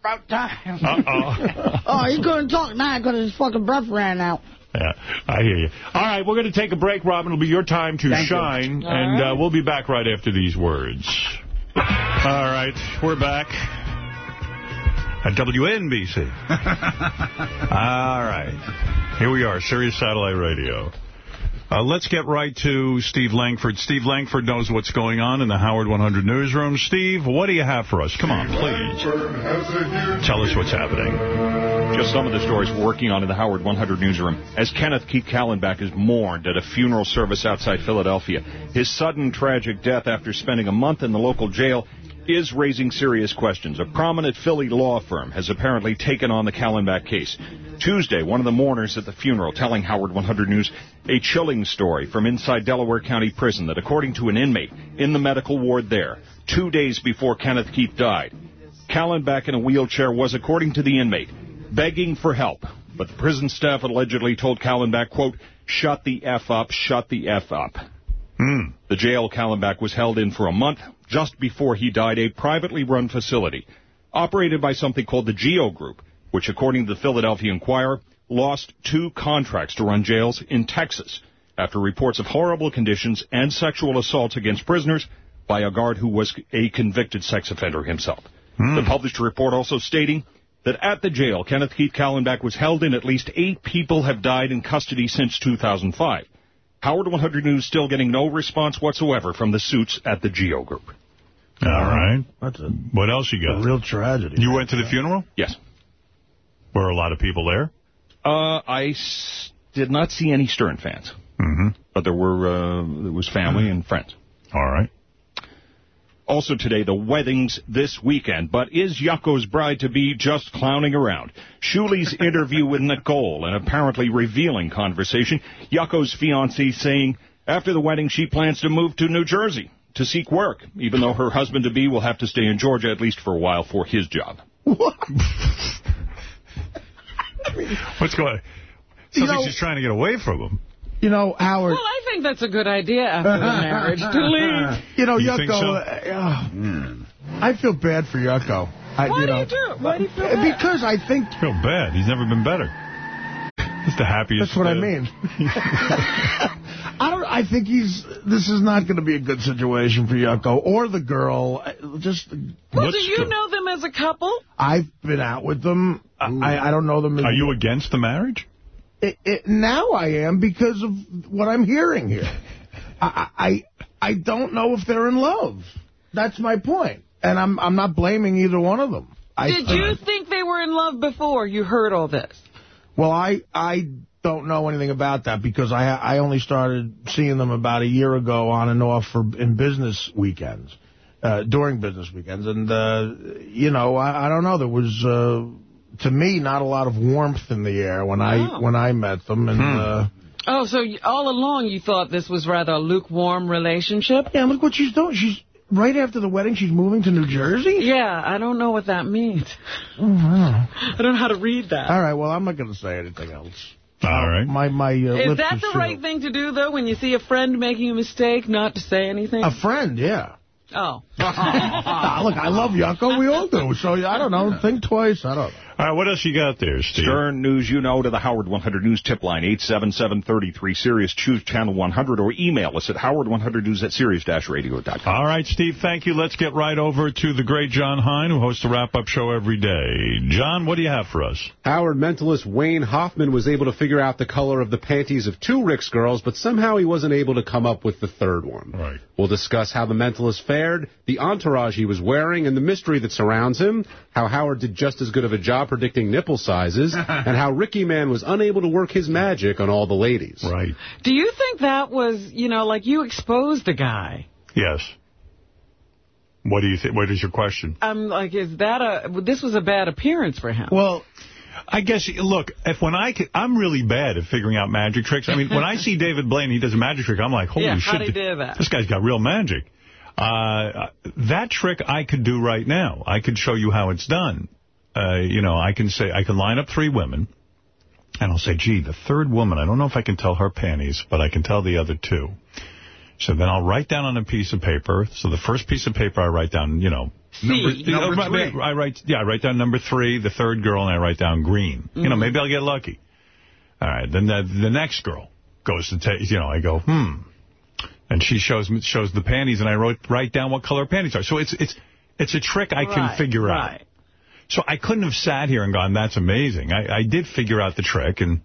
about time. Uh-oh. [laughs] Oh, he couldn't talk now because his fucking breath ran out. Yeah, I hear you. All right, we're going to take a break, Robin. It'll be your time to Thank shine, All and right. uh, we'll be back right after these words. All right, we're back at WNBC. [laughs] All right, here we are, Sirius Satellite Radio. Uh, let's get right to Steve Langford. Steve Langford knows what's going on in the Howard 100 newsroom. Steve, what do you have for us? Come on, please. Tell us what's happening. Just some of the stories we're working on in the Howard 100 newsroom. As Kenneth Keith Kallenbach is mourned at a funeral service outside Philadelphia, his sudden tragic death after spending a month in the local jail is raising serious questions. A prominent Philly law firm has apparently taken on the Kallenbach case. Tuesday, one of the mourners at the funeral telling Howard 100 News a chilling story from inside Delaware County Prison that according to an inmate in the medical ward there, two days before Kenneth Keith died, Kallenbach in a wheelchair was, according to the inmate, begging for help. But the prison staff allegedly told Kallenbach, quote, shut the F up, shut the F up. Hmm. The jail Kallenbach was held in for a month just before he died, a privately run facility operated by something called the Geo Group, which, according to the Philadelphia Inquirer, lost two contracts to run jails in Texas after reports of horrible conditions and sexual assaults against prisoners by a guard who was a convicted sex offender himself. The published report also stating that at the jail, Kenneth Keith Kallenbach was held in. At least eight people have died in custody since 2005. Howard 100 News still getting no response whatsoever from the suits at the Geo Group. All right. That's a, What else you got? a real tragedy. You went to the funeral? Yes. Were a lot of people there? Uh, I s- did not see any Stern fans, Mm-hmm. but there were uh, there was family and friends. All right. Also today, the weddings this weekend. But is Yucko's bride to be just clowning around? Shuli's [laughs] interview with Nicole, an apparently revealing conversation. Yucko's fiancée saying after the wedding she plans to move to New Jersey to seek work, even though her husband to be will have to stay in Georgia at least for a while for his job. What? [laughs] What's going on? Sounds You like know- she's trying to get away from him. You know, Howard. Well, I think that's a good idea after the [laughs] marriage to leave. You know, You Yucko, so? uh, oh, I feel bad for Yucko. I, Why you do know, you do it? Why do you feel bad? Because I think I feel bad. He's never been better. He's the happiest. that's what I uh, mean. [laughs] [laughs] I don't. I think he's. This is not going to be a good situation for Yucko or the girl. Just. Well, do you know them as a couple? I've been out with them. I, I don't know them. As Are you against the marriage? It, it, now I am because of what I'm hearing here. [laughs] I, I I don't know if they're in love. That's my point, and I'm I'm not blaming either one of them. I Did think- you think they were in love before you heard all this? Well, I I don't know anything about that because I I only started seeing them about a year ago on and off for in business weekends, uh, during business weekends, and uh, you know I, I don't know there was uh, to me not a lot of warmth in the air when I Oh. when I met them, and uh, Oh, so all along you thought this was rather a lukewarm relationship? yeah, look what she's doing. She's right after the wedding. She's moving to New Jersey. Yeah, I don't know what that means. Oh, wow. I don't know how to read that. All right, well I'm not going to say anything else. All right. My my uh, Is that the sealed. right thing to do, though, when you see a friend making a mistake, not to say anything? A friend, yeah. Oh. Ah, [laughs] [laughs] look, I love Yucko. We all do. So I don't know. Think twice. I don't know. All right, what else you got there, Steve? Stern News, you know, to the Howard 100 News tip line, 877-33 Sirius. Choose channel 100 or email us at howard100news at sirius-radio.com. All right, Steve, thank you. Let's get right over to the great John Hein, who hosts a wrap-up show every day. John, what do you have for us? Howard mentalist Wayne Hoffman was able to figure out the color of the panties of two Rick's girls, but somehow he wasn't able to come up with the third one. Right. We'll discuss how the mentalist fared, the entourage he was wearing, and the mystery that surrounds him, how Howard did just as good of a job predicting nipple sizes, [laughs] and how Ricky Man was unable to work his magic on all the ladies. Right. Do you think that was, you know, like you exposed the guy? Yes. What do you think? What is your question? I'm like, is that a, this was a bad appearance for him? Well, I guess, look, if when I, can, I'm really bad at figuring out magic tricks. I mean, when I see [laughs] David Blaine, he does a magic trick, I'm like, holy yeah, shit. how'd he do that? This guy's got real magic. Uh, that trick I could do right now. I could show you how it's done. Uh, you know, I can say, I can line up three women, and I'll say, gee, the third woman, I don't know if I can tell her panties, but I can tell the other two. So then I'll write down on a piece of paper. So the first piece of paper I write down, you know, Number- you know, number three. I write, yeah, I write down number three, the third girl, and I write down green. You know, Mhm. maybe I'll get lucky. All right, then the, the next girl goes to take, you know, I go, hmm. And she shows shows the panties, and I wrote write down what color panties are. So it's it's it's a trick I can Right, figure out. right. So I couldn't have sat here and gone, that's amazing. I, I did figure out the trick, and,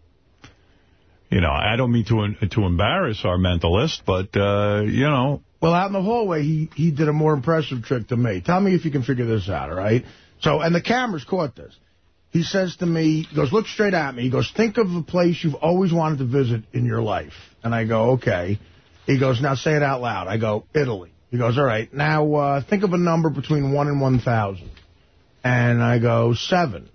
you know, I don't mean to to embarrass our mentalist, but, uh, you know. Well, out in the hallway, he, he did a more impressive trick to me. Tell me if you can figure this out, all right? So, and the cameras caught this. He says to me, he goes, look straight at me. He goes, think of a place you've always wanted to visit in your life. And I go, okay. He goes, now say it out loud. I go, Italy. He goes, all right. Now, uh, think of a number between 1 and 1,000. And I go, 7.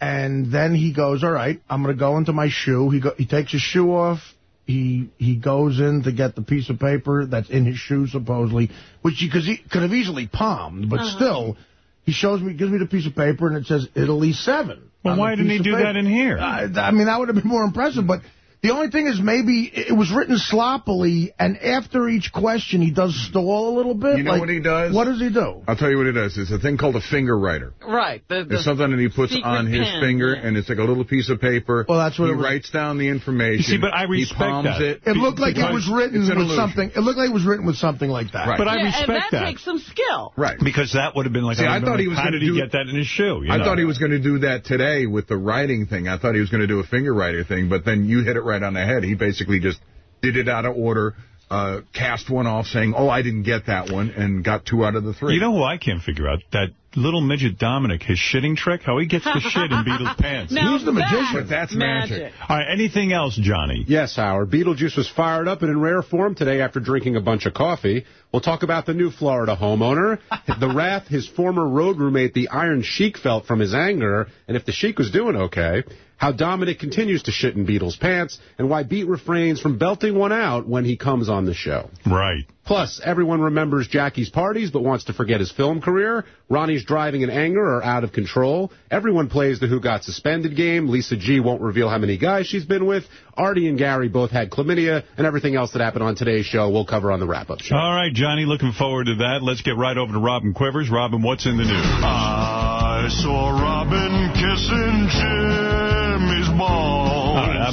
And then he goes, all right, I'm going to go into my shoe. He go, he takes his shoe off. He he goes in to get the piece of paper that's in his shoe, supposedly, which he, cause he could have easily palmed, but Uh-huh. still, he shows me, gives me the piece of paper, and it says Italy 7. Well, why didn't he do that in here? I, I mean, that would have been more impressive, but the only thing is maybe it was written sloppily, and after each question, he does stall a little bit. You know like, what he does? What does he do? I'll tell you what he does. It's a thing called a finger writer. Right. The, the There's something that he puts on his pen, finger, yeah. and it's like a little piece of paper. Well, that's what he it writes down the information. You see, but I respect he palms that. It, It looked like it was written with illusion. something. It looked like it was written with something like that. Right. But I yeah, respect and that, that. takes some skill. Right. Because that would have been like, See, I, I thought been he was how gonna he do- get that in his shoe? You I know? thought he was going to do that today with the writing thing. I thought he was going to do a finger writer thing, but then you hit it right on the head. He basically just did it out of order, uh, cast one off saying, oh, I didn't get that one, and got two out of the three. You know who I can't figure out? That little midget Dominic, his shitting trick, how he gets the [laughs] shit in Beetle's pants. Now He's the that's magician. But that's magic. All right, anything else, Johnny? Yes, Howard. Beetlejuice was fired up and in rare form today after drinking a bunch of coffee. We'll talk about the new Florida homeowner, [laughs] the wrath his former road roommate, the Iron Sheik, felt from his anger, and if the Sheik was doing okay, how Dominic continues to shit in Beetle's pants, and why Beat refrains from belting one out when he comes on the show. Right. Plus, everyone remembers Jackie's parties but wants to forget his film career. Ronnie's driving in anger are out of control. Everyone plays the Who Got Suspended game. Lisa G won't reveal how many guys she's been with. Artie and Gary both had chlamydia, and everything else that happened on today's show we'll cover on the wrap-up show. All right, Johnny, looking forward to that. Let's get right over to Robin Quivers. Robin, what's in the news? I saw Robin kissing Jimmy's balls. All right,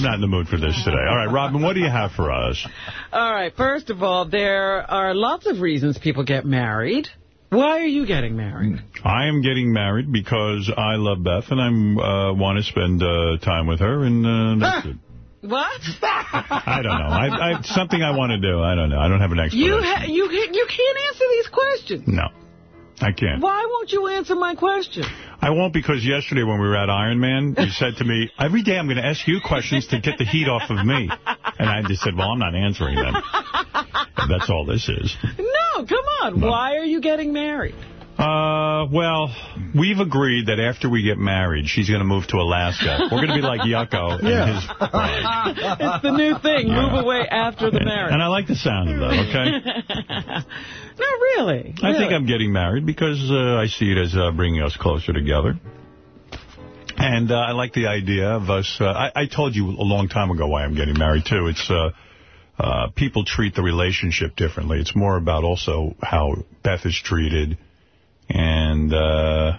I'm not in the mood for this today. All right, Robin, what do you have for us? All right. First of all, there are lots of reasons people get married. Why are you getting married? I am getting married because I love Beth and I uh, want to spend uh, time with her, and uh, [laughs] that's it. What? I don't know. I, I, something I want to do. I don't know. I don't have an You explanation. ha you you can't answer these questions. no, I can't. Why won't you answer my question? I won't because yesterday when we were at Iron Man, you [laughs] said to me, every day I'm going to ask you questions to get the heat off of me. And I just said, well, I'm not answering them. And that's all this is. No, come on. Why are you getting married? Uh, well, we've agreed that after we get married, she's going to move to Alaska. We're going to be like Yucko and Yeah. his bride. [laughs] it's the new thing. Move away after the marriage. And I like the sound of that, okay? [laughs] no, really. I think. I'm getting married because uh, I see it as uh, bringing us closer together. And uh, I like the idea of us. Uh, I, I told you a long time ago why I'm getting married, too. It's uh, uh, people treat the relationship differently. It's more about also how Beth is treated. And uh,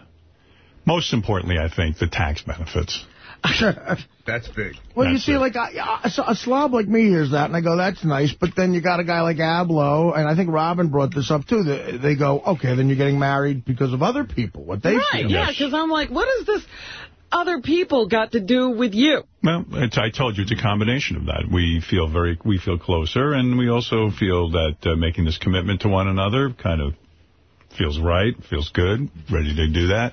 most importantly, I think, the tax benefits. [laughs] That's big. Well, you see, it. like, I, I, a slob like me hears that, and I go, that's nice. But then you got a guy like Ablo, and I think Robin brought this up, too. They, they go, okay, then you're getting married because of other people, what they right, feel. yeah, because I'm like, what has this other people got to do with you? Well, it's, I told you it's a combination of that. We feel very, we feel closer, and we also feel that uh, making this commitment to one another kind of feels right, feels good, ready to do that.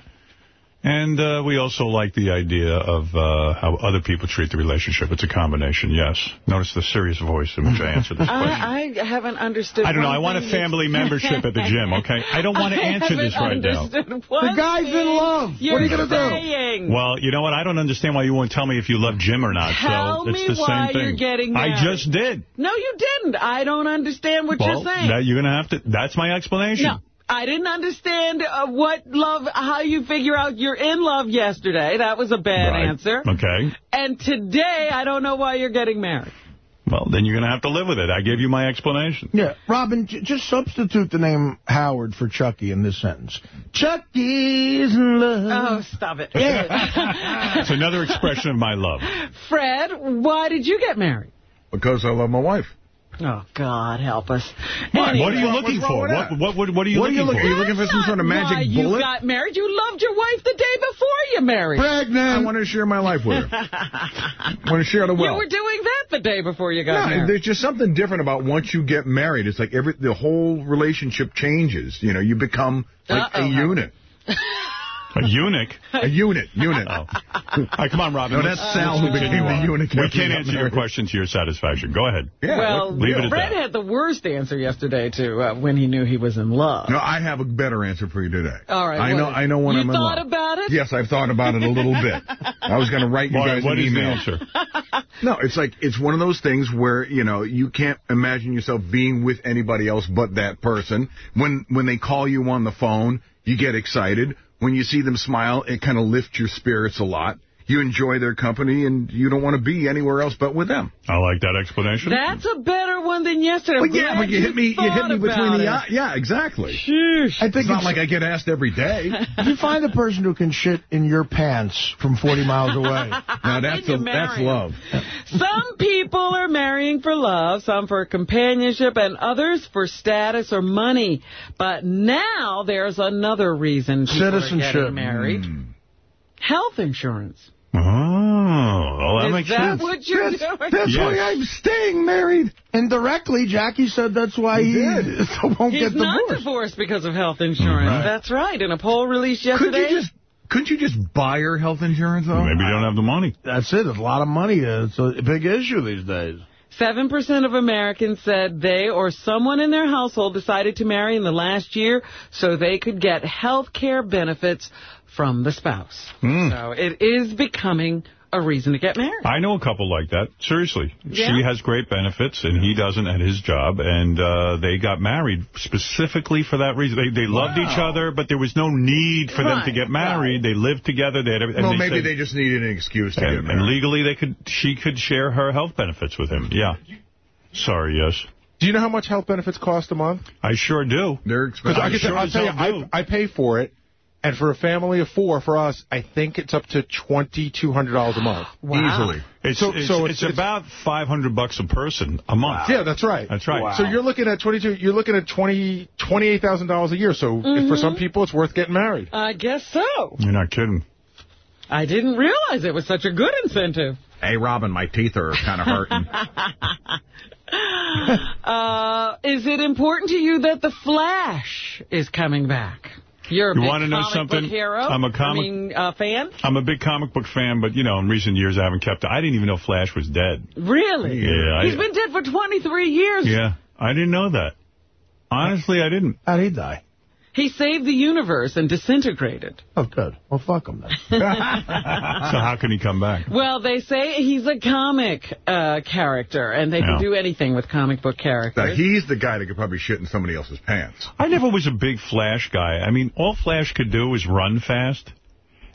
And uh, we also like the idea of uh, how other people treat the relationship. It's a combination, yes. Notice the serious voice in which I answer this [laughs] question. I, I haven't understood. I don't know. I want a family membership at the gym, [laughs] okay? I don't want to I answer this right now. The guy's in love. What You're are you gonna do? Well, you know what? I don't understand why you won't tell me if you love Jim or not. Tell so it's me the why same thing. you're getting married. I just did. No, you didn't. I don't understand what well, you're saying. that you're going to have to. That's my explanation. No, I didn't understand uh, what love, how you figure out you're in love yesterday. That was a bad Right. answer. Okay. And today, I don't know why you're getting married. Well, then you're going to have to live with it. I gave you my explanation. Yeah, Robin, j just substitute the name Howard for Chucky in this sentence. Chucky's in love. Oh, stop it. [laughs] It's another expression of my love. Fred, why did you get married? Because I love my wife. Oh, God, help us. What, Anyway. what are you looking for? What, what, what, what are you What are looking you looking- for? are you looking for some sort of magic why you bullet? got married. You loved your wife the day before you married. Pregnant. I want to share my life with her. I want to share the You wealth. were doing that the day before you got No, married. there's just something different about once you get married. It's like every the whole relationship changes. You know, you become like Uh-oh. a unit. [laughs] A eunuch? A unit. Unit. Oh. All right, come on, Robin. No, that's Let's- Sal who became the eunuch We can't answer your question to your satisfaction. Go ahead. well, Leave it at Fred that. had the worst answer yesterday, to uh, when he knew he was in love. No, I have a better answer for you today. All right, I know. I know when you I'm in love. You thought love. about it? Yes, I've thought about it a little bit. I was going to write you Why, guys what an is the email. answer? [laughs] No, it's like it's one of those things where you know you can't imagine yourself being with anybody else but that person. When when they call you on the phone, you get excited. When you see them smile, it kind of lifts your spirits a lot. You enjoy their company, and you don't want to be anywhere else but with them. I like that explanation. That's a better one than yesterday. I'm Well, yeah, but you hit me. You hit me between about the it. eye. Yeah, exactly. I think It's not like I get asked every day. [laughs] You find a person who can shit in your pants from 40 miles away. [laughs] Now that's a, that's love. Some people are marrying for love, some for companionship, and others for status or money. But now there's another reason people are getting married. Hmm. Health insurance. Oh, well, that Is makes that sense. what you're That's- doing? that's Yes. why I'm staying married. Indirectly, Jackie said that's why he, [laughs] won't He's get not divorced. divorced because of health insurance. Right. That's right. In a poll released Could yesterday, you just couldn't you just buy your health insurance though? Maybe you don't have the money. That's it. It's a lot of money. It's a big issue these days. 7% of Americans said they or someone in their household decided to marry in the last year so they could get health care benefits from the spouse. Hmm. So it is becoming a reason to get married. I know a couple like that. Seriously. Yeah? She has great benefits, and he doesn't at his job, and uh, they got married specifically for that reason. They they loved each other, but there was no need for them to get married. They lived together. They had, every- and well, they maybe said- they just needed an excuse to get and, and married. legally, they could. She could share her health benefits with him. Yeah. Sorry, yes. Do you know how much health benefits cost a month? I sure do. They're expensive. I can sure I'll tell you, do. I, I pay for it, and for a family of four, for us, I think it's up to twenty two hundred dollars a month. [gasps] Wow. Easily. It's, So- it's, so it's, it's- about 500 bucks a person a month. Yeah, that's right. That's right. So you're looking at twenty two. You're looking at twenty twenty eight thousand dollars a year. So if for some people, it's worth getting married. I guess so. You're not kidding. I didn't realize it was such a good incentive. Hey, Robin, my teeth are kind of hurting. [laughs] Uh, is it important to you that The Flash is coming back? You're a You wanna know something? hero? I'm a comic- mean, uh, fan? I'm a big comic book fan, but, you know, in recent years I haven't kept... I didn't even know Flash was dead. Really? Yeah, He's I- been dead for 23 years. Yeah, I didn't know that. Honestly, I didn't. How'd he die? He saved the universe and disintegrated. Oh, good. Well, fuck him then. [laughs] So how can he come back? Well, they say he's a comic uh, character, and they Yeah. can do anything with comic book Now, characters. he's the guy that could probably shit in somebody else's pants. I never was a big Flash guy. I mean, all Flash could do was run fast.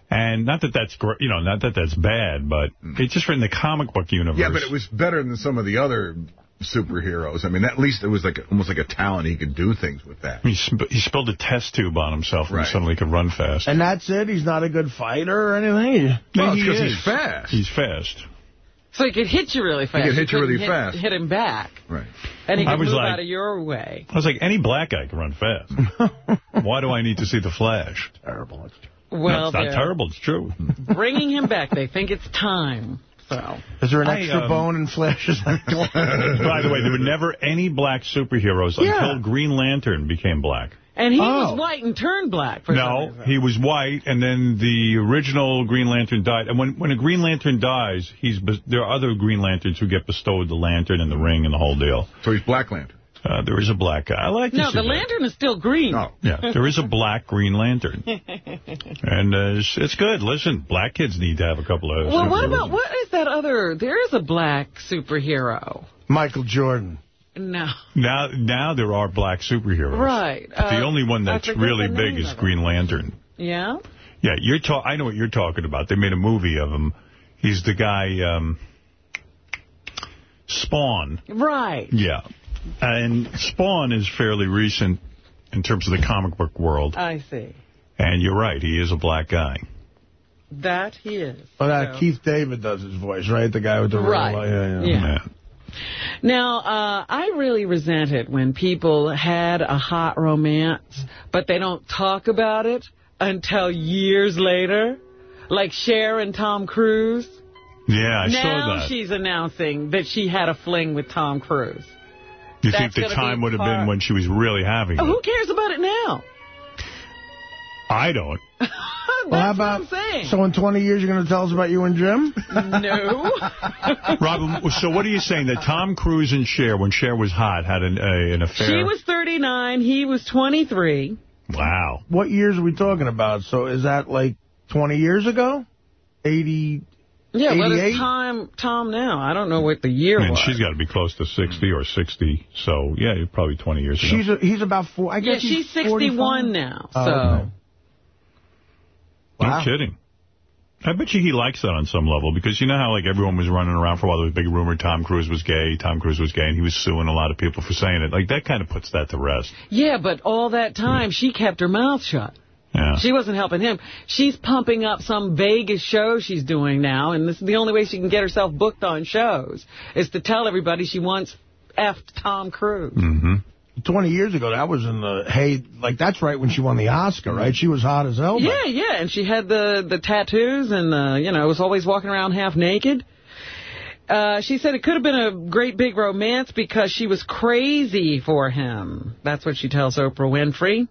And not that that's gr you know, not that that's bad, but it's just in the comic book universe. Yeah, but it was better than some of the other superheroes. I mean, at least it was like almost like a talent. He could do things with that. He, sp he spilled a test tube on himself and Right. suddenly could run fast. And that's it? He's not a good fighter or anything? Well, it's He 'cause is. he's fast. He's fast. so he could hit you really fast. He could hit you couldn't really hit, fast. Hit him back. Right. And he I could was move like- out of your way. I was like, any black guy can run fast. [laughs] Why do I need to see the Flash? Terrible. No, Well, it's not terrible. It's true. bringing him back. They think it's time. So Is there an I, extra um, bone in Flash's ankle? By the way, there were never any black superheroes Yeah. until Green Lantern became black. And he Oh. was white and turned black for No, he was white, and then the original Green Lantern died. And when when a Green Lantern dies, he's there are other Green Lanterns who get bestowed the lantern and the ring and the whole deal. So he's Black Lantern. Uh, there is a black guy. I like to No, see the that. lantern is still green. Oh. Yeah, there is a black Green Lantern, [laughs] and uh, it's, it's good. Listen, black kids need to have a couple of. Well, what about, what is that other, there is a black superhero. Michael Jordan. No. Now, now there are black superheroes. Right. But the Uh, only one that's really big is. Green Lantern. Yeah? Yeah, you're ta I know what you're talking about. They made a movie of him. He's the guy, um, Spawn. Right. Yeah. And Spawn is fairly recent in terms of the comic book world. I see. And you're right, he is a black guy. That he is. Well, that So- Keith David does his voice, right? The guy with the Right. real- yeah, yeah. Yeah. Now, uh, I really resent it when people had a hot romance, but they don't talk about it until years later. Like Cher and Tom Cruise. Yeah, I now saw that. Now she's announcing that she had a fling with Tom Cruise. You that's think the time would have been when she was really having Oh, it? who cares about it now? I don't. [laughs] Well, how about, so in 20 years you're going to tell us about you and Jim? No. [laughs] [laughs] Robin, so what are you saying? That Tom Cruise and Cher, when Cher was hot, had an, a, an affair? She was 39, he was 23. Wow. What years are we talking about? So is that like 20 years ago? 80, Yeah, what 88? is Tom, Tom now? I don't know what the year And was. she's got to be close to 60 or 60. So, yeah, probably 20 years ago. She's a, he's about four. I guess he's she's 61 45. now. Oh, so okay. No Wow. kidding. I bet you he likes that on some level, because you know how like everyone was running around for a while, there was a big rumor Tom Cruise was gay, Tom Cruise was gay, and he was suing a lot of people for saying it. Like, that kind of puts that to rest. Yeah, but all that time, she kept her mouth shut. Yeah. She wasn't helping him. She's pumping up some Vegas show she's doing now, and this is the only way she can get herself booked on shows, is to tell everybody she wants effed Tom Cruise. Mm-hmm. 20 years ago, that was in the, hey, like, that's right when she won the Oscar, right? She was hot as hell. Yeah, yeah, and she had the, the tattoos and, uh, you know, was always walking around half naked. Uh, she said it could have been a great big romance because she was crazy for him. That's what she tells Oprah Winfrey.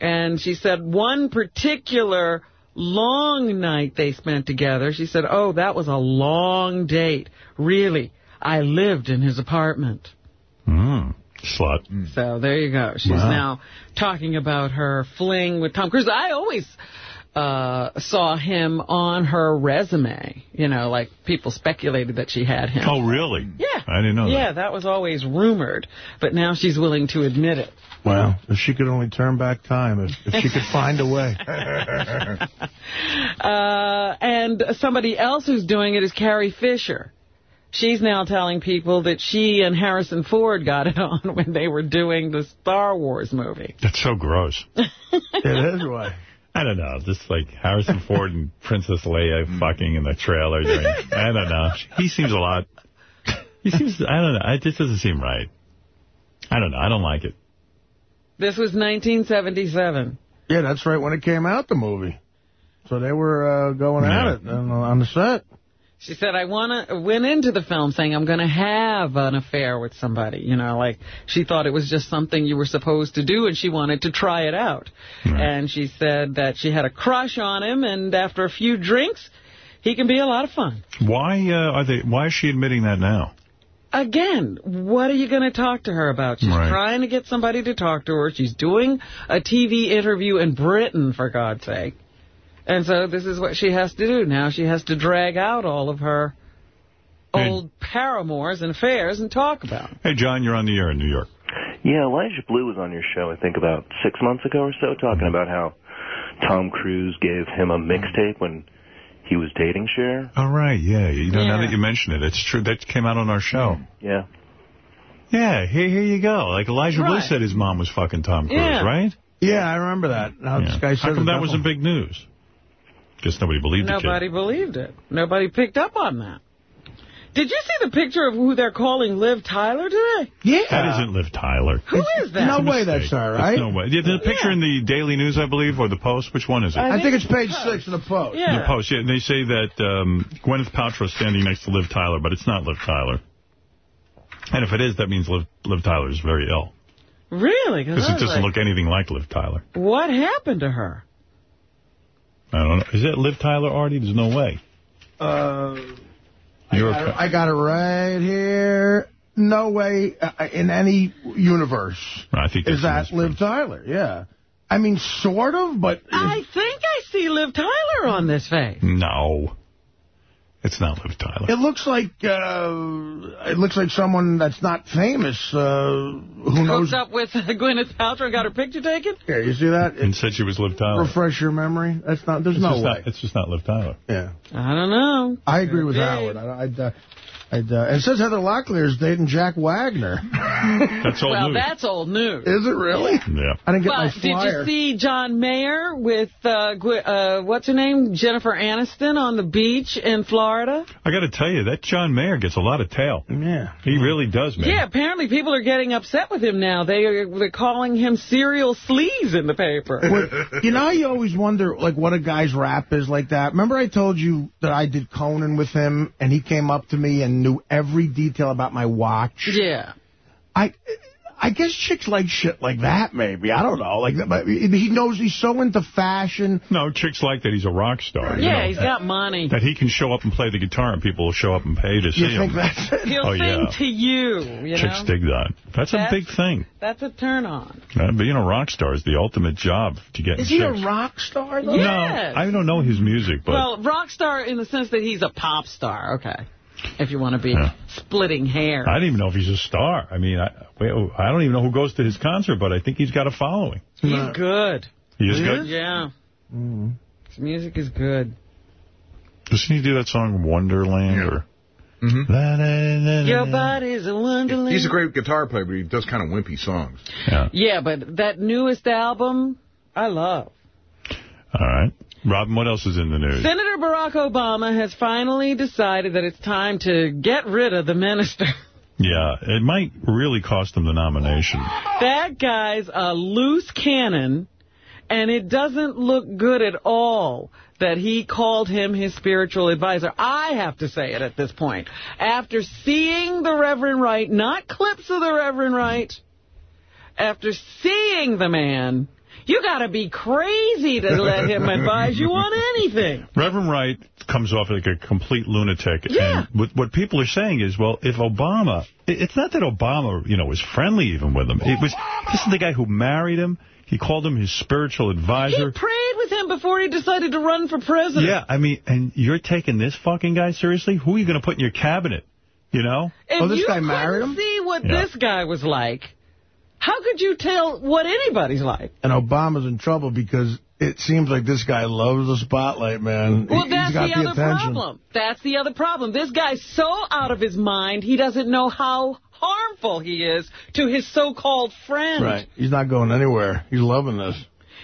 And she said one particular long night they spent together, she said, oh, that was a long date. Really, I lived in his apartment. Mm. Slut. So there you go. She's Wow. now talking about her fling with Tom Cruise. I always uh, saw him on her resume. You know, like people speculated that she had him. Oh, really? Yeah. I didn't know Yeah, that was always rumored, but now she's willing to admit it. Wow. If she could only turn back time, if, if she could find a way. [laughs] [laughs] Uh, and somebody else who's doing it is Carrie Fisher. She's now telling people that she and Harrison Ford got it [laughs] on when they were doing the Star Wars movie. That's so gross. it is why. I don't know. Just like Harrison Ford and Princess Leia fucking in the trailer. During, I don't know. He seems a lot. He seems. I don't know. It just doesn't seem right. I don't know. I don't like it. This was 1977. Yeah, that's right when it came out, the movie. So they were uh, going Yeah. at it on, on the set. She said, I wanna, went into the film saying I'm going to have an affair with somebody. You know, like she thought it was just something you were supposed to do and she wanted to try it out. And she said that she had a crush on him and after a few drinks, he can be a lot of fun. Why uh, are they? Why is she admitting that now? Again, what are you going to talk to her about? She's Right. trying to get somebody to talk to her. She's doing a TV interview in Britain, for God's sake. And so this is what she has to do now. She has to drag out all of her old paramours and affairs and talk about 'em. Hey, John, you're on the air in New York. Yeah, Elijah Blue was on your show, I think, about six months ago or so, talking mm-hmm. about how Tom Cruise gave him a mixtape when he was dating Cher. All right, yeah. You know, now that you mention it, it's true. That came out on our show. Yeah. Yeah, here, here you go. Like Elijah Blue Right. said his mom was fucking Tom Cruise, Yeah. right? Yeah, I remember that. Now this guy How come that wasn't big news? Guess nobody believed the kid. Nobody believed it. Nobody picked up on that. Did you see the picture of who they're calling Liv Tyler today? Yeah. That isn't Liv Tyler. Who is that? No way that's her, It's right? no way. Yeah, there's a picture in the Daily News, I believe, or the Post. Which one is it? I, think it's page six of the Post. The Post, yeah. And they say that um, Gwyneth Paltrow standing next to Liv Tyler, but it's not Liv Tyler. And if it is, that means Liv, Liv Tyler is very ill. Really? Because it doesn't like, look anything like Liv Tyler. What happened to her? I don't know. Is that Liv Tyler, Artie? There's no way. Uh, I, You're got a- it, I got it right here. No way uh, in any universe I think is that Liv Tyler. Yeah. I mean, sort of, but I think I see Liv Tyler on this face. No. It's not Liv Tyler. it looks like uh, it looks like someone that's not famous. Uh, who knows? Hooked up with Gwyneth Paltrow and got her picture taken? Yeah, you see that? And said she was Liv Tyler. Refresh your memory. That's not. There's It's no way. Not, it's just not Liv Tyler. Yeah. I don't know. I agree with Could. Howard. I, I'd, uh, I'd, uh, it says Heather Locklear is dating Jack Wagner. [laughs] That's old well, news. that's old news. Is it really? Yeah. I didn't get but my did you see John Mayer with, uh, uh, what's her name, Jennifer Aniston on the beach in Florida? I got to tell you, that John Mayer gets a lot of tail. Yeah. He really does, man. Yeah, apparently people are getting upset with him now. They are they're calling him serial sleaze in the paper. [laughs] Well, you know how you always wonder, like, what a guy's rap is like that? Remember I told you that I did Conan with him, and he came up to me and knew every detail about my watch? Yeah. I I guess chicks like shit like that, maybe. I don't know. Like, but he knows he's so into fashion. No, chicks like that he's a rock star. you Yeah, know, he's got money. That he can show up and play the guitar and people will show up and pay to see You him. think that's it? He'll oh, sing yeah. to you, you Chicks know? dig that. That's, a big thing. That's a turn on. Uh, being a rock star is the ultimate job to get Is he chicks. a rock star, though? Yes. No, I don't know his music, but well, rock star in the sense that he's a pop star, okay. If you want to be Yeah. splitting hair. I don't even know if he's a star. I mean, I, I don't even know who goes to his concert, but I think he's got a following. He's good. He is good? Yeah. Mm-hmm. His music is good. Doesn't he do that song Wonderland? Or Your body's a wonderland. He's a great guitar player, but he does kind of wimpy songs. Yeah. Yeah, but that newest album, I love. All right. Robin, what else is in the news? Senator Barack Obama has finally decided that it's time to get rid of the minister. [laughs] Yeah, it might really cost him the nomination. That guy's a loose cannon, and it doesn't look good at all that he called him his spiritual advisor. I have to say it at this point. After seeing the Reverend Wright, not clips of the Reverend Wright, after seeing the man, you got to be crazy to let him [laughs] advise you on anything. Reverend Wright comes off like a complete lunatic. Yeah. And what, what people are saying is, well, if Obama, it's not that Obama, you know, was friendly even with him. It was, this is the guy who married him. He called him his spiritual advisor. He advisor. prayed with him before he decided to run for president. Yeah, I mean, and you're taking this fucking guy seriously? Who are you going to put in your cabinet? You know? If Oh, this you guy married him? see what Yeah. this guy was like, how could you tell what anybody's like? And Obama's in trouble because it seems like this guy loves the spotlight, man. Well, He- that's He's got the the, other attention. problem. That's the other problem. This guy's so out of his mind, he doesn't know how harmful he is to his so-called friend. Right. He's not going anywhere. He's loving this.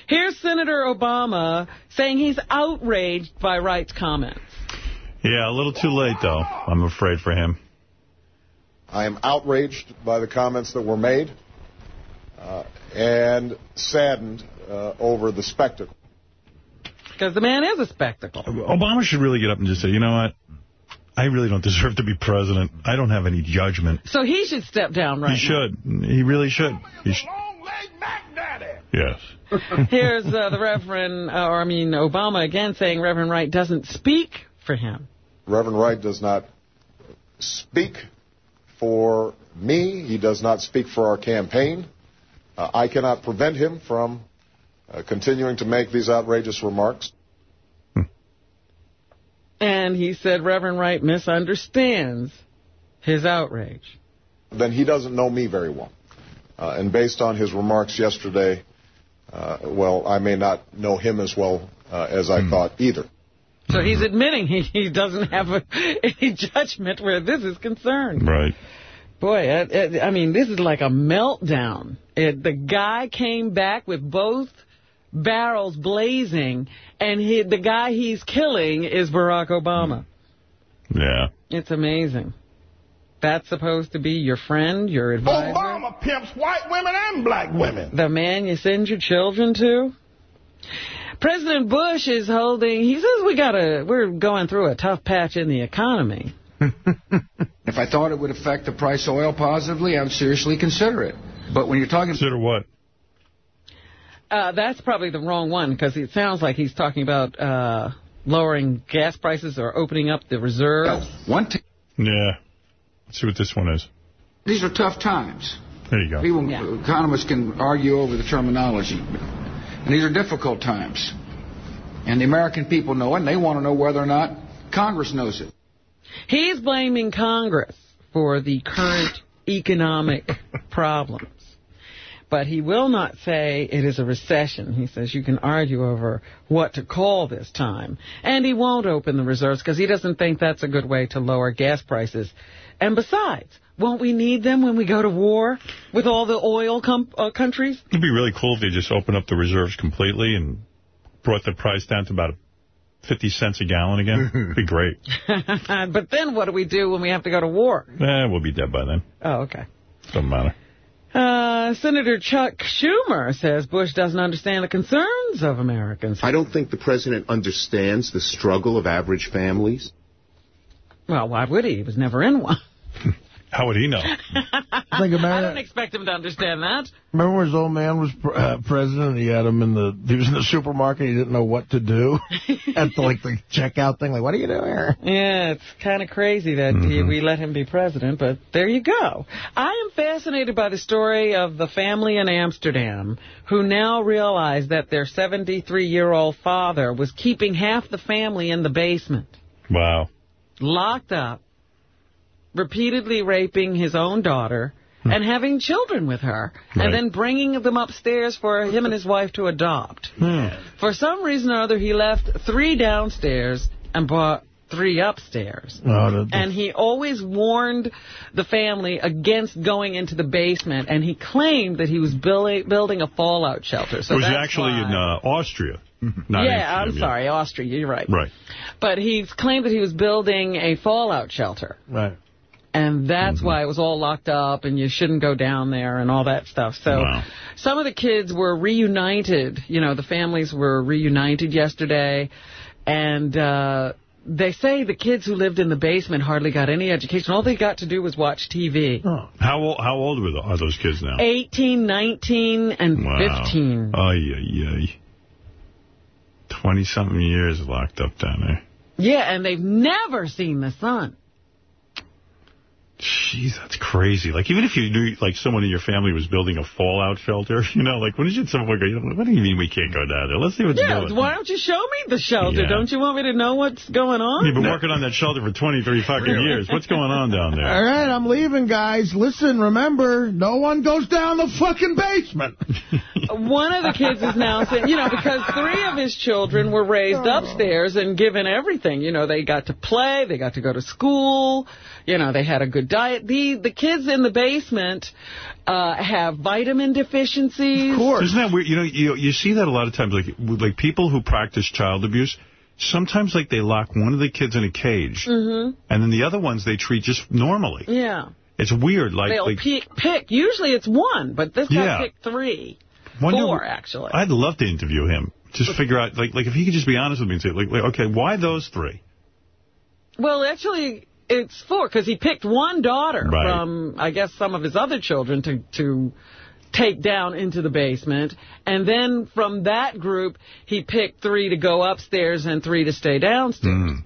Here's Senator Obama saying he's outraged by Wright's comments. Yeah, a little too late, though, I'm afraid for him. I am outraged by the comments that were made uh, and saddened uh, over the spectacle. Because the man is a spectacle. Obama should really get up and just say, you know what? I really don't deserve to be president. I don't have any judgment. So he should step down right he should. He really should. He sh yes. [laughs] Here's uh, the Reverend, uh, or I mean Obama again saying Reverend Wright doesn't speak for him. Reverend Wright does not speak for me. He does not speak for our campaign. Uh, I cannot prevent him from uh, continuing to make these outrageous remarks. And he said Reverend Wright misunderstands his outrage. Then he doesn't know me very well. Uh, and based on his remarks yesterday, uh, well, I may not know him as well uh, as I thought either. So he's admitting he, he doesn't have a, [laughs] any judgment where this is concerned. Right. Boy, I, I mean, this is like a meltdown. It, the guy came back with both barrels blazing, and he, the guy he's killing is Barack Obama. Yeah. It's amazing. That's supposed to be your friend, your advisor, Obama pimps white women and black women. the man you send your children to. President Bush is holding, he says we got a, we're going through a tough patch in the economy. [laughs] If I thought it would affect the price of oil positively, I would seriously consider it. But when you're talking... Consider what? Uh, that's probably the wrong one, because it sounds like he's talking about uh, lowering gas prices or opening up the reserves. One Yeah. Let's see what this one is. these are tough times. There you go. People, economists can argue over the terminology. And these are difficult times. And the American people know it, and they want to know whether or not Congress knows it. He's blaming Congress for the current economic [laughs] problems. But he will not say it is a recession. He says you can argue over what to call this time. And he won't open the reserves because he doesn't think that's a good way to lower gas prices. And besides, won't we need them when we go to war with all the oil com uh, countries? It'd be really cool if they just opened up the reserves completely and brought the price down to about 50 cents a gallon again. [laughs] It'd be great. [laughs] but then what do we do when we have to go to war? Eh, we'll be dead by then. Oh, okay. Doesn't matter. Uh, Senator Chuck Schumer says Bush doesn't understand the concerns of Americans. I don't think the president understands the struggle of average families. Well, why would he? He was never in one. [laughs] How would he know? I [laughs] think I don't expect him to understand that. Remember when his old man was pr- uh, president? He had him in the. He was in the supermarket. He didn't know what to do [laughs] at the like the checkout thing. Like, what are you doing here? Yeah, it's kind of crazy that he, we let him be president, but there you go. I am fascinated by the story of the family in Amsterdam who now realize that their 73-year-old father was keeping half the family in the basement, Wow. locked up, repeatedly raping his own daughter, hmm. and having children with her, Right. and then bringing them upstairs for him and his wife to adopt. Hmm. For some reason or other, he left three downstairs and brought three upstairs. Oh, And he always warned the family against going into the basement, and he claimed that he was building building a fallout shelter. So it was actually why- in uh, Austria. Mm-hmm. Not yeah, I'm sorry, Austria, you're right. Right. But he claimed that he was building a fallout shelter. right. And that's Mm-hmm. why it was all locked up and you shouldn't go down there and all that stuff. So Wow. some of the kids were reunited. You know, the families were reunited yesterday. And uh, they say the kids who lived in the basement hardly got any education. All they got to do was watch TV. How old, how old were the, are those kids now? 18, 19, and Wow. 15. Ay, ay, ay. 20-something years locked up down there. Yeah, and they've never seen the sun. Jeez, that's crazy. Like, even if you knew, like, someone in your family was building a fallout shelter, [laughs] you know, like, when did you? someone go, you know, what do you mean we can't go down there? Let's see what's going on. Yeah, why don't you show me the shelter? Yeah. Don't you want me to know what's going on? You've been working on that shelter for 23 fucking years. What's going on down there? All right, I'm leaving, guys. Listen, remember, no one goes down the fucking basement. [laughs] One of the kids is now saying, you know, because three of his children were raised oh. upstairs and given everything. You know, they got to play, they got to go to school, you know, they had a good diet. The the kids in the basement uh, have vitamin deficiencies. Of course. Isn't that weird? You know, you, you see that a lot of times, like, like, people who practice child abuse, sometimes, like, they lock one of the kids in a cage, hmm and then the other ones they treat just normally. Yeah. It's weird. Like, They'll like pick, pick. Usually it's one, but this guy Yeah. picked three. Wonder- Four, actually. I'd love to interview him. Just figure out, like, like if he could just be honest with me and say, like, like okay, why those three? Well, actually, it's for, because he picked one daughter Right. from, I guess, some of his other children to, to take down into the basement. And then from that group, he picked three to go upstairs and three to stay downstairs. Mm.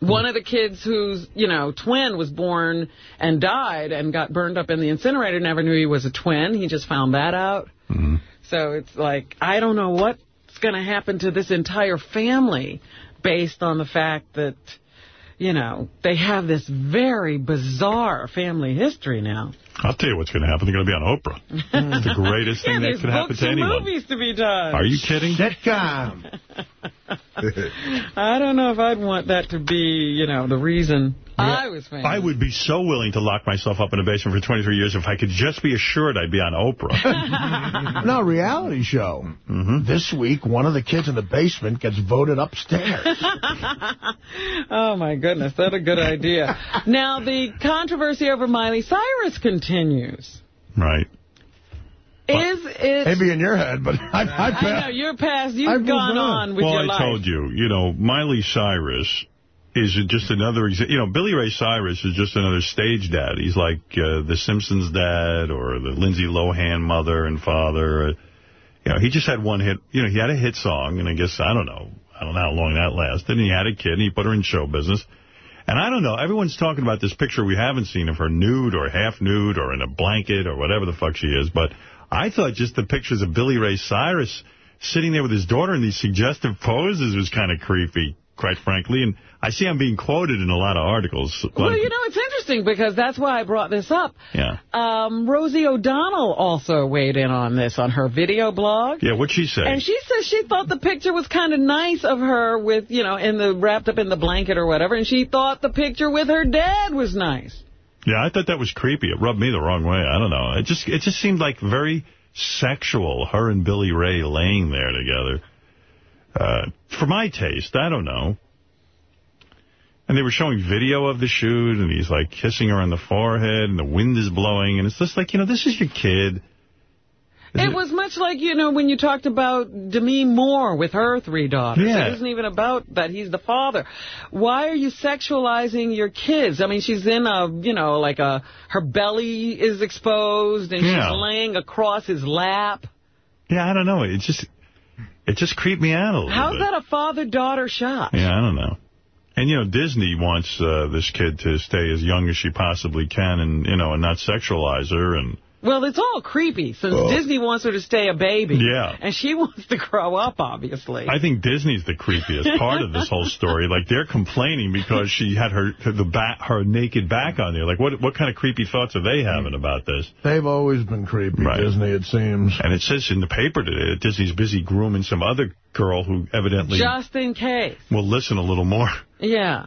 One of the kids whose, you know, twin was born and died and got burned up in the incinerator never knew he was a twin. He just found that out. Mm-hmm. So it's like, I don't know what's going to happen to this entire family based on the fact that, you know, they have this very bizarre family history now. I'll tell you what's going to happen. They're going to be on Oprah. It's the greatest [laughs] yeah, thing that there's could happen books to and anyone. movies to be done. Are you kidding? Sitcom. [laughs] [laughs] I don't know if I'd want that to be, you know, the reason I was famous. I would be so willing to lock myself up in a basement for 23 years if I could just be assured I'd be on Oprah. [laughs] no, reality show. Mm-hmm. This week, one of the kids in the basement gets voted upstairs. [laughs] oh, my goodness. That's a good idea. now, the controversy over Miley Cyrus continues. Right. Is it... Maybe in your head, but [laughs] I, I, I know, you're past, you've I've gone on. on with well, your I life. told you, you know, Miley Cyrus is just another example. You know, Billy Ray Cyrus is just another stage dad. He's like uh, the Simpsons dad or the Lindsay Lohan mother and father. You know, he just had one hit. You know, he had a hit song, and I guess, I don't know, I don't know how long that lasted. And he had a kid, and he put her in show business. And I don't know, everyone's talking about this picture we haven't seen of her nude or half nude or in a blanket or whatever the fuck she is. But I thought just the pictures of Billy Ray Cyrus sitting there with his daughter in these suggestive poses was kind of creepy, quite frankly. And I see I'm being quoted in a lot of articles. Well, you know, it's interesting because that's why I brought this up. yeah. Um, Rosie O'Donnell also weighed in on this on her video blog. Yeah, what'd she say? And she says she thought the picture was kind of nice of her with, you know, in the wrapped up in the blanket or whatever, and she thought the picture with her dad was nice. Yeah, I thought that was creepy. It rubbed me the wrong way. I don't know. It just it just seemed like very sexual, her and Billy Ray laying there together. Uh, for my taste, I don't know. And they were showing video of the shoot, and he's like kissing her on the forehead, and the wind is blowing, and it's just like, you know, this is your kid. It was much like, you know, when you talked about Demi Moore with her three daughters. Yeah. It isn't even about that he's the father. Why are you sexualizing your kids? I mean, she's in a, you know, like a, her belly is exposed and Yeah. she's laying across his lap. Yeah, I don't know. It just it just creeped me out a little How's bit. that a father-daughter shot? Yeah, I don't know. And, you know, Disney wants uh, this kid to stay as young as she possibly can and, you know, and not sexualize her. And Well, it's all creepy since. Disney wants her to stay a baby. Yeah. And she [laughs] wants to grow up, obviously. I think Disney's the creepiest part of this whole story. Like, they're complaining because she had her the back, her naked back on there. Like, what what kind of creepy thoughts are they having about this? They've always been creepy, Right. Disney, it seems. And it says in the paper today that Disney's busy grooming some other girl who evidently Just in case. will listen a little more. Yeah.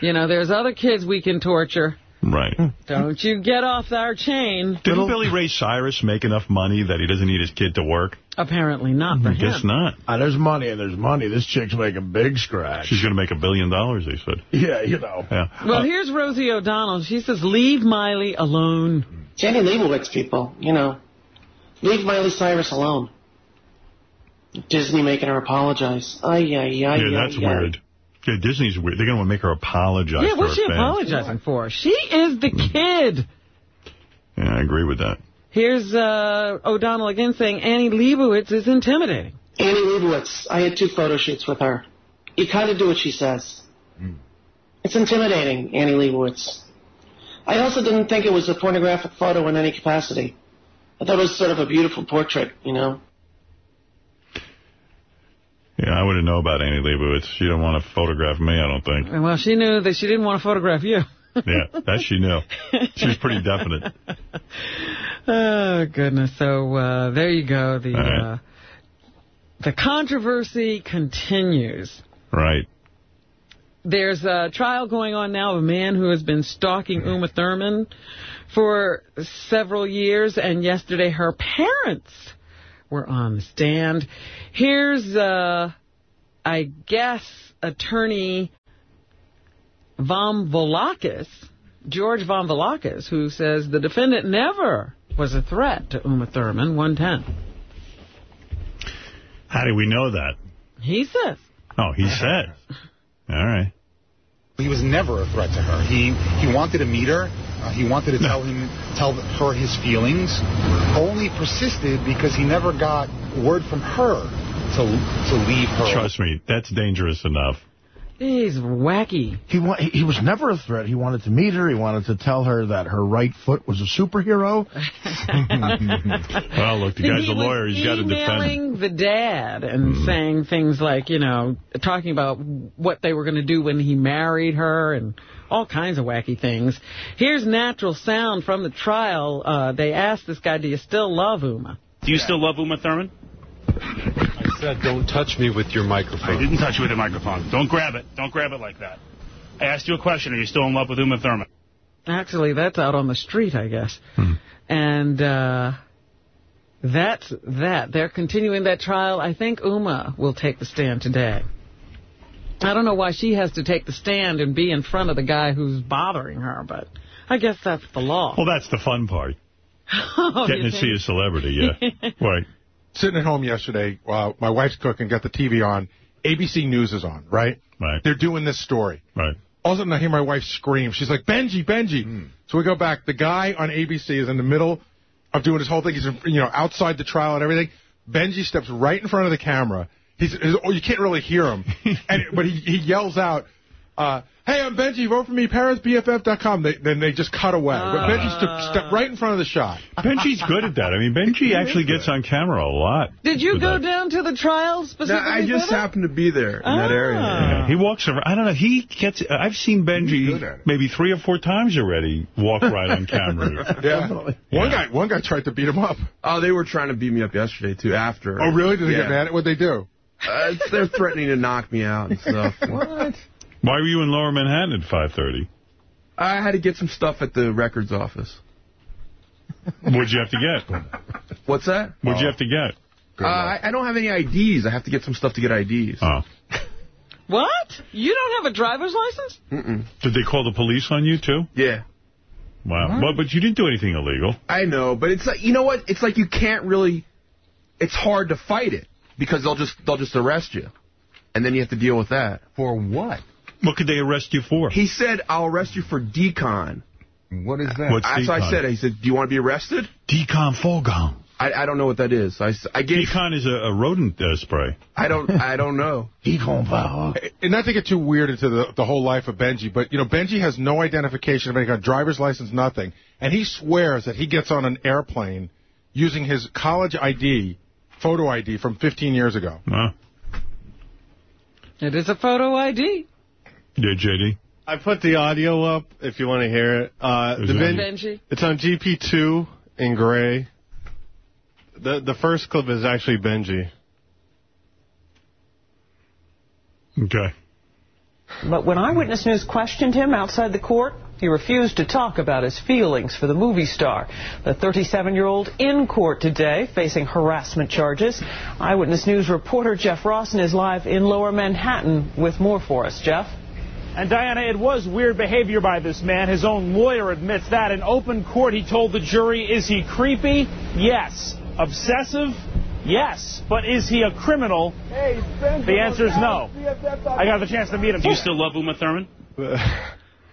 You know, there's other kids we can torture. Right. Don't you get off our chain. Didn't Billy Ray Cyrus make enough money that he doesn't need his kid to work? Apparently not for I him. guess not. Ah, there's money and there's money. This chick's making big scratch. She's going to make a billion dollars, they said. Yeah, you know. Yeah. Well, here's Rosie O'Donnell. She says, leave Miley alone. Annie Leibovitz, people, you know, leave Miley Cyrus alone. Disney making her apologize. Ay, ay, ay, Yeah, ay, that's ay. weird. Yeah, Disney's weird. They're going to make her apologize Yeah, to what's her she fans. apologizing for? She is the kid. Yeah, I agree with that. Here's uh, O'Donnell again saying Annie Leibovitz is intimidating. Annie Leibovitz, I had two photo shoots with her. You kind of do what she says. It's intimidating, Annie Leibovitz. I also didn't think it was a pornographic photo in any capacity. I thought it was sort of a beautiful portrait, you know. Yeah, I wouldn't know about Annie Leibovitz. She didn't want to photograph me, I don't think. Well, she knew that she didn't want to photograph you. [laughs] Yeah, that she knew. She was pretty definite. [laughs] Oh, goodness. So uh, there you go. The right. uh, the controversy continues. Right. There's a trial going on now of a man who has been stalking Uma Thurman for several years, and yesterday her parents were on the stand. Here's, uh, I guess, attorney Vomvolakis, George Vomvolakis, who says the defendant never was a threat to Uma Thurman, 110. How do we know that? He says. Oh, he said. [laughs] All right. He was never a threat to her. He he wanted to meet her. Uh, he wanted to tell him tell her his feelings. Only persisted because he never got word from her to to leave her. Trust me, that's dangerous enough. He's wacky. He, wa he he was never a threat. He wanted to meet her. He wanted to tell her that her right foot was a superhero. [laughs] [laughs] Well, look, the guy's he a lawyer. He's got to defend him. emailing the dad and saying things like, you know, talking about what they were going to do when he married her and all kinds of wacky things. Here's natural sound from the trial. Uh, they asked this guy, do you still love Uma? Do you still love Uma Thurman? I said, don't touch me with your microphone. I didn't touch you with a microphone. Don't grab it. Don't grab it like that. I asked you a question. Are you still in love with Uma Thurman? Actually, that's out on the street, I guess. And uh, that's that. They're continuing that trial. I think Uma will take the stand today. I don't know why she has to take the stand and be in front of the guy who's bothering her, but I guess that's the law. Well, that's the fun part. [laughs] Oh, Getting you to see a celebrity, yeah. [laughs] right. Sitting at home yesterday, while my wife's cooking, got the TV on. ABC News is on, right? Right. They're doing this story. Right. All of a sudden, I hear my wife scream. She's like, Benji, Benji. Hmm. So we go back. The guy on ABC is in the middle of doing his whole thing. He's, you know, outside the trial and everything. Benji steps right in front of the camera. He's, he's oh, you can't really hear him, [laughs] and but he, he yells out, uh, "Hey, I'm Benji. Vote for me. ParisBFF.com." They, then they just cut away. But Benji st- stepped right in front of the shot. Benji's good at that. I mean, Benji actually gets on camera a lot. Did you go that. down to the trial No. I just for happened to be there in that area. Yeah, he walks around. I don't know. He gets. I've seen Benji maybe three or four times already walk right on camera. [laughs] Yeah. One guy, one guy tried to beat him up. Oh, they were trying to beat me up yesterday, too, after. Oh, really? Did they Yeah. get mad at what they do? Uh, they're threatening to knock me out and stuff. [laughs] What? Why were you in Lower Manhattan at 5:30? I had to get some stuff at the records office. What'd you have to get? What's that? What'd you have to get? Uh, I, I don't have any IDs. I have to get some stuff to get IDs. Oh. What? You don't have a driver's license? Mm-mm. Did they call the police on you too? Yeah. Wow. Well, but you didn't do anything illegal. I know, but it's like you know what? It's like you can't really. It's hard to fight it because they'll just they'll just arrest you, and then you have to deal with that. For what? What could they arrest you for? He said, "I'll arrest you for decon." What is that? What's That's what I said. He said, "Do you want to be arrested?" Decon Fulgum. I, I don't know what that is. I gave. Decon is a, a rodent uh, spray. I don't. I don't know. [laughs] Decon power. And not to get too weird into the, the whole life of Benji, but, you know, Benji has no identification of any kind, driver's license, nothing. And he swears that he gets on an airplane using his college ID, photo ID from 15 years ago. Huh? It is a photo ID. Yeah, JD. I put the audio up if you want to hear it. Uh, the it Benji? It's on GP2 in gray. The the first clip is actually Benji. Okay. But when Eyewitness News questioned him outside the court, he refused to talk about his feelings for the movie star. The 37-year-old in court today facing harassment charges. Eyewitness News reporter Jeff Rawson is live in Lower Manhattan with more for us. Jeff? And Diana, it was weird behavior by this man. His own lawyer admits that. In open court, he told the jury, is he creepy? Yes. Obsessive? Yes. But is he a criminal? The answer is no. I got the chance to meet him. Do you still love Uma Thurman? [laughs]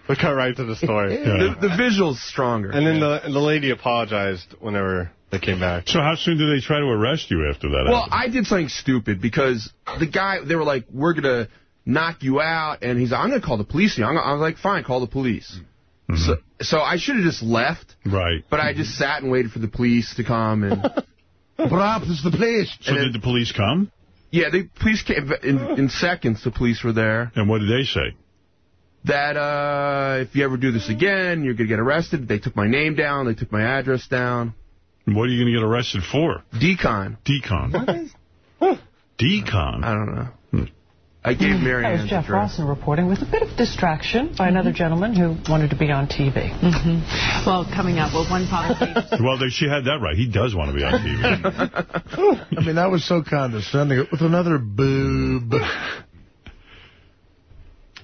We cut right to the story. [laughs] The, the visual's stronger. And then the the lady apologized whenever they came back. So how soon did they try to arrest you after that? Well, happened? I did something stupid because the guy, they were like, we're going to knock you out. And he's like, I'm going to call the police. I'm, I was like, fine, call the police. So, so I should have just left. Right. But I just sat and waited for the police to come. and [laughs] Perhaps it's the police. So did the police come? Yeah, the police came in, in seconds. The police were there. And what did they say? That uh, if you ever do this again, you're going to get arrested. They took my name down. They took my address down. What are you going to get arrested for? Decon. Decon. Decon. I don't know. I gave Mary That was Jeff address. Rawson reporting with a bit of distraction by another gentleman who wanted to be on TV. Mm-hmm. Well, coming up with one politician. [laughs] Well, she had that right. He does want to be on TV. [laughs] I mean, that was so condescending. With another boob. [laughs]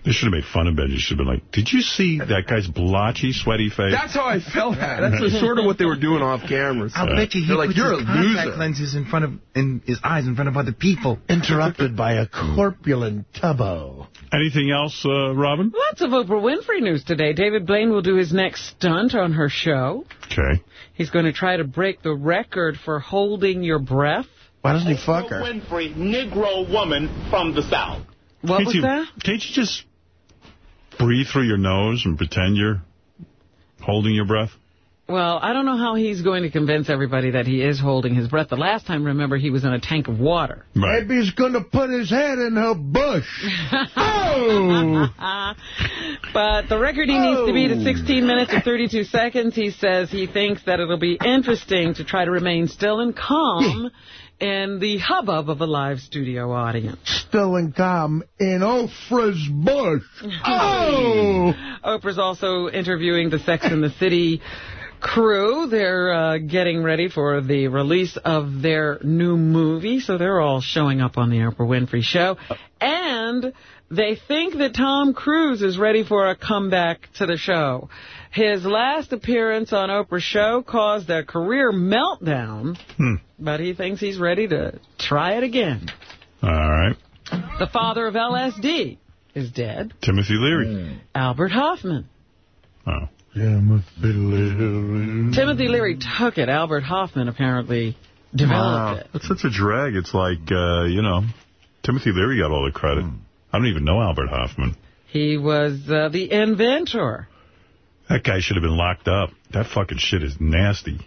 They should have made fun of Benji. You should have been like, did you see that guy's blotchy, sweaty face? That's how I felt. [laughs] That's sort of what they were doing off camera. I'll bet you he They're like, puts you're a his contact loser. lenses in front of in his eyes in front of other people. Interrupted by a corpulent tubbo. Anything else, uh, Robin? Lots of Oprah Winfrey news today. David Blaine will do his next stunt on her show. Okay. He's going to try to break the record for holding your breath. Why doesn't he fuck her? Winfrey, Negro woman from the South. What can't was you, that? Can't you just breathe through your nose and pretend you're holding your breath? Well, I don't know how he's going to convince everybody that he is holding his breath. The last time, remember, he was in a tank of water. Maybe he's going to put his head in her bush. oh! [laughs] But the record he needs to beat is 16 minutes and 32 seconds. He says he thinks that it'll be interesting to try to remain still and calm in the hubbub of a live studio audience. Still and calm in Oprah's bush. [laughs] Oh! Oprah's also interviewing the Sex and the City crew. They're uh, getting ready for the release of their new movie, so they're all showing up on the Oprah Winfrey Show. And they think that Tom Cruise is ready for a comeback to the show. His last appearance on Oprah's show caused a career meltdown, Hmm. but he thinks he's ready to try it again. All right. The father of LSD is dead. Timothy Leary. Albert Hofmann. Oh. Timothy Leary Timothy Leary took it. Albert Hofmann apparently developed it. That's such a drag. It's like, uh, you know, Timothy Leary got all the credit. I don't even know Albert Hofmann. He was uh, the inventor. That guy should have been locked up. That fucking shit is nasty.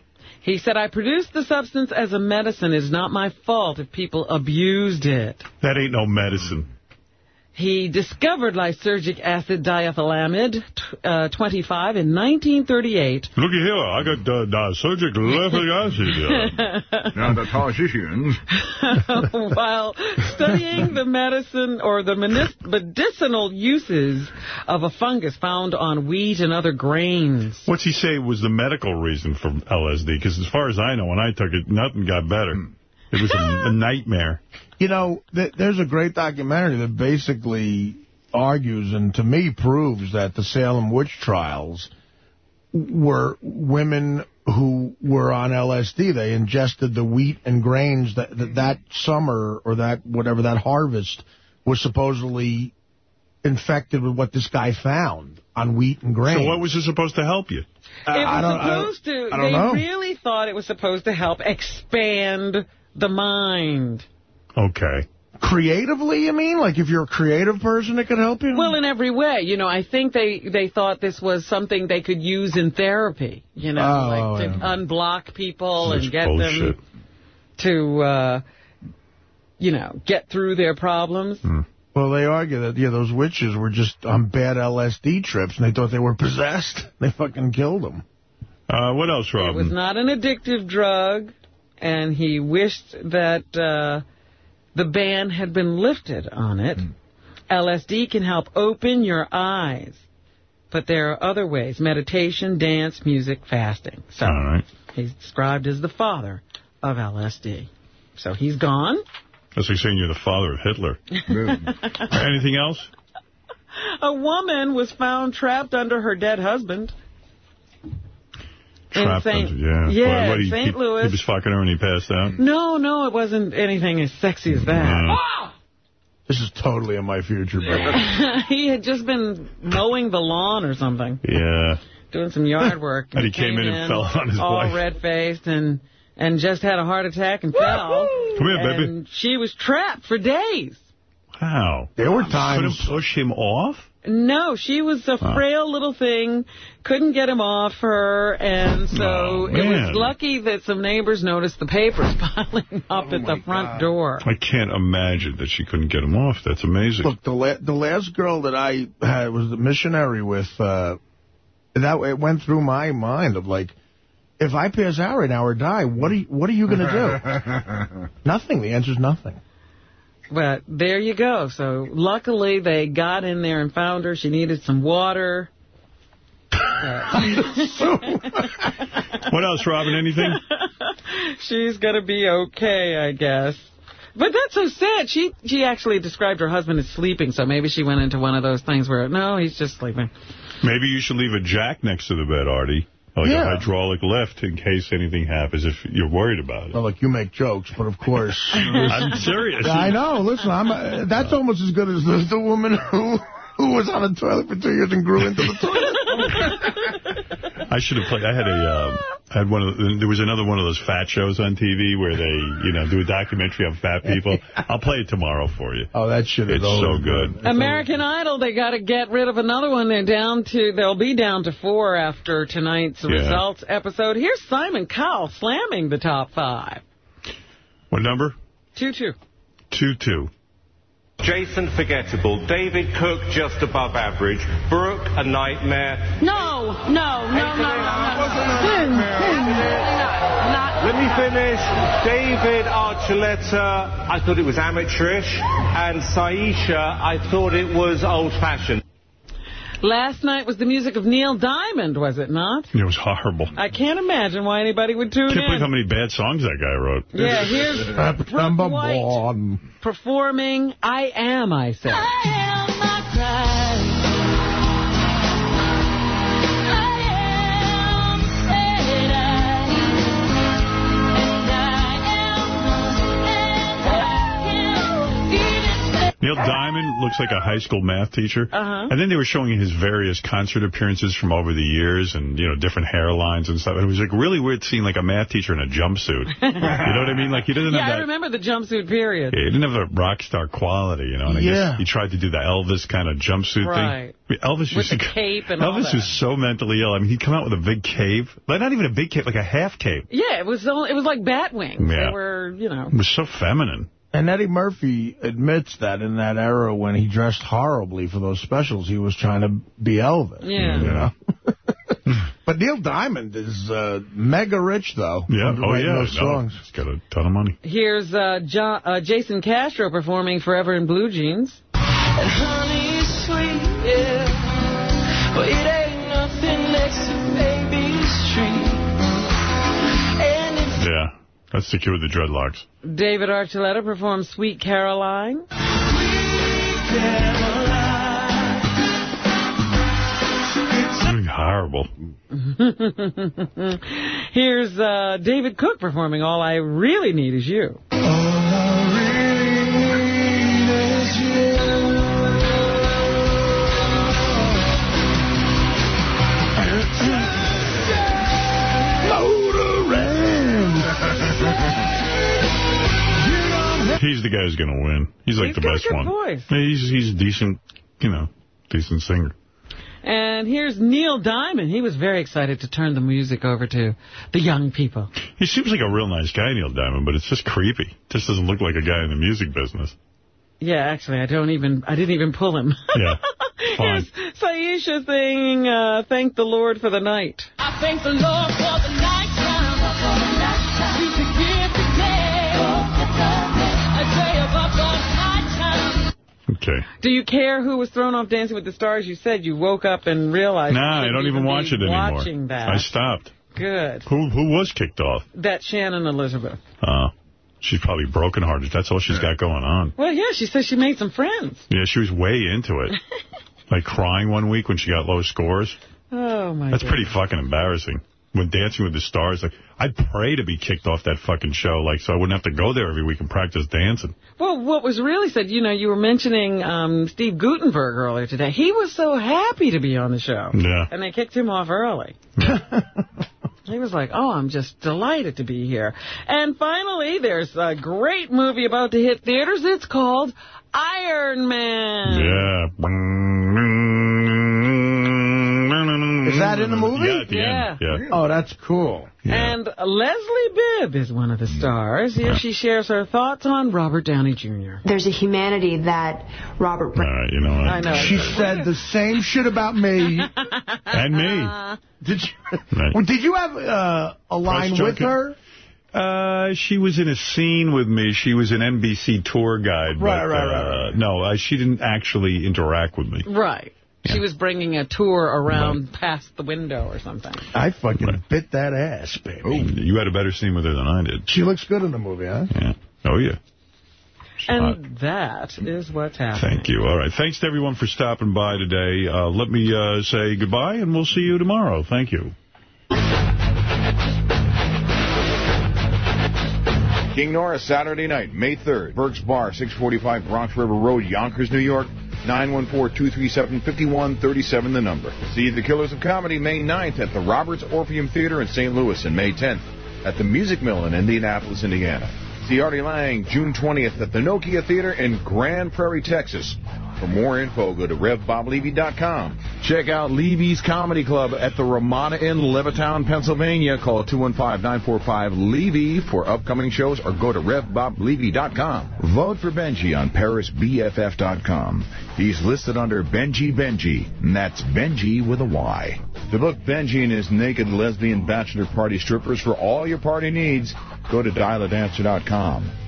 He said, I produced the substance as a medicine. It's not my fault if people abused it. That ain't no medicine. He discovered lysergic acid diethylamide, uh, 25, in 1938. Looky here, I got uh, diasurgic lethal acid. [laughs] Now the politicians. [laughs] While studying the medicine or the medicinal uses of a fungus found on wheat and other grains. What's he say was the medical reason for LSD? Because as far as I know, when I took it, nothing got better. It was a, a [laughs] nightmare. You know, th there's a great documentary that basically argues and to me proves that the Salem witch trials were women who were on LSD. They ingested the wheat and grains that that, that summer or that whatever that harvest was supposedly infected with what this guy found on wheat and grains. So what was it supposed to help you? It was supposed to, I don't they know. really thought it was supposed to help expand the mind. Okay. Creatively, you mean? Like if you're a creative person, it could help you? Well, in every way. You know, I think they, they thought this was something they could use in therapy, you know, Oh, like to yeah. unblock people Such and get bullshit. them to, uh, you know, get through their problems. Well, they argue that, yeah, those witches were just on bad LSD trips, and they thought they were possessed. [laughs] They fucking killed them. Uh, what else, It was not an addictive drug, and he wished that uh, the ban had been lifted on it. Hmm. LSD can help open your eyes, but there are other ways, meditation, dance, music, fasting. So All right. he's described as the father of LSD. So he's gone. That's like saying you're the father of Hitler. [laughs] Anything else? A woman was found trapped under her dead husband. In Trapped Saint- under- yeah. Yeah, What, what, he, St. he- Louis. He was fucking her and he passed out? No, no, it wasn't anything as sexy as that. Mm. This is totally in my future, bro. [laughs] he had just been mowing the lawn or something, Yeah. doing some yard [laughs] work. And he came in and fell on his all wife. red-faced and and just had a heart attack and fell. Come here, baby. and she was trapped for days. How? There were Couldn't push him off? No, she was a Oh. frail little thing, couldn't get him off her, and so Oh, it was lucky that some neighbors noticed the papers [laughs] piling up Oh, at the front door. I can't imagine that she couldn't get him off. That's amazing. Look, the la the last girl that I had was the missionary with, uh, that it went through my mind of like, if I pass out right now or die, what are you, what are you going to do? [laughs] nothing. The answer is nothing. But there you go. So luckily they got in there and found her. She needed some water. What else, Robin? Anything? [laughs] She's going to be okay, I guess. But that's so sad. She she actually described her husband as sleeping, so maybe she went into one of those things where, no, he's just sleeping. Maybe you should leave a jack next to the bed, Artie. Like Yeah. a hydraulic lift in case anything happens if you're worried about it. Well, look, you make jokes, but of course... [laughs] I'm serious. I know. Listen, I'm. Uh, that's almost as good as the, the woman who who was on the toilet for two years and grew into the toilet. [laughs] I should have played. I had a, uh, I had one of the, there was another one of those fat shows on TV where they, you know, do a documentary on fat people. I'll play it tomorrow for you. Oh, that shit is It's so always good. American Idol, they got to get rid of another one. They're down to, they'll be down to four after tonight's Yeah. results episode. Here's Simon Cowell slamming the top five. What number? 2-2. 2-2. Jason forgettable. David Cook just above average. Brooke a nightmare. No, no, no, no, no, no. Hmm, hmm. Let me finish. David Archuleta, I thought it was amateurish. And Syesha, I thought it was old-fashioned. Last night was the music of Neil Diamond, was it not? It was horrible. I can't imagine why anybody would tune in. Can't believe how many bad songs that guy wrote. Yeah, here's September White. performing I Am, I Said. Neil Diamond looks like a high school math teacher. Uh-huh. And then they were showing his various concert appearances from over the years and, you know, different hairlines and stuff. And it was like really weird seeing like a math teacher in a jumpsuit. [laughs] you know what I mean? Like he doesn't Yeah, have I that. remember the jumpsuit period. Yeah, he didn't have a rock star quality, you know. And I Yeah. guess he tried to do the Elvis kind of jumpsuit Right. thing. I mean, Elvis With used the to, cape and all Elvis that. was so mentally ill. I mean, he'd come out with a big cape. Like, not even a big cape, like a half cape. Yeah, it was all, it was like bat wings. Yeah. They were, you know. It was so feminine. And Eddie Murphy admits that in that era when he dressed horribly for those specials, he was trying to be Elvis. Yeah. You know? [laughs] but Neil Diamond is uh, mega rich, though. Yeah. Oh, yeah. Those No, songs. he's got a ton of money. Here's uh, jo uh, Jason Castro performing Forever in Blue Jeans. And honey is sweet, yeah. But it ain't nothing next to baby street. And if Yeah. That's the kid with the dreadlocks. David Archuleta performs Sweet Caroline. Doing horrible. [laughs] Here's uh, David Cook performing All I Really Need Is You. He's the guy who's going to win. He's like He's the got a best good one. voice. He's he's a decent, you know, decent singer. And here's Neil Diamond. He was very excited to turn the music over to the young people. He seems like a real nice guy, Neil Diamond, but it's just creepy. Just doesn't look like a guy in the music business. Yeah, actually, I don't even, I didn't even pull him. Yeah, [laughs] fine. Here's Syesha saying, uh, thank the Lord for the night. I thank the Lord for the night Okay. Do you care who was thrown off Dancing with the Stars? You said you woke up and realized. Nah, I don't even be watch it anymore. Watching that. I stopped. Good. Who who was kicked off? That Shannon Elizabeth. Uh, she's probably brokenhearted. That's all she's got going on. Well, yeah, she says she made some friends. Yeah, she was way into it. [laughs] like crying one week when she got low scores. Oh, my That's God. pretty fucking embarrassing. When Dancing with the Stars, like, I'd pray to be kicked off that fucking show, like, so I wouldn't have to go there every week and practice dancing. Well, what was really said, you know, you were mentioning um, Steve Guttenberg earlier today. He was so happy to be on the show. Yeah. And they kicked him off early. [laughs] he was like, oh, I'm just delighted to be here. And finally, there's a great movie about to hit theaters. It's called Iron Man. Yeah. Is that in the movie? Yeah, the end. Yeah. Oh, that's cool. And Leslie Bibb is one of the stars. Here she shares her thoughts on Robert Downey Jr. There's a humanity that Robert... All right, you know what? I know. She said the same shit about me. [laughs] And me. Did you, Right. did you have uh, a line with her? Uh, she was in a scene with me. She was an NBC tour guide. Right, but, right, uh, right, right. No, uh, she didn't actually interact with me. Right. She was bringing a tour around past the window or something. I fucking bit that ass, baby. Oh, you had a better scene with her than I did. She looks good in the movie, huh? Yeah. Oh, yeah. And that is what's happening. Thank you. All right. Thanks to everyone for stopping by today. Uh, let me uh, say goodbye, and we'll see you tomorrow. Thank you. King Norris, Saturday night, May 3rd. Burke's Bar, 645 Bronx River Road, Yonkers, New York. 914-237-5137, the number. See The Killers of Comedy May 9th at the Roberts Orpheum Theater in St. Louis and May 10th at the Music Mill in Indianapolis, Indiana. See Artie Lange June 20th at the Nokia Theater in Grand Prairie, Texas. For more info, go to RevBobLevy.com. Check out Levy's Comedy Club at the Ramada Inn, Levittown, Pennsylvania. Call 215-945-LEVY for upcoming shows or go to RevBobLevy.com. Vote for Benji on ParisBFF.com. He's listed under Benji Benji, and that's Benji with a Y. To book Benji and his naked lesbian bachelor party strippers for all your party needs, go to dialadancer.com.